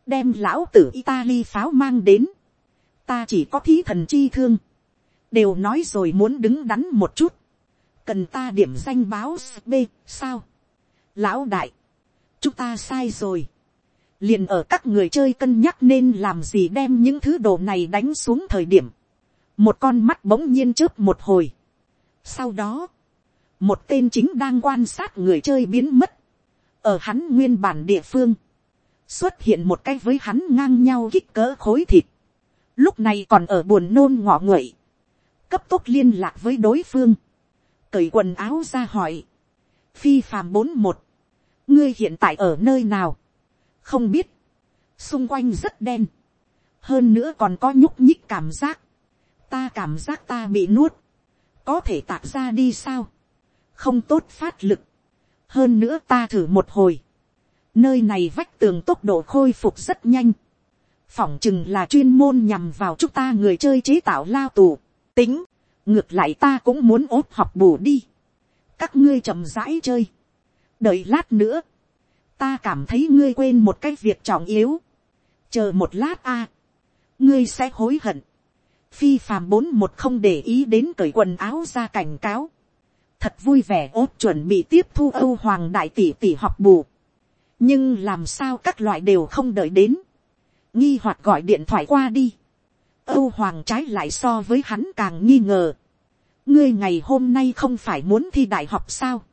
Speaker 1: đem lão tử italy pháo mang đến, ta chỉ có thí thần chi thương, đều nói rồi muốn đứng đắn một chút, cần ta điểm danh báo b sao, lão đại, chúng ta sai rồi, liền ở các người chơi cân nhắc nên làm gì đem những thứ đồ này đánh xuống thời điểm, một con mắt bỗng nhiên chớp một hồi, sau đó, một tên chính đang quan sát người chơi biến mất, ở hắn nguyên bản địa phương, xuất hiện một cái với hắn ngang nhau kích cỡ khối thịt, lúc này còn ở buồn nôn ngọ nguậy, cấp tốc liên lạc với đối phương, cởi quần áo ra hỏi, phi phàm bốn một, ngươi hiện tại ở nơi nào, không biết, xung quanh rất đen, hơn nữa còn có nhúc nhích cảm giác, ta cảm giác ta bị nuốt, có thể tạc ra đi sao, không tốt phát lực. hơn nữa ta thử một hồi. nơi này vách tường tốc độ khôi phục rất nhanh. phỏng chừng là chuyên môn nhằm vào chúng ta người chơi chế tạo lao tù. tính, ngược lại ta cũng muốn ốt học bù đi. các ngươi chậm rãi chơi. đợi lát nữa. ta cảm thấy ngươi quên một cái việc trọng yếu. chờ một lát a. ngươi sẽ hối hận phi phàm bốn một không để ý đến cởi quần áo ra cảnh cáo thật vui vẻ ốt chuẩn bị tiếp thu âu hoàng đại tỷ tỷ học bù. nhưng làm sao các loại đều không đợi đến. nghi hoặc gọi điện thoại qua đi âu hoàng trái lại so với hắn càng nghi ngờ. ngươi ngày hôm nay không phải muốn thi đại học sao.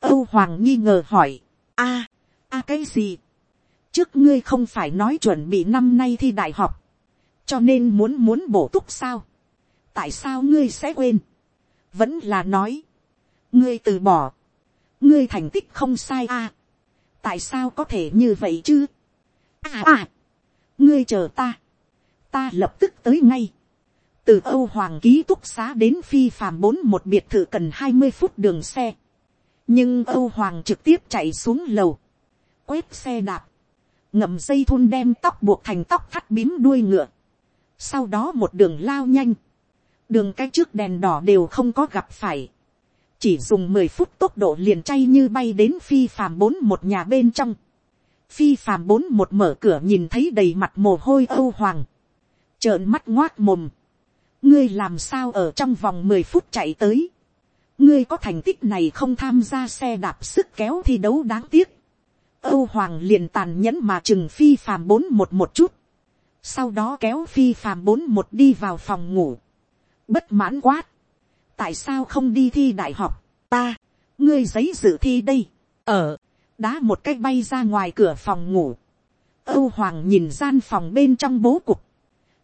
Speaker 1: âu hoàng nghi ngờ hỏi. a, a cái gì. trước ngươi không phải nói chuẩn bị năm nay thi đại học. cho nên muốn muốn bổ túc sao. tại sao ngươi sẽ quên. vẫn là nói ngươi từ bỏ, ngươi thành tích không sai à, tại sao có thể như vậy chứ, à à, ngươi chờ ta, ta lập tức tới ngay, từ âu hoàng ký túc xá đến phi phàm bốn một biệt thự cần hai mươi phút đường xe, nhưng âu hoàng trực tiếp chạy xuống lầu, quét xe đạp, ngậm dây thun đem tóc buộc thành tóc thắt bím đuôi ngựa, sau đó một đường lao nhanh, đường cái trước đèn đỏ đều không có gặp phải, chỉ dùng mười phút tốc độ liền chay như bay đến phi phàm bốn một nhà bên trong. phi phàm bốn một mở cửa nhìn thấy đầy mặt mồ hôi âu hoàng trợn mắt ngoác mồm. ngươi làm sao ở trong vòng mười phút chạy tới. ngươi có thành tích này không tham gia xe đạp sức kéo thi đấu đáng tiếc. âu hoàng liền tàn nhẫn mà chừng phi phàm bốn một một chút. sau đó kéo phi phàm bốn một đi vào phòng ngủ. bất mãn quát tại sao không đi thi đại học, ta, ngươi giấy dự thi đây, ở, đá một cách bay ra ngoài cửa phòng ngủ, âu hoàng nhìn gian phòng bên trong bố cục,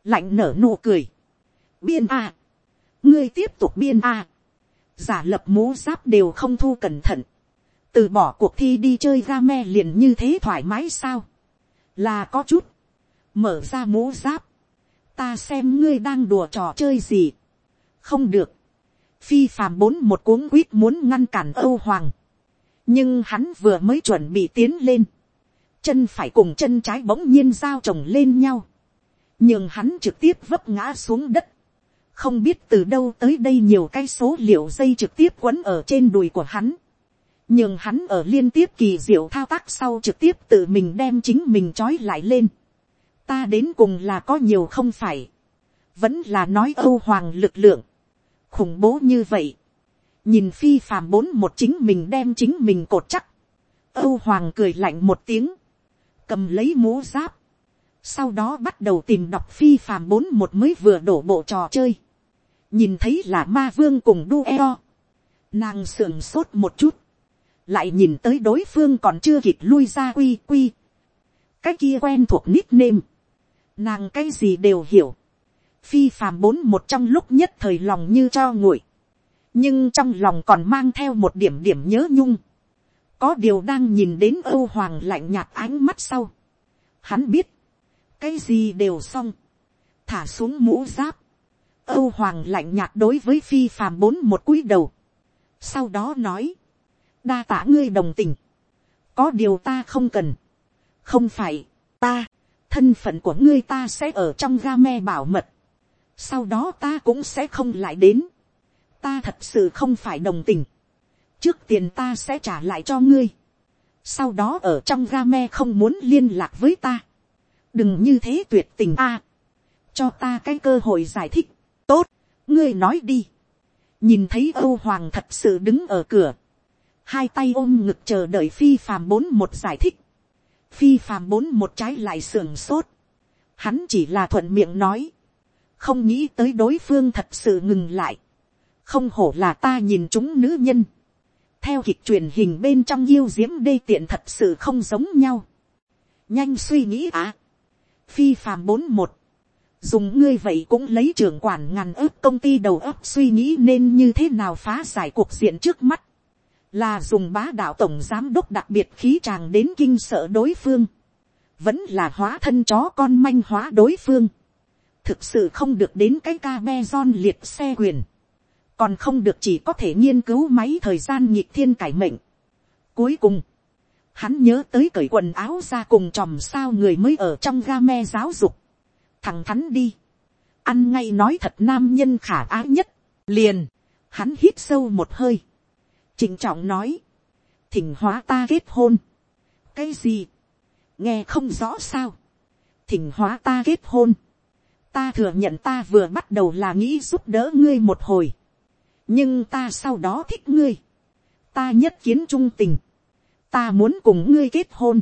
Speaker 1: lạnh nở nụ cười, biên a, ngươi tiếp tục biên a, giả lập mũ giáp đều không thu cẩn thận, từ bỏ cuộc thi đi chơi ga me liền như thế thoải mái sao, là có chút, mở ra mũ giáp, ta xem ngươi đang đùa trò chơi gì, không được, phi phàm bốn một cuống quýt muốn ngăn cản âu hoàng, nhưng hắn vừa mới chuẩn bị tiến lên, chân phải cùng chân trái bỗng nhiên giao chồng lên nhau, nhưng hắn trực tiếp vấp ngã xuống đất, không biết từ đâu tới đây nhiều cái số liệu dây trực tiếp quấn ở trên đùi của hắn, nhưng hắn ở liên tiếp kỳ diệu thao tác sau trực tiếp tự mình đem chính mình trói lại lên. ta đến cùng là có nhiều không phải, vẫn là nói âu hoàng lực lượng, khủng bố như vậy, nhìn phi phàm bốn một chính mình đem chính mình cột chắc, âu hoàng cười lạnh một tiếng, cầm lấy mũ giáp, sau đó bắt đầu tìm đọc phi phàm bốn một mới vừa đổ bộ trò chơi, nhìn thấy là ma vương cùng đu eo, nàng sườn sốt một chút, lại nhìn tới đối phương còn chưa kịp lui ra quy quy, cái kia quen thuộc nickname, nàng cái gì đều hiểu, phi phàm bốn một trong lúc nhất thời lòng như cho nguội, nhưng trong lòng còn mang theo một điểm điểm nhớ nhung, có điều đang nhìn đến âu hoàng lạnh nhạt ánh mắt sau, hắn biết, cái gì đều xong, thả xuống mũ giáp, âu hoàng lạnh nhạt đối với phi phàm bốn một cúi đầu, sau đó nói, đa tả ngươi đồng tình, có điều ta không cần, không phải, ta, thân phận của ngươi ta sẽ ở trong ga me bảo mật, sau đó ta cũng sẽ không lại đến, ta thật sự không phải đồng tình, trước tiền ta sẽ trả lại cho ngươi, sau đó ở trong ga me không muốn liên lạc với ta, đừng như thế tuyệt tình a, cho ta cái cơ hội giải thích, tốt, ngươi nói đi, nhìn thấy âu hoàng thật sự đứng ở cửa, hai tay ôm ngực chờ đợi phi phàm bốn một giải thích, phi phàm bốn một trái lại sưởng sốt, hắn chỉ là thuận miệng nói, không nghĩ tới đối phương thật sự ngừng lại, không hổ là ta nhìn chúng nữ nhân, theo kịch truyền hình bên trong yêu diễm đê tiện thật sự không giống nhau, nhanh suy nghĩ à, phi phàm bốn một, dùng ngươi vậy cũng lấy trưởng quản ngàn ước công ty đầu óc suy nghĩ nên như thế nào phá giải cuộc diện trước mắt, là dùng bá đạo tổng giám đốc đặc biệt khí tràng đến kinh sợ đối phương, vẫn là hóa thân chó con manh hóa đối phương, thực sự không được đến cái ca be son liệt xe quyền, còn không được chỉ có thể nghiên cứu máy thời gian nhịp thiên cải mệnh. Cuối cùng, hắn nhớ tới cởi quần áo ra cùng chòm sao người mới ở trong ga me giáo dục, thằng thắn đi, ăn ngay nói thật nam nhân khả ái nhất, liền, hắn hít sâu một hơi, trịnh trọng nói, thỉnh hóa ta kết hôn, cái gì, nghe không rõ sao, thỉnh hóa ta kết hôn, ta thừa nhận ta vừa bắt đầu là nghĩ giúp đỡ ngươi một hồi, nhưng ta sau đó thích ngươi, ta nhất kiến trung tình, ta muốn cùng ngươi kết hôn,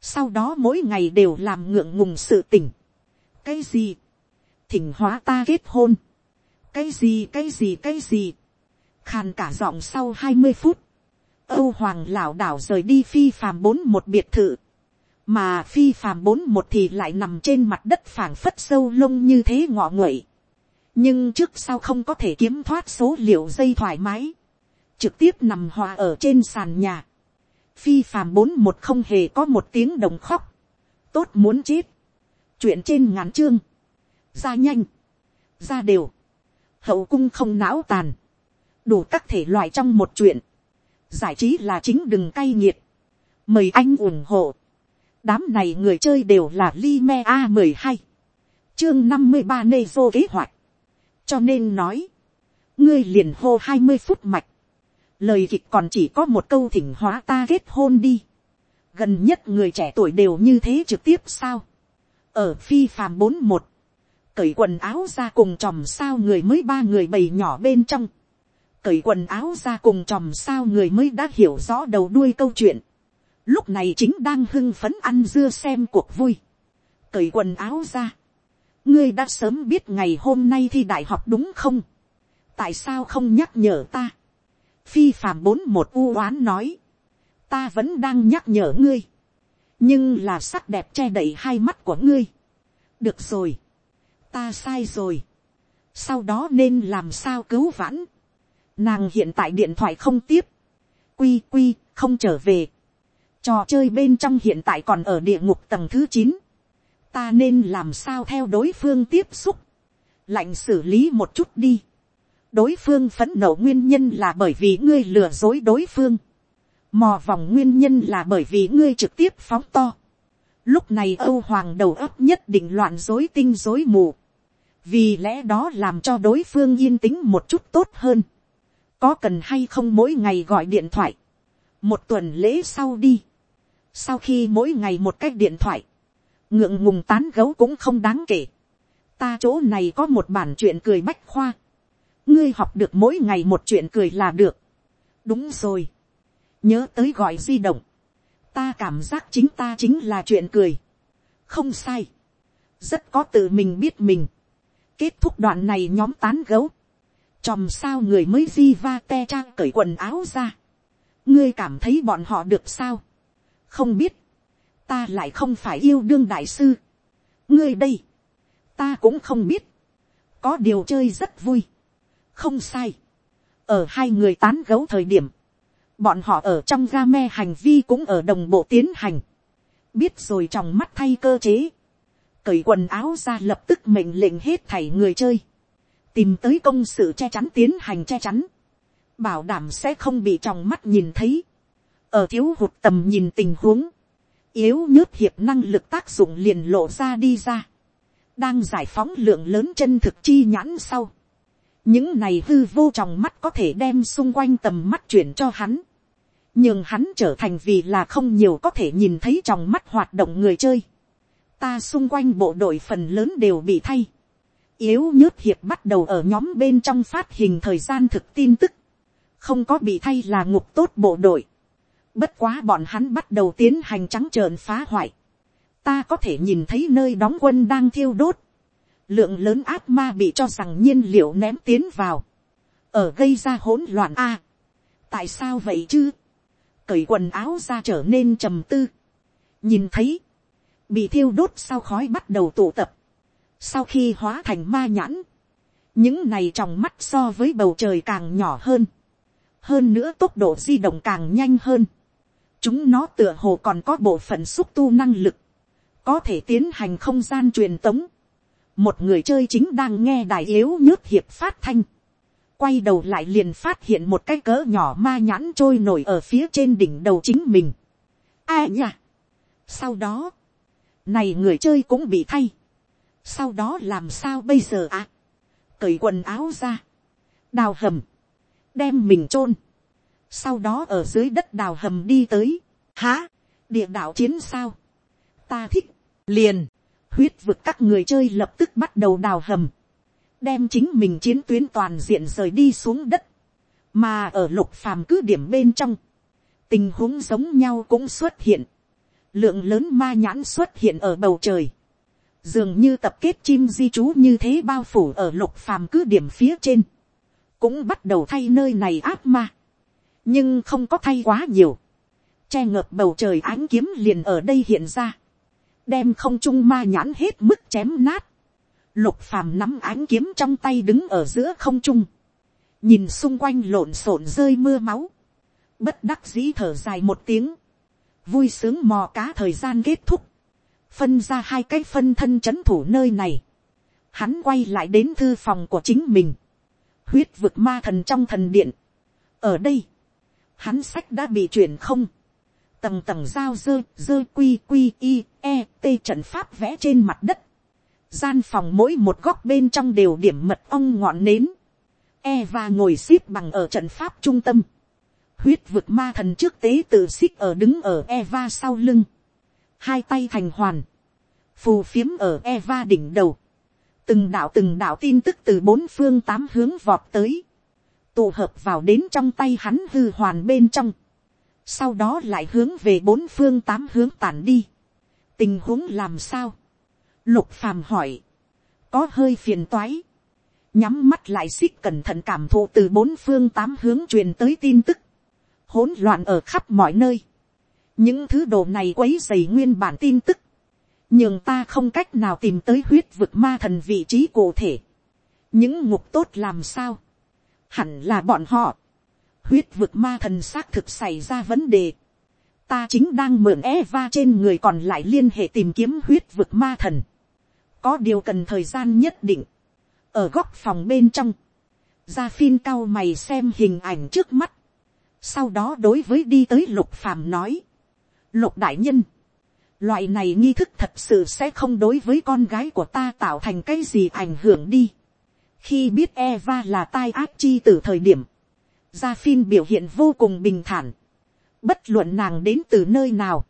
Speaker 1: sau đó mỗi ngày đều làm ngượng ngùng sự tình, cái gì, thỉnh hóa ta kết hôn, cái gì cái gì cái gì, khàn cả giọng sau hai mươi phút, âu hoàng lảo đảo rời đi phi phàm bốn một biệt thự, mà phi phàm bốn một thì lại nằm trên mặt đất phảng phất sâu lông như thế ngọ nguậy, nhưng trước sau không có thể kiếm thoát số liệu dây thoải mái, trực tiếp nằm hòa ở trên sàn nhà, phi phàm bốn một không hề có một tiếng đồng khóc, tốt muốn chết, chuyện trên ngắn chương, ra nhanh, ra đều, hậu cung không não tàn, đủ các thể loại trong một chuyện, giải trí là chính đừng cay nghiệt, mời anh ủng hộ, đám này người chơi đều là Lime a mười hai, chương năm mươi ba nê vô kế hoạch, cho nên nói, ngươi liền hô hai mươi phút mạch, lời kịch còn chỉ có một câu thỉnh hóa ta kết hôn đi, gần nhất người trẻ tuổi đều như thế trực tiếp sao, ở phi phàm bốn một, cởi quần áo ra cùng chòm sao người mới ba người bầy nhỏ bên trong, cởi quần áo ra cùng chòm sao người mới đã hiểu rõ đầu đuôi câu chuyện, lúc này chính đang hưng phấn ăn dưa xem cuộc vui, cởi quần áo ra, ngươi đã sớm biết ngày hôm nay thi đại học đúng không, tại sao không nhắc nhở ta, phi phàm bốn một u oán nói, ta vẫn đang nhắc nhở ngươi, nhưng là sắc đẹp che đậy hai mắt của ngươi. được rồi, ta sai rồi, sau đó nên làm sao cứu vãn, nàng hiện tại điện thoại không tiếp, quy quy không trở về, trò chơi bên trong hiện tại còn ở địa ngục tầng thứ chín, ta nên làm sao theo đối phương tiếp xúc, lạnh xử lý một chút đi, đối phương phấn nộ nguyên nhân là bởi vì ngươi lừa dối đối phương, mò vòng nguyên nhân là bởi vì ngươi trực tiếp phóng to. Lúc này Âu Hoàng đầu óc nhất định loạn dối tinh dối mù. Vì lẽ đó làm cho đối phương yên tĩnh một chút tốt hơn. Có cần hay không mỗi ngày gọi điện thoại. một tuần lễ sau đi, sau khi mỗi ngày một cách điện thoại, ngượng ngùng tán gấu cũng không đáng kể, ta chỗ này có một bản chuyện cười bách khoa, ngươi học được mỗi ngày một chuyện cười là được, đúng rồi, nhớ tới gọi di động, ta cảm giác chính ta chính là chuyện cười, không sai, rất có tự mình biết mình, kết thúc đoạn này nhóm tán gấu, chòm sao người mới di va te trang cởi quần áo ra, ngươi cảm thấy bọn họ được sao, không biết, ta lại không phải yêu đương đại sư, ngươi đây, ta cũng không biết, có điều chơi rất vui, không sai, ở hai người tán gấu thời điểm, bọn họ ở trong ga me hành vi cũng ở đồng bộ tiến hành, biết rồi trong mắt thay cơ chế, cởi quần áo ra lập tức mệnh lệnh hết thảy người chơi, tìm tới công sự che chắn tiến hành che chắn, bảo đảm sẽ không bị trong mắt nhìn thấy, ở thiếu hụt tầm nhìn tình huống, yếu nhớt hiệp năng lực tác dụng liền lộ ra đi ra, đang giải phóng lượng lớn chân thực chi nhãn sau, những này hư vô trong mắt có thể đem xung quanh tầm mắt chuyển cho hắn, nhưng hắn trở thành vì là không nhiều có thể nhìn thấy trong mắt hoạt động người chơi, ta xung quanh bộ đội phần lớn đều bị thay, yếu nhớt hiệp bắt đầu ở nhóm bên trong phát hình thời gian thực tin tức, không có bị thay là ngục tốt bộ đội, bất quá bọn hắn bắt đầu tiến hành trắng trợn phá hoại, ta có thể nhìn thấy nơi đóng quân đang thiêu đốt, lượng lớn ác ma bị cho rằng nhiên liệu ném tiến vào, ở gây ra hỗn loạn a. tại sao vậy chứ, cởi quần áo ra trở nên trầm tư, nhìn thấy, bị thiêu đốt sau khói bắt đầu tụ tập, sau khi hóa thành ma nhãn, những này trong mắt so với bầu trời càng nhỏ hơn, hơn nữa tốc độ di động càng nhanh hơn, chúng nó tựa hồ còn có bộ phận xúc tu năng lực, có thể tiến hành không gian truyền tống, một người chơi chính đang nghe đài yếu nhớt hiệp phát thanh, quay đầu lại liền phát hiện một cái cỡ nhỏ ma nhãn trôi nổi ở phía trên đỉnh đầu chính mình. a nhỉ? sau đó, này người chơi cũng bị thay, sau đó làm sao bây giờ ạ, à? cởi quần áo ra, đào hầm, đem mình chôn, sau đó ở dưới đất đào hầm đi tới, há, địa đạo chiến sao, ta thích, liền, huyết vực các người chơi lập tức bắt đầu đào hầm, đem chính mình chiến tuyến toàn diện rời đi xuống đất, mà ở lục phàm cứ điểm bên trong, tình huống giống nhau cũng xuất hiện, lượng lớn ma nhãn xuất hiện ở bầu trời, dường như tập kết chim di trú như thế bao phủ ở lục phàm cứ điểm phía trên, cũng bắt đầu thay nơi này áp ma, nhưng không có thay quá nhiều, che ngợp bầu trời ánh kiếm liền ở đây hiện ra, đem không trung ma nhãn hết mức chém nát, lục phàm nắm ánh kiếm trong tay đứng ở giữa không trung, nhìn xung quanh lộn xộn rơi mưa máu, bất đắc dĩ thở dài một tiếng, vui sướng mò cá thời gian kết thúc, phân ra hai cái phân thân c h ấ n thủ nơi này, hắn quay lại đến thư phòng của chính mình, huyết vực ma thần trong thần điện. ở đây, hắn sách đã bị chuyển không, tầng tầng dao dơ dơ quy quy i e t trận pháp vẽ trên mặt đất, gian phòng mỗi một góc bên trong đều điểm mật ong ngọn nến, e và ngồi x ế p bằng ở trận pháp trung tâm, huyết vực ma thần trước tế tự xích ở đứng ở Eva sau lưng. Hai tay thành hoàn, phù phiếm ở Eva đỉnh đầu, từng đạo từng đạo tin tức từ bốn phương tám hướng vọt tới, tụ hợp vào đến trong tay hắn hư hoàn bên trong, sau đó lại hướng về bốn phương tám hướng tản đi, tình huống làm sao, lục phàm hỏi, có hơi phiền toái, nhắm mắt lại xích cẩn thận cảm thụ từ bốn phương tám hướng truyền tới tin tức, hỗn loạn ở khắp mọi nơi, những thứ đồ này quấy dày nguyên bản tin tức, nhưng ta không cách nào tìm tới huyết vực ma thần vị trí cụ thể. những ngục tốt làm sao, hẳn là bọn họ huyết vực ma thần xác thực xảy ra vấn đề. ta chính đang mượn Eva trên người còn lại liên hệ tìm kiếm huyết vực ma thần. có điều cần thời gian nhất định. ở góc phòng bên trong, gia phin cao mày xem hình ảnh trước mắt. sau đó đối với đi tới lục phàm nói, lục đại nhân, loại này nghi thức thật sự sẽ không đối với con gái của ta tạo thành cái gì ảnh hưởng đi. khi biết Eva là tai ác chi từ thời điểm, gia phin biểu hiện vô cùng bình thản, bất luận nàng đến từ nơi nào,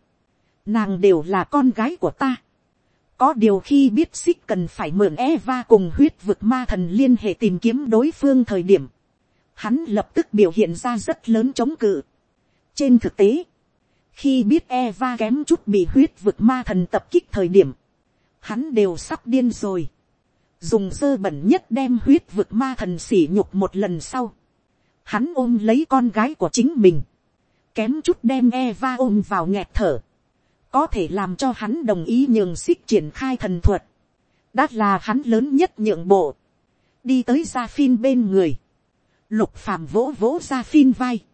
Speaker 1: nàng đều là con gái của ta. có điều khi biết xích cần phải mượn Eva cùng huyết vực ma thần liên hệ tìm kiếm đối phương thời điểm, hắn lập tức biểu hiện ra rất lớn chống cự. trên thực tế, khi biết Eva kém chút bị huyết vực ma thần tập kích thời điểm, hắn đều sắp điên rồi. dùng sơ bẩn nhất đem huyết vực ma thần sỉ nhục một lần sau hắn ôm lấy con gái của chính mình, kém chút đem Eva ôm vào nghẹt thở, có thể làm cho hắn đồng ý nhường xích triển khai thần thuật, đã là hắn lớn nhất nhượng bộ, đi tới gia phin bên người, lục phàm vỗ vỗ gia phin vai,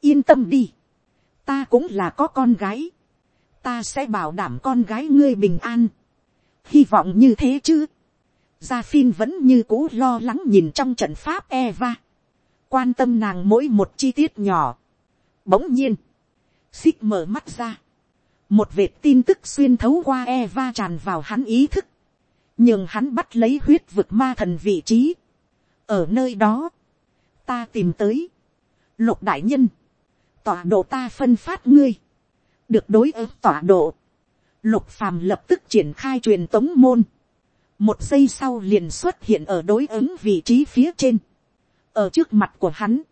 Speaker 1: yên tâm đi, ta cũng là có con gái, ta sẽ bảo đảm con gái ngươi bình an, hy vọng như thế chứ, gia phin vẫn như cũ lo lắng nhìn trong trận pháp Eva, quan tâm nàng mỗi một chi tiết nhỏ, Bỗng nhiên, xích mở mắt ra. Một vệt tin tức xuyên thấu qua Eva tràn vào hắn ý thức. Nhưng hắn bắt lấy huyết vực ma thần vị trí. Ở nơi đó, ta tìm tới. Lục đại nhân, tọa độ ta phân phát ngươi. Được đối ứng tọa độ. Lục phàm lập tức triển khai truyền tống môn. Một giây sau liền xuất hiện ở đối ứng vị trí phía trên. Ở trước mặt của hắn.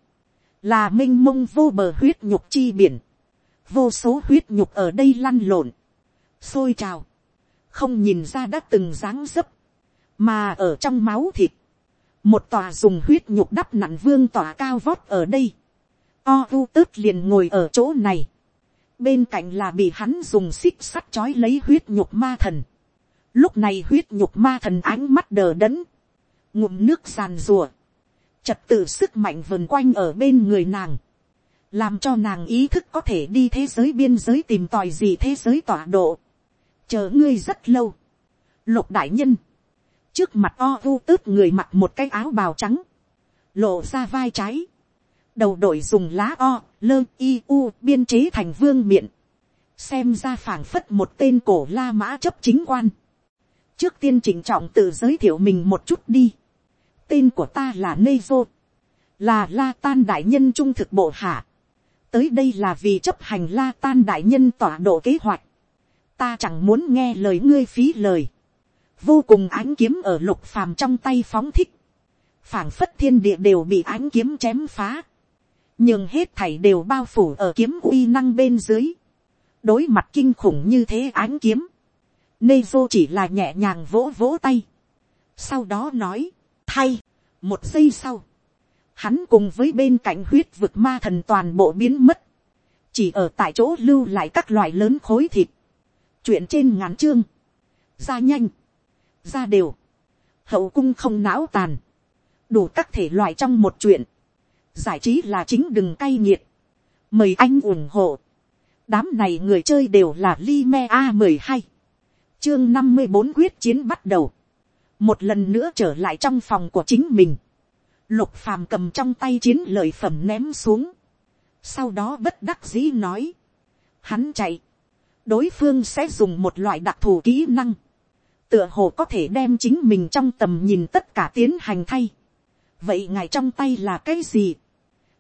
Speaker 1: Là m i n h mông vô bờ huyết nhục chi biển, vô số huyết nhục ở đây lăn lộn, sôi trào, không nhìn ra đã từng dáng dấp, mà ở trong máu thịt, một tòa dùng huyết nhục đắp nặn vương tòa cao vót ở đây, o u tớt liền ngồi ở chỗ này, bên cạnh là bị hắn dùng xích sắt chói lấy huyết nhục ma thần, lúc này huyết nhục ma thần ánh mắt đờ đẫn, ngụm nước sàn rùa, trật tự sức mạnh vần quanh ở bên người nàng, làm cho nàng ý thức có thể đi thế giới biên giới tìm tòi gì thế giới tọa độ, chờ ngươi rất lâu, lục đại nhân, trước mặt o u tớt người mặc một cái áo bào trắng, lộ ra vai trái, đầu đội dùng lá o, lơ i u biên chế thành vương miện, xem ra phảng phất một tên cổ la mã chấp chính quan. trước tiên chỉnh trọng tự giới thiệu mình một chút đi tên của ta là Nezo, là La Tan đại nhân trung thực bộ hạ. Tới đây là vì chấp hành La Tan đại nhân tọa độ kế hoạch. Ta chẳng muốn nghe lời ngươi phí lời. Vô cùng ánh kiếm ở lục phàm trong tay phóng thích. phảng phất thiên địa đều bị ánh kiếm chém phá. Nhưng hết thảy đều bao phủ ở kiếm uy năng bên dưới. Đối mặt kinh khủng như thế ánh kiếm. Nezo chỉ là nhẹ nhàng vỗ vỗ tay. Sau đó nói thay. Một giây sau, hắn cùng với bên cạnh huyết vực ma thần toàn bộ biến mất. Chỉ ở tại chỗ lưu lại các loại lớn khối thịt. Chuyện trên ngắn chương. Ra nhanh. Ra đều. Hậu cung không não tàn. Đủ các thể loại trong một chuyện. Giải trí là chính đừng cay nghiệt. Mời anh ủng hộ. Đám này người chơi đều là Lime A12. Chương năm mươi bốn quyết chiến bắt đầu một lần nữa trở lại trong phòng của chính mình, lục phàm cầm trong tay chiến lợi phẩm ném xuống, sau đó bất đắc dĩ nói, hắn chạy, đối phương sẽ dùng một loại đặc thù kỹ năng, tựa hồ có thể đem chính mình trong tầm nhìn tất cả tiến hành thay. vậy ngài trong tay là cái gì,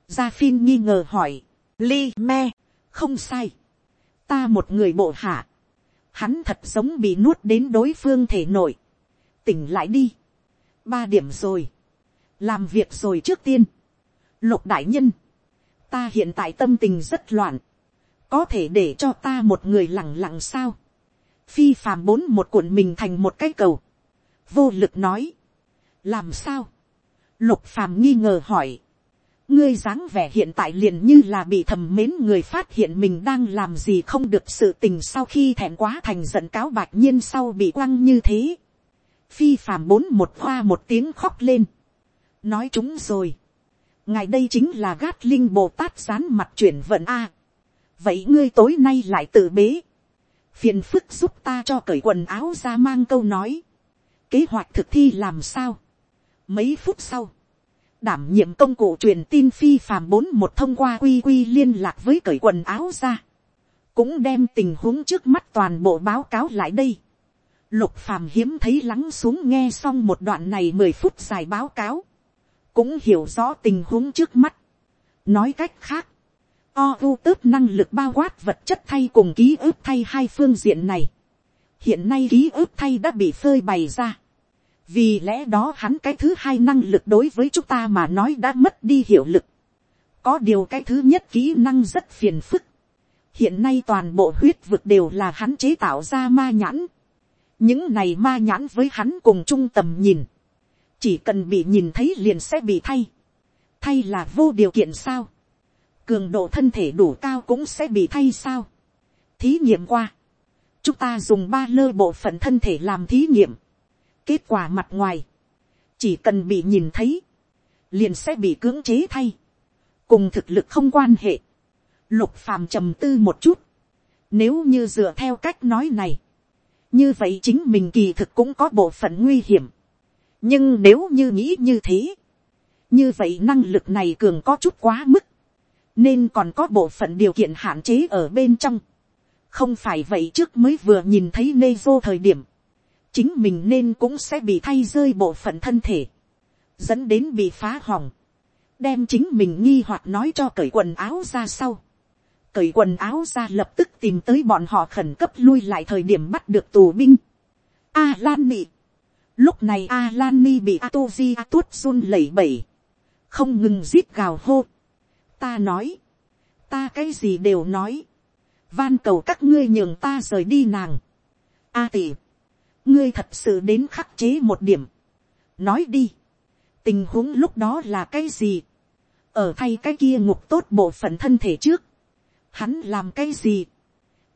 Speaker 1: gia phin nghi ngờ hỏi, li me, không sai, ta một người bộ hạ, hắn thật giống bị nuốt đến đối phương thể nội, tỉnh lại đi. ba điểm rồi. làm việc rồi trước tiên. lục đại nhân. ta hiện tại tâm tình rất loạn. có thể để cho ta một người lẳng lặng sao. phi phàm bốn một cuộn mình thành một cái cầu. vô lực nói. làm sao. lục phàm nghi ngờ hỏi. ngươi dáng vẻ hiện tại liền như là bị thầm mến người phát hiện mình đang làm gì không được sự tình sau khi thẹn quá thành giận cáo bạch nhiên sau bị quăng như thế phi phàm bốn một hoa một tiếng khóc lên, nói chúng rồi, ngài đây chính là gát linh bồ tát sán mặt chuyển vận a, vậy ngươi tối nay lại tự bế, phiền phức giúp ta cho cởi quần áo ra mang câu nói, kế hoạch thực thi làm sao, mấy phút sau, đảm nhiệm công cụ truyền tin phi phàm bốn một thông qua quy quy liên lạc với cởi quần áo ra, cũng đem tình huống trước mắt toàn bộ báo cáo lại đây. Lục phàm hiếm thấy lắng xuống nghe xong một đoạn này mười phút dài báo cáo. Cũng hiểu rõ tình huống trước mắt. Nói cách khác. o u tớp năng lực bao quát vật chất thay cùng ký ức thay hai phương diện này. hiện nay ký ức thay đã bị phơi bày ra. vì lẽ đó hắn cái thứ hai năng lực đối với chúng ta mà nói đã mất đi hiệu lực. có điều cái thứ nhất kỹ năng rất phiền phức. hiện nay toàn bộ huyết vực đều là hắn chế tạo ra ma nhãn những này ma nhãn với hắn cùng chung tầm nhìn. chỉ cần bị nhìn thấy liền sẽ bị thay. thay là vô điều kiện sao? Cường độ thân thể đủ cao cũng sẽ bị thay sao. thí nghiệm qua, chúng ta dùng ba lơ bộ phận thân thể làm thí nghiệm, kết quả mặt ngoài, chỉ cần bị nhìn thấy, liền sẽ bị cưỡng chế thay, cùng thực lực không quan hệ, lục phàm trầm tư một chút, nếu như dựa theo cách nói này, như vậy chính mình kỳ thực cũng có bộ phận nguy hiểm, nhưng nếu như nghĩ như thế, như vậy năng lực này cường có chút quá mức, nên còn có bộ phận điều kiện hạn chế ở bên trong. không phải vậy trước mới vừa nhìn thấy nê vô thời điểm, chính mình nên cũng sẽ bị thay rơi bộ phận thân thể, dẫn đến bị phá hỏng, đem chính mình nghi hoặc nói cho cởi quần áo ra sau, cởi quần áo ra lập tức tìm tới bọn họ khẩn cấp lui lại thời điểm bắt được tù binh. A Lan Nị. Lúc này A Lan Ni bị Atoji Tuốt run lẩy bẩy. Không ngừng giết gào hô ta nói, ta cái gì đều nói, van cầu các ngươi nhường ta rời đi nàng. A tỷ, ngươi thật sự đến khắc chế một điểm, nói đi, tình huống lúc đó là cái gì, ở thay cái kia ngục tốt bộ phận thân thể trước, hắn làm cái gì,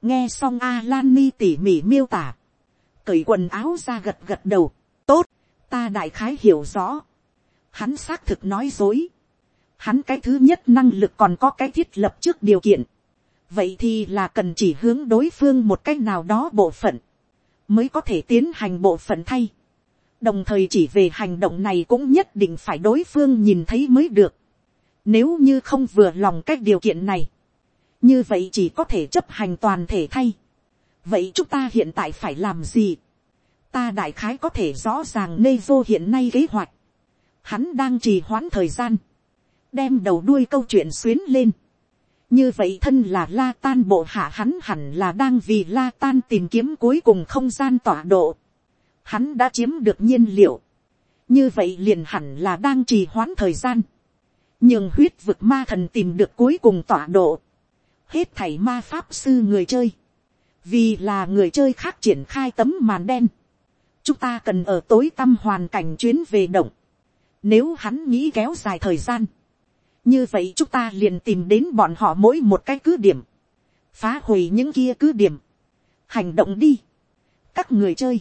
Speaker 1: nghe xong a lan ni tỉ mỉ miêu tả, cởi quần áo ra gật gật đầu, tốt, ta đại khái hiểu rõ, hắn xác thực nói dối, Hắn cái thứ nhất năng lực còn có cái thiết lập trước điều kiện. Vậy thì là cần chỉ hướng đối phương một cách nào đó bộ phận. Mới có thể tiến hành bộ phận thay. Đồng thời chỉ về hành động này cũng nhất định phải đối phương nhìn thấy mới được. Nếu như không vừa lòng cách điều kiện này. Như vậy chỉ có thể chấp hành toàn thể thay. Vậy chúng ta hiện tại phải làm gì? Ta đại khái có thể rõ ràng nê vô hiện nay kế hoạch. Hắn đang trì hoãn thời gian đem đầu đuôi câu chuyện xuyến lên. như vậy thân là la tan bộ hạ hắn hẳn là đang vì la tan tìm kiếm cuối cùng không gian tọa độ. hắn đã chiếm được nhiên liệu. như vậy liền hẳn là đang trì hoãn thời gian. nhưng huyết vực ma thần tìm được cuối cùng tọa độ hết thảy ma pháp sư người chơi. vì là người chơi khác triển khai tấm màn đen. chúng ta cần ở tối tâm hoàn cảnh chuyến về động. Nếu hắn nghĩ kéo dài thời gian, như vậy chúng ta liền tìm đến bọn họ mỗi một cái cứ điểm, phá hủy những kia cứ điểm, hành động đi, các người chơi,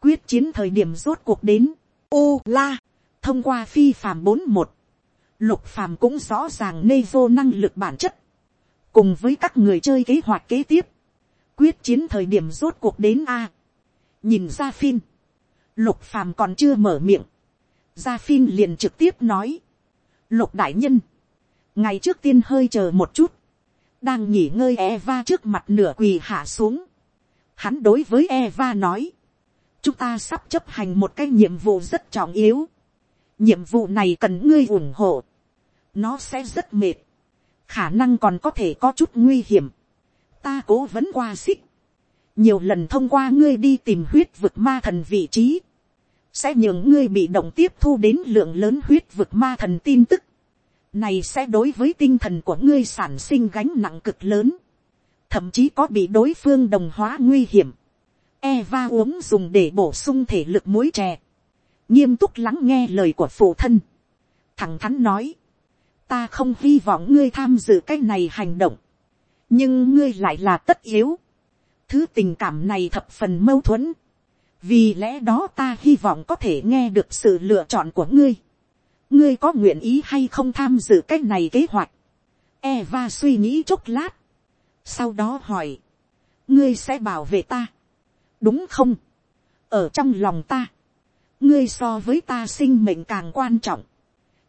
Speaker 1: quyết chiến thời điểm rốt cuộc đến, ô la, thông qua phi phàm bốn một, lục phàm cũng rõ ràng nê vô năng lực bản chất, cùng với các người chơi kế hoạch kế tiếp, quyết chiến thời điểm rốt cuộc đến a, nhìn ra phim, lục phàm còn chưa mở miệng, ra phim liền trực tiếp nói, lục đại nhân, ngày trước tiên hơi chờ một chút, đang nghỉ ngơi Eva trước mặt nửa quỳ hạ xuống. Hắn đối với Eva nói, chúng ta sắp chấp hành một cái nhiệm vụ rất trọng yếu. nhiệm vụ này cần ngươi ủng hộ. nó sẽ rất mệt khả năng còn có thể có chút nguy hiểm. ta cố vấn qua xích. nhiều lần thông qua ngươi đi tìm huyết vực ma thần vị trí. sẽ nhường ngươi bị động tiếp thu đến lượng lớn huyết vực ma thần tin tức này sẽ đối với tinh thần của ngươi sản sinh gánh nặng cực lớn, thậm chí có bị đối phương đồng hóa nguy hiểm. Eva uống dùng để bổ sung thể lực muối chè, nghiêm túc lắng nghe lời của phụ thân, thẳng thắn nói, ta không hy vọng ngươi tham dự cái này hành động, nhưng ngươi lại là tất yếu, thứ tình cảm này thập phần mâu thuẫn, vì lẽ đó ta hy vọng có thể nghe được sự lựa chọn của ngươi ngươi có nguyện ý hay không tham dự cái này kế hoạch. Eva suy nghĩ chốc lát. Sau đó hỏi. Ngươi sẽ bảo vệ ta. Đúng không? Ở trong lòng ta. Ngươi so với ta sinh mệnh càng quan trọng.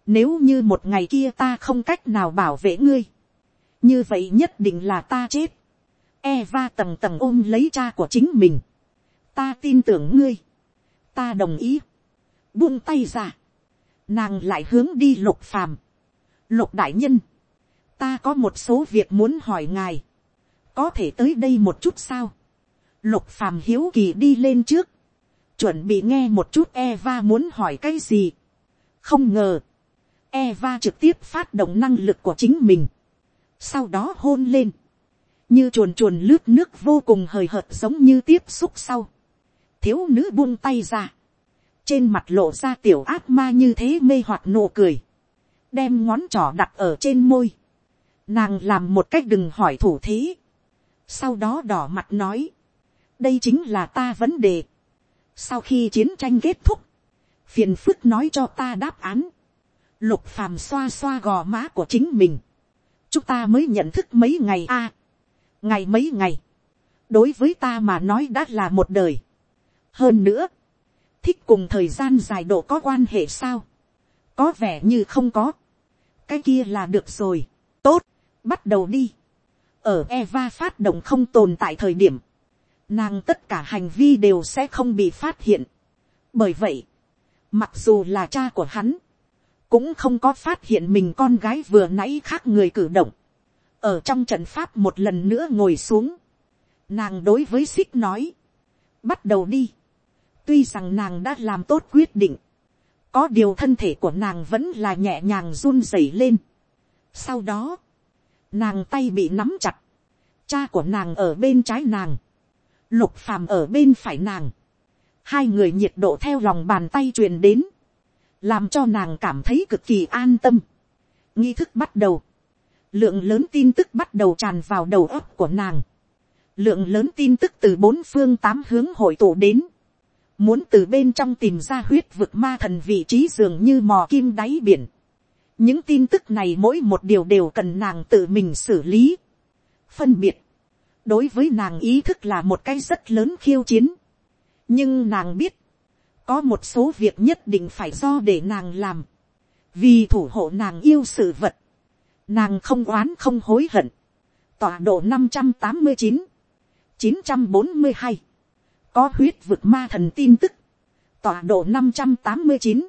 Speaker 1: Nếu như một ngày kia ta không cách nào bảo vệ ngươi. Như vậy nhất định là ta chết. Eva tầng tầng ôm lấy cha của chính mình. Ta tin tưởng ngươi. Ta đồng ý. Buông tay ra nàng lại hướng đi lục phàm. lục đại nhân, ta có một số việc muốn hỏi ngài, có thể tới đây một chút sao, lục phàm hiếu kỳ đi lên trước, chuẩn bị nghe một chút Eva muốn hỏi cái gì. không ngờ, Eva trực tiếp phát động năng lực của chính mình, sau đó hôn lên, như chuồn chuồn lướt nước vô cùng hời hợt giống như tiếp xúc sau, thiếu nữ buông tay ra, trên mặt lộ ra tiểu ác ma như thế mê hoặc nụ cười, đem ngón trỏ đặt ở trên môi, nàng làm một cách đừng hỏi thủ thế, sau đó đỏ mặt nói, đây chính là ta vấn đề, sau khi chiến tranh kết thúc, phiền phức nói cho ta đáp án, lục phàm xoa xoa gò má của chính mình, chúng ta mới nhận thức mấy ngày a, à, ngày mấy ngày, đối với ta mà nói đã là một đời, hơn nữa, thích cùng thời gian dài độ có quan hệ sao, có vẻ như không có, cái kia là được rồi, tốt, bắt đầu đi, ở Eva phát động không tồn tại thời điểm, nàng tất cả hành vi đều sẽ không bị phát hiện. bởi vậy, mặc dù là cha của hắn, cũng không có phát hiện mình con gái vừa nãy khác người cử động, ở trong trận pháp một lần nữa ngồi xuống, nàng đối với xích nói, bắt đầu đi, tuy rằng nàng đã làm tốt quyết định, có điều thân thể của nàng vẫn là nhẹ nhàng run rẩy lên. sau đó, nàng tay bị nắm chặt, cha của nàng ở bên trái nàng, lục phàm ở bên phải nàng, hai người nhiệt độ theo lòng bàn tay truyền đến, làm cho nàng cảm thấy cực kỳ an tâm. nghi thức bắt đầu, lượng lớn tin tức bắt đầu tràn vào đầu óc của nàng, lượng lớn tin tức từ bốn phương tám hướng hội tụ đến, muốn từ bên trong tìm ra huyết vực ma thần vị trí dường như mò kim đáy biển. những tin tức này mỗi một điều đều cần nàng tự mình xử lý, phân biệt, đối với nàng ý thức là một cái rất lớn khiêu chiến. nhưng nàng biết, có một số việc nhất định phải do để nàng làm, vì thủ hộ nàng yêu sự vật, nàng không oán không hối hận, tọa độ năm trăm tám mươi chín, chín trăm bốn mươi hai, có huyết vực ma thần tin tức, tọa độ năm trăm tám mươi chín,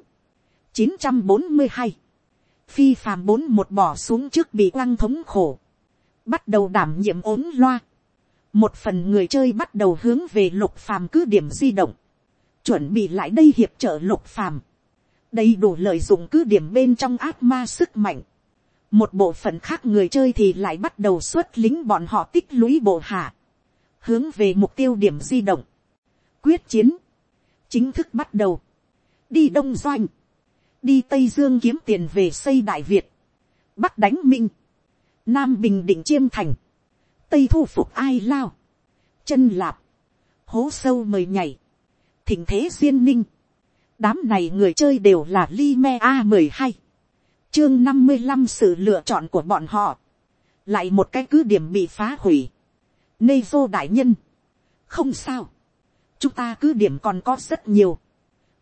Speaker 1: chín trăm bốn mươi hai, phi phàm bốn một bỏ xuống trước bị quăng thống khổ, bắt đầu đảm nhiệm ốm loa, một phần người chơi bắt đầu hướng về lục phàm cứ điểm di động, chuẩn bị lại đây hiệp trợ lục phàm, đầy đủ lợi dụng cứ điểm bên trong ác ma sức mạnh, một bộ phận khác người chơi thì lại bắt đầu xuất lính bọn họ tích lũy bộ hạ, hướng về mục tiêu điểm di động, quyết chiến, chính thức bắt đầu, đi đông doanh, đi tây dương kiếm tiền về xây đại việt, bắc đánh minh, nam bình định chiêm thành, tây thu phục ai lao, chân lạp, hố sâu mời nhảy, thình thế duyên ninh, đám này người chơi đều là li me a mười hai, chương năm mươi năm sự lựa chọn của bọn họ, lại một cái cứ điểm bị phá hủy, nê vô đại nhân, không sao, chúng ta cứ điểm còn có rất nhiều,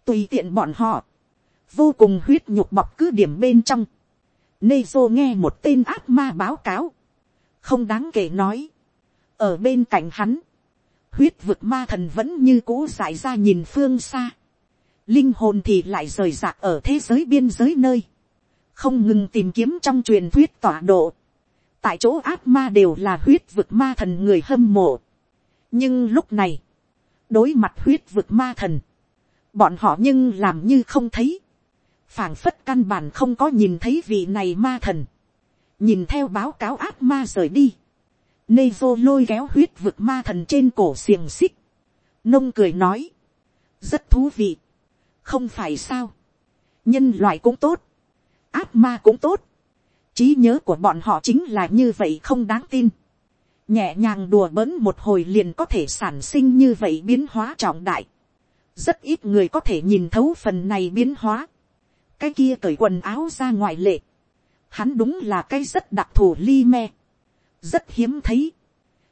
Speaker 1: tùy tiện bọn họ, vô cùng huyết nhục bọc cứ điểm bên trong, nê vô nghe một tên ác ma báo cáo, không đáng kể nói, ở bên cạnh hắn, huyết vực ma thần vẫn như cũ dại ra nhìn phương xa, linh hồn thì lại rời rạc ở thế giới biên giới nơi, không ngừng tìm kiếm trong truyền thuyết tọa độ, tại chỗ ác ma đều là huyết vực ma thần người hâm mộ. nhưng lúc này, đối mặt huyết vực ma thần, bọn họ nhưng làm như không thấy, phảng phất căn bản không có nhìn thấy vị này ma thần, nhìn theo báo cáo ác ma rời đi, nê vô lôi kéo huyết vực ma thần trên cổ xiềng xích, nông cười nói, rất thú vị, không phải sao, nhân loại cũng tốt, ác ma cũng tốt, trí nhớ của bọn họ chính là như vậy không đáng tin, nhẹ nhàng đùa bỡn một hồi liền có thể sản sinh như vậy biến hóa trọng đại, rất ít người có thể nhìn thấu phần này biến hóa, cái kia cởi quần áo ra ngoại lệ, hắn đúng là cái rất đặc thù li me, rất hiếm thấy.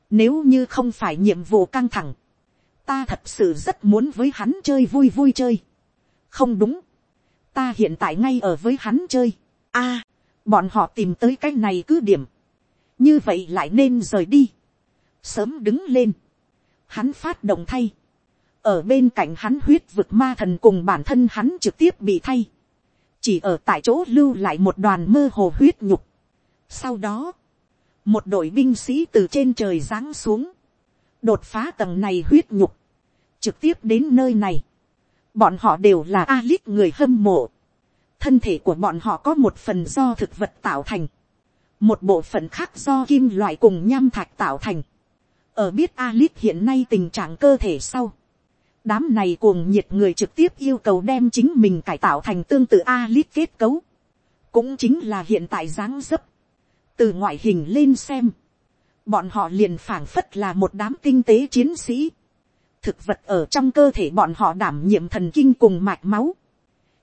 Speaker 1: Nếu như không phải nhiệm vụ căng thẳng, ta thật sự rất muốn với hắn chơi vui vui chơi. không đúng, ta hiện tại ngay ở với hắn chơi. a, bọn họ tìm tới cái này cứ điểm, như vậy lại nên rời đi. sớm đứng lên, hắn phát động thay, ở bên cạnh hắn huyết vực ma thần cùng bản thân hắn trực tiếp bị thay, chỉ ở tại chỗ lưu lại một đoàn mơ hồ huyết nhục, Sau đó, một đội binh sĩ từ trên trời giáng xuống, đột phá tầng này huyết nhục, trực tiếp đến nơi này. Bọn họ đều là Alip người hâm mộ. Thân thể của bọn họ có một phần do thực vật tạo thành, một bộ phận khác do kim loại cùng nham thạch tạo thành. Ở biết Alip hiện nay tình trạng cơ thể sau, đám này cuồng nhiệt người trực tiếp yêu cầu đem chính mình cải tạo thành tương tự Alip kết cấu, cũng chính là hiện tại dáng dấp từ ngoại hình lên xem, bọn họ liền phảng phất là một đám tinh tế chiến sĩ. thực vật ở trong cơ thể bọn họ đảm nhiệm thần kinh cùng mạch máu,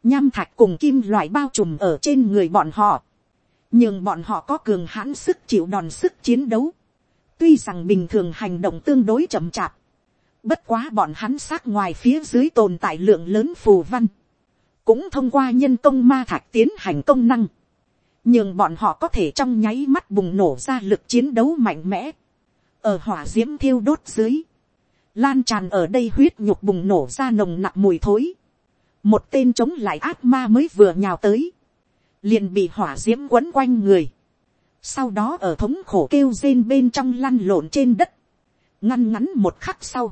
Speaker 1: nham thạch cùng kim loại bao trùm ở trên người bọn họ, nhưng bọn họ có cường hãn sức chịu đòn sức chiến đấu, tuy rằng bình thường hành động tương đối chậm chạp, bất quá bọn hắn xác ngoài phía dưới tồn tại lượng lớn phù văn, cũng thông qua nhân công ma thạch tiến hành công năng, nhưng bọn họ có thể trong nháy mắt bùng nổ ra lực chiến đấu mạnh mẽ, ở hỏa d i ễ m thiêu đốt dưới, lan tràn ở đây huyết nhục bùng nổ ra nồng nặc mùi thối, một tên chống lại ác ma mới vừa nhào tới, liền bị hỏa d i ễ m quấn quanh người, sau đó ở thống khổ kêu rên bên trong lăn lộn trên đất, ngăn ngắn một khắc sau,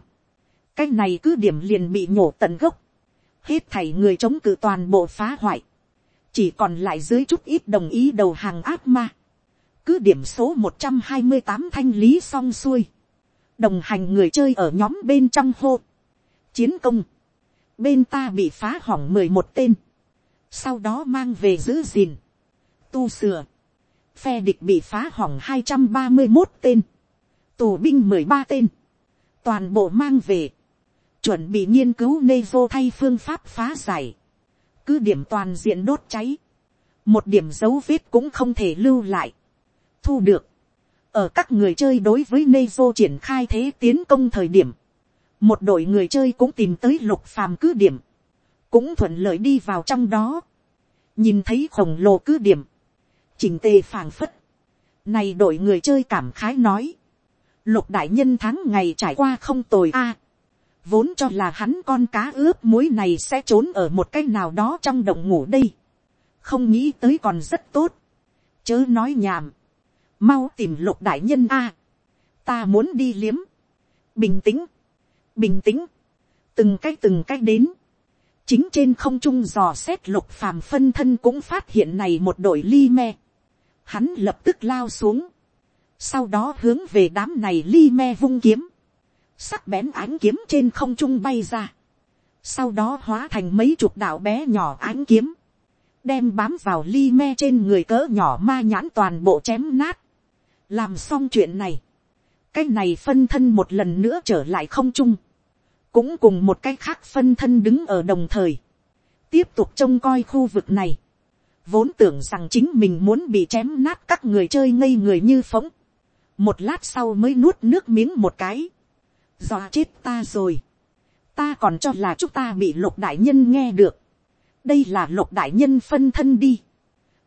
Speaker 1: cái này cứ điểm liền bị nhổ tận gốc, hết thảy người chống cự toàn bộ phá hoại, chỉ còn lại dưới chút ít đồng ý đầu hàng ác ma, cứ điểm số một trăm hai mươi tám thanh lý xong xuôi, đồng hành người chơi ở nhóm bên trong hô, chiến công, bên ta bị phá hỏng mười một tên, sau đó mang về giữ gìn, tu sửa, phe địch bị phá hỏng hai trăm ba mươi một tên, tù binh mười ba tên, toàn bộ mang về, chuẩn bị nghiên cứu nê vô thay phương pháp phá giải, cứ điểm toàn diện đốt cháy, một điểm dấu vết cũng không thể lưu lại, thu được, ở các người chơi đối với Nezo triển khai thế tiến công thời điểm, một đội người chơi cũng tìm tới lục phàm cứ điểm, cũng thuận lợi đi vào trong đó, nhìn thấy khổng lồ cứ điểm, chỉnh tề phảng phất, này đội người chơi cảm khái nói, lục đại nhân tháng ngày trải qua không tồi a, vốn cho là hắn con cá ướp muối này sẽ trốn ở một cái nào đó trong động ngủ đây. không nghĩ tới còn rất tốt. chớ nói nhảm. mau tìm lục đại nhân a. ta muốn đi liếm. bình tĩnh. bình tĩnh. từng cái từng cái đến. chính trên không trung dò xét lục phàm phân thân cũng phát hiện này một đội ly me. hắn lập tức lao xuống. sau đó hướng về đám này ly me vung kiếm sắc bén ánh kiếm trên không trung bay ra, sau đó hóa thành mấy chục đạo bé nhỏ ánh kiếm, đem bám vào ly me trên người cỡ nhỏ ma nhãn toàn bộ chém nát. làm xong chuyện này, cái này phân thân một lần nữa trở lại không trung, cũng cùng một cái khác phân thân đứng ở đồng thời, tiếp tục trông coi khu vực này, vốn tưởng rằng chính mình muốn bị chém nát các người chơi ngây người như phóng, một lát sau mới nuốt nước miếng một cái, dọa chết ta rồi. ta còn cho là chúng ta bị lục đại nhân nghe được. đây là lục đại nhân phân thân đi.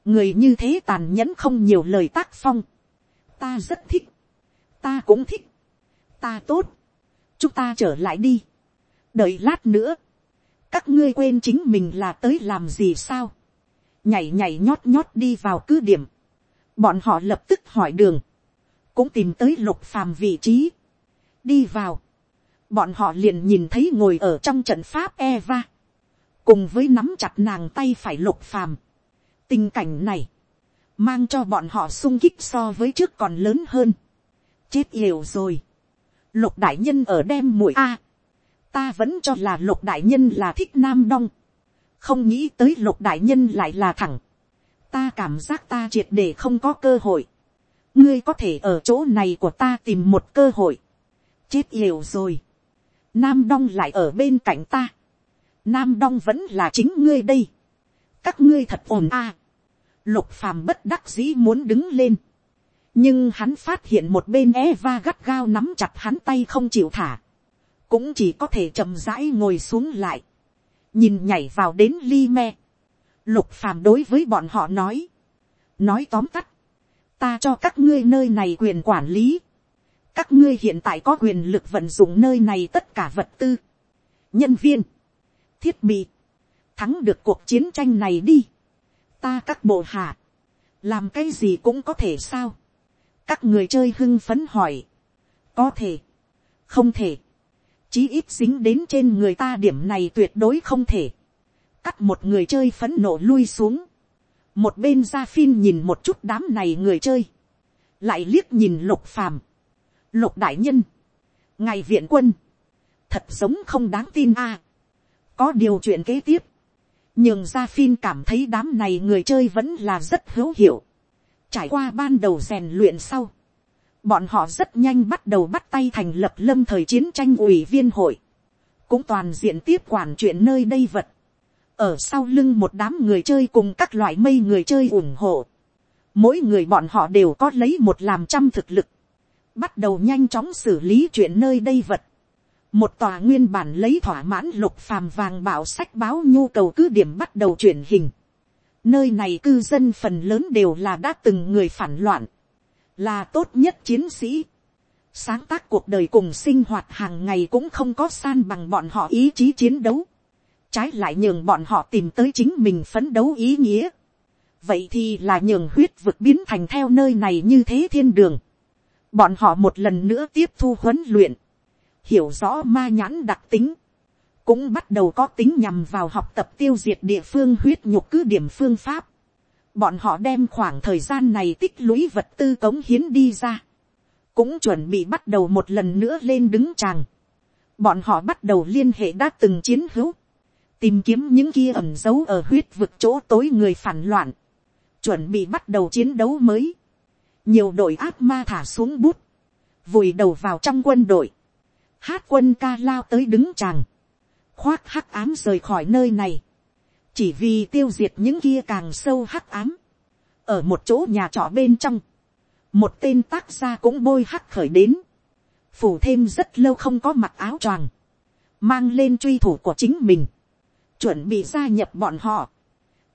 Speaker 1: người như thế tàn nhẫn không nhiều lời tác phong. ta rất thích. ta cũng thích. ta tốt. chúng ta trở lại đi. đợi lát nữa. các ngươi quên chính mình là tới làm gì sao. nhảy nhảy nhót nhót đi vào cứ điểm. bọn họ lập tức hỏi đường. cũng tìm tới lục phàm vị trí đi vào, bọn họ liền nhìn thấy ngồi ở trong trận pháp Eva, cùng với nắm chặt nàng tay phải lục phàm. tình cảnh này, mang cho bọn họ sung kích so với trước còn lớn hơn. chết hiểu rồi. lục đại nhân ở đem mũi a. ta vẫn cho là lục đại nhân là thích nam đong. không nghĩ tới lục đại nhân lại là thẳng. ta cảm giác ta triệt để không có cơ hội. ngươi có thể ở chỗ này của ta tìm một cơ hội chết hiểu rồi. Nam Đong lại ở bên cạnh ta. Nam Đong vẫn là chính ngươi đây. Các ngươi thật ổn a. Lục phàm bất đắc dĩ muốn đứng lên. Nhưng hắn phát hiện một bên Eva gắt gao nắm chặt hắn tay không chịu thả. Cũng chỉ có thể chậm rãi ngồi xuống lại. Nhìn nhảy vào đến ly me. Lục phàm đối với bọn họ nói. Nói tóm tắt. Ta cho các ngươi nơi này quyền quản lý các ngươi hiện tại có quyền lực vận dụng nơi này tất cả vật tư, nhân viên, thiết bị, thắng được cuộc chiến tranh này đi. ta các bộ hạ, làm cái gì cũng có thể sao, các người chơi hưng phấn hỏi, có thể, không thể, chí ít dính đến trên người ta điểm này tuyệt đối không thể, cắt một người chơi phấn nộ lui xuống, một bên ra phim nhìn một chút đám này người chơi, lại liếc nhìn lục phàm, lục đại nhân, ngài viện quân, thật giống không đáng tin a, có điều chuyện kế tiếp, nhường ra phin cảm thấy đám này người chơi vẫn là rất hữu hiệu, trải qua ban đầu rèn luyện sau, bọn họ rất nhanh bắt đầu bắt tay thành lập lâm thời chiến tranh ủy viên hội, cũng toàn diện tiếp quản chuyện nơi đây vật, ở sau lưng một đám người chơi cùng các loại mây người chơi ủng hộ, mỗi người bọn họ đều có lấy một làm trăm thực lực, bắt đầu nhanh chóng xử lý chuyện nơi đây vật, một tòa nguyên bản lấy thỏa mãn lục phàm vàng bảo sách báo nhu cầu cứ điểm bắt đầu chuyển hình. Nơi này cư dân phần lớn đều là đã từng người phản loạn, là tốt nhất chiến sĩ. Sáng tác cuộc đời cùng sinh hoạt hàng ngày cũng không có san bằng bọn họ ý chí chiến đấu. Trái lại nhường bọn họ tìm tới chính mình phấn đấu ý nghĩa. Vậy thì là nhường huyết vực biến thành theo nơi này như thế thiên đường. Bọn họ một lần nữa tiếp thu huấn luyện hiểu rõ ma nhãn đặc tính, cũng bắt đầu có tính nhằm vào học tập tiêu diệt địa phương huyết nhục cứ điểm phương pháp. Bọn họ đem khoảng thời gian này tích lũy vật tư cống hiến đi ra, cũng chuẩn bị bắt đầu một lần nữa lên đứng tràng. Bọn họ bắt đầu liên hệ đã từng chiến hữu, tìm kiếm những kia ẩn dấu ở huyết vực chỗ tối người phản loạn, chuẩn bị bắt đầu chiến đấu mới nhiều đội ác ma thả xuống bút, vùi đầu vào trong quân đội, hát quân ca lao tới đứng chàng, khoác hắc ám rời khỏi nơi này, chỉ vì tiêu diệt những kia càng sâu hắc ám, ở một chỗ nhà trọ bên trong, một tên tác gia cũng bôi hắc khởi đến, phủ thêm rất lâu không có mặc áo choàng, mang lên truy thủ của chính mình, chuẩn bị gia nhập bọn họ,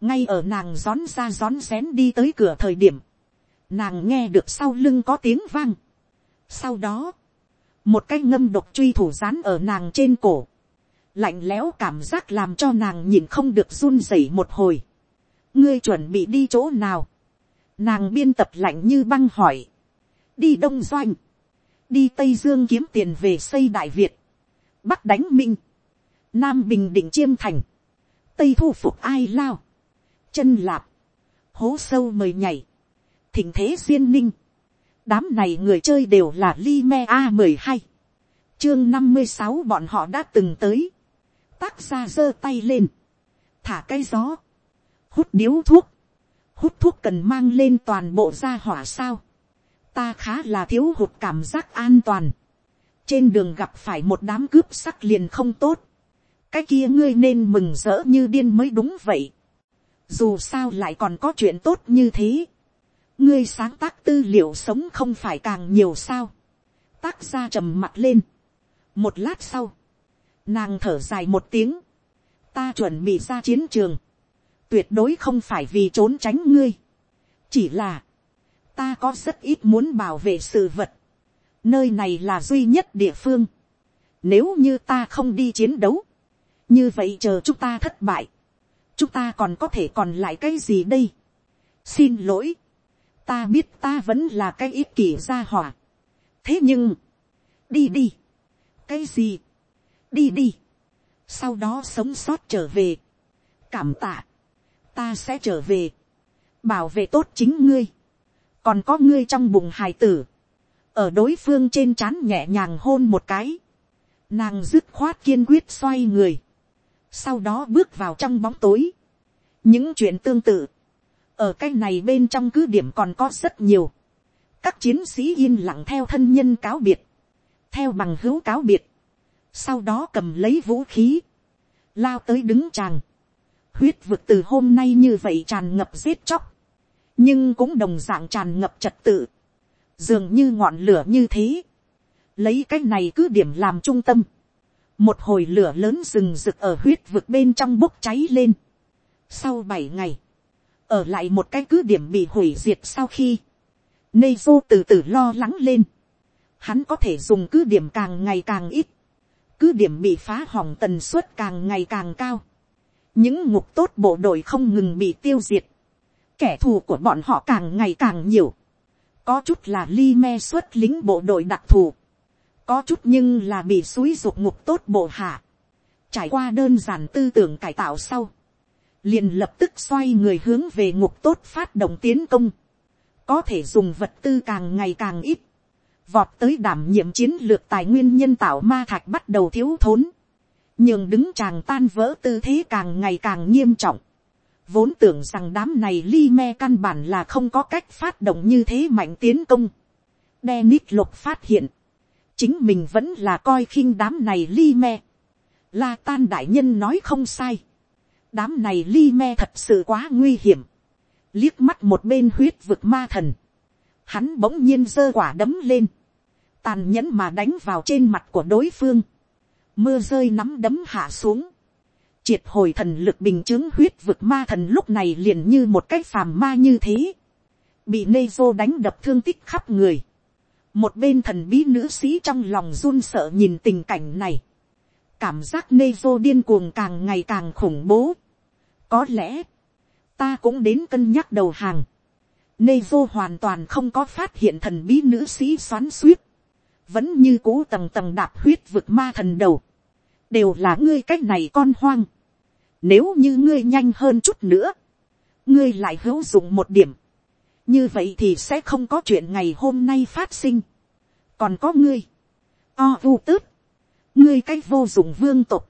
Speaker 1: ngay ở nàng rón ra rón xén đi tới cửa thời điểm, nàng nghe được sau lưng có tiếng vang. sau đó, một cái ngâm độc truy thủ rán ở nàng trên cổ, lạnh lẽo cảm giác làm cho nàng nhìn không được run rẩy một hồi. ngươi chuẩn bị đi chỗ nào, nàng biên tập lạnh như băng hỏi, đi đông doanh, đi tây dương kiếm tiền về xây đại việt, bắc đánh minh, nam bình định chiêm thành, tây thu phục ai lao, chân lạp, hố sâu mời nhảy, thỉnh thế duyên ninh, đám này người chơi đều là li me a mười hai. Chương năm mươi sáu bọn họ đã từng tới. Tác ra giơ tay lên. Thả cây gió. Hút điếu thuốc. Hút thuốc cần mang lên toàn bộ ra hỏa sao. Ta khá là thiếu hụt cảm giác an toàn. Trên đường gặp phải một đám cướp sắc liền không tốt. Cái kia ngươi nên mừng rỡ như điên mới đúng vậy. Dù sao lại còn có chuyện tốt như thế ngươi sáng tác tư liệu sống không phải càng nhiều sao. tác gia trầm mặt lên. một lát sau, nàng thở dài một tiếng. ta chuẩn bị ra chiến trường. tuyệt đối không phải vì trốn tránh ngươi. chỉ là, ta có rất ít muốn bảo vệ sự vật. nơi này là duy nhất địa phương. nếu như ta không đi chiến đấu, như vậy chờ chúng ta thất bại. chúng ta còn có thể còn lại cái gì đây. xin lỗi ta biết ta vẫn là cái ích kỷ gia hỏa. thế nhưng, đi đi, cái gì, đi đi, sau đó sống sót trở về, cảm tạ, ta sẽ trở về, bảo vệ tốt chính ngươi, còn có ngươi trong bụng hài tử, ở đối phương trên c h á n nhẹ nhàng hôn một cái, nàng dứt khoát kiên quyết xoay người, sau đó bước vào trong bóng tối, những chuyện tương tự, ở cái này bên trong cứ điểm còn có rất nhiều, các chiến sĩ yên lặng theo thân nhân cáo biệt, theo bằng hữu cáo biệt, sau đó cầm lấy vũ khí, lao tới đứng tràng, huyết vực từ hôm nay như vậy tràn ngập giết chóc, nhưng cũng đồng d ạ n g tràn ngập trật tự, dường như ngọn lửa như thế, lấy cái này cứ điểm làm trung tâm, một hồi lửa lớn rừng rực ở huyết vực bên trong bốc cháy lên. Sau bảy ngày, ở lại một cái cứ điểm bị hủy diệt sau khi, nê vô từ từ lo lắng lên, hắn có thể dùng cứ điểm càng ngày càng ít, cứ điểm bị phá hỏng tần suất càng ngày càng cao, những ngục tốt bộ đội không ngừng bị tiêu diệt, kẻ thù của bọn họ càng ngày càng nhiều, có chút là li me xuất lính bộ đội đặc thù, có chút nhưng là bị suối ruột ngục tốt bộ hạ, trải qua đơn giản tư tưởng cải tạo sau, liền lập tức xoay người hướng về ngục tốt phát động tiến công, có thể dùng vật tư càng ngày càng ít, vọt tới đảm nhiệm chiến lược tài nguyên nhân tạo ma thạch bắt đầu thiếu thốn, nhường đứng chàng tan vỡ tư thế càng ngày càng nghiêm trọng, vốn tưởng rằng đám này li me căn bản là không có cách phát động như thế mạnh tiến công. Dennis lục phát hiện, chính mình vẫn là coi khinh đám này li me. La tan đại nhân nói không sai đám này li me thật sự quá nguy hiểm. liếc mắt một bên huyết vực ma thần. hắn bỗng nhiên giơ quả đấm lên. tàn nhẫn mà đánh vào trên mặt của đối phương. mưa rơi nắm đấm hạ xuống triệt hồi thần lực bình chứng huyết vực ma thần lúc này liền như một cái phàm ma như thế, bị nê vô đánh đập thương tích khắp người, một bên thần bí nữ sĩ trong lòng run sợ nhìn tình cảnh này, cảm giác nê vô điên cuồng càng ngày càng khủng bố, có lẽ, ta cũng đến cân nhắc đầu hàng, nê vô hoàn toàn không có phát hiện thần bí nữ sĩ xoắn suýt, vẫn như cố tầng tầng đạp huyết vực ma thần đầu, đều là ngươi cách này con hoang. Nếu như ngươi nhanh hơn chút nữa, ngươi lại hữu dụng một điểm. Như vậy thì sẽ không có chuyện ngày hôm nay phát sinh. Còn có ngươi. O u tớt, Ngươi cái vô dụng vương tộc,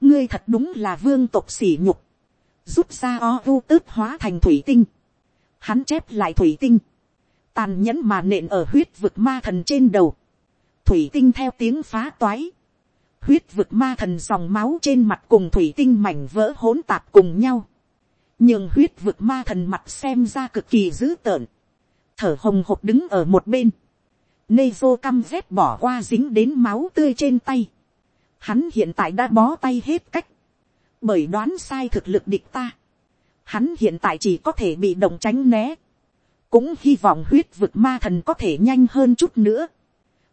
Speaker 1: Ngươi thật đúng là vương tộc sỉ nhục. Rút ra o vu tước hóa thành thủy tinh. Hắn chép lại thủy tinh. Tàn nhẫn mà nện ở huyết vực ma thần trên đầu. Thủy tinh theo tiếng phá toái huyết vực ma thần dòng máu trên mặt cùng thủy tinh mảnh vỡ hỗn tạp cùng nhau, nhưng huyết vực ma thần mặt xem ra cực kỳ dữ tợn, thở hồng hộc đứng ở một bên, nê vô căm rét bỏ qua dính đến máu tươi trên tay, hắn hiện tại đã bó tay hết cách, bởi đoán sai thực lực địch ta, hắn hiện tại chỉ có thể bị động tránh né, cũng hy vọng huyết vực ma thần có thể nhanh hơn chút nữa,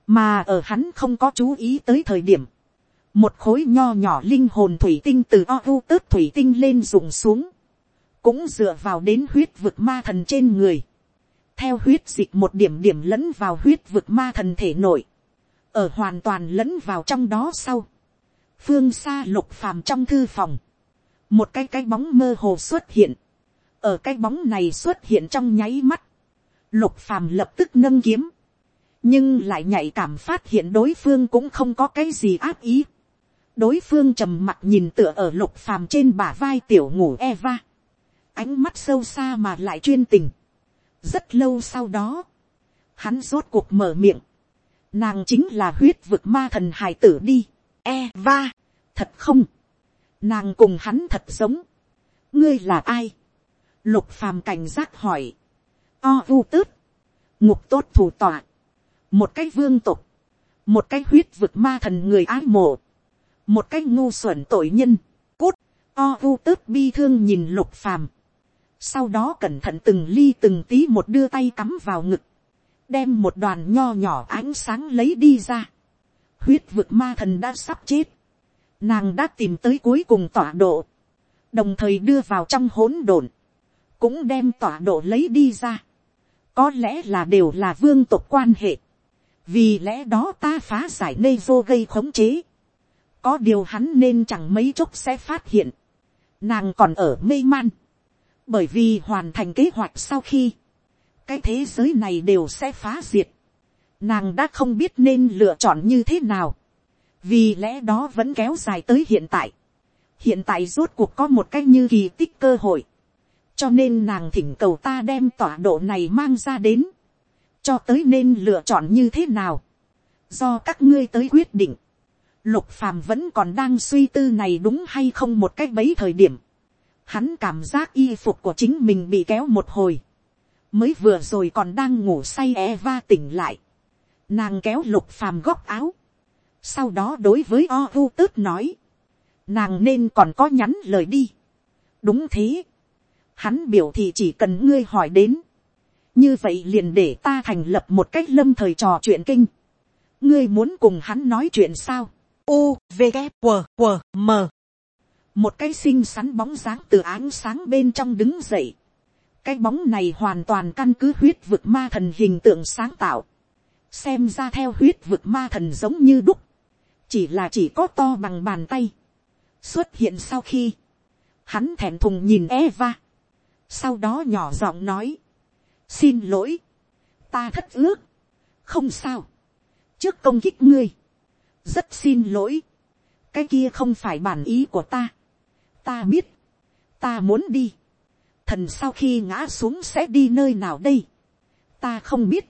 Speaker 1: mà ở hắn không có chú ý tới thời điểm, một khối nho nhỏ linh hồn thủy tinh từ o u tớt thủy tinh lên dùng xuống, cũng dựa vào đến huyết vực ma thần trên người, theo huyết dịch một điểm điểm lẫn vào huyết vực ma thần thể nội, ở hoàn toàn lẫn vào trong đó sau, phương xa lục phàm trong thư phòng, một cái cái bóng mơ hồ xuất hiện, ở cái bóng này xuất hiện trong nháy mắt, lục phàm lập tức nâng kiếm, nhưng lại nhạy cảm phát hiện đối phương cũng không có cái gì áp ý đối phương trầm mặt nhìn tựa ở lục phàm trên bả vai tiểu ngủ Eva. Ánh mắt sâu xa mà lại chuyên tình. Rất lâu sau đó, hắn rốt cuộc mở miệng. Nàng chính là huyết vực ma thần hài tử đi. Eva, thật không? Nàng cùng hắn thật giống. Ngươi là ai? Lục phàm cảnh giác hỏi. O u tớt. Ngục tốt thủ tọa. Một cái vương tục. Một cái huyết vực ma thần người ái mộ một cách ngu xuẩn tội nhân, cút, o u tớt bi thương nhìn lục phàm, sau đó cẩn thận từng ly từng tí một đưa tay cắm vào ngực, đem một đoàn nho nhỏ ánh sáng lấy đi ra, huyết vực ma thần đã sắp chết, nàng đã tìm tới cuối cùng tọa độ, đồng thời đưa vào trong hỗn độn, cũng đem tọa độ lấy đi ra, có lẽ là đều là vương tộc quan hệ, vì lẽ đó ta phá giải nê vô gây khống chế, có điều hắn nên chẳng mấy chốc sẽ phát hiện. Nàng còn ở mê man. Bởi vì hoàn thành kế hoạch sau khi. Cái thế giới này đều sẽ phá diệt. Nàng đã không biết nên lựa chọn như thế nào. Vì lẽ đó vẫn kéo dài tới hiện tại. Hiện tại rốt cuộc có một cách như kỳ tích cơ hội. Cho nên nàng thỉnh cầu ta đem tọa độ này mang ra đến. Cho tới nên lựa chọn như thế nào. Do các ngươi tới quyết định Lục phàm vẫn còn đang suy tư này đúng hay không một cách bấy thời điểm. Hắn cảm giác y phục của chính mình bị kéo một hồi. Mới vừa rồi còn đang ngủ say Eva tỉnh lại. Nàng kéo lục phàm góc áo. Sau đó đối với o u tớt nói. Nàng nên còn có nhắn lời đi. Đúng thế. Hắn biểu thị chỉ cần ngươi hỏi đến. Như vậy liền để ta thành lập một cách lâm thời trò chuyện kinh. Ngươi muốn cùng hắn nói chuyện sao? U, V, K, W, M. Một cái xinh xắn bóng dáng từ ánh sáng bên trong đứng dậy. cái bóng này hoàn toàn căn cứ huyết vực ma thần hình tượng sáng tạo, xem ra theo huyết vực ma thần giống như đúc, chỉ là chỉ có to bằng bàn tay, xuất hiện sau khi, hắn thèm thùng nhìn Eva, sau đó nhỏ giọng nói, xin lỗi, ta thất ước, không sao, trước công kích ngươi, rất xin lỗi, cái kia không phải bản ý của ta, ta biết, ta muốn đi, thần sau khi ngã xuống sẽ đi nơi nào đây, ta không biết,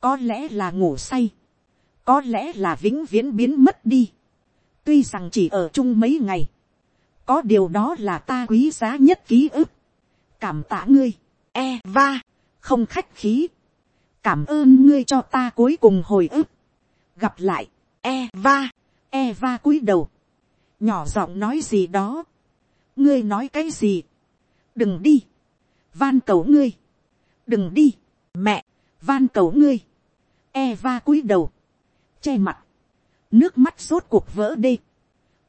Speaker 1: có lẽ là ngủ say, có lẽ là vĩnh viễn biến mất đi, tuy rằng chỉ ở chung mấy ngày, có điều đó là ta quý giá nhất ký ức, cảm tạ ngươi, Eva, không khách khí, cảm ơn ngươi cho ta cuối cùng hồi ức, gặp lại, Eva, Eva cúi đầu, nhỏ giọng nói gì đó, ngươi nói cái gì, đừng đi, van cầu ngươi, đừng đi, mẹ, van cầu ngươi, Eva cúi đầu, che mặt, nước mắt rốt cuộc vỡ đê,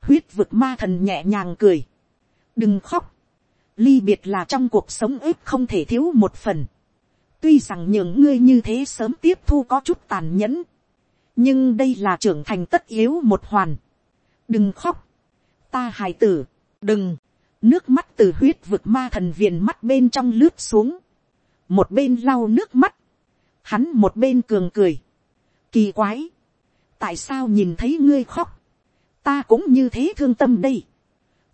Speaker 1: huyết vực ma thần nhẹ nhàng cười, đừng khóc, ly biệt là trong cuộc sống ít không thể thiếu một phần, tuy rằng những ngươi như thế sớm tiếp thu có chút tàn nhẫn, nhưng đây là trưởng thành tất yếu một hoàn, đừng khóc, ta hài tử, đừng, nước mắt từ huyết vực ma thần viền mắt bên trong lướt xuống, một bên lau nước mắt, hắn một bên cường cười, kỳ quái, tại sao nhìn thấy ngươi khóc, ta cũng như thế thương tâm đây,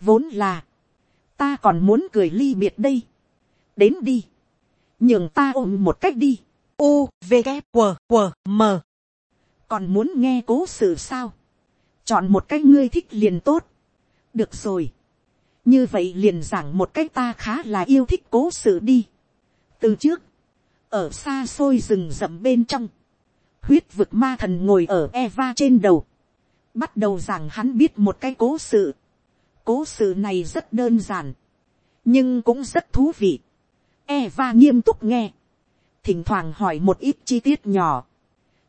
Speaker 1: vốn là, ta còn muốn cười ly biệt đây, đến đi, nhường ta ôm một cách đi,
Speaker 2: U, V, K, W, W, M.
Speaker 1: còn muốn nghe cố sự sao, chọn một cách ngươi thích liền tốt, được rồi, như vậy liền giảng một cách ta khá là yêu thích cố sự đi. từ trước, ở xa xôi rừng rậm bên trong, huyết vực ma thần ngồi ở Eva trên đầu, bắt đầu giảng hắn biết một cái cố sự. cố sự này rất đơn giản, nhưng cũng rất thú vị. Eva nghiêm túc nghe, thỉnh thoảng hỏi một ít chi tiết nhỏ,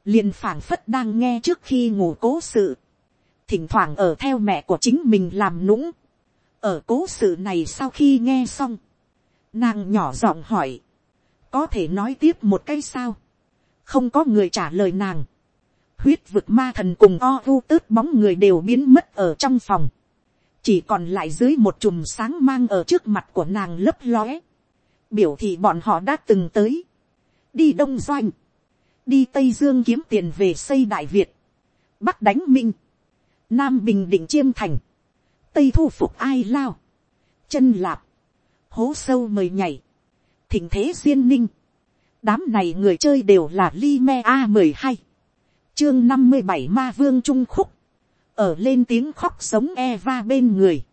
Speaker 1: liền phảng phất đang nghe trước khi ngủ cố sự, thỉnh thoảng ở theo mẹ của chính mình làm nũng, ở cố sự này sau khi nghe xong, nàng nhỏ giọng hỏi, có thể nói tiếp một cái sao, không có người trả lời nàng, huyết vực ma thần cùng o u tớt bóng người đều biến mất ở trong phòng, chỉ còn lại dưới một chùm sáng mang ở trước mặt của nàng lấp lóe, biểu thị bọn họ đã từng tới, đi đông doanh, đi tây dương kiếm tiền về xây đại việt, bắc đánh minh, nam bình định chiêm thành, tây thu phục ai lao, chân lạp, hố sâu mời nhảy, thỉnh thế duyên ninh, đám này người chơi đều là li me a mười hai, chương năm mươi bảy ma vương trung khúc, ở lên tiếng khóc sống Eva bên người,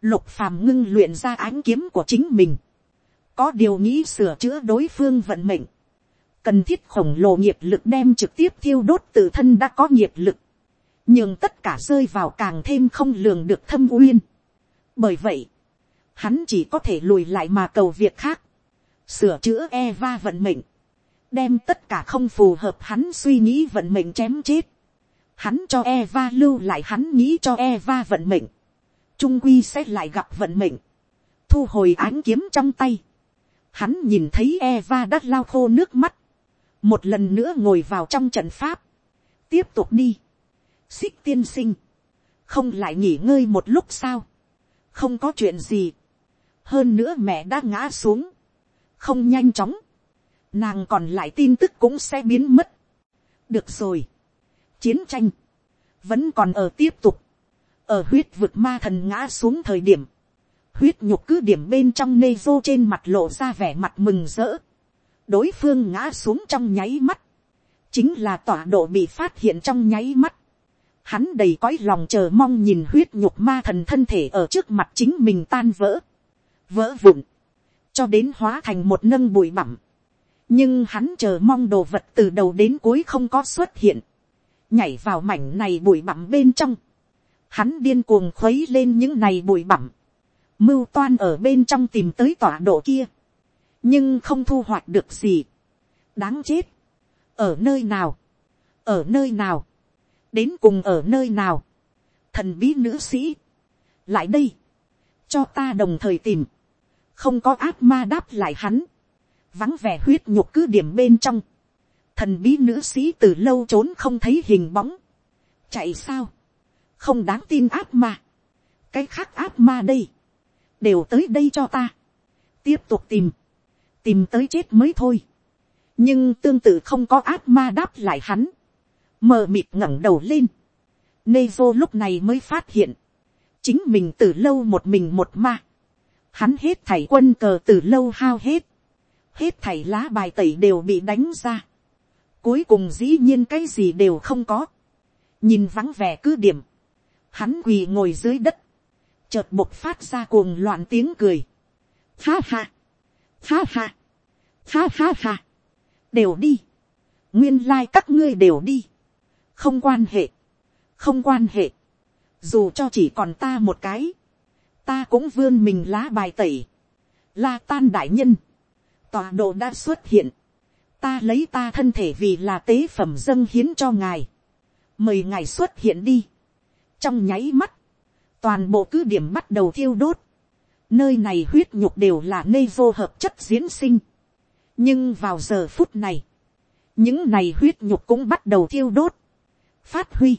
Speaker 1: lục phàm ngưng luyện ra ánh kiếm của chính mình, có điều nghĩ sửa chữa đối phương vận mệnh, cần thiết khổng lồ nghiệp lực đem trực tiếp thiêu đốt tự thân đã có nghiệp lực, nhưng tất cả rơi vào càng thêm không lường được thâm uyên. bởi vậy, hắn chỉ có thể lùi lại mà cầu việc khác, sửa chữa Eva vận mệnh, đem tất cả không phù hợp hắn suy nghĩ vận mệnh chém chết, hắn cho Eva lưu lại hắn nghĩ cho Eva vận mệnh, trung quy sẽ lại gặp vận mệnh, thu hồi ánh kiếm trong tay, hắn nhìn thấy Eva đã lao khô nước mắt, một lần nữa ngồi vào trong trận pháp, tiếp tục đi, xích tiên sinh, không lại nghỉ ngơi một lúc sao, không có chuyện gì, hơn nữa mẹ đã ngã xuống, không nhanh chóng, nàng còn lại tin tức cũng sẽ biến mất. được rồi, chiến tranh, vẫn còn ở tiếp tục, ở huyết vực ma thần ngã xuống thời điểm, huyết nhục cứ điểm bên trong nê vô trên mặt lộ ra vẻ mặt mừng rỡ, đối phương ngã xuống trong nháy mắt, chính là tọa độ bị phát hiện trong nháy mắt, hắn đầy cõi lòng chờ mong nhìn huyết nhục ma thần thân thể ở trước mặt chính mình tan vỡ, vỡ vụn, cho đến hóa thành một nâng bụi bặm. nhưng hắn chờ mong đồ vật từ đầu đến cuối không có xuất hiện, nhảy vào mảnh này bụi bặm bên trong, hắn điên cuồng khuấy lên những này bụi bặm, mưu toan ở bên trong tìm tới tọa độ kia, nhưng không thu hoạch được gì, đáng chết, ở nơi nào, ở nơi nào, đến cùng ở nơi nào, thần bí nữ sĩ, lại đây, cho ta đồng thời tìm, không có ác ma đáp lại hắn, vắng vẻ huyết nhục cứ điểm bên trong, thần bí nữ sĩ từ lâu trốn không thấy hình bóng, chạy sao, không đáng tin ác ma, cái khác ác ma đây, đều tới đây cho ta, tiếp tục tìm, tìm tới chết mới thôi, nhưng tương tự không có ác ma đáp lại hắn, mờ mịt ngẩng đầu lên, nê vô lúc này mới phát hiện, chính mình từ lâu một mình một ma, hắn hết thảy quân cờ từ lâu hao hết, hết thảy lá bài tẩy đều bị đánh ra, cuối cùng dĩ nhiên cái gì đều không có, nhìn vắng vẻ cứ điểm, hắn quỳ ngồi dưới đất, chợt bộc phát ra cuồng loạn tiếng cười, ha ha, ha ha, ha ha ha, đều đi, nguyên lai các ngươi đều đi, không quan hệ, không quan hệ, dù cho chỉ còn ta một cái, ta cũng vươn mình lá bài tẩy, la tan đại nhân, tọa độ đã xuất hiện, ta lấy ta thân thể vì là tế phẩm dâng hiến cho ngài, mời ngài xuất hiện đi, trong nháy mắt, toàn bộ cứ điểm bắt đầu thiêu đốt, nơi này huyết nhục đều là nơi vô hợp chất diễn sinh, nhưng vào giờ phút này, những này huyết nhục cũng bắt đầu thiêu đốt, phát huy,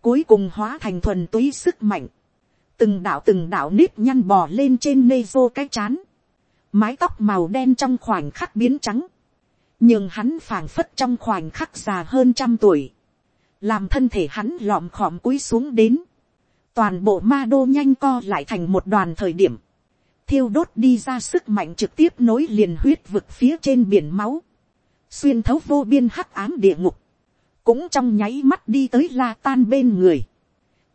Speaker 1: cuối cùng hóa thành thuần túy sức mạnh, từng đạo từng đạo nếp nhăn bò lên trên nê vô cái chán, mái tóc màu đen trong khoảnh khắc biến trắng, nhưng hắn phảng phất trong khoảnh khắc già hơn trăm tuổi, làm thân thể hắn lọm khọm cúi xuống đến, toàn bộ ma đô nhanh co lại thành một đoàn thời điểm, thiêu đốt đi ra sức mạnh trực tiếp nối liền huyết vực phía trên biển máu, xuyên thấu vô biên hắc ám địa ngục, cũng trong nháy mắt đi tới la tan bên người.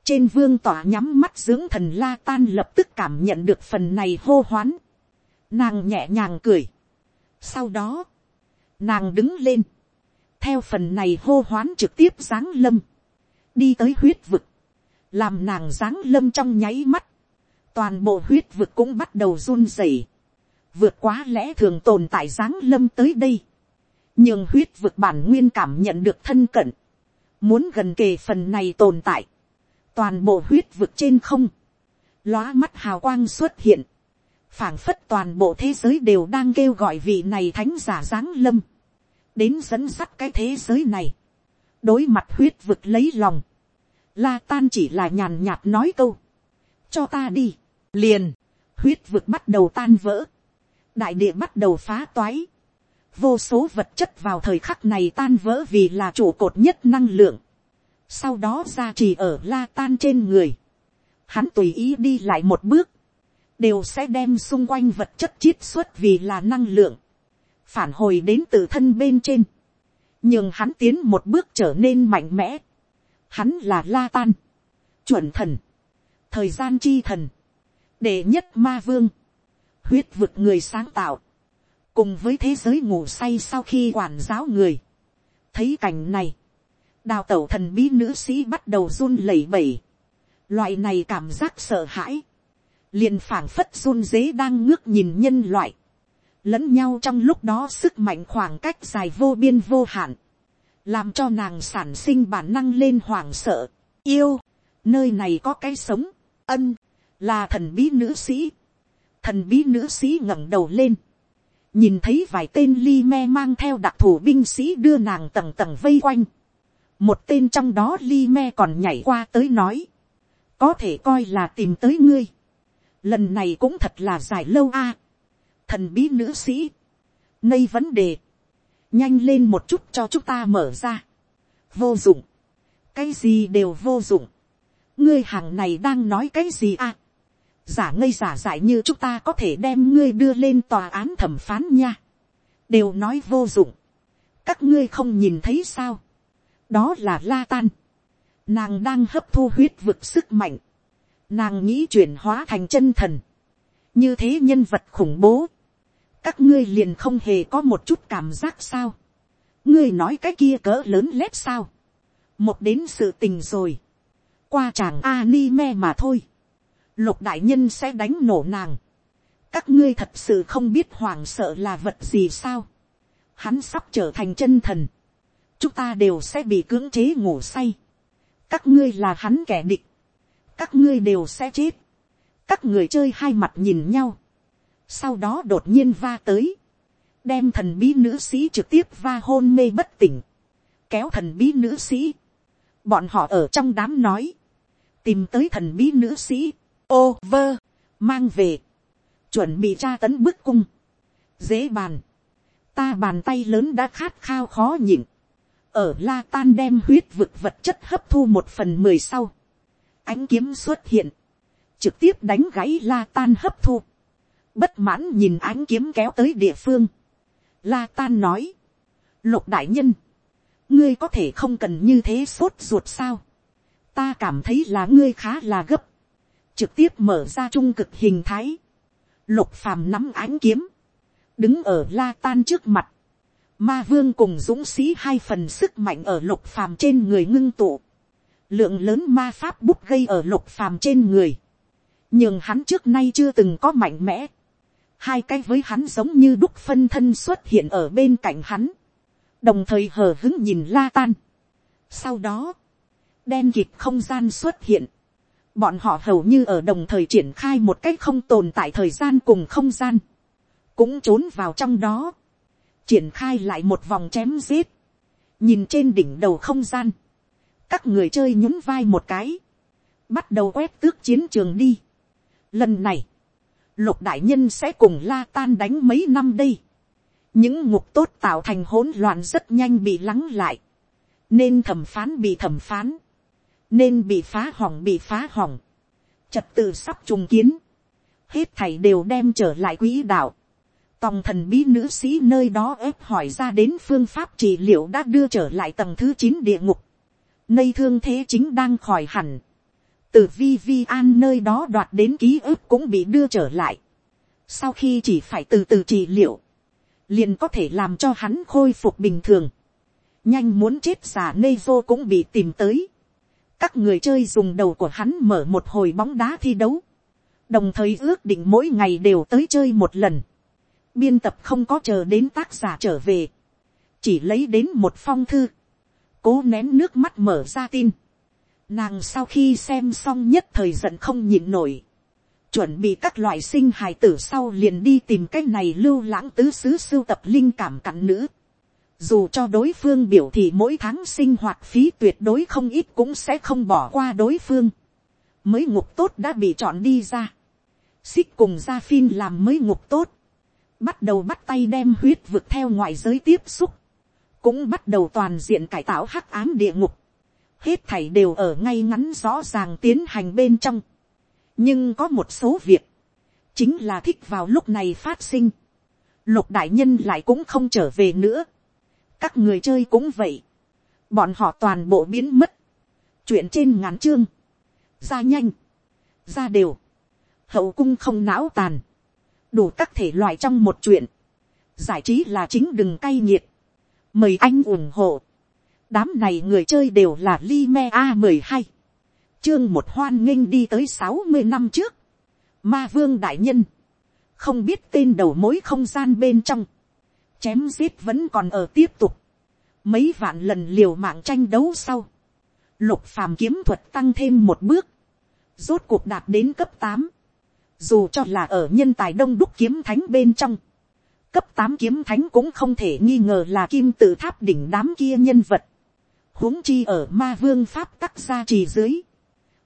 Speaker 1: trên vương tỏa nhắm mắt dưỡng thần la tan lập tức cảm nhận được phần này hô hoán. nàng nhẹ nhàng cười. sau đó, nàng đứng lên, theo phần này hô hoán trực tiếp giáng lâm, đi tới huyết vực, làm nàng giáng lâm trong nháy mắt, toàn bộ huyết vực cũng bắt đầu run rẩy, vượt quá lẽ thường tồn tại giáng lâm tới đây, nhưng huyết vực bản nguyên cảm nhận được thân cận, muốn gần kề phần này tồn tại, toàn bộ huyết vực trên không, lóa mắt hào quang xuất hiện, phảng phất toàn bộ thế giới đều đang kêu gọi vị này thánh giả giáng lâm, đến dẫn sắt cái thế giới này, đối mặt huyết vực lấy lòng, la tan chỉ là nhàn nhạt nói câu, cho ta đi, liền, huyết vực bắt đầu tan vỡ, đại địa bắt đầu phá toái, vô số vật chất vào thời khắc này tan vỡ vì là trụ cột nhất năng lượng, sau đó ra chỉ ở la tan trên người, hắn tùy ý đi lại một bước, đều sẽ đem xung quanh vật chất chiết xuất vì là năng lượng, phản hồi đến từ thân bên trên, nhưng hắn tiến một bước trở nên mạnh mẽ, hắn là la tan, chuẩn thần, thời gian chi thần, đệ nhất ma vương, huyết vực người sáng tạo, cùng với thế giới ngủ say sau khi quản giáo người. thấy cảnh này, đào tẩu thần bí nữ sĩ bắt đầu run lẩy bẩy. loại này cảm giác sợ hãi, liền phảng phất run dế đang ngước nhìn nhân loại, lẫn nhau trong lúc đó sức mạnh khoảng cách dài vô biên vô hạn, làm cho nàng sản sinh bản năng lên hoảng sợ, yêu, nơi này có cái sống, ân, là thần bí nữ sĩ, thần bí nữ sĩ ngẩng đầu lên, nhìn thấy vài tên li me mang theo đặc thù binh sĩ đưa nàng tầng tầng vây quanh. một tên trong đó li me còn nhảy qua tới nói, có thể coi là tìm tới ngươi. lần này cũng thật là dài lâu a. thần bí nữ sĩ, nây vấn đề, nhanh lên một chút cho chúng ta mở ra. vô dụng, cái gì đều vô dụng. ngươi hàng này đang nói cái gì a giả ngây giả dại như chúng ta có thể đem ngươi đưa lên tòa án thẩm phán nha. đều nói vô dụng. các ngươi không nhìn thấy sao. đó là la tan. nàng đang hấp thu huyết vực sức mạnh. nàng nghĩ chuyển hóa thành chân thần. như thế nhân vật khủng bố. các ngươi liền không hề có một chút cảm giác sao. ngươi nói cái kia cỡ lớn lép sao. một đến sự tình rồi. qua chàng anime mà thôi lục đại nhân sẽ đánh nổ nàng. các ngươi thật sự không biết hoàng sợ là vật gì sao. hắn sắp trở thành chân thần. chúng ta đều sẽ bị cưỡng chế ngủ say. các ngươi là hắn kẻ địch. các ngươi đều sẽ chết. các người chơi hai mặt nhìn nhau. sau đó đột nhiên va tới, đem thần bí nữ sĩ trực tiếp va hôn mê bất tỉnh, kéo thần bí nữ sĩ, bọn họ ở trong đám nói, tìm tới thần bí nữ sĩ, ô vơ, mang về, chuẩn bị tra tấn bức cung, dễ bàn, ta bàn tay lớn đã khát khao khó nhịn, ở la tan đem huyết vực vật chất hấp thu một phần mười sau, ánh kiếm xuất hiện, trực tiếp đánh gãy la tan hấp thu, bất mãn nhìn ánh kiếm kéo tới địa phương, la tan nói, lục đại nhân, ngươi có thể không cần như thế sốt ruột sao, ta cảm thấy là ngươi khá là gấp, trực tiếp mở ra trung cực hình thái, lục phàm nắm ánh kiếm, đứng ở la tan trước mặt, ma vương cùng dũng sĩ hai phần sức mạnh ở lục phàm trên người ngưng tụ, lượng lớn ma pháp bút gây ở lục phàm trên người, nhưng hắn trước nay chưa từng có mạnh mẽ, hai cái với hắn giống như đúc phân thân xuất hiện ở bên cạnh hắn, đồng thời hờ hứng nhìn la tan. sau đó, đen kịp không gian xuất hiện, bọn họ hầu như ở đồng thời triển khai một cách không tồn tại thời gian cùng không gian, cũng trốn vào trong đó, triển khai lại một vòng chém giết, nhìn trên đỉnh đầu không gian, các người chơi nhún vai một cái, bắt đầu quét tước chiến trường đi. Lần này, lục đại nhân sẽ cùng la tan đánh mấy năm đây. những ngục tốt tạo thành hỗn loạn rất nhanh bị lắng lại, nên thẩm phán bị thẩm phán, nên bị phá hỏng bị phá hỏng, trật tự sắp trùng kiến, hết thảy đều đem trở lại quỹ đạo. Tòng thần bí nữ sĩ nơi đó ép hỏi ra đến phương pháp trị liệu đã đưa trở lại tầng thứ chín địa ngục. Nơi thương thế chính đang khỏi hẳn. Từ vi vi an nơi đó đoạt đến ký ức cũng bị đưa trở lại. Sau khi chỉ phải từ từ trị liệu. Liền có thể làm cho hắn khôi phục bình thường. Nhanh muốn chết giả nê vô cũng bị tìm tới các người chơi dùng đầu của hắn mở một hồi bóng đá thi đấu, đồng thời ước định mỗi ngày đều tới chơi một lần. biên tập không có chờ đến tác giả trở về, chỉ lấy đến một phong thư, cố nén nước mắt mở ra tin. Nàng sau khi xem xong nhất thời giận không nhịn nổi, chuẩn bị các loại sinh hài tử sau liền đi tìm cái này lưu lãng tứ xứ sưu tập linh cảm cặn nữ dù cho đối phương biểu thị mỗi tháng sinh hoạt phí tuyệt đối không ít cũng sẽ không bỏ qua đối phương. mới ngục tốt đã bị chọn đi ra. xích cùng ra phim làm mới ngục tốt. bắt đầu bắt tay đem huyết vực theo ngoại giới tiếp xúc. cũng bắt đầu toàn diện cải tạo hắc ám địa ngục. hết thảy đều ở ngay ngắn rõ ràng tiến hành bên trong. nhưng có một số việc, chính là thích vào lúc này phát sinh. lục đại nhân lại cũng không trở về nữa các người chơi cũng vậy, bọn họ toàn bộ biến mất, chuyện trên ngắn chương, ra nhanh, ra đều, hậu cung không não tàn, đủ các thể loại trong một chuyện, giải trí là chính đừng cay nghiệt, mời anh ủng hộ, đám này người chơi đều là li me a mười hai, chương một hoan nghênh đi tới sáu mươi năm trước, ma vương đại nhân, không biết tên đầu mối không gian bên trong, chém giết vẫn còn ở tiếp tục, mấy vạn lần liều mạng tranh đấu sau, lục phàm kiếm thuật tăng thêm một bước, rốt cuộc đạt đến cấp tám, dù cho là ở nhân tài đông đúc kiếm thánh bên trong, cấp tám kiếm thánh cũng không thể nghi ngờ là kim tự tháp đỉnh đám kia nhân vật, huống chi ở ma vương pháp tắc gia trì dưới,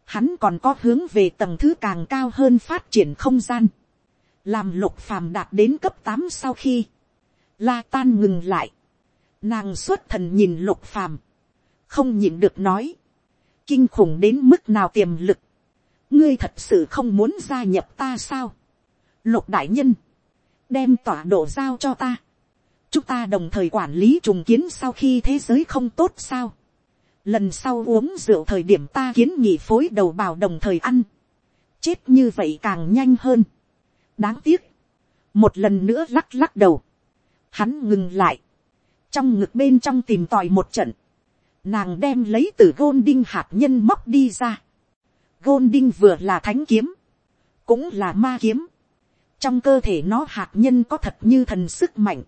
Speaker 1: hắn còn có hướng về tầng thứ càng cao hơn phát triển không gian, làm lục phàm đạt đến cấp tám sau khi, la tan ngừng lại, nàng xuất thần nhìn lục phàm, không nhịn được nói, kinh khủng đến mức nào tiềm lực, ngươi thật sự không muốn gia nhập ta sao, lục đại nhân, đem tỏa độ giao cho ta, chúng ta đồng thời quản lý trùng kiến sau khi thế giới không tốt sao, lần sau uống rượu thời điểm ta kiến nghị phối đầu bào đồng thời ăn, chết như vậy càng nhanh hơn, đáng tiếc, một lần nữa lắc lắc đầu, hắn ngừng lại, trong ngực bên trong tìm tòi một trận, nàng đem lấy từ gôn đinh hạt nhân móc đi ra. gôn đinh vừa là thánh kiếm, cũng là ma kiếm. trong cơ thể nó hạt nhân có thật như thần sức mạnh,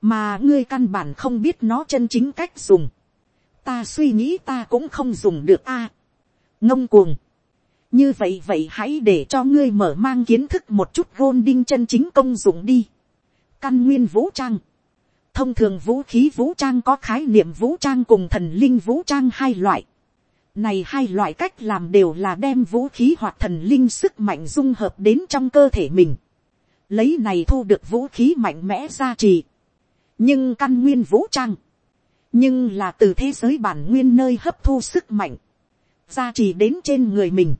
Speaker 1: mà ngươi căn bản không biết nó chân chính cách dùng. ta suy nghĩ ta cũng không dùng được a. ngông cuồng, như vậy vậy hãy để cho ngươi mở mang kiến thức một chút gôn đinh chân chính công dụng đi căn nguyên vũ trang, thông thường vũ khí vũ trang có khái niệm vũ trang cùng thần linh vũ trang hai loại. này hai loại cách làm đều là đem vũ khí hoặc thần linh sức mạnh dung hợp đến trong cơ thể mình. lấy này thu được vũ khí mạnh mẽ gia trì. nhưng căn nguyên vũ trang, nhưng là từ thế giới bản nguyên nơi hấp thu sức mạnh, gia trì đến trên người mình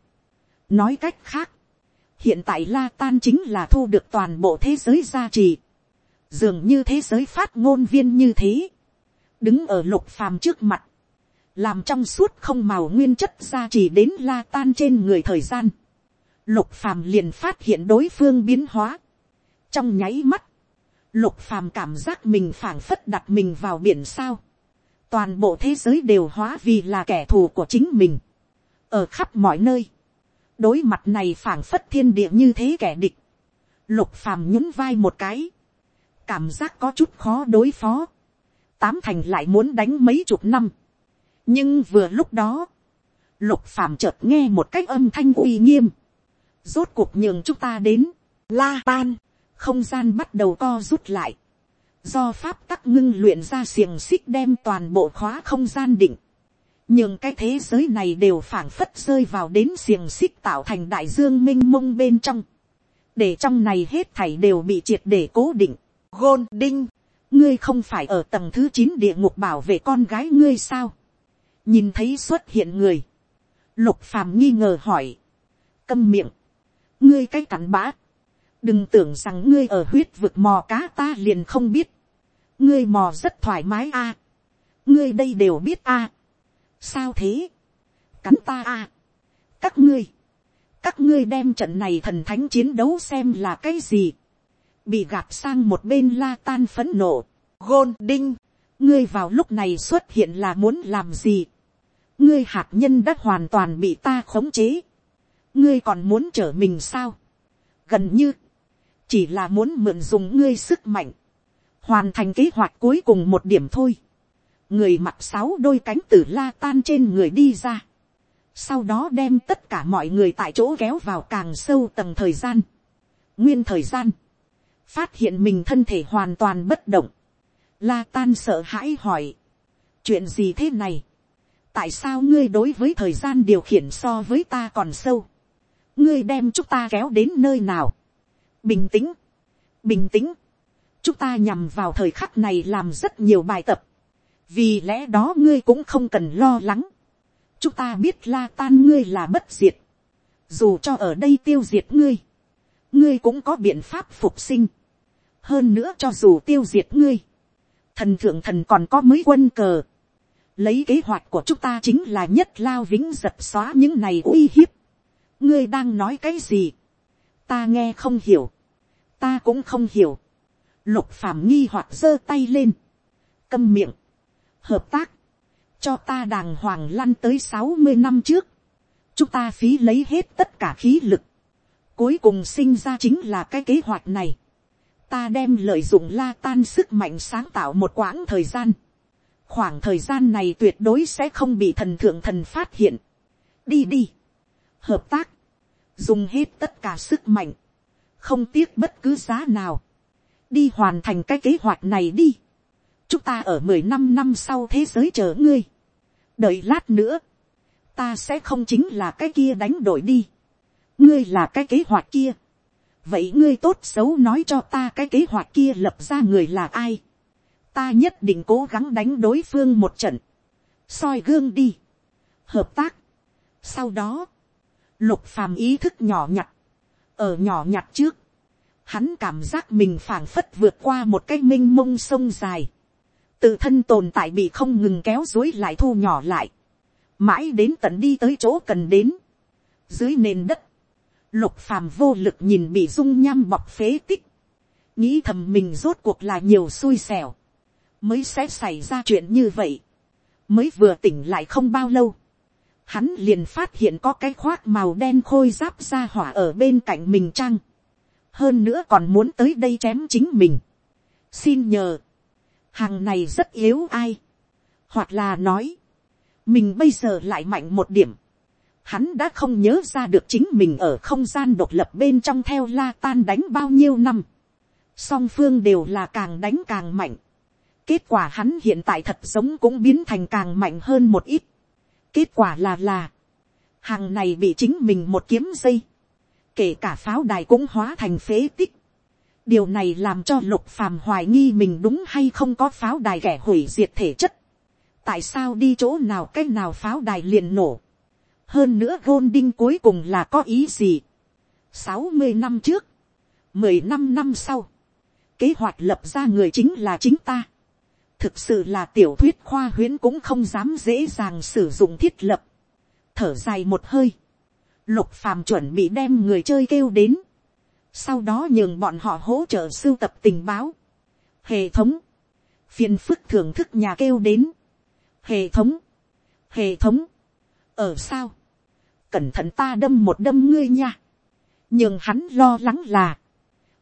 Speaker 1: nói cách khác, hiện tại la tan chính là thu được toàn bộ thế giới gia trì, dường như thế giới phát ngôn viên như thế, đứng ở lục phàm trước mặt, làm trong suốt không màu nguyên chất ra chỉ đến la tan trên người thời gian, lục phàm liền phát hiện đối phương biến hóa, trong nháy mắt, lục phàm cảm giác mình phảng phất đặt mình vào biển sao, toàn bộ thế giới đều hóa vì là kẻ thù của chính mình, ở khắp mọi nơi, đối mặt này phảng phất thiên địa như thế kẻ địch, lục phàm nhún vai một cái, cảm giác có chút khó đối phó, tám thành lại muốn đánh mấy chục năm, nhưng vừa lúc đó, lục phàm chợt nghe một cách âm thanh uy nghiêm, rốt cuộc nhường chúng ta đến, la tan, không gian bắt đầu co rút lại, do pháp tắc ngưng luyện ra xiềng xích đem toàn bộ khóa không gian định, nhưng cái thế giới này đều phảng phất rơi vào đến xiềng xích tạo thành đại dương m i n h mông bên trong, để trong này hết thảy đều bị triệt để cố định. Gôn đinh, ngươi không phải ở tầng thứ chín địa ngục bảo vệ con gái ngươi sao, nhìn thấy xuất hiện người, lục phàm nghi ngờ hỏi, câm miệng, ngươi cái cắn bã, đừng tưởng rằng ngươi ở huyết vực mò cá ta liền không biết, ngươi mò rất thoải mái a, ngươi đây đều biết a, sao thế, cắn ta à, các ngươi, các ngươi đem trận này thần thánh chiến đấu xem là cái gì, bị gạt sang một bên la tan phấn nộ, gôn đinh, ngươi vào lúc này xuất hiện là muốn làm gì, ngươi hạt nhân đã hoàn toàn bị ta khống chế, ngươi còn muốn trở mình sao, gần như, chỉ là muốn mượn dùng ngươi sức mạnh, hoàn thành kế hoạch cuối cùng một điểm thôi. Người mặc sáu đôi cánh tử la tan trên người đi ra, sau đó đem tất cả mọi người tại chỗ kéo vào càng sâu tầng thời gian, nguyên thời gian, phát hiện mình thân thể hoàn toàn bất động, la tan sợ hãi hỏi, chuyện gì thế này, tại sao ngươi đối với thời gian điều khiển so với ta còn sâu, ngươi đem chúng ta kéo đến nơi nào, bình tĩnh, bình tĩnh, chúng ta nhằm vào thời khắc này làm rất nhiều bài tập, vì lẽ đó ngươi cũng không cần lo lắng. chúng ta biết la tan ngươi là bất diệt. dù cho ở đây tiêu diệt ngươi, ngươi cũng có biện pháp phục sinh hơn nữa cho dù tiêu diệt ngươi, thần thượng thần còn có mấy quân cờ. lấy kế hoạch của chúng ta chính là nhất lao vĩnh giật xóa những này uy hiếp. ngươi đang nói cái gì. ta nghe không hiểu. ta cũng không hiểu. lục phàm nghi hoặc giơ tay lên. câm miệng hợp tác, cho ta đàng hoàng lăn tới sáu mươi năm trước, chúng ta phí lấy hết tất cả khí lực, cuối cùng sinh ra chính là cái kế hoạch này, ta đem lợi dụng la tan sức mạnh sáng tạo một quãng thời gian, khoảng thời gian này tuyệt đối sẽ không bị thần thượng thần phát hiện, đi đi, hợp tác, dùng hết tất cả sức mạnh, không tiếc bất cứ giá nào, đi hoàn thành cái kế hoạch này đi. Chúng ta ở mười năm năm sau thế giới chờ ngươi. đợi lát nữa, ta sẽ không chính là cái kia đánh đổi đi. ngươi là cái kế hoạch kia vậy ngươi tốt xấu nói cho ta cái kế hoạch kia lập ra người là ai. ta nhất định cố gắng đánh đối phương một trận. soi gương đi. hợp tác. sau đó, lục phàm ý thức nhỏ nhặt. ở nhỏ nhặt trước, hắn cảm giác mình phảng phất vượt qua một cái m i n h mông sông dài tự thân tồn tại bị không ngừng kéo dối lại thu nhỏ lại, mãi đến tận đi tới chỗ cần đến, dưới nền đất, lục phàm vô lực nhìn bị dung nham bọc phế tích, nghĩ thầm mình rốt cuộc là nhiều xui xẻo, mới sẽ xảy ra chuyện như vậy, mới vừa tỉnh lại không bao lâu, hắn liền phát hiện có cái khoác màu đen khôi giáp ra hỏa ở bên cạnh mình trăng, hơn nữa còn muốn tới đây chém chính mình, xin nhờ, hàng này rất yếu ai, hoặc là nói, mình bây giờ lại mạnh một điểm, Hắn đã không nhớ ra được chính mình ở không gian độc lập bên trong theo la tan đánh bao nhiêu năm. Song phương đều là càng đánh càng mạnh. Kết quả hắn hiện tại thật giống cũng biến thành càng mạnh hơn một ít. Kết quả là là. Hàng này bị chính mình một kiếm dây. Kể cả pháo đài cũng hóa thành phế tích. Điều này làm cho lục phàm hoài nghi mình đúng hay không có pháo đài kẻ hủy diệt thể chất. Tại sao đi chỗ nào, cái nào pháo đài liền nổ hơn nữa Golding cuối cùng là có ý gì. sáu mươi năm trước, mười năm năm sau, kế hoạch lập ra người chính là chính ta. thực sự là tiểu thuyết khoa huyễn cũng không dám dễ dàng sử dụng thiết lập. thở dài một hơi, lục phàm chuẩn bị đem người chơi kêu đến. sau đó nhường bọn họ hỗ trợ sưu tập tình báo. hệ thống, phiền phức thưởng thức nhà kêu đến. hệ thống, hệ thống, ở sao, cẩn thận ta đâm một đâm ngươi nha. nhưng hắn lo lắng là,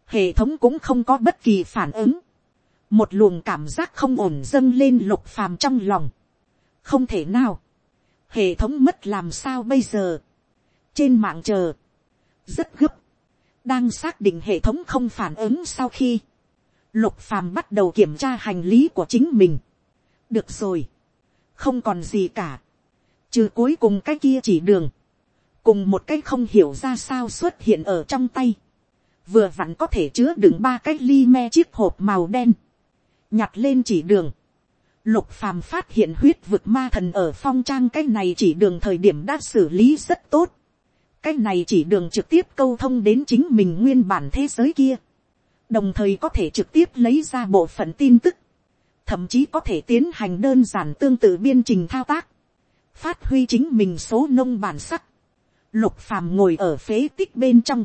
Speaker 1: hệ thống cũng không có bất kỳ phản ứng. một luồng cảm giác không ổn dâng lên lục phàm trong lòng. không thể nào. hệ thống mất làm sao bây giờ. trên mạng chờ. rất gấp. đang xác định hệ thống không phản ứng sau khi, lục phàm bắt đầu kiểm tra hành lý của chính mình. được rồi. không còn gì cả. trừ cuối cùng cái kia chỉ đường cùng một cái không hiểu ra sao xuất hiện ở trong tay, vừa vặn có thể chứa đựng ba cái ly me chiếc hộp màu đen, nhặt lên chỉ đường, lục phàm phát hiện huyết vực ma thần ở phong trang cái này chỉ đường thời điểm đã xử lý rất tốt, cái này chỉ đường trực tiếp câu thông đến chính mình nguyên bản thế giới kia, đồng thời có thể trực tiếp lấy ra bộ phận tin tức, thậm chí có thể tiến hành đơn giản tương tự biên trình thao tác, phát huy chính mình số nông bản sắc, Lục phàm ngồi ở phế tích bên trong.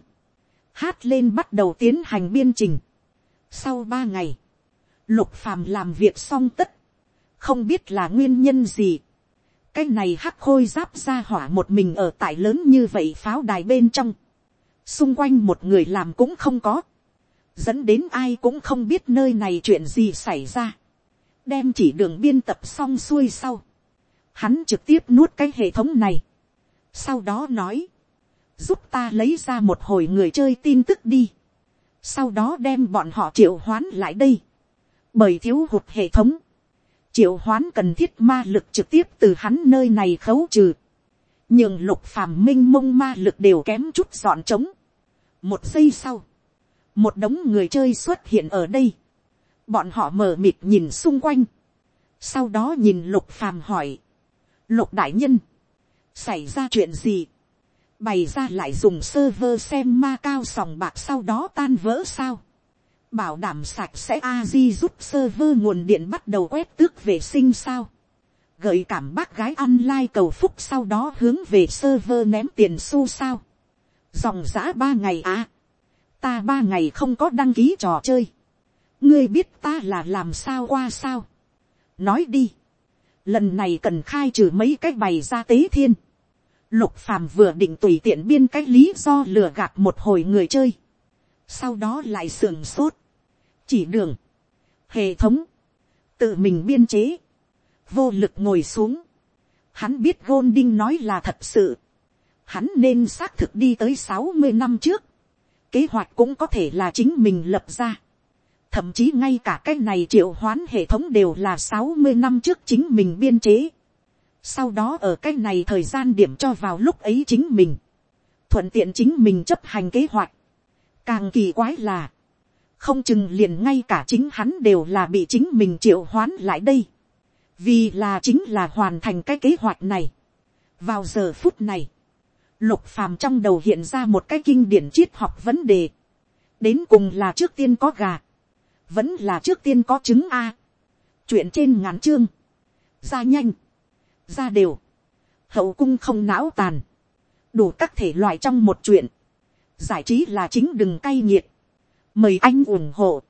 Speaker 1: Hát lên bắt đầu tiến hành biên trình. Sau ba ngày. Lục phàm làm việc xong tất. Không biết là nguyên nhân gì. Cái này hắc khôi giáp ra hỏa một mình ở tại lớn như vậy pháo đài bên trong. Xung quanh một người làm cũng không có. Dẫn đến ai cũng không biết nơi này chuyện gì xảy ra. Đem chỉ đường biên tập xong xuôi sau. Hắn trực tiếp nuốt cái hệ thống này sau đó nói, giúp ta lấy ra một hồi người chơi tin tức đi, sau đó đem bọn họ triệu hoán lại đây, bởi thiếu hụt hệ thống, triệu hoán cần thiết ma lực trực tiếp từ hắn nơi này khấu trừ, nhưng lục phàm minh mông ma lực đều kém chút dọn trống. một giây sau, một đống người chơi xuất hiện ở đây, bọn họ mở mịt nhìn xung quanh, sau đó nhìn lục phàm hỏi, lục đại nhân, xảy ra chuyện gì, bày ra lại dùng server xem ma cao sòng bạc sau đó tan vỡ sao, bảo đảm sạch sẽ a di giúp server nguồn điện bắt đầu quét tước vệ sinh sao, gợi cảm bác gái ăn lai cầu phúc sau đó hướng về server ném tiền xu sao, dòng giã ba ngày à, ta ba ngày không có đăng ký trò chơi, ngươi biết ta là làm sao qua sao, nói đi, lần này cần khai trừ mấy cái bày ra tế thiên. lục phàm vừa định tùy tiện biên cái lý do lừa gạt một hồi người chơi. sau đó lại sườn sốt. chỉ đường, hệ thống, tự mình biên chế, vô lực ngồi xuống. hắn biết Golding nói là thật sự. hắn nên xác thực đi tới sáu mươi năm trước. kế hoạch cũng có thể là chính mình lập ra thậm chí ngay cả cái này triệu hoán hệ thống đều là sáu mươi năm trước chính mình biên chế. Sau đó ở cái này thời gian điểm cho vào lúc ấy chính mình. Thuận tiện chính mình chấp hành kế hoạch. Càng kỳ quái là. Không chừng liền ngay cả chính hắn đều là bị chính mình triệu hoán lại đây. Vì là chính là hoàn thành cái kế hoạch này. Vào giờ phút này. Lục phàm trong đầu hiện ra một cái kinh điển triết học vấn đề. Đến cùng là trước tiên có gà vẫn là trước tiên có chứng a. chuyện trên ngắn chương, ra nhanh, ra đều, hậu cung không não tàn, đủ các thể loại trong một chuyện, giải trí là chính đừng cay nghiệt, mời anh ủng hộ,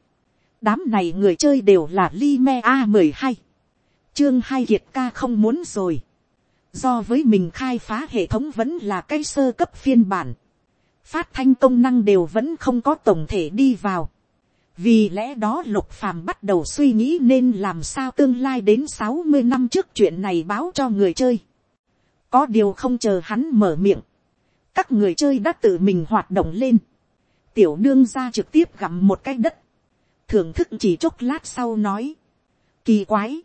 Speaker 1: đám này người chơi đều là li me a mười hai, chương hai kiệt ca không muốn rồi, do với mình khai phá hệ thống vẫn là cái sơ cấp phiên bản, phát thanh công năng đều vẫn không có tổng thể đi vào, vì lẽ đó lục phàm bắt đầu suy nghĩ nên làm sao tương lai đến sáu mươi năm trước chuyện này báo cho người chơi. có điều không chờ hắn mở miệng, các người chơi đã tự mình hoạt động lên, tiểu đương ra trực tiếp gặm một cái đất, thưởng thức chỉ chốc lát sau nói, kỳ quái,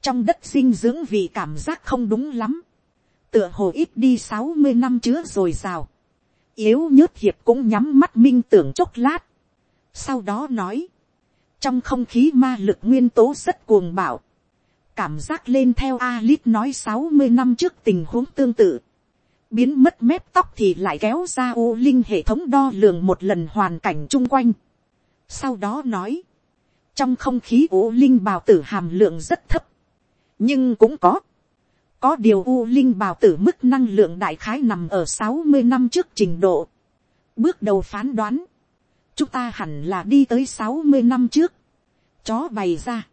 Speaker 1: trong đất dinh dưỡng vì cảm giác không đúng lắm, tựa hồ ít đi sáu mươi năm chứa rồi rào, yếu nhớt hiệp cũng nhắm mắt minh tưởng chốc lát, sau đó nói, trong không khí ma lực nguyên tố rất cuồng bạo, cảm giác lên theo Alice nói sáu mươi năm trước tình huống tương tự, biến mất mép tóc thì lại kéo ra ô linh hệ thống đo lường một lần hoàn cảnh chung quanh. Sau đó nói, trong không khí ô linh bào tử hàm lượng rất thấp, nhưng cũng có, có điều u linh bào tử mức năng lượng đại khái nằm ở sáu mươi năm trước trình độ. Bước đầu phán đoán, chúng ta hẳn là đi tới sáu mươi năm trước. Chó bày ra,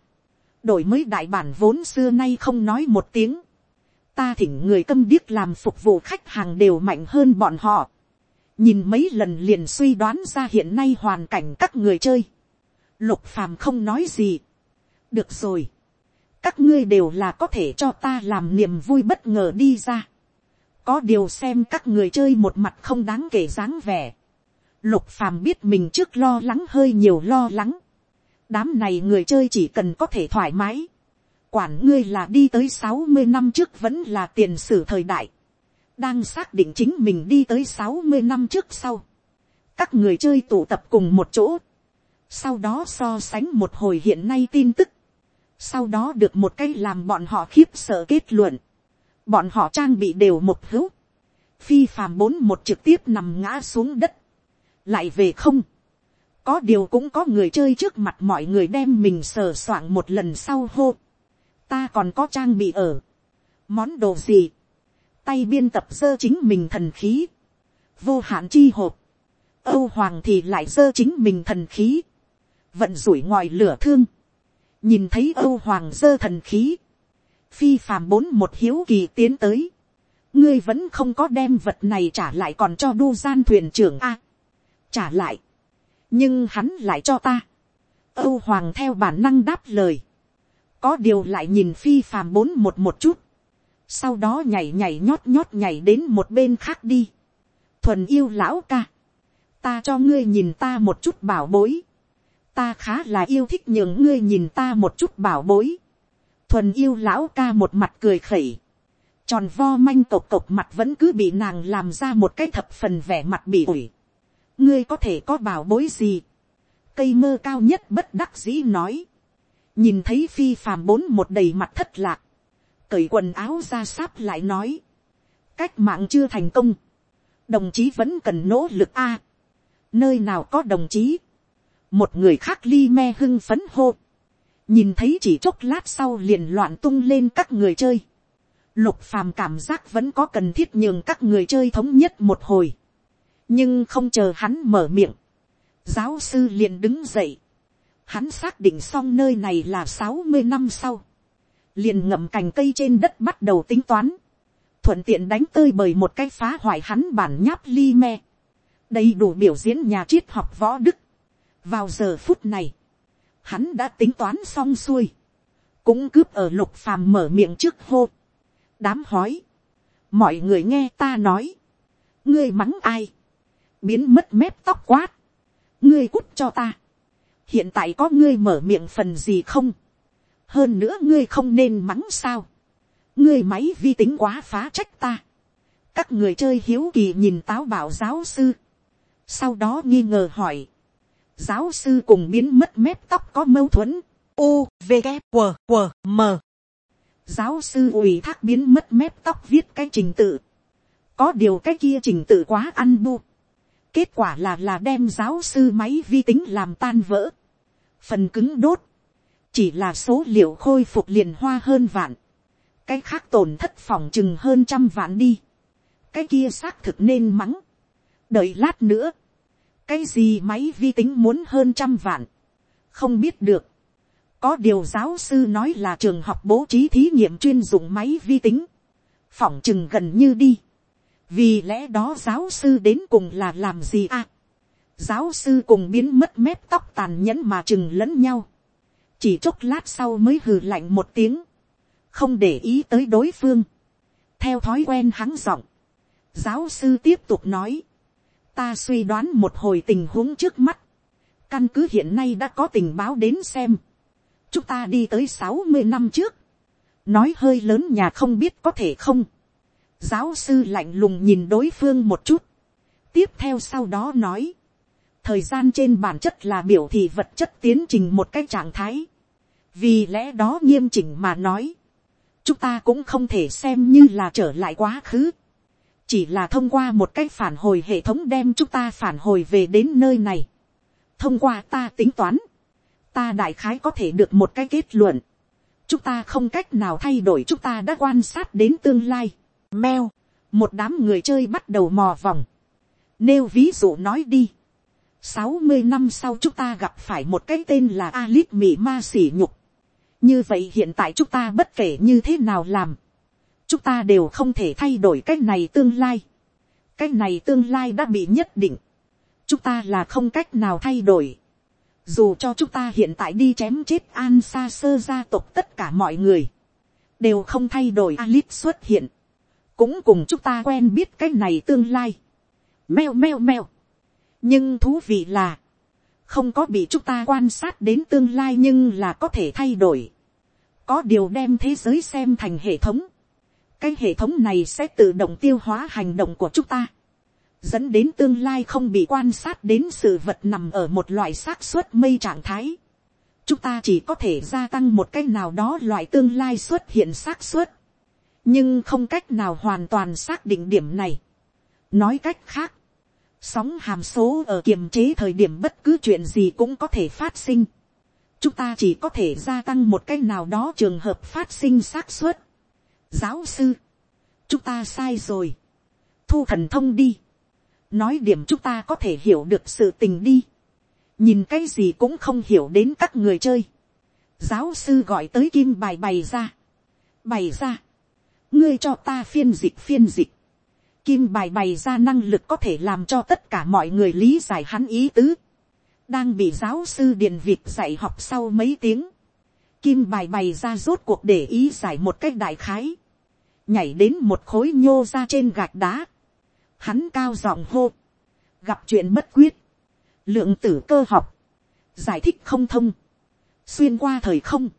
Speaker 1: đổi mới đại bản vốn xưa nay không nói một tiếng. Ta thỉnh người câm điếc làm phục vụ khách hàng đều mạnh hơn bọn họ. Nhìn mấy lần liền suy đoán ra hiện nay hoàn cảnh các người chơi. Lục phàm không nói gì. Được rồi các ngươi đều là có thể cho ta làm niềm vui bất ngờ đi ra. có điều xem các người chơi một mặt không đáng kể dáng vẻ lục phàm biết mình trước lo lắng hơi nhiều lo lắng. đám này người chơi chỉ cần có thể thoải mái. quản ngươi là đi tới sáu mươi năm trước vẫn là tiền sử thời đại. đang xác định chính mình đi tới sáu mươi năm trước sau. các người chơi tụ tập cùng một chỗ. sau đó so sánh một hồi hiện nay tin tức sau đó được một cái làm bọn họ khiếp sợ kết luận. bọn họ trang bị đều một hữu. phi phàm bốn một trực tiếp nằm ngã xuống đất lại về không. có điều cũng có người chơi trước mặt mọi người đem mình sờ soạng một lần sau hô. ta còn có trang bị ở. món đồ gì. tay biên tập dơ chính mình thần khí. vô hạn chi hộp. âu hoàng thì lại dơ chính mình thần khí. vận rủi ngoài lửa thương nhìn thấy âu hoàng dơ thần khí, phi phàm bốn một hiếu kỳ tiến tới, ngươi vẫn không có đem vật này trả lại còn cho đu gian thuyền trưởng a, trả lại, nhưng hắn lại cho ta, âu hoàng theo bản năng đáp lời, có điều lại nhìn phi phàm bốn một một chút, sau đó nhảy nhảy nhót nhót nhảy đến một bên khác đi, thuần yêu lão ca, ta cho ngươi nhìn ta một chút bảo bối, ta khá là yêu thích nhường ngươi nhìn ta một chút bảo bối. thuần yêu lão ca một mặt cười khẩy. tròn vo manh cộc cộc mặt vẫn cứ bị nàng làm ra một cái thập phần vẻ mặt bị ủi ngươi có thể có bảo bối gì. cây mơ cao nhất bất đắc dĩ nói. nhìn thấy phi phàm bốn một đầy mặt thất lạc. cởi quần áo ra sáp lại nói. cách mạng chưa thành công. đồng chí vẫn cần nỗ lực a. nơi nào có đồng chí một người khác li me hưng phấn hô, nhìn thấy chỉ chốc lát sau liền loạn tung lên các người chơi, lục phàm cảm giác vẫn có cần thiết nhường các người chơi thống nhất một hồi, nhưng không chờ hắn mở miệng, giáo sư liền đứng dậy, hắn xác định xong nơi này là sáu mươi năm sau, liền ngậm cành cây trên đất bắt đầu tính toán, thuận tiện đánh tơi bởi một cái phá hoại hắn bản nháp li me, đầy đủ biểu diễn nhà triết học võ đức, vào giờ phút này, hắn đã tính toán xong xuôi, cũng cướp ở lục phàm mở miệng trước hô. đám hói, mọi người nghe ta nói, ngươi mắng ai, biến mất mép tóc quát, ngươi cút cho ta, hiện tại có ngươi mở miệng phần gì không, hơn nữa ngươi không nên mắng sao, ngươi máy vi tính quá phá trách ta, các người chơi hiếu kỳ nhìn táo bảo giáo sư, sau đó nghi ngờ hỏi, giáo sư cùng biến mất mép tóc có mâu thuẫn. U, V, K, W, W, M. Giáo sư ủy thác biến mất mép tóc viết cái trình tự. Có điều cái kia trình tự quá ăn bu. Kết quả là là đem giáo sư máy vi tính làm tan vỡ. Phần cứng đốt. Chỉ là số liệu khôi phục liền hoa hơn vạn. Cái khác tổn thất phòng chừng hơn trăm vạn đi. Cái kia xác thực nên mắng. Đợi lát nữa cái gì máy vi tính muốn hơn trăm vạn, không biết được. có điều giáo sư nói là trường học bố trí thí nghiệm chuyên dụng máy vi tính, phỏng chừng gần như đi vì lẽ đó giáo sư đến cùng là làm gì à. giáo sư cùng biến mất mép tóc tàn nhẫn mà chừng lẫn nhau. chỉ chốc lát sau mới hừ lạnh một tiếng, không để ý tới đối phương. Theo thói quen hắn giọng, giáo sư tiếp tục nói, ta suy đoán một hồi tình huống trước mắt, căn cứ hiện nay đã có tình báo đến xem, chúng ta đi tới sáu mươi năm trước, nói hơi lớn nhà không biết có thể không, giáo sư lạnh lùng nhìn đối phương một chút, tiếp theo sau đó nói, thời gian trên bản chất là biểu thị vật chất tiến trình một cái trạng thái, vì lẽ đó nghiêm chỉnh mà nói, chúng ta cũng không thể xem như là trở lại quá khứ, chỉ là thông qua một cái phản hồi hệ thống đem chúng ta phản hồi về đến nơi này, thông qua ta tính toán, ta đại khái có thể được một cái kết luận, chúng ta không cách nào thay đổi chúng ta đã quan sát đến tương lai. Mèo, một đám người chơi bắt đầu mò vòng. Nêu ví dụ nói đi. sáu mươi năm sau chúng ta gặp phải một cái tên là Alip Mị Ma Sỉ Nhục. Như vậy hiện tại chúng ta bất kể như thế nào làm. Chúng ta đều không thể thay đổi cái này tương lai. Cái này tương lai đã bị nhất định. Chúng ta là không cách nào thay đổi dù cho chúng ta hiện tại đi chém chết an Sa sơ gia tộc tất cả mọi người, đều không thay đổi Alip xuất hiện, cũng cùng chúng ta quen biết cái này tương lai, meo meo meo. nhưng thú vị là, không có bị chúng ta quan sát đến tương lai nhưng là có thể thay đổi, có điều đem thế giới xem thành hệ thống, cái hệ thống này sẽ tự động tiêu hóa hành động của chúng ta, dẫn đến tương lai không bị quan sát đến sự vật nằm ở một loại xác suất mây trạng thái. chúng ta chỉ có thể gia tăng một cái nào đó loại tương lai xuất hiện xác suất, nhưng không cách nào hoàn toàn xác định điểm này. nói cách khác, sóng hàm số ở kiềm chế thời điểm bất cứ chuyện gì cũng có thể phát sinh. chúng ta chỉ có thể gia tăng một cách nào đó trường hợp phát sinh xác suất. giáo sư, chúng ta sai rồi. thu thần thông đi nói điểm chúng ta có thể hiểu được sự tình đi. nhìn cái gì cũng không hiểu đến các người chơi. giáo sư gọi tới kim bài bày ra. bày ra ngươi cho ta phiên dịch phiên dịch. kim bài bày ra năng lực có thể làm cho tất cả mọi người lý giải hắn ý tứ. đang bị giáo sư điền việt dạy học sau mấy tiếng. kim bài bày ra rốt cuộc để ý giải một cách đại khái. nhảy đến một khối nhô ra trên gạch đá hắn cao giọng hô, gặp chuyện bất quyết, lượng tử cơ học, giải thích không thông, xuyên qua thời không,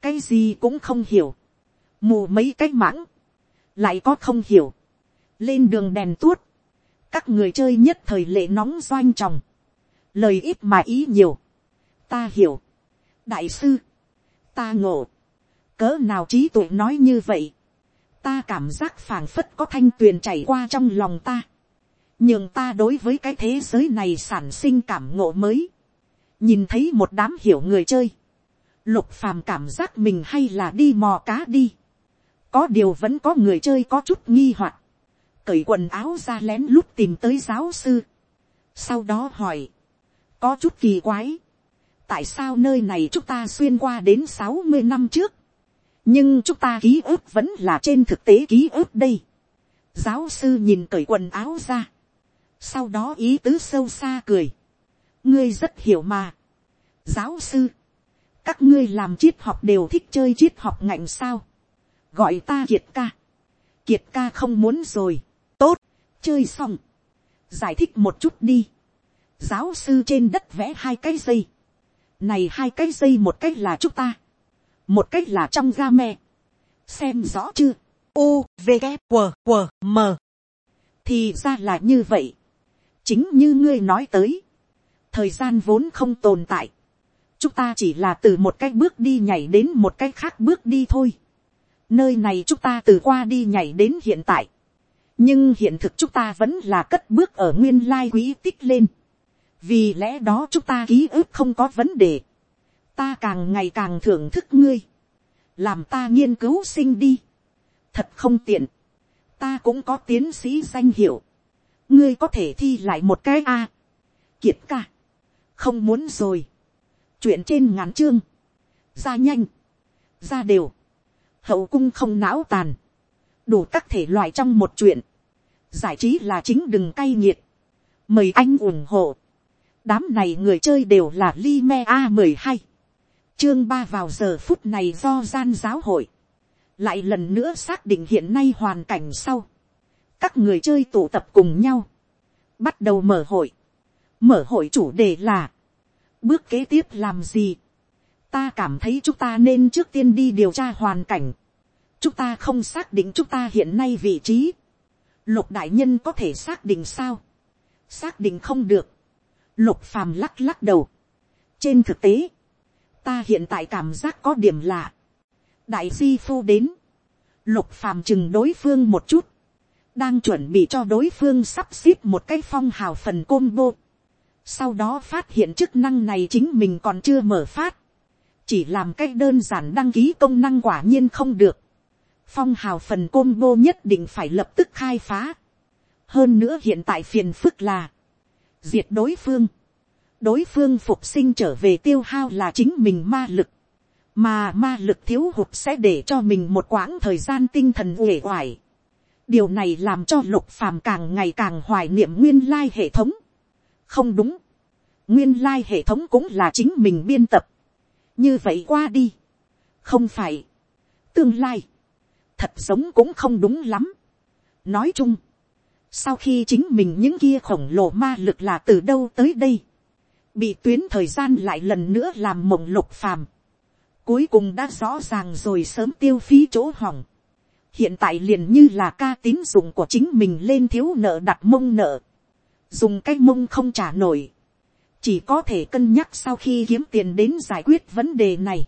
Speaker 1: cái gì cũng không hiểu, mù mấy cái mãng, lại có không hiểu, lên đường đèn tuốt, các người chơi nhất thời lệ nóng doanh tròng, lời ít mà ý nhiều, ta hiểu, đại sư, ta ngộ, cỡ nào trí tuệ nói như vậy, ta cảm giác phảng phất có thanh tuyền chảy qua trong lòng ta, nhưng ta đối với cái thế giới này sản sinh cảm ngộ mới, nhìn thấy một đám hiểu người chơi, lục phàm cảm giác mình hay là đi mò cá đi, có điều vẫn có người chơi có chút nghi hoặc, cởi quần áo ra lén lút tìm tới giáo sư, sau đó hỏi, có chút kỳ quái, tại sao nơi này chúng ta xuyên qua đến sáu mươi năm trước, nhưng chúng ta ký ức vẫn là trên thực tế ký ức đây. giáo sư nhìn cởi quần áo ra. sau đó ý tứ sâu xa cười. ngươi rất hiểu mà. giáo sư, các ngươi làm triết học đều thích chơi triết học ngạnh sao gọi ta kiệt ca. kiệt ca không muốn rồi. tốt, chơi xong. giải thích một chút đi. giáo sư trên đất vẽ hai cái dây. này hai cái dây một cách là chúng ta một cách là trong ga me, xem rõ chưa, u v g q q m thì ra là như vậy, chính như ngươi nói tới, thời gian vốn không tồn tại, chúng ta chỉ là từ một cái bước đi nhảy đến một cái khác bước đi thôi, nơi này chúng ta từ qua đi nhảy đến hiện tại, nhưng hiện thực chúng ta vẫn là cất bước ở nguyên lai quý tích lên, vì lẽ đó chúng ta ký ức không có vấn đề, ta càng ngày càng thưởng thức ngươi, làm ta nghiên cứu sinh đi, thật không tiện, ta cũng có tiến sĩ danh hiệu, ngươi có thể thi lại một cái a, kiệt ca, không muốn rồi, chuyện trên ngắn chương, ra nhanh, ra đều, hậu cung không não tàn, đủ các thể loại trong một chuyện, giải trí là chính đừng cay nghiệt, mời anh ủng hộ, đám này người chơi đều là li me a mười hai. Chương ba vào giờ phút này do gian giáo hội, lại lần nữa xác định hiện nay hoàn cảnh sau, các người chơi tụ tập cùng nhau, bắt đầu mở hội, mở hội chủ đề là, bước kế tiếp làm gì, ta cảm thấy chúng ta nên trước tiên đi điều tra hoàn cảnh, chúng ta không xác định chúng ta hiện nay vị trí, lục đại nhân có thể xác định sao, xác định không được, lục phàm lắc lắc đầu, trên thực tế, ta hiện tại cảm giác có điểm lạ, đại di phu đến, lục phàm chừng đối phương một chút, đang chuẩn bị cho đối phương sắp xếp một cái phong hào phần combo. Sau đó phát hiện chức năng này chính mình còn chưa mở phát. Chỉ làm cách đơn giản đăng ký công năng quả nhiên không được. Phong hào phần combo nhất định phải lập tức khai phá. Hơn nữa hiện tại phiền phức là. Diệt đối phương. Đối phương phục sinh trở về tiêu hao là chính mình ma lực. Mà ma lực thiếu hụt sẽ để cho mình một quãng thời gian tinh thần uể oải điều này làm cho lục phàm càng ngày càng hoài niệm nguyên lai hệ thống. không đúng, nguyên lai hệ thống cũng là chính mình biên tập như vậy qua đi. không phải, tương lai, thật sống cũng không đúng lắm. nói chung, sau khi chính mình những kia khổng lồ ma lực là từ đâu tới đây, bị tuyến thời gian lại lần nữa làm mộng lục phàm, cuối cùng đã rõ ràng rồi sớm tiêu phí chỗ hỏng, hiện tại liền như là ca tín dụng của chính mình lên thiếu nợ đặt mông nợ, dùng cái mông không trả nổi, chỉ có thể cân nhắc sau khi kiếm tiền đến giải quyết vấn đề này,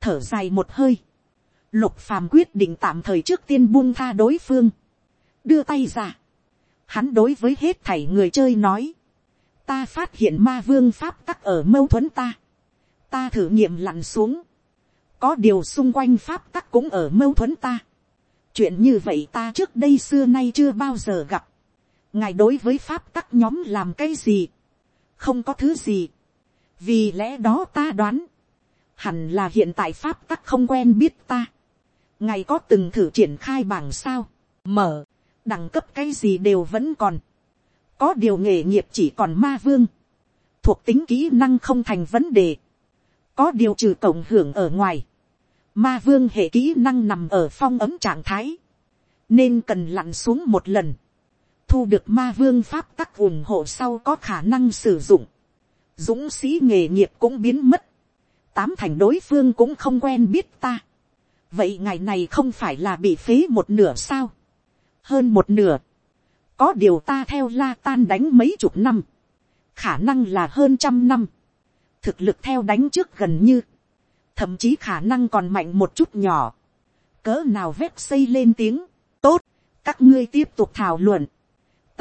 Speaker 1: thở dài một hơi, lục phàm quyết định tạm thời trước tiên buông tha đối phương, đưa tay ra, hắn đối với hết thảy người chơi nói, ta phát hiện ma vương pháp tắc ở mâu thuẫn ta, ta thử nghiệm lặn xuống, có điều xung quanh pháp tắc cũng ở mâu thuẫn ta, chuyện như vậy ta trước đây xưa nay chưa bao giờ gặp. ngài đối với pháp tắc nhóm làm cái gì, không có thứ gì. vì lẽ đó ta đoán, hẳn là hiện tại pháp tắc không quen biết ta. ngày có từng thử triển khai bảng sao, mở, đẳng cấp cái gì đều vẫn còn. có điều nghề nghiệp chỉ còn ma vương, thuộc tính kỹ năng không thành vấn đề. có điều trừ cộng hưởng ở ngoài, Ma vương hệ kỹ năng nằm ở phong ấm trạng thái. Nên cần lặn xuống một lần. Thu được ma vương pháp tắc ủng hộ sau có khả năng sử dụng. Dũng sĩ nghề nghiệp cũng biến mất. Tám thành đối phương cũng không quen biết ta. Vậy ngày này không phải là bị phế một nửa sao? Hơn một nửa. Có điều ta theo la tan đánh mấy chục năm. Khả năng là hơn trăm năm. Thực lực theo đánh trước gần như thậm chí khả năng còn mạnh một chút nhỏ, cỡ nào vét xây lên tiếng, tốt, các ngươi tiếp tục thảo luận,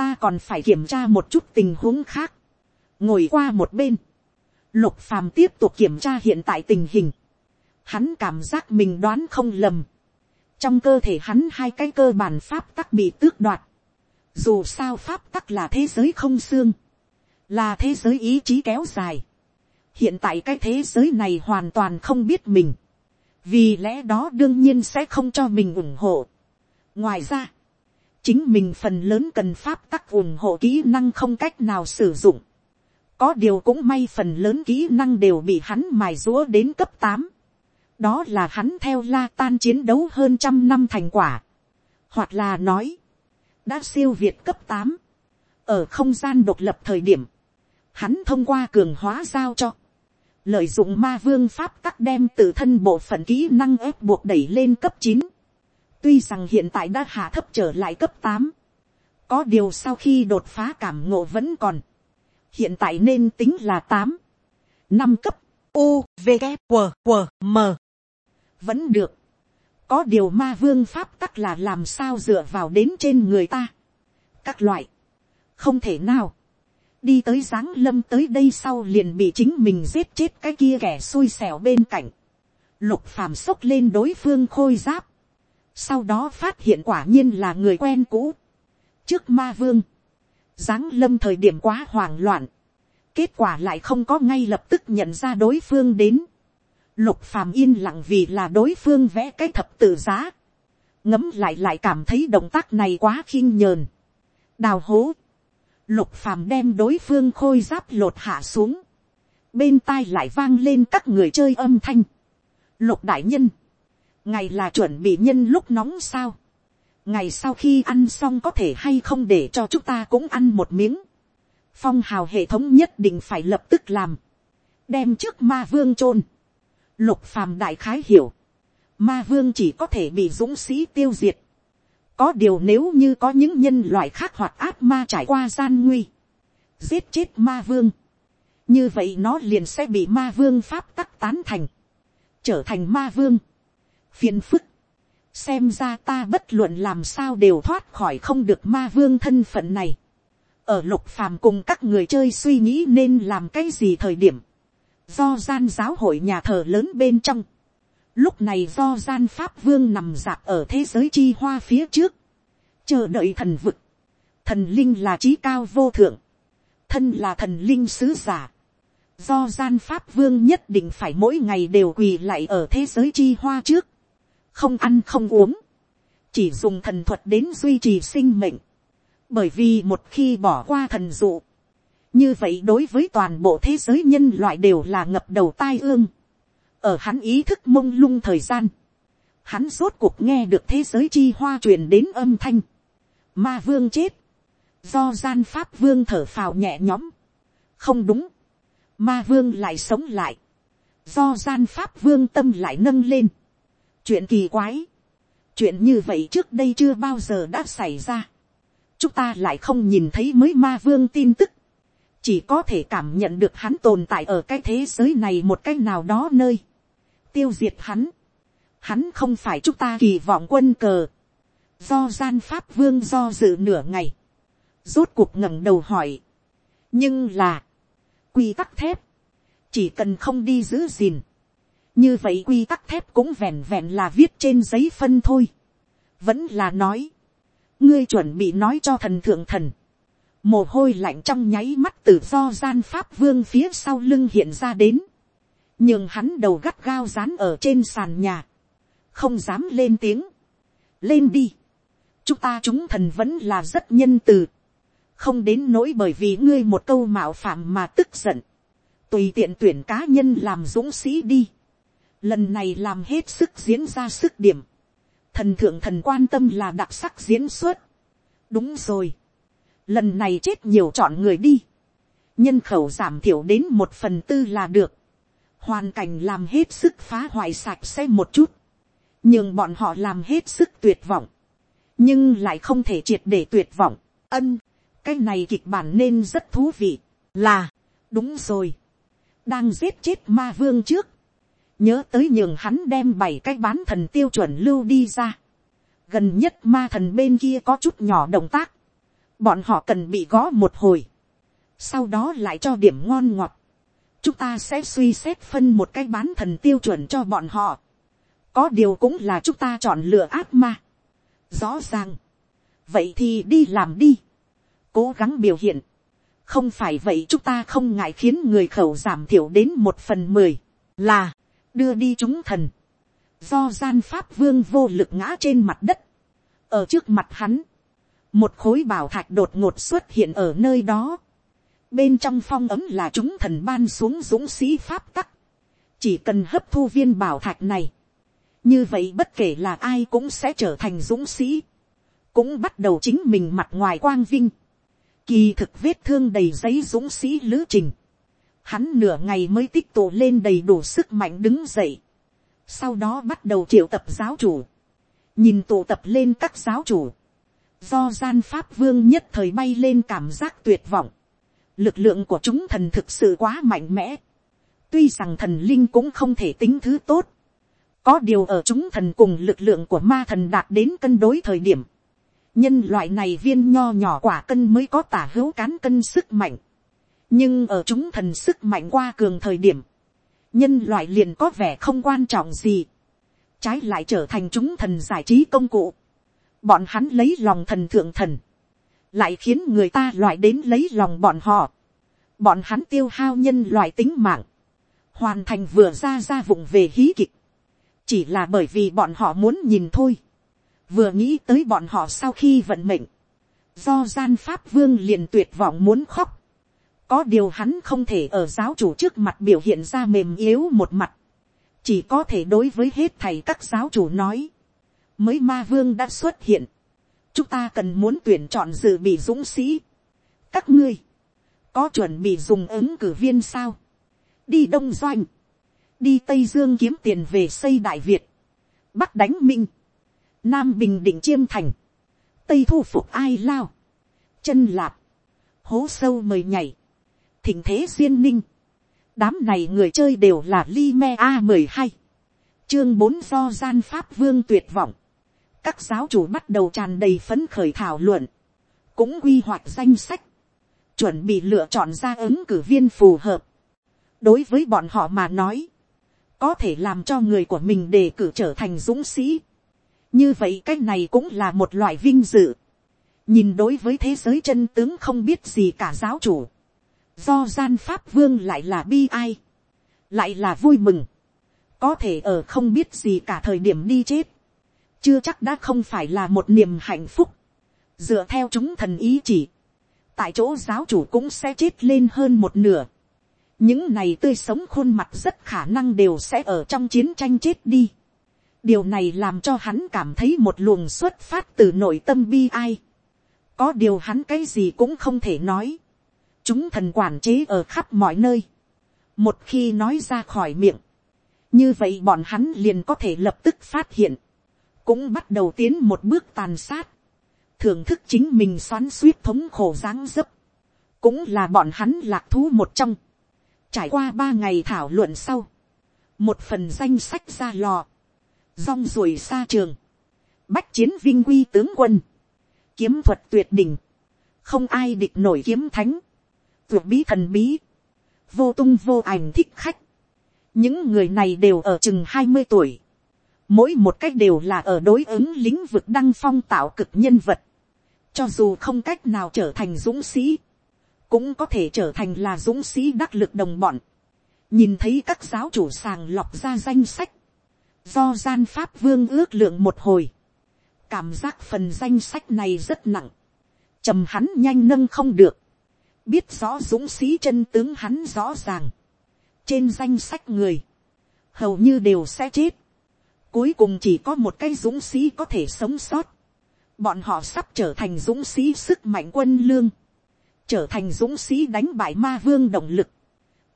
Speaker 1: ta còn phải kiểm tra một chút tình huống khác, ngồi qua một bên, lục phàm tiếp tục kiểm tra hiện tại tình hình, hắn cảm giác mình đoán không lầm, trong cơ thể hắn hai cái cơ bản pháp tắc bị tước đoạt, dù sao pháp tắc là thế giới không xương, là thế giới ý chí kéo dài, hiện tại cái thế giới này hoàn toàn không biết mình, vì lẽ đó đương nhiên sẽ không cho mình ủng hộ. ngoài ra, chính mình phần lớn cần pháp tắc ủng hộ kỹ năng không cách nào sử dụng. có điều cũng may phần lớn kỹ năng đều bị hắn mài rũa đến cấp tám. đó là hắn theo la tan chiến đấu hơn trăm năm thành quả. hoặc là nói, đã siêu việt cấp tám. ở không gian độc lập thời điểm, hắn thông qua cường hóa giao cho lợi dụng ma vương pháp tắc đem tự thân bộ phận kỹ năng ép buộc đẩy lên cấp chín tuy rằng hiện tại đã hạ thấp trở lại cấp tám. có điều sau khi đột phá cảm ngộ vẫn còn. hiện tại nên tính là tám. năm cấp. U, V, K, W, W, M. vẫn được. có điều ma vương pháp tắc là làm sao dựa vào đến trên người ta. các loại. không thể nào đi tới giáng lâm tới đây sau liền bị chính mình giết chết cái kia kẻ xui xẻo bên cạnh. Lục phàm sốc lên đối phương khôi giáp. Sau đó phát hiện quả nhiên là người quen cũ. Trước ma vương. Giáng lâm thời điểm quá hoảng loạn. Kết quả lại không có ngay lập tức nhận ra đối phương đến. Lục phàm yên lặng vì là đối phương vẽ cái thập tự giá. Ngấm lại lại cảm thấy động tác này quá khinh nhờn. Đào hố lục phàm đem đối phương khôi giáp lột hạ xuống, bên tai lại vang lên các người chơi âm thanh. lục đại nhân, ngày là chuẩn bị nhân lúc nóng sao, ngày sau khi ăn xong có thể hay không để cho chúng ta cũng ăn một miếng, phong hào hệ thống nhất định phải lập tức làm, đem trước ma vương chôn, lục phàm đại khái hiểu, ma vương chỉ có thể bị dũng sĩ tiêu diệt, có điều nếu như có những nhân loại khác hoặc áp ma trải qua gian nguy, giết chết ma vương, như vậy nó liền sẽ bị ma vương pháp tắc tán thành, trở thành ma vương, phiền phức, xem ra ta bất luận làm sao đều thoát khỏi không được ma vương thân phận này, ở lục phàm cùng các người chơi suy nghĩ nên làm cái gì thời điểm, do gian giáo hội nhà thờ lớn bên trong, lúc này do gian pháp vương nằm dạp ở thế giới chi hoa phía trước, chờ đợi thần vực, thần linh là trí cao vô thượng, thân là thần linh sứ giả, do gian pháp vương nhất định phải mỗi ngày đều quỳ lại ở thế giới chi hoa trước, không ăn không uống, chỉ dùng thần thuật đến duy trì sinh mệnh, bởi vì một khi bỏ qua thần dụ, như vậy đối với toàn bộ thế giới nhân loại đều là ngập đầu tai ương, ở hắn ý thức mông lung thời gian, hắn rốt cuộc nghe được thế giới chi hoa truyền đến âm thanh, ma vương chết, do gian pháp vương thở phào nhẹ nhõm, không đúng, ma vương lại sống lại, do gian pháp vương tâm lại nâng lên, chuyện kỳ quái, chuyện như vậy trước đây chưa bao giờ đã xảy ra, chúng ta lại không nhìn thấy mới ma vương tin tức, chỉ có thể cảm nhận được hắn tồn tại ở cái thế giới này một cái nào đó nơi, tiêu diệt hắn, hắn không phải chúng ta kỳ vọng quân cờ, do gian pháp vương do dự nửa ngày, rốt cuộc ngẩng đầu hỏi, nhưng là, quy tắc thép, chỉ cần không đi giữ gìn, như vậy quy tắc thép cũng vẹn vẹn là viết trên giấy phân thôi, vẫn là nói, ngươi chuẩn bị nói cho thần thượng thần, mồ hôi lạnh trong nháy mắt từ do gian pháp vương phía sau lưng hiện ra đến, nhưng hắn đầu gắt gao dán ở trên sàn nhà, không dám lên tiếng, lên đi, chúng ta chúng thần vẫn là rất nhân từ, không đến nỗi bởi vì ngươi một câu mạo phạm mà tức giận, tùy tiện tuyển cá nhân làm dũng sĩ đi, lần này làm hết sức diễn ra sức điểm, thần thượng thần quan tâm là đặc sắc diễn xuất, đúng rồi, lần này chết nhiều chọn người đi, nhân khẩu giảm thiểu đến một phần tư là được, hoàn cảnh làm hết sức phá hoại sạch sẽ một chút, nhưng bọn họ làm hết sức tuyệt vọng, nhưng lại không thể triệt để tuyệt vọng, ân, cái này kịch bản nên rất thú vị, là, đúng rồi, đang giết chết ma vương trước, nhớ tới nhường hắn đem bảy cái bán thần tiêu chuẩn lưu đi ra, gần nhất ma thần bên kia có chút nhỏ động tác, bọn họ cần bị gõ một hồi, sau đó lại cho điểm ngon ngọt, chúng ta sẽ suy xét phân một cái bán thần tiêu chuẩn cho bọn họ, có điều cũng là chúng ta chọn lựa ác ma, rõ ràng, vậy thì đi làm đi, cố gắng biểu hiện, không phải vậy chúng ta không ngại khiến người khẩu giảm thiểu đến một phần mười, là, đưa đi chúng thần, do gian pháp vương vô lực ngã trên mặt đất, ở trước mặt hắn, một khối bảo thạch đột ngột xuất hiện ở nơi đó, bên trong phong ấm là chúng thần ban xuống dũng sĩ pháp tắc, chỉ cần hấp thu viên bảo thạch này, như vậy bất kể là ai cũng sẽ trở thành dũng sĩ, cũng bắt đầu chính mình mặt ngoài quang vinh, kỳ thực vết thương đầy giấy dũng sĩ lữ trình, hắn nửa ngày mới tích tụ lên đầy đủ sức mạnh đứng dậy, sau đó bắt đầu triệu tập giáo chủ, nhìn tụ tập lên các giáo chủ, do gian pháp vương nhất thời bay lên cảm giác tuyệt vọng, lực lượng của chúng thần thực sự quá mạnh mẽ, tuy rằng thần linh cũng không thể tính thứ tốt, có điều ở chúng thần cùng lực lượng của ma thần đạt đến cân đối thời điểm, nhân loại này viên nho nhỏ quả cân mới có tả hữu cán cân sức mạnh, nhưng ở chúng thần sức mạnh qua cường thời điểm, nhân loại liền có vẻ không quan trọng gì, trái lại trở thành chúng thần giải trí công cụ, bọn hắn lấy lòng thần thượng thần, lại khiến người ta loại đến lấy lòng bọn họ, bọn hắn tiêu hao nhân loại tính mạng, hoàn thành vừa ra ra vụng về hí kịch, chỉ là bởi vì bọn họ muốn nhìn thôi, vừa nghĩ tới bọn họ sau khi vận mệnh, do gian pháp vương liền tuyệt vọng muốn khóc, có điều hắn không thể ở giáo chủ trước mặt biểu hiện ra mềm yếu một mặt, chỉ có thể đối với hết thầy các giáo chủ nói, mới ma vương đã xuất hiện, chúng ta cần muốn tuyển chọn dự bị dũng sĩ. các ngươi, có chuẩn bị dùng ứng cử viên sao, đi đông doanh, đi tây dương kiếm tiền về xây đại việt, bắc đánh minh, nam bình định chiêm thành, tây thu phục ai lao, chân lạp, hố sâu mời nhảy, thỉnh thế duyên ninh, đám này người chơi đều là li me a mười hai, chương bốn do gian pháp vương tuyệt vọng, các giáo chủ bắt đầu tràn đầy phấn khởi thảo luận, cũng quy hoạch danh sách, chuẩn bị lựa chọn ra ứng cử viên phù hợp. đối với bọn họ mà nói, có thể làm cho người của mình đề cử trở thành dũng sĩ. như vậy cái này cũng là một loại vinh dự. nhìn đối với thế giới chân tướng không biết gì cả giáo chủ do gian pháp vương lại là bi ai. lại là vui mừng. có thể ở không biết gì cả thời điểm đi chết. chưa chắc đã không phải là một niềm hạnh phúc. dựa theo chúng thần ý chỉ. tại chỗ giáo chủ cũng sẽ chết lên hơn một nửa những này tươi sống khuôn mặt rất khả năng đều sẽ ở trong chiến tranh chết đi. điều này làm cho hắn cảm thấy một luồng xuất phát từ nội tâm bi ai. có điều hắn cái gì cũng không thể nói chúng thần quản chế ở khắp mọi nơi. một khi nói ra khỏi miệng, như vậy bọn hắn liền có thể lập tức phát hiện, cũng bắt đầu tiến một bước tàn sát, thưởng thức chính mình xoắn suýt thống khổ dáng dấp, cũng là bọn hắn lạc thú một trong Trải qua ba ngày thảo luận sau. Một phần danh sách ra lò. Rong ruồi xa trường. Bách chiến vinh quy tướng quân. Kiếm thuật tuyệt đỉnh. Không ai địch nổi kiếm thánh. Tuyệt bí thần bí. Vô tung vô ảnh thích khách. Những người này đều ở chừng hai mươi tuổi. Mỗi một cách đều là ở đối ứng lĩnh vực đăng phong tạo cực nhân vật. Cho dù không cách nào trở thành dũng sĩ cũng có thể trở thành là dũng sĩ đắc lực đồng bọn. nhìn thấy các giáo chủ sàng lọc ra danh sách, do gian pháp vương ước lượng một hồi, cảm giác phần danh sách này rất nặng, trầm hắn nhanh nâng không được, biết rõ dũng sĩ chân tướng hắn rõ ràng, trên danh sách người, hầu như đều sẽ chết, cuối cùng chỉ có một cái dũng sĩ có thể sống sót, bọn họ sắp trở thành dũng sĩ sức mạnh quân lương, trở thành dũng sĩ đánh bại ma vương động lực,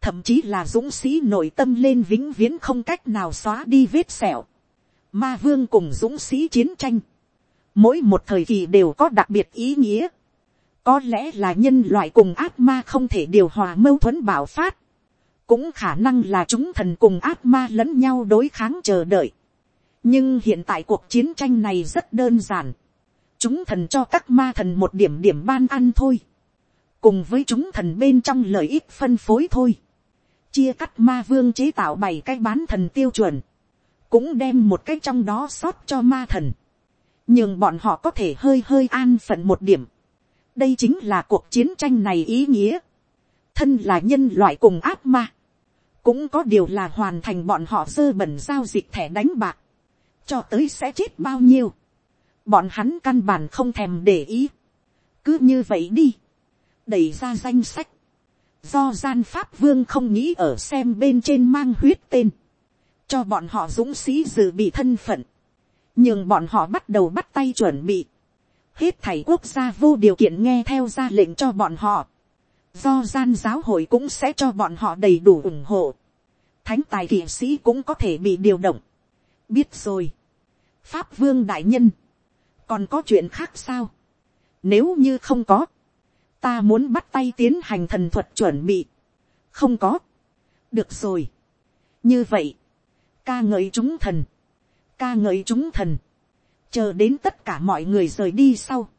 Speaker 1: thậm chí là dũng sĩ nội tâm lên vĩnh viễn không cách nào xóa đi vết sẹo. Ma vương cùng dũng sĩ chiến tranh, mỗi một thời kỳ đều có đặc biệt ý nghĩa có lẽ là nhân loại cùng ác ma không thể điều hòa mâu thuẫn bảo phát, cũng khả năng là chúng thần cùng ác ma lẫn nhau đối kháng chờ đợi. nhưng hiện tại cuộc chiến tranh này rất đơn giản. chúng thần cho các ma thần một điểm điểm ban ăn thôi cùng với chúng thần bên trong lợi ích phân phối thôi, chia cắt ma vương chế tạo bảy cái bán thần tiêu chuẩn, cũng đem một cái trong đó sót cho ma thần, nhưng bọn họ có thể hơi hơi an phận một điểm đây chính là cuộc chiến tranh này ý nghĩa. thân là nhân loại cùng ác ma, cũng có điều là hoàn thành bọn họ dơ bẩn giao dịch thẻ đánh bạc, cho tới sẽ chết bao nhiêu. bọn hắn căn bản không thèm để ý. cứ như vậy đi. Đẩy ra danh sách, do gian pháp vương không nghĩ ở xem bên trên mang huyết tên, cho bọn họ dũng sĩ dự bị thân phận, nhưng bọn họ bắt đầu bắt tay chuẩn bị, hết thảy quốc gia vô điều kiện nghe theo ra lệnh cho bọn họ, do gian giáo hội cũng sẽ cho bọn họ đầy đủ ủng hộ, thánh tài kỷ sĩ cũng có thể bị điều động, biết rồi, pháp vương đại nhân, còn có chuyện khác sao, nếu như không có, ta muốn bắt tay tiến hành thần thuật chuẩn bị. không có. được rồi. như vậy, ca ngợi chúng thần, ca ngợi chúng thần, chờ đến tất cả mọi người rời đi sau.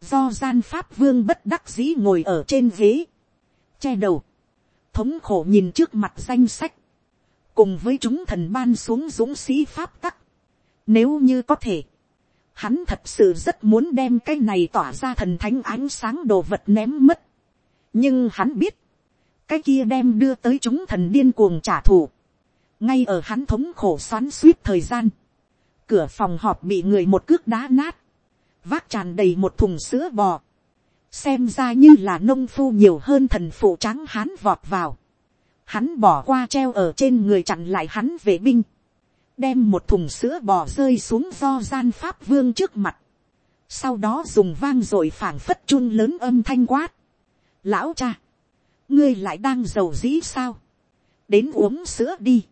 Speaker 1: do gian pháp vương bất đắc dĩ ngồi ở trên ghế, che đầu, thống khổ nhìn trước mặt danh sách, cùng với chúng thần ban xuống dũng sĩ pháp tắc. Nếu như có thể, hắn thật sự rất muốn đem cái này tỏa ra thần thánh ánh sáng đồ vật ném mất. nhưng hắn biết, cái kia đem đưa tới chúng thần điên cuồng trả thù. ngay ở hắn thống khổ xoắn suýt thời gian, cửa phòng họp bị người một cước đá nát, vác tràn đầy một thùng sữa bò, xem ra như là nông phu nhiều hơn thần phụ trắng hắn vọt vào, hắn bỏ qua treo ở trên người chặn lại hắn vệ binh, đem một thùng sữa bò rơi xuống do gian pháp vương trước mặt, sau đó dùng vang r ộ i phảng phất chun lớn âm thanh quát, lão cha, ngươi lại đang giàu dĩ sao, đến uống sữa đi,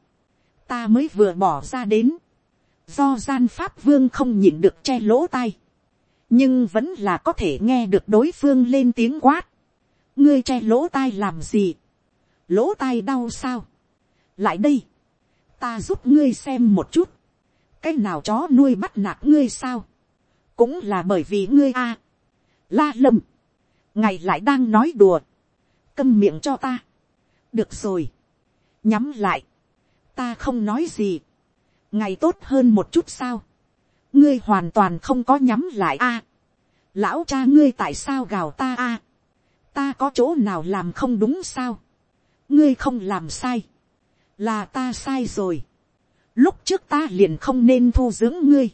Speaker 1: ta mới vừa bỏ ra đến, do gian pháp vương không nhịn được che lỗ tai, nhưng vẫn là có thể nghe được đối phương lên tiếng quát, ngươi che lỗ tai làm gì, lỗ tai đau sao, lại đây, ta giúp ngươi xem một chút, cái nào chó nuôi bắt nạt ngươi sao, cũng là bởi vì ngươi a, la lâm, ngài lại đang nói đùa, câm miệng cho ta, được rồi, nhắm lại, ta không nói gì, ngày tốt hơn một chút sao, ngươi hoàn toàn không có nhắm lại a, lão cha ngươi tại sao gào ta a, ta có chỗ nào làm không đúng sao, ngươi không làm sai, là ta sai rồi, lúc trước ta liền không nên thu dưỡng ngươi,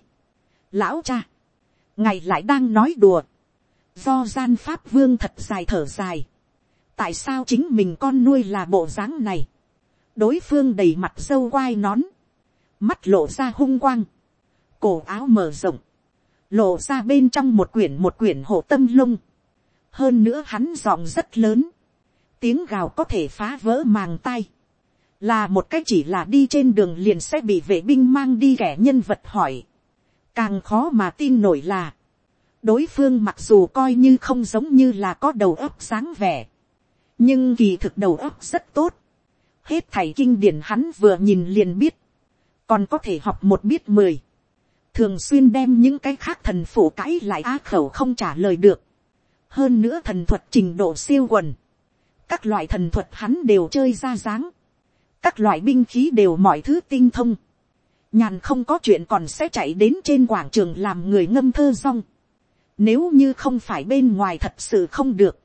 Speaker 1: lão cha, ngày lại đang nói đùa, do gian pháp vương thật dài thở dài, tại sao chính mình con nuôi là bộ dáng này, đối phương đầy mặt dâu quai nón, mắt lộ ra hung quang, cổ áo mở rộng, lộ ra bên trong một quyển một quyển hộ tâm lung, hơn nữa hắn giọng rất lớn, tiếng gào có thể phá vỡ màng tay, là một cách chỉ là đi trên đường liền sẽ bị vệ binh mang đi kẻ nhân vật hỏi, càng khó mà tin nổi là, đối phương mặc dù coi như không giống như là có đầu óc sáng vẻ, nhưng kỳ thực đầu óc rất tốt, hết thầy kinh điển hắn vừa nhìn liền biết, còn có thể học một biết mười, thường xuyên đem những cái khác thần phủ cãi lại á khẩu không trả lời được, hơn nữa thần thuật trình độ siêu quần, các loại thần thuật hắn đều chơi ra dáng, các loại binh khí đều mọi thứ tinh thông, nhàn không có chuyện còn sẽ chạy đến trên quảng trường làm người ngâm thơ rong, nếu như không phải bên ngoài thật sự không được,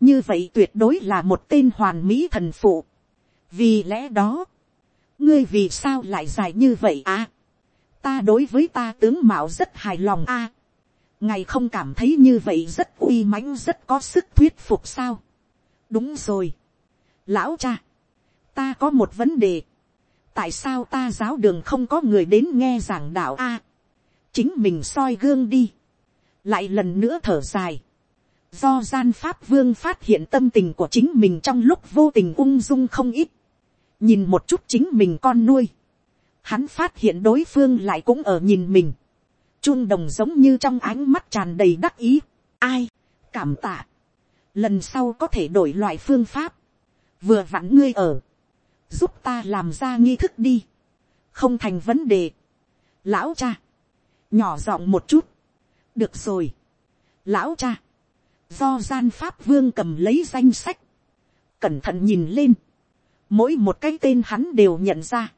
Speaker 1: như vậy tuyệt đối là một tên hoàn mỹ thần phụ. vì lẽ đó, ngươi vì sao lại dài như vậy à, ta đối với ta tướng mạo rất hài lòng à, ngài không cảm thấy như vậy rất uy mãnh rất có sức thuyết phục sao. đúng rồi, lão cha, ta có một vấn đề, tại sao ta giáo đường không có người đến nghe giảng đạo a, chính mình soi gương đi, lại lần nữa thở dài, do gian pháp vương phát hiện tâm tình của chính mình trong lúc vô tình ung dung không ít, nhìn một chút chính mình con nuôi, hắn phát hiện đối phương lại cũng ở nhìn mình, chun đồng giống như trong ánh mắt tràn đầy đắc ý, ai, cảm tạ, lần sau có thể đổi loại phương pháp, vừa vặn ngươi ở, giúp ta làm ra nghi thức đi, không thành vấn đề, lão cha, nhỏ giọng một chút, được rồi, lão cha, do gian pháp vương cầm lấy danh sách, cẩn thận nhìn lên, mỗi một cái tên hắn đều nhận ra,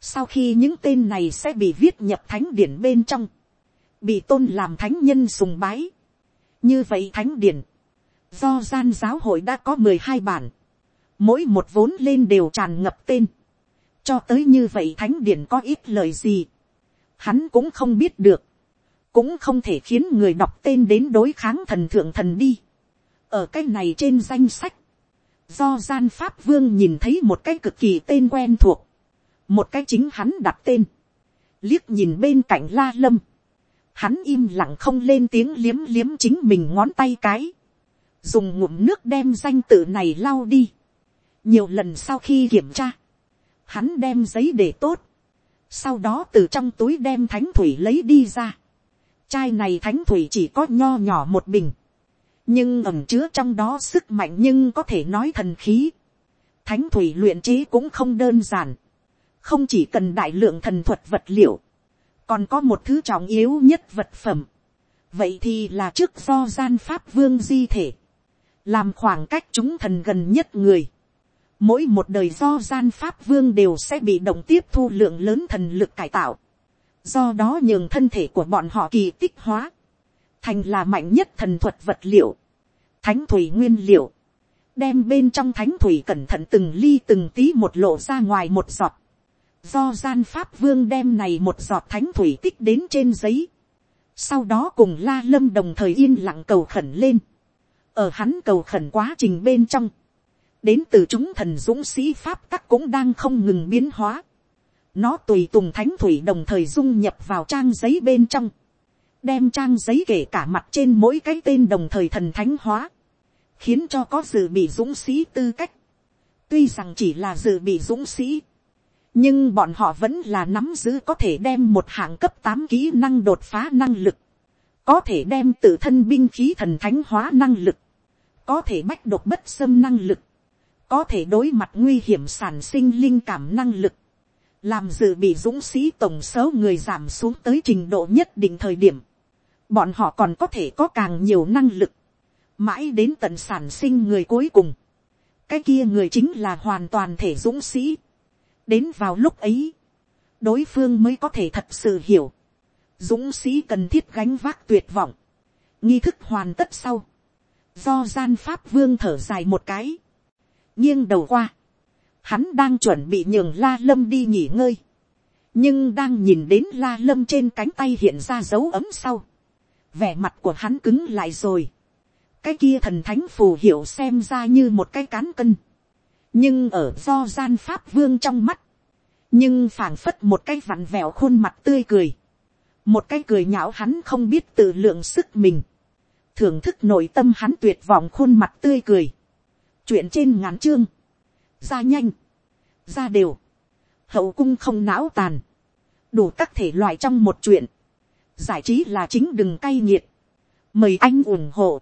Speaker 1: sau khi những tên này sẽ bị viết nhập thánh điển bên trong, bị tôn làm thánh nhân sùng bái. như vậy thánh điển, do gian giáo hội đã có mười hai bản, mỗi một vốn lên đều tràn ngập tên, cho tới như vậy thánh điển có ít lời gì, hắn cũng không biết được, cũng không thể khiến người đọc tên đến đối kháng thần thượng thần đi. ở cái này trên danh sách, do gian pháp vương nhìn thấy một cái cực kỳ tên quen thuộc, một cái chính hắn đặt tên, liếc nhìn bên cạnh la lâm, hắn im lặng không lên tiếng liếm liếm chính mình ngón tay cái, dùng ngụm nước đem danh tự này lau đi, nhiều lần sau khi kiểm tra, hắn đem giấy để tốt, sau đó từ trong túi đem thánh thủy lấy đi ra, chai này thánh thủy chỉ có nho nhỏ một bình, nhưng ẩm chứa trong đó sức mạnh nhưng có thể nói thần khí. Thánh thủy luyện chế cũng không đơn giản, không chỉ cần đại lượng thần thuật vật liệu, còn có một thứ trọng yếu nhất vật phẩm. vậy thì là trước do gian pháp vương di thể, làm khoảng cách chúng thần gần nhất người. mỗi một đời do gian pháp vương đều sẽ bị động tiếp thu lượng lớn thần lực cải tạo do đó nhường thân thể của bọn họ kỳ tích hóa, thành là mạnh nhất thần thuật vật liệu, thánh thủy nguyên liệu, đem bên trong thánh thủy cẩn thận từng ly từng tí một lộ ra ngoài một giọt, do gian pháp vương đem này một giọt thánh thủy tích đến trên giấy, sau đó cùng la lâm đồng thời yên lặng cầu khẩn lên, ở hắn cầu khẩn quá trình bên trong, đến từ chúng thần dũng sĩ pháp tắc cũng đang không ngừng biến hóa. nó tùy tùng thánh thủy đồng thời dung nhập vào trang giấy bên trong, đem trang giấy kể cả mặt trên mỗi cái tên đồng thời thần thánh hóa, khiến cho có dự bị dũng sĩ tư cách. tuy rằng chỉ là dự bị dũng sĩ, nhưng bọn họ vẫn là nắm giữ có thể đem một hạng cấp tám kỹ năng đột phá năng lực, có thể đem tự thân binh khí thần thánh hóa năng lực, có thể bách đột bất xâm năng lực, có thể đối mặt nguy hiểm sản sinh linh cảm năng lực, làm dự bị dũng sĩ tổng số người giảm xuống tới trình độ nhất định thời điểm, bọn họ còn có thể có càng nhiều năng lực, mãi đến tận sản sinh người cuối cùng, cái kia người chính là hoàn toàn thể dũng sĩ, đến vào lúc ấy, đối phương mới có thể thật sự hiểu, dũng sĩ cần thiết gánh vác tuyệt vọng, nghi thức hoàn tất sau, do gian pháp vương thở dài một cái, nghiêng đầu qua, hắn đang chuẩn bị nhường la lâm đi nghỉ ngơi, nhưng đang nhìn đến la lâm trên cánh tay hiện ra dấu ấm sau, vẻ mặt của hắn cứng lại rồi, cái kia thần thánh phù hiệu xem ra như một cái cán cân, nhưng ở do gian pháp vương trong mắt, nhưng phảng phất một cái vặn vẹo khuôn mặt tươi cười, một cái cười nhạo hắn không biết tự lượng sức mình, thưởng thức nội tâm hắn tuyệt vọng khuôn mặt tươi cười, chuyện trên ngắn chương, ra nhanh, ra đều, hậu cung không não tàn, đủ các thể loại trong một chuyện, giải trí là chính đừng cay nghiệt, mời anh ủng hộ.